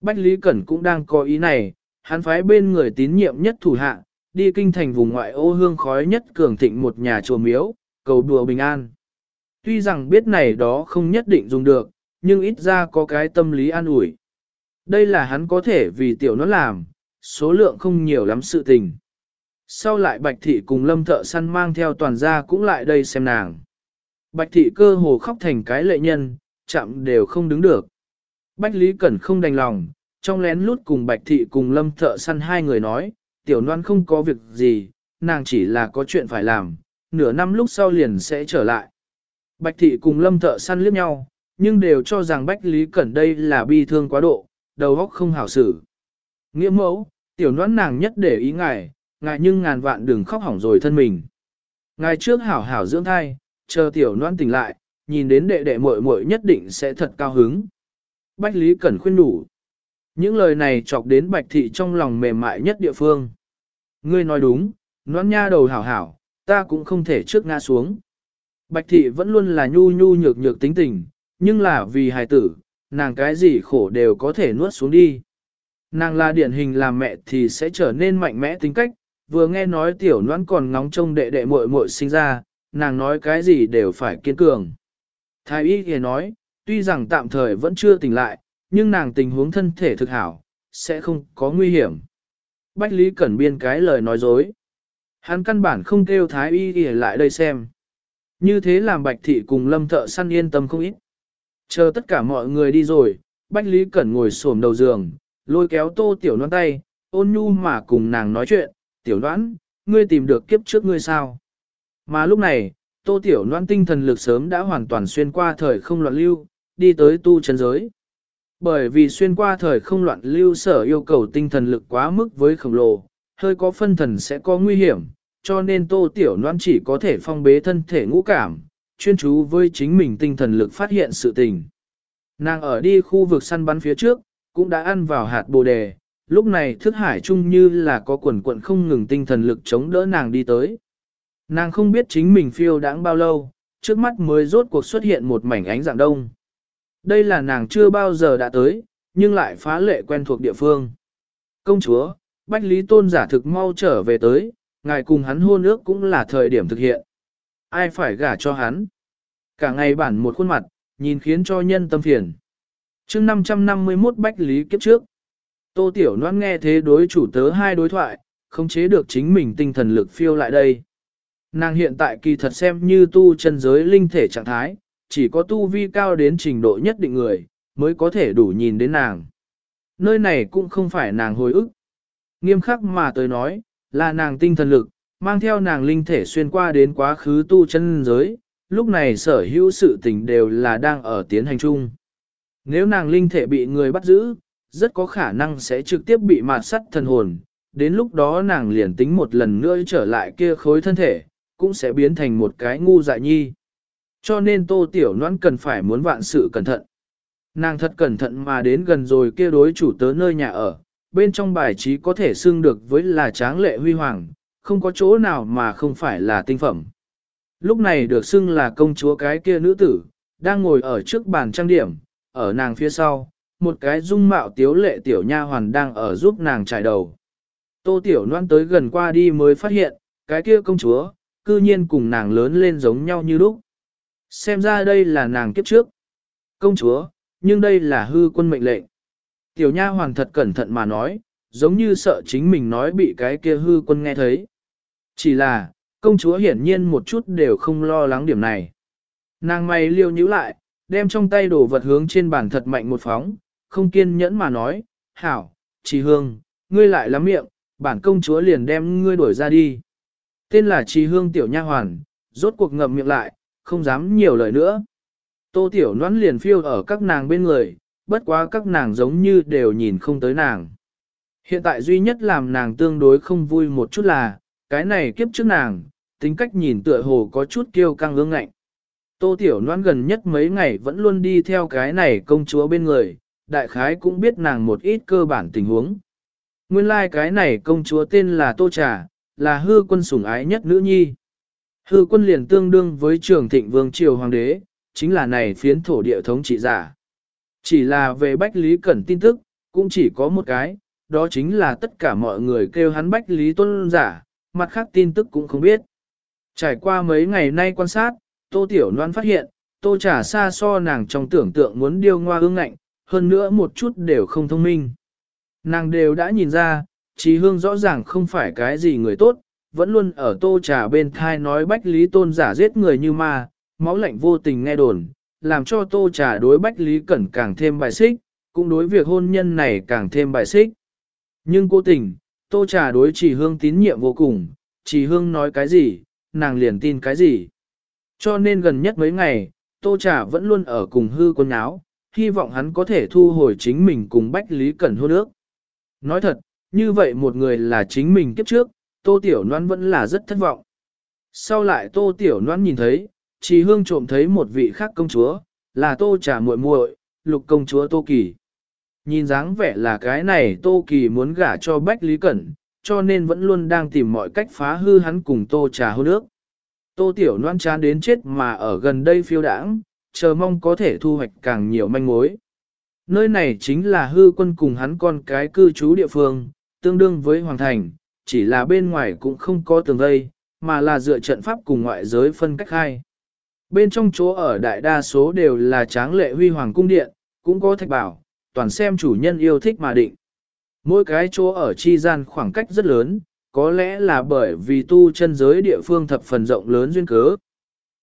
Bách Lý Cẩn cũng đang có ý này, hắn phái bên người tín nhiệm nhất thủ hạ, đi kinh thành vùng ngoại ô hương khói nhất cường thịnh một nhà chùa miếu, cầu đùa bình an. Tuy rằng biết này đó không nhất định dùng được, nhưng ít ra có cái tâm lý an ủi. Đây là hắn có thể vì tiểu nó làm, số lượng không nhiều lắm sự tình. Sau lại Bạch Thị cùng Lâm Thợ Săn mang theo toàn gia cũng lại đây xem nàng. Bạch Thị cơ hồ khóc thành cái lệ nhân, chạm đều không đứng được. Bách Lý Cẩn không đành lòng, trong lén lút cùng Bạch Thị cùng Lâm Thợ Săn hai người nói, tiểu Loan không có việc gì, nàng chỉ là có chuyện phải làm, nửa năm lúc sau liền sẽ trở lại. Bạch Thị cùng Lâm Thợ Săn liếc nhau, nhưng đều cho rằng Bách Lý Cẩn đây là bi thương quá độ, đầu óc không hảo xử. Nghĩa mẫu, tiểu Loan nàng nhất để ý ngài, ngài nhưng ngàn vạn đừng khóc hỏng rồi thân mình. Ngài trước hảo hảo dưỡng thai, chờ tiểu Loan tỉnh lại, nhìn đến đệ đệ muội muội nhất định sẽ thật cao hứng. Bách Lý Cẩn khuyên đủ. Những lời này chọc đến Bạch Thị trong lòng mềm mại nhất địa phương. Ngươi nói đúng, nón nha đầu hảo hảo, ta cũng không thể trước ngã xuống. Bạch Thị vẫn luôn là nhu nhu nhược nhược tính tình, nhưng là vì hài tử, nàng cái gì khổ đều có thể nuốt xuống đi. Nàng là điển hình làm mẹ thì sẽ trở nên mạnh mẽ tính cách, vừa nghe nói tiểu noan còn ngóng trông đệ đệ muội muội sinh ra, nàng nói cái gì đều phải kiên cường. Thái y thì nói, tuy rằng tạm thời vẫn chưa tỉnh lại, nhưng nàng tình huống thân thể thực hảo, sẽ không có nguy hiểm. Bách Lý Cẩn biên cái lời nói dối. Hắn căn bản không kêu Thái y thì lại đây xem. Như thế làm Bạch Thị cùng Lâm Thợ săn yên tâm không ít. Chờ tất cả mọi người đi rồi, Bách Lý Cẩn ngồi xổm đầu giường, lôi kéo tô tiểu noan tay, ôn nhu mà cùng nàng nói chuyện, tiểu đoán, ngươi tìm được kiếp trước ngươi sao. Mà lúc này, tô tiểu Loan tinh thần lực sớm đã hoàn toàn xuyên qua thời không loạn lưu, đi tới tu chân giới. Bởi vì xuyên qua thời không loạn lưu sở yêu cầu tinh thần lực quá mức với khổng lồ, hơi có phân thần sẽ có nguy hiểm, cho nên tô tiểu Loan chỉ có thể phong bế thân thể ngũ cảm, chuyên chú với chính mình tinh thần lực phát hiện sự tình. Nàng ở đi khu vực săn bắn phía trước, cũng đã ăn vào hạt bồ đề, lúc này thức hải chung như là có quần quận không ngừng tinh thần lực chống đỡ nàng đi tới. Nàng không biết chính mình phiêu đãng bao lâu, trước mắt mới rốt cuộc xuất hiện một mảnh ánh dạng đông. Đây là nàng chưa bao giờ đã tới, nhưng lại phá lệ quen thuộc địa phương. Công chúa, Bách Lý Tôn giả thực mau trở về tới, ngài cùng hắn hôn ước cũng là thời điểm thực hiện. Ai phải gả cho hắn? Cả ngày bản một khuôn mặt, nhìn khiến cho nhân tâm phiền. chương 551 Bách Lý kiếp trước. Tô Tiểu Loan nghe thế đối chủ tớ hai đối thoại, không chế được chính mình tinh thần lực phiêu lại đây. Nàng hiện tại kỳ thật xem như tu chân giới linh thể trạng thái, chỉ có tu vi cao đến trình độ nhất định người, mới có thể đủ nhìn đến nàng. Nơi này cũng không phải nàng hồi ức. Nghiêm khắc mà tới nói, là nàng tinh thần lực, mang theo nàng linh thể xuyên qua đến quá khứ tu chân giới, lúc này sở hữu sự tình đều là đang ở tiến hành chung. Nếu nàng linh thể bị người bắt giữ, rất có khả năng sẽ trực tiếp bị mạt sắt thần hồn, đến lúc đó nàng liền tính một lần nữa trở lại kia khối thân thể, cũng sẽ biến thành một cái ngu dại nhi. Cho nên tô tiểu noan cần phải muốn vạn sự cẩn thận. Nàng thật cẩn thận mà đến gần rồi kia đối chủ tớ nơi nhà ở, bên trong bài trí có thể xưng được với là tráng lệ huy hoàng, không có chỗ nào mà không phải là tinh phẩm. Lúc này được xưng là công chúa cái kia nữ tử, đang ngồi ở trước bàn trang điểm, ở nàng phía sau, một cái dung mạo tiếu lệ tiểu nha hoàn đang ở giúp nàng trải đầu. Tô tiểu noan tới gần qua đi mới phát hiện, cái kia công chúa, cư nhiên cùng nàng lớn lên giống nhau như lúc. Xem ra đây là nàng kiếp trước. Công chúa, nhưng đây là hư quân mệnh lệnh. Tiểu nha hoàng thật cẩn thận mà nói, giống như sợ chính mình nói bị cái kia hư quân nghe thấy. Chỉ là, công chúa hiển nhiên một chút đều không lo lắng điểm này. Nàng mày liêu nhíu lại, đem trong tay đồ vật hướng trên bàn thật mạnh một phóng, không kiên nhẫn mà nói, hảo, chỉ hương, ngươi lại lắm miệng, bản công chúa liền đem ngươi đuổi ra đi. Tên là trì hương tiểu nha hoàn, rốt cuộc ngậm miệng lại, không dám nhiều lời nữa. Tô tiểu noãn liền phiêu ở các nàng bên người, bất quá các nàng giống như đều nhìn không tới nàng. Hiện tại duy nhất làm nàng tương đối không vui một chút là, cái này kiếp trước nàng, tính cách nhìn tựa hồ có chút kiêu căng ương ngạnh. Tô Tiểu Loan gần nhất mấy ngày vẫn luôn đi theo cái này công chúa bên người, đại khái cũng biết nàng một ít cơ bản tình huống. Nguyên lai like cái này công chúa tên là Tô Trà, là hư quân sủng ái nhất nữ nhi. Hư quân liền tương đương với trường thịnh vương triều hoàng đế, chính là này phiến thổ địa thống trị giả. Chỉ là về Bách Lý Cẩn tin tức, cũng chỉ có một cái, đó chính là tất cả mọi người kêu hắn Bách Lý Tôn giả, mặt khác tin tức cũng không biết. Trải qua mấy ngày nay quan sát, Tô Tiểu Loan phát hiện, Tô Trà xa so nàng trong tưởng tượng muốn điêu ngoa ương ngạnh, hơn nữa một chút đều không thông minh. Nàng đều đã nhìn ra, Trí Hương rõ ràng không phải cái gì người tốt, vẫn luôn ở Tô Trà bên thai nói Bách Lý Tôn giả giết người như ma, máu lạnh vô tình nghe đồn, làm cho Tô Trà đối Bách Lý Cẩn càng thêm bài xích, cũng đối việc hôn nhân này càng thêm bài xích. Nhưng cố tình, Tô Trà đối Trí Hương tín nhiệm vô cùng, Trí Hương nói cái gì, nàng liền tin cái gì. Cho nên gần nhất mấy ngày, Tô Trà vẫn luôn ở cùng hư quân áo, hy vọng hắn có thể thu hồi chính mình cùng Bách Lý Cẩn hôn ước. Nói thật, như vậy một người là chính mình kiếp trước, Tô Tiểu noan vẫn là rất thất vọng. Sau lại Tô Tiểu noan nhìn thấy, Trì Hương trộm thấy một vị khác công chúa, là Tô Trà muội muội, lục công chúa Tô Kỳ. Nhìn dáng vẻ là cái này Tô Kỳ muốn gả cho Bách Lý Cẩn, cho nên vẫn luôn đang tìm mọi cách phá hư hắn cùng Tô Trà hôn nước. Tô Tiểu noan chán đến chết mà ở gần đây phiêu đãng, chờ mong có thể thu hoạch càng nhiều manh mối. Nơi này chính là hư quân cùng hắn con cái cư trú địa phương, tương đương với Hoàng Thành, chỉ là bên ngoài cũng không có tường vây, mà là dựa trận pháp cùng ngoại giới phân cách hai. Bên trong chỗ ở đại đa số đều là tráng lệ huy hoàng cung điện, cũng có thạch bảo, toàn xem chủ nhân yêu thích mà định. Mỗi cái chỗ ở chi gian khoảng cách rất lớn, có lẽ là bởi vì tu chân giới địa phương thập phần rộng lớn duyên cớ.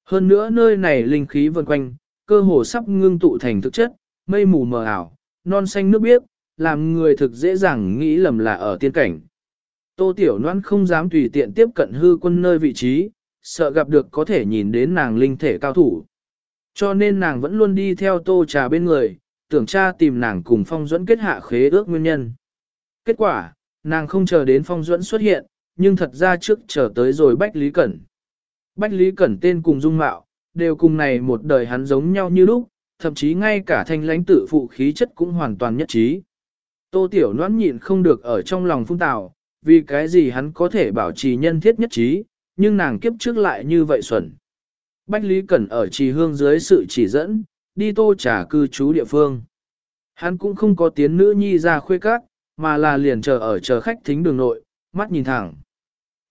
Hơn nữa nơi này linh khí vần quanh, cơ hồ sắp ngưng tụ thành thực chất, mây mù mờ ảo, non xanh nước biếc, làm người thực dễ dàng nghĩ lầm là ở tiên cảnh. Tô Tiểu Loan không dám tùy tiện tiếp cận hư quân nơi vị trí, sợ gặp được có thể nhìn đến nàng linh thể cao thủ. Cho nên nàng vẫn luôn đi theo tô trà bên người, tưởng cha tìm nàng cùng phong dẫn kết hạ khế ước nguyên nhân. Kết quả, nàng không chờ đến phong duẫn xuất hiện, nhưng thật ra trước chờ tới rồi Bách Lý Cẩn. Bách Lý Cẩn tên cùng dung mạo, đều cùng này một đời hắn giống nhau như lúc, thậm chí ngay cả thanh lãnh tự phụ khí chất cũng hoàn toàn nhất trí. Tô Tiểu noãn nhịn không được ở trong lòng phung tào, vì cái gì hắn có thể bảo trì nhân thiết nhất trí, nhưng nàng kiếp trước lại như vậy xuẩn. Bách Lý Cẩn ở trì hương dưới sự chỉ dẫn, đi tô trả cư trú địa phương. Hắn cũng không có tiến nữ nhi ra khuê các, mà là liền chờ ở chờ khách thính đường nội, mắt nhìn thẳng.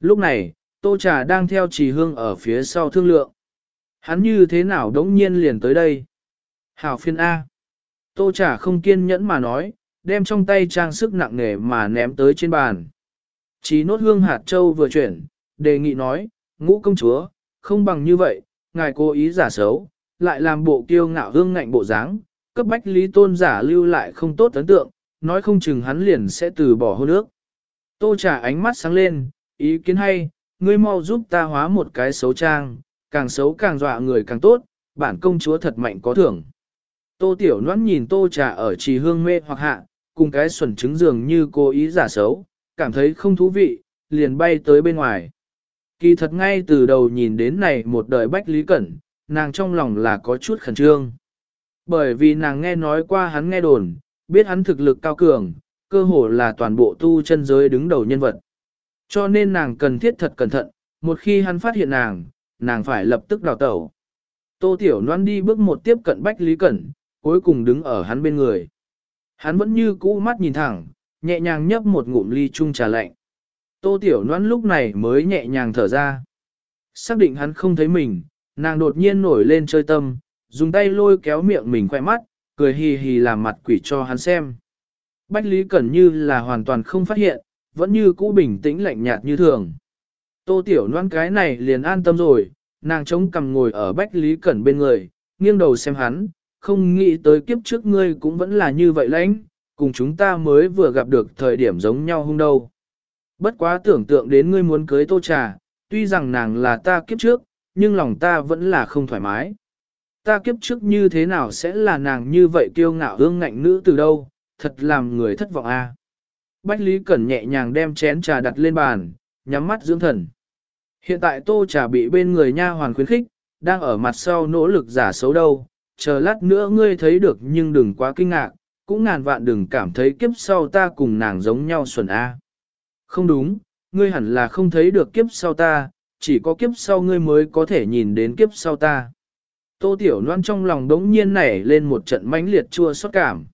Lúc này, Tô Trà đang theo trì hương ở phía sau thương lượng. Hắn như thế nào đống nhiên liền tới đây? Hảo phiên A. Tô trả không kiên nhẫn mà nói, đem trong tay trang sức nặng nề mà ném tới trên bàn. Chí nốt hương hạt châu vừa chuyển, đề nghị nói, ngũ công chúa, không bằng như vậy, ngài cố ý giả xấu, lại làm bộ kiêu ngạo hương ngạnh bộ dáng, cấp bách lý tôn giả lưu lại không tốt ấn tượng, nói không chừng hắn liền sẽ từ bỏ hôn nước. Tô trả ánh mắt sáng lên, ý kiến hay, ngươi mau giúp ta hóa một cái xấu trang, càng xấu càng dọa người càng tốt, bản công chúa thật mạnh có thưởng. Tô tiểu noãn nhìn tô trà ở trì hương mê hoặc hạ, cùng cái xuẩn trứng dường như cố ý giả xấu, cảm thấy không thú vị, liền bay tới bên ngoài. Kỳ thật ngay từ đầu nhìn đến này một đời bách lý cẩn, nàng trong lòng là có chút khẩn trương. Bởi vì nàng nghe nói qua hắn nghe đồn, biết hắn thực lực cao cường, cơ hồ là toàn bộ tu chân giới đứng đầu nhân vật. Cho nên nàng cần thiết thật cẩn thận, một khi hắn phát hiện nàng, nàng phải lập tức đào tẩu. Tô Tiểu Loan đi bước một tiếp cận Bách Lý Cẩn, cuối cùng đứng ở hắn bên người. Hắn vẫn như cũ mắt nhìn thẳng, nhẹ nhàng nhấp một ngụm ly chung trà lạnh. Tô Tiểu Loan lúc này mới nhẹ nhàng thở ra. Xác định hắn không thấy mình, nàng đột nhiên nổi lên chơi tâm, dùng tay lôi kéo miệng mình khỏe mắt, cười hì hì làm mặt quỷ cho hắn xem. Bách Lý Cẩn như là hoàn toàn không phát hiện, vẫn như cũ bình tĩnh lạnh nhạt như thường. Tô Tiểu Loan cái này liền an tâm rồi, nàng chống cằm ngồi ở Bách Lý Cẩn bên người, nghiêng đầu xem hắn, không nghĩ tới kiếp trước ngươi cũng vẫn là như vậy lãnh, cùng chúng ta mới vừa gặp được thời điểm giống nhau hung đâu. Bất quá tưởng tượng đến ngươi muốn cưới tô trà, tuy rằng nàng là ta kiếp trước, nhưng lòng ta vẫn là không thoải mái. Ta kiếp trước như thế nào sẽ là nàng như vậy kiêu ngạo hương ngạnh nữ từ đâu, thật làm người thất vọng a. Bách Lý Cẩn nhẹ nhàng đem chén trà đặt lên bàn, nhắm mắt dưỡng thần. Hiện tại tô trà bị bên người nha hoàn khuyến khích, đang ở mặt sau nỗ lực giả xấu đâu, chờ lát nữa ngươi thấy được nhưng đừng quá kinh ngạc, cũng ngàn vạn đừng cảm thấy kiếp sau ta cùng nàng giống nhau xuẩn A. Không đúng, ngươi hẳn là không thấy được kiếp sau ta, chỉ có kiếp sau ngươi mới có thể nhìn đến kiếp sau ta. Tô Tiểu Loan trong lòng đống nhiên nảy lên một trận mãnh liệt chua xót cảm.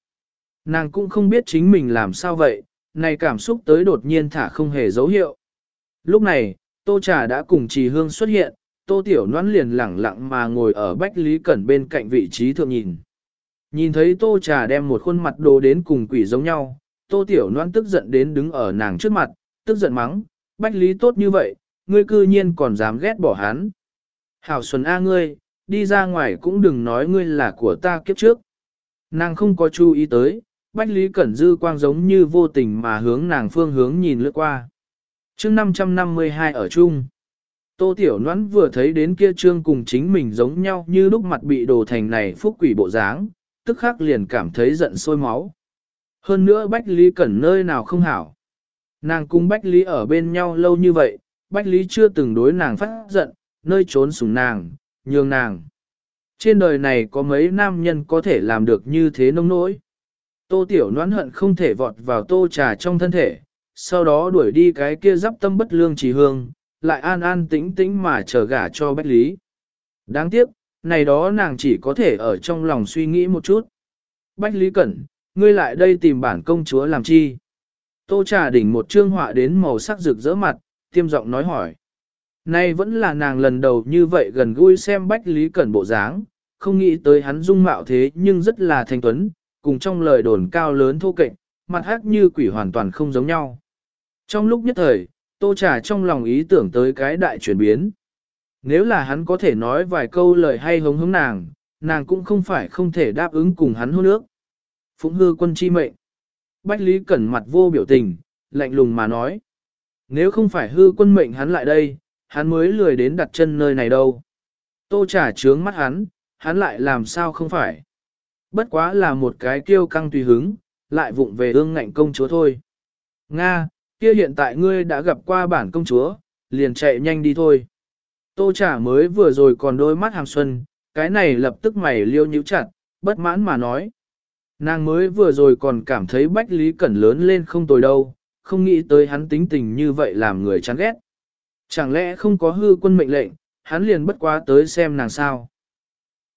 Nàng cũng không biết chính mình làm sao vậy, này cảm xúc tới đột nhiên thả không hề dấu hiệu. Lúc này, Tô Trà đã cùng Trì Hương xuất hiện, Tô Tiểu Noãn liền lẳng lặng mà ngồi ở Bách Lý Cẩn bên cạnh vị trí thượng nhìn. Nhìn thấy Tô Trà đem một khuôn mặt đồ đến cùng quỷ giống nhau, Tô Tiểu Noãn tức giận đến đứng ở nàng trước mặt, tức giận mắng, Bách Lý tốt như vậy, ngươi cư nhiên còn dám ghét bỏ hắn. Hảo Xuân A ngươi, đi ra ngoài cũng đừng nói ngươi là của ta kiếp trước. Nàng không có chú ý tới, Bách Lý Cẩn Dư quang giống như vô tình mà hướng nàng phương hướng nhìn lướt qua. chương 552 ở chung. Tô Tiểu Noãn vừa thấy đến kia trương cùng chính mình giống nhau như lúc mặt bị đồ thành này phúc quỷ bộ dáng, tức khắc liền cảm thấy giận sôi máu. Hơn nữa Bách Lý Cẩn nơi nào không hảo. Nàng cùng Bách Lý ở bên nhau lâu như vậy, Bách Lý chưa từng đối nàng phát giận, nơi trốn sủng nàng, nhường nàng. Trên đời này có mấy nam nhân có thể làm được như thế nông nỗi. Tô Tiểu Noãn hận không thể vọt vào tô trà trong thân thể, sau đó đuổi đi cái kia giáp tâm bất lương chỉ hương, lại an an tĩnh tĩnh mà chờ gả cho Bách Lý. Đáng tiếc, này đó nàng chỉ có thể ở trong lòng suy nghĩ một chút. Bách Lý Cẩn, ngươi lại đây tìm bản công chúa làm chi? Tô trà đỉnh một trương họa đến màu sắc rực rỡ mặt, tiêm giọng nói hỏi. Nay vẫn là nàng lần đầu như vậy gần gũi xem Bách Lý Cẩn bộ dáng, không nghĩ tới hắn dung mạo thế nhưng rất là thanh tuấn, cùng trong lời đồn cao lớn thô kệch, mặt hắc như quỷ hoàn toàn không giống nhau. Trong lúc nhất thời, tô trà trong lòng ý tưởng tới cái đại chuyển biến. Nếu là hắn có thể nói vài câu lời hay hống hống nàng, nàng cũng không phải không thể đáp ứng cùng hắn hôn nước. Phụng hư quân chi mệnh. Bách Lý Cẩn mặt vô biểu tình, lạnh lùng mà nói. Nếu không phải hư quân mệnh hắn lại đây, hắn mới lười đến đặt chân nơi này đâu. Tô trả trướng mắt hắn, hắn lại làm sao không phải. Bất quá là một cái kiêu căng tùy hứng, lại vụng về ương ngạnh công chúa thôi. Nga, kia hiện tại ngươi đã gặp qua bản công chúa, liền chạy nhanh đi thôi. Tô trả mới vừa rồi còn đôi mắt hàng xuân, cái này lập tức mày liêu nhíu chặt, bất mãn mà nói. Nàng mới vừa rồi còn cảm thấy Bách Lý Cẩn lớn lên không tồi đâu, không nghĩ tới hắn tính tình như vậy làm người chán ghét. Chẳng lẽ không có hư quân mệnh lệnh, hắn liền bất quá tới xem nàng sao.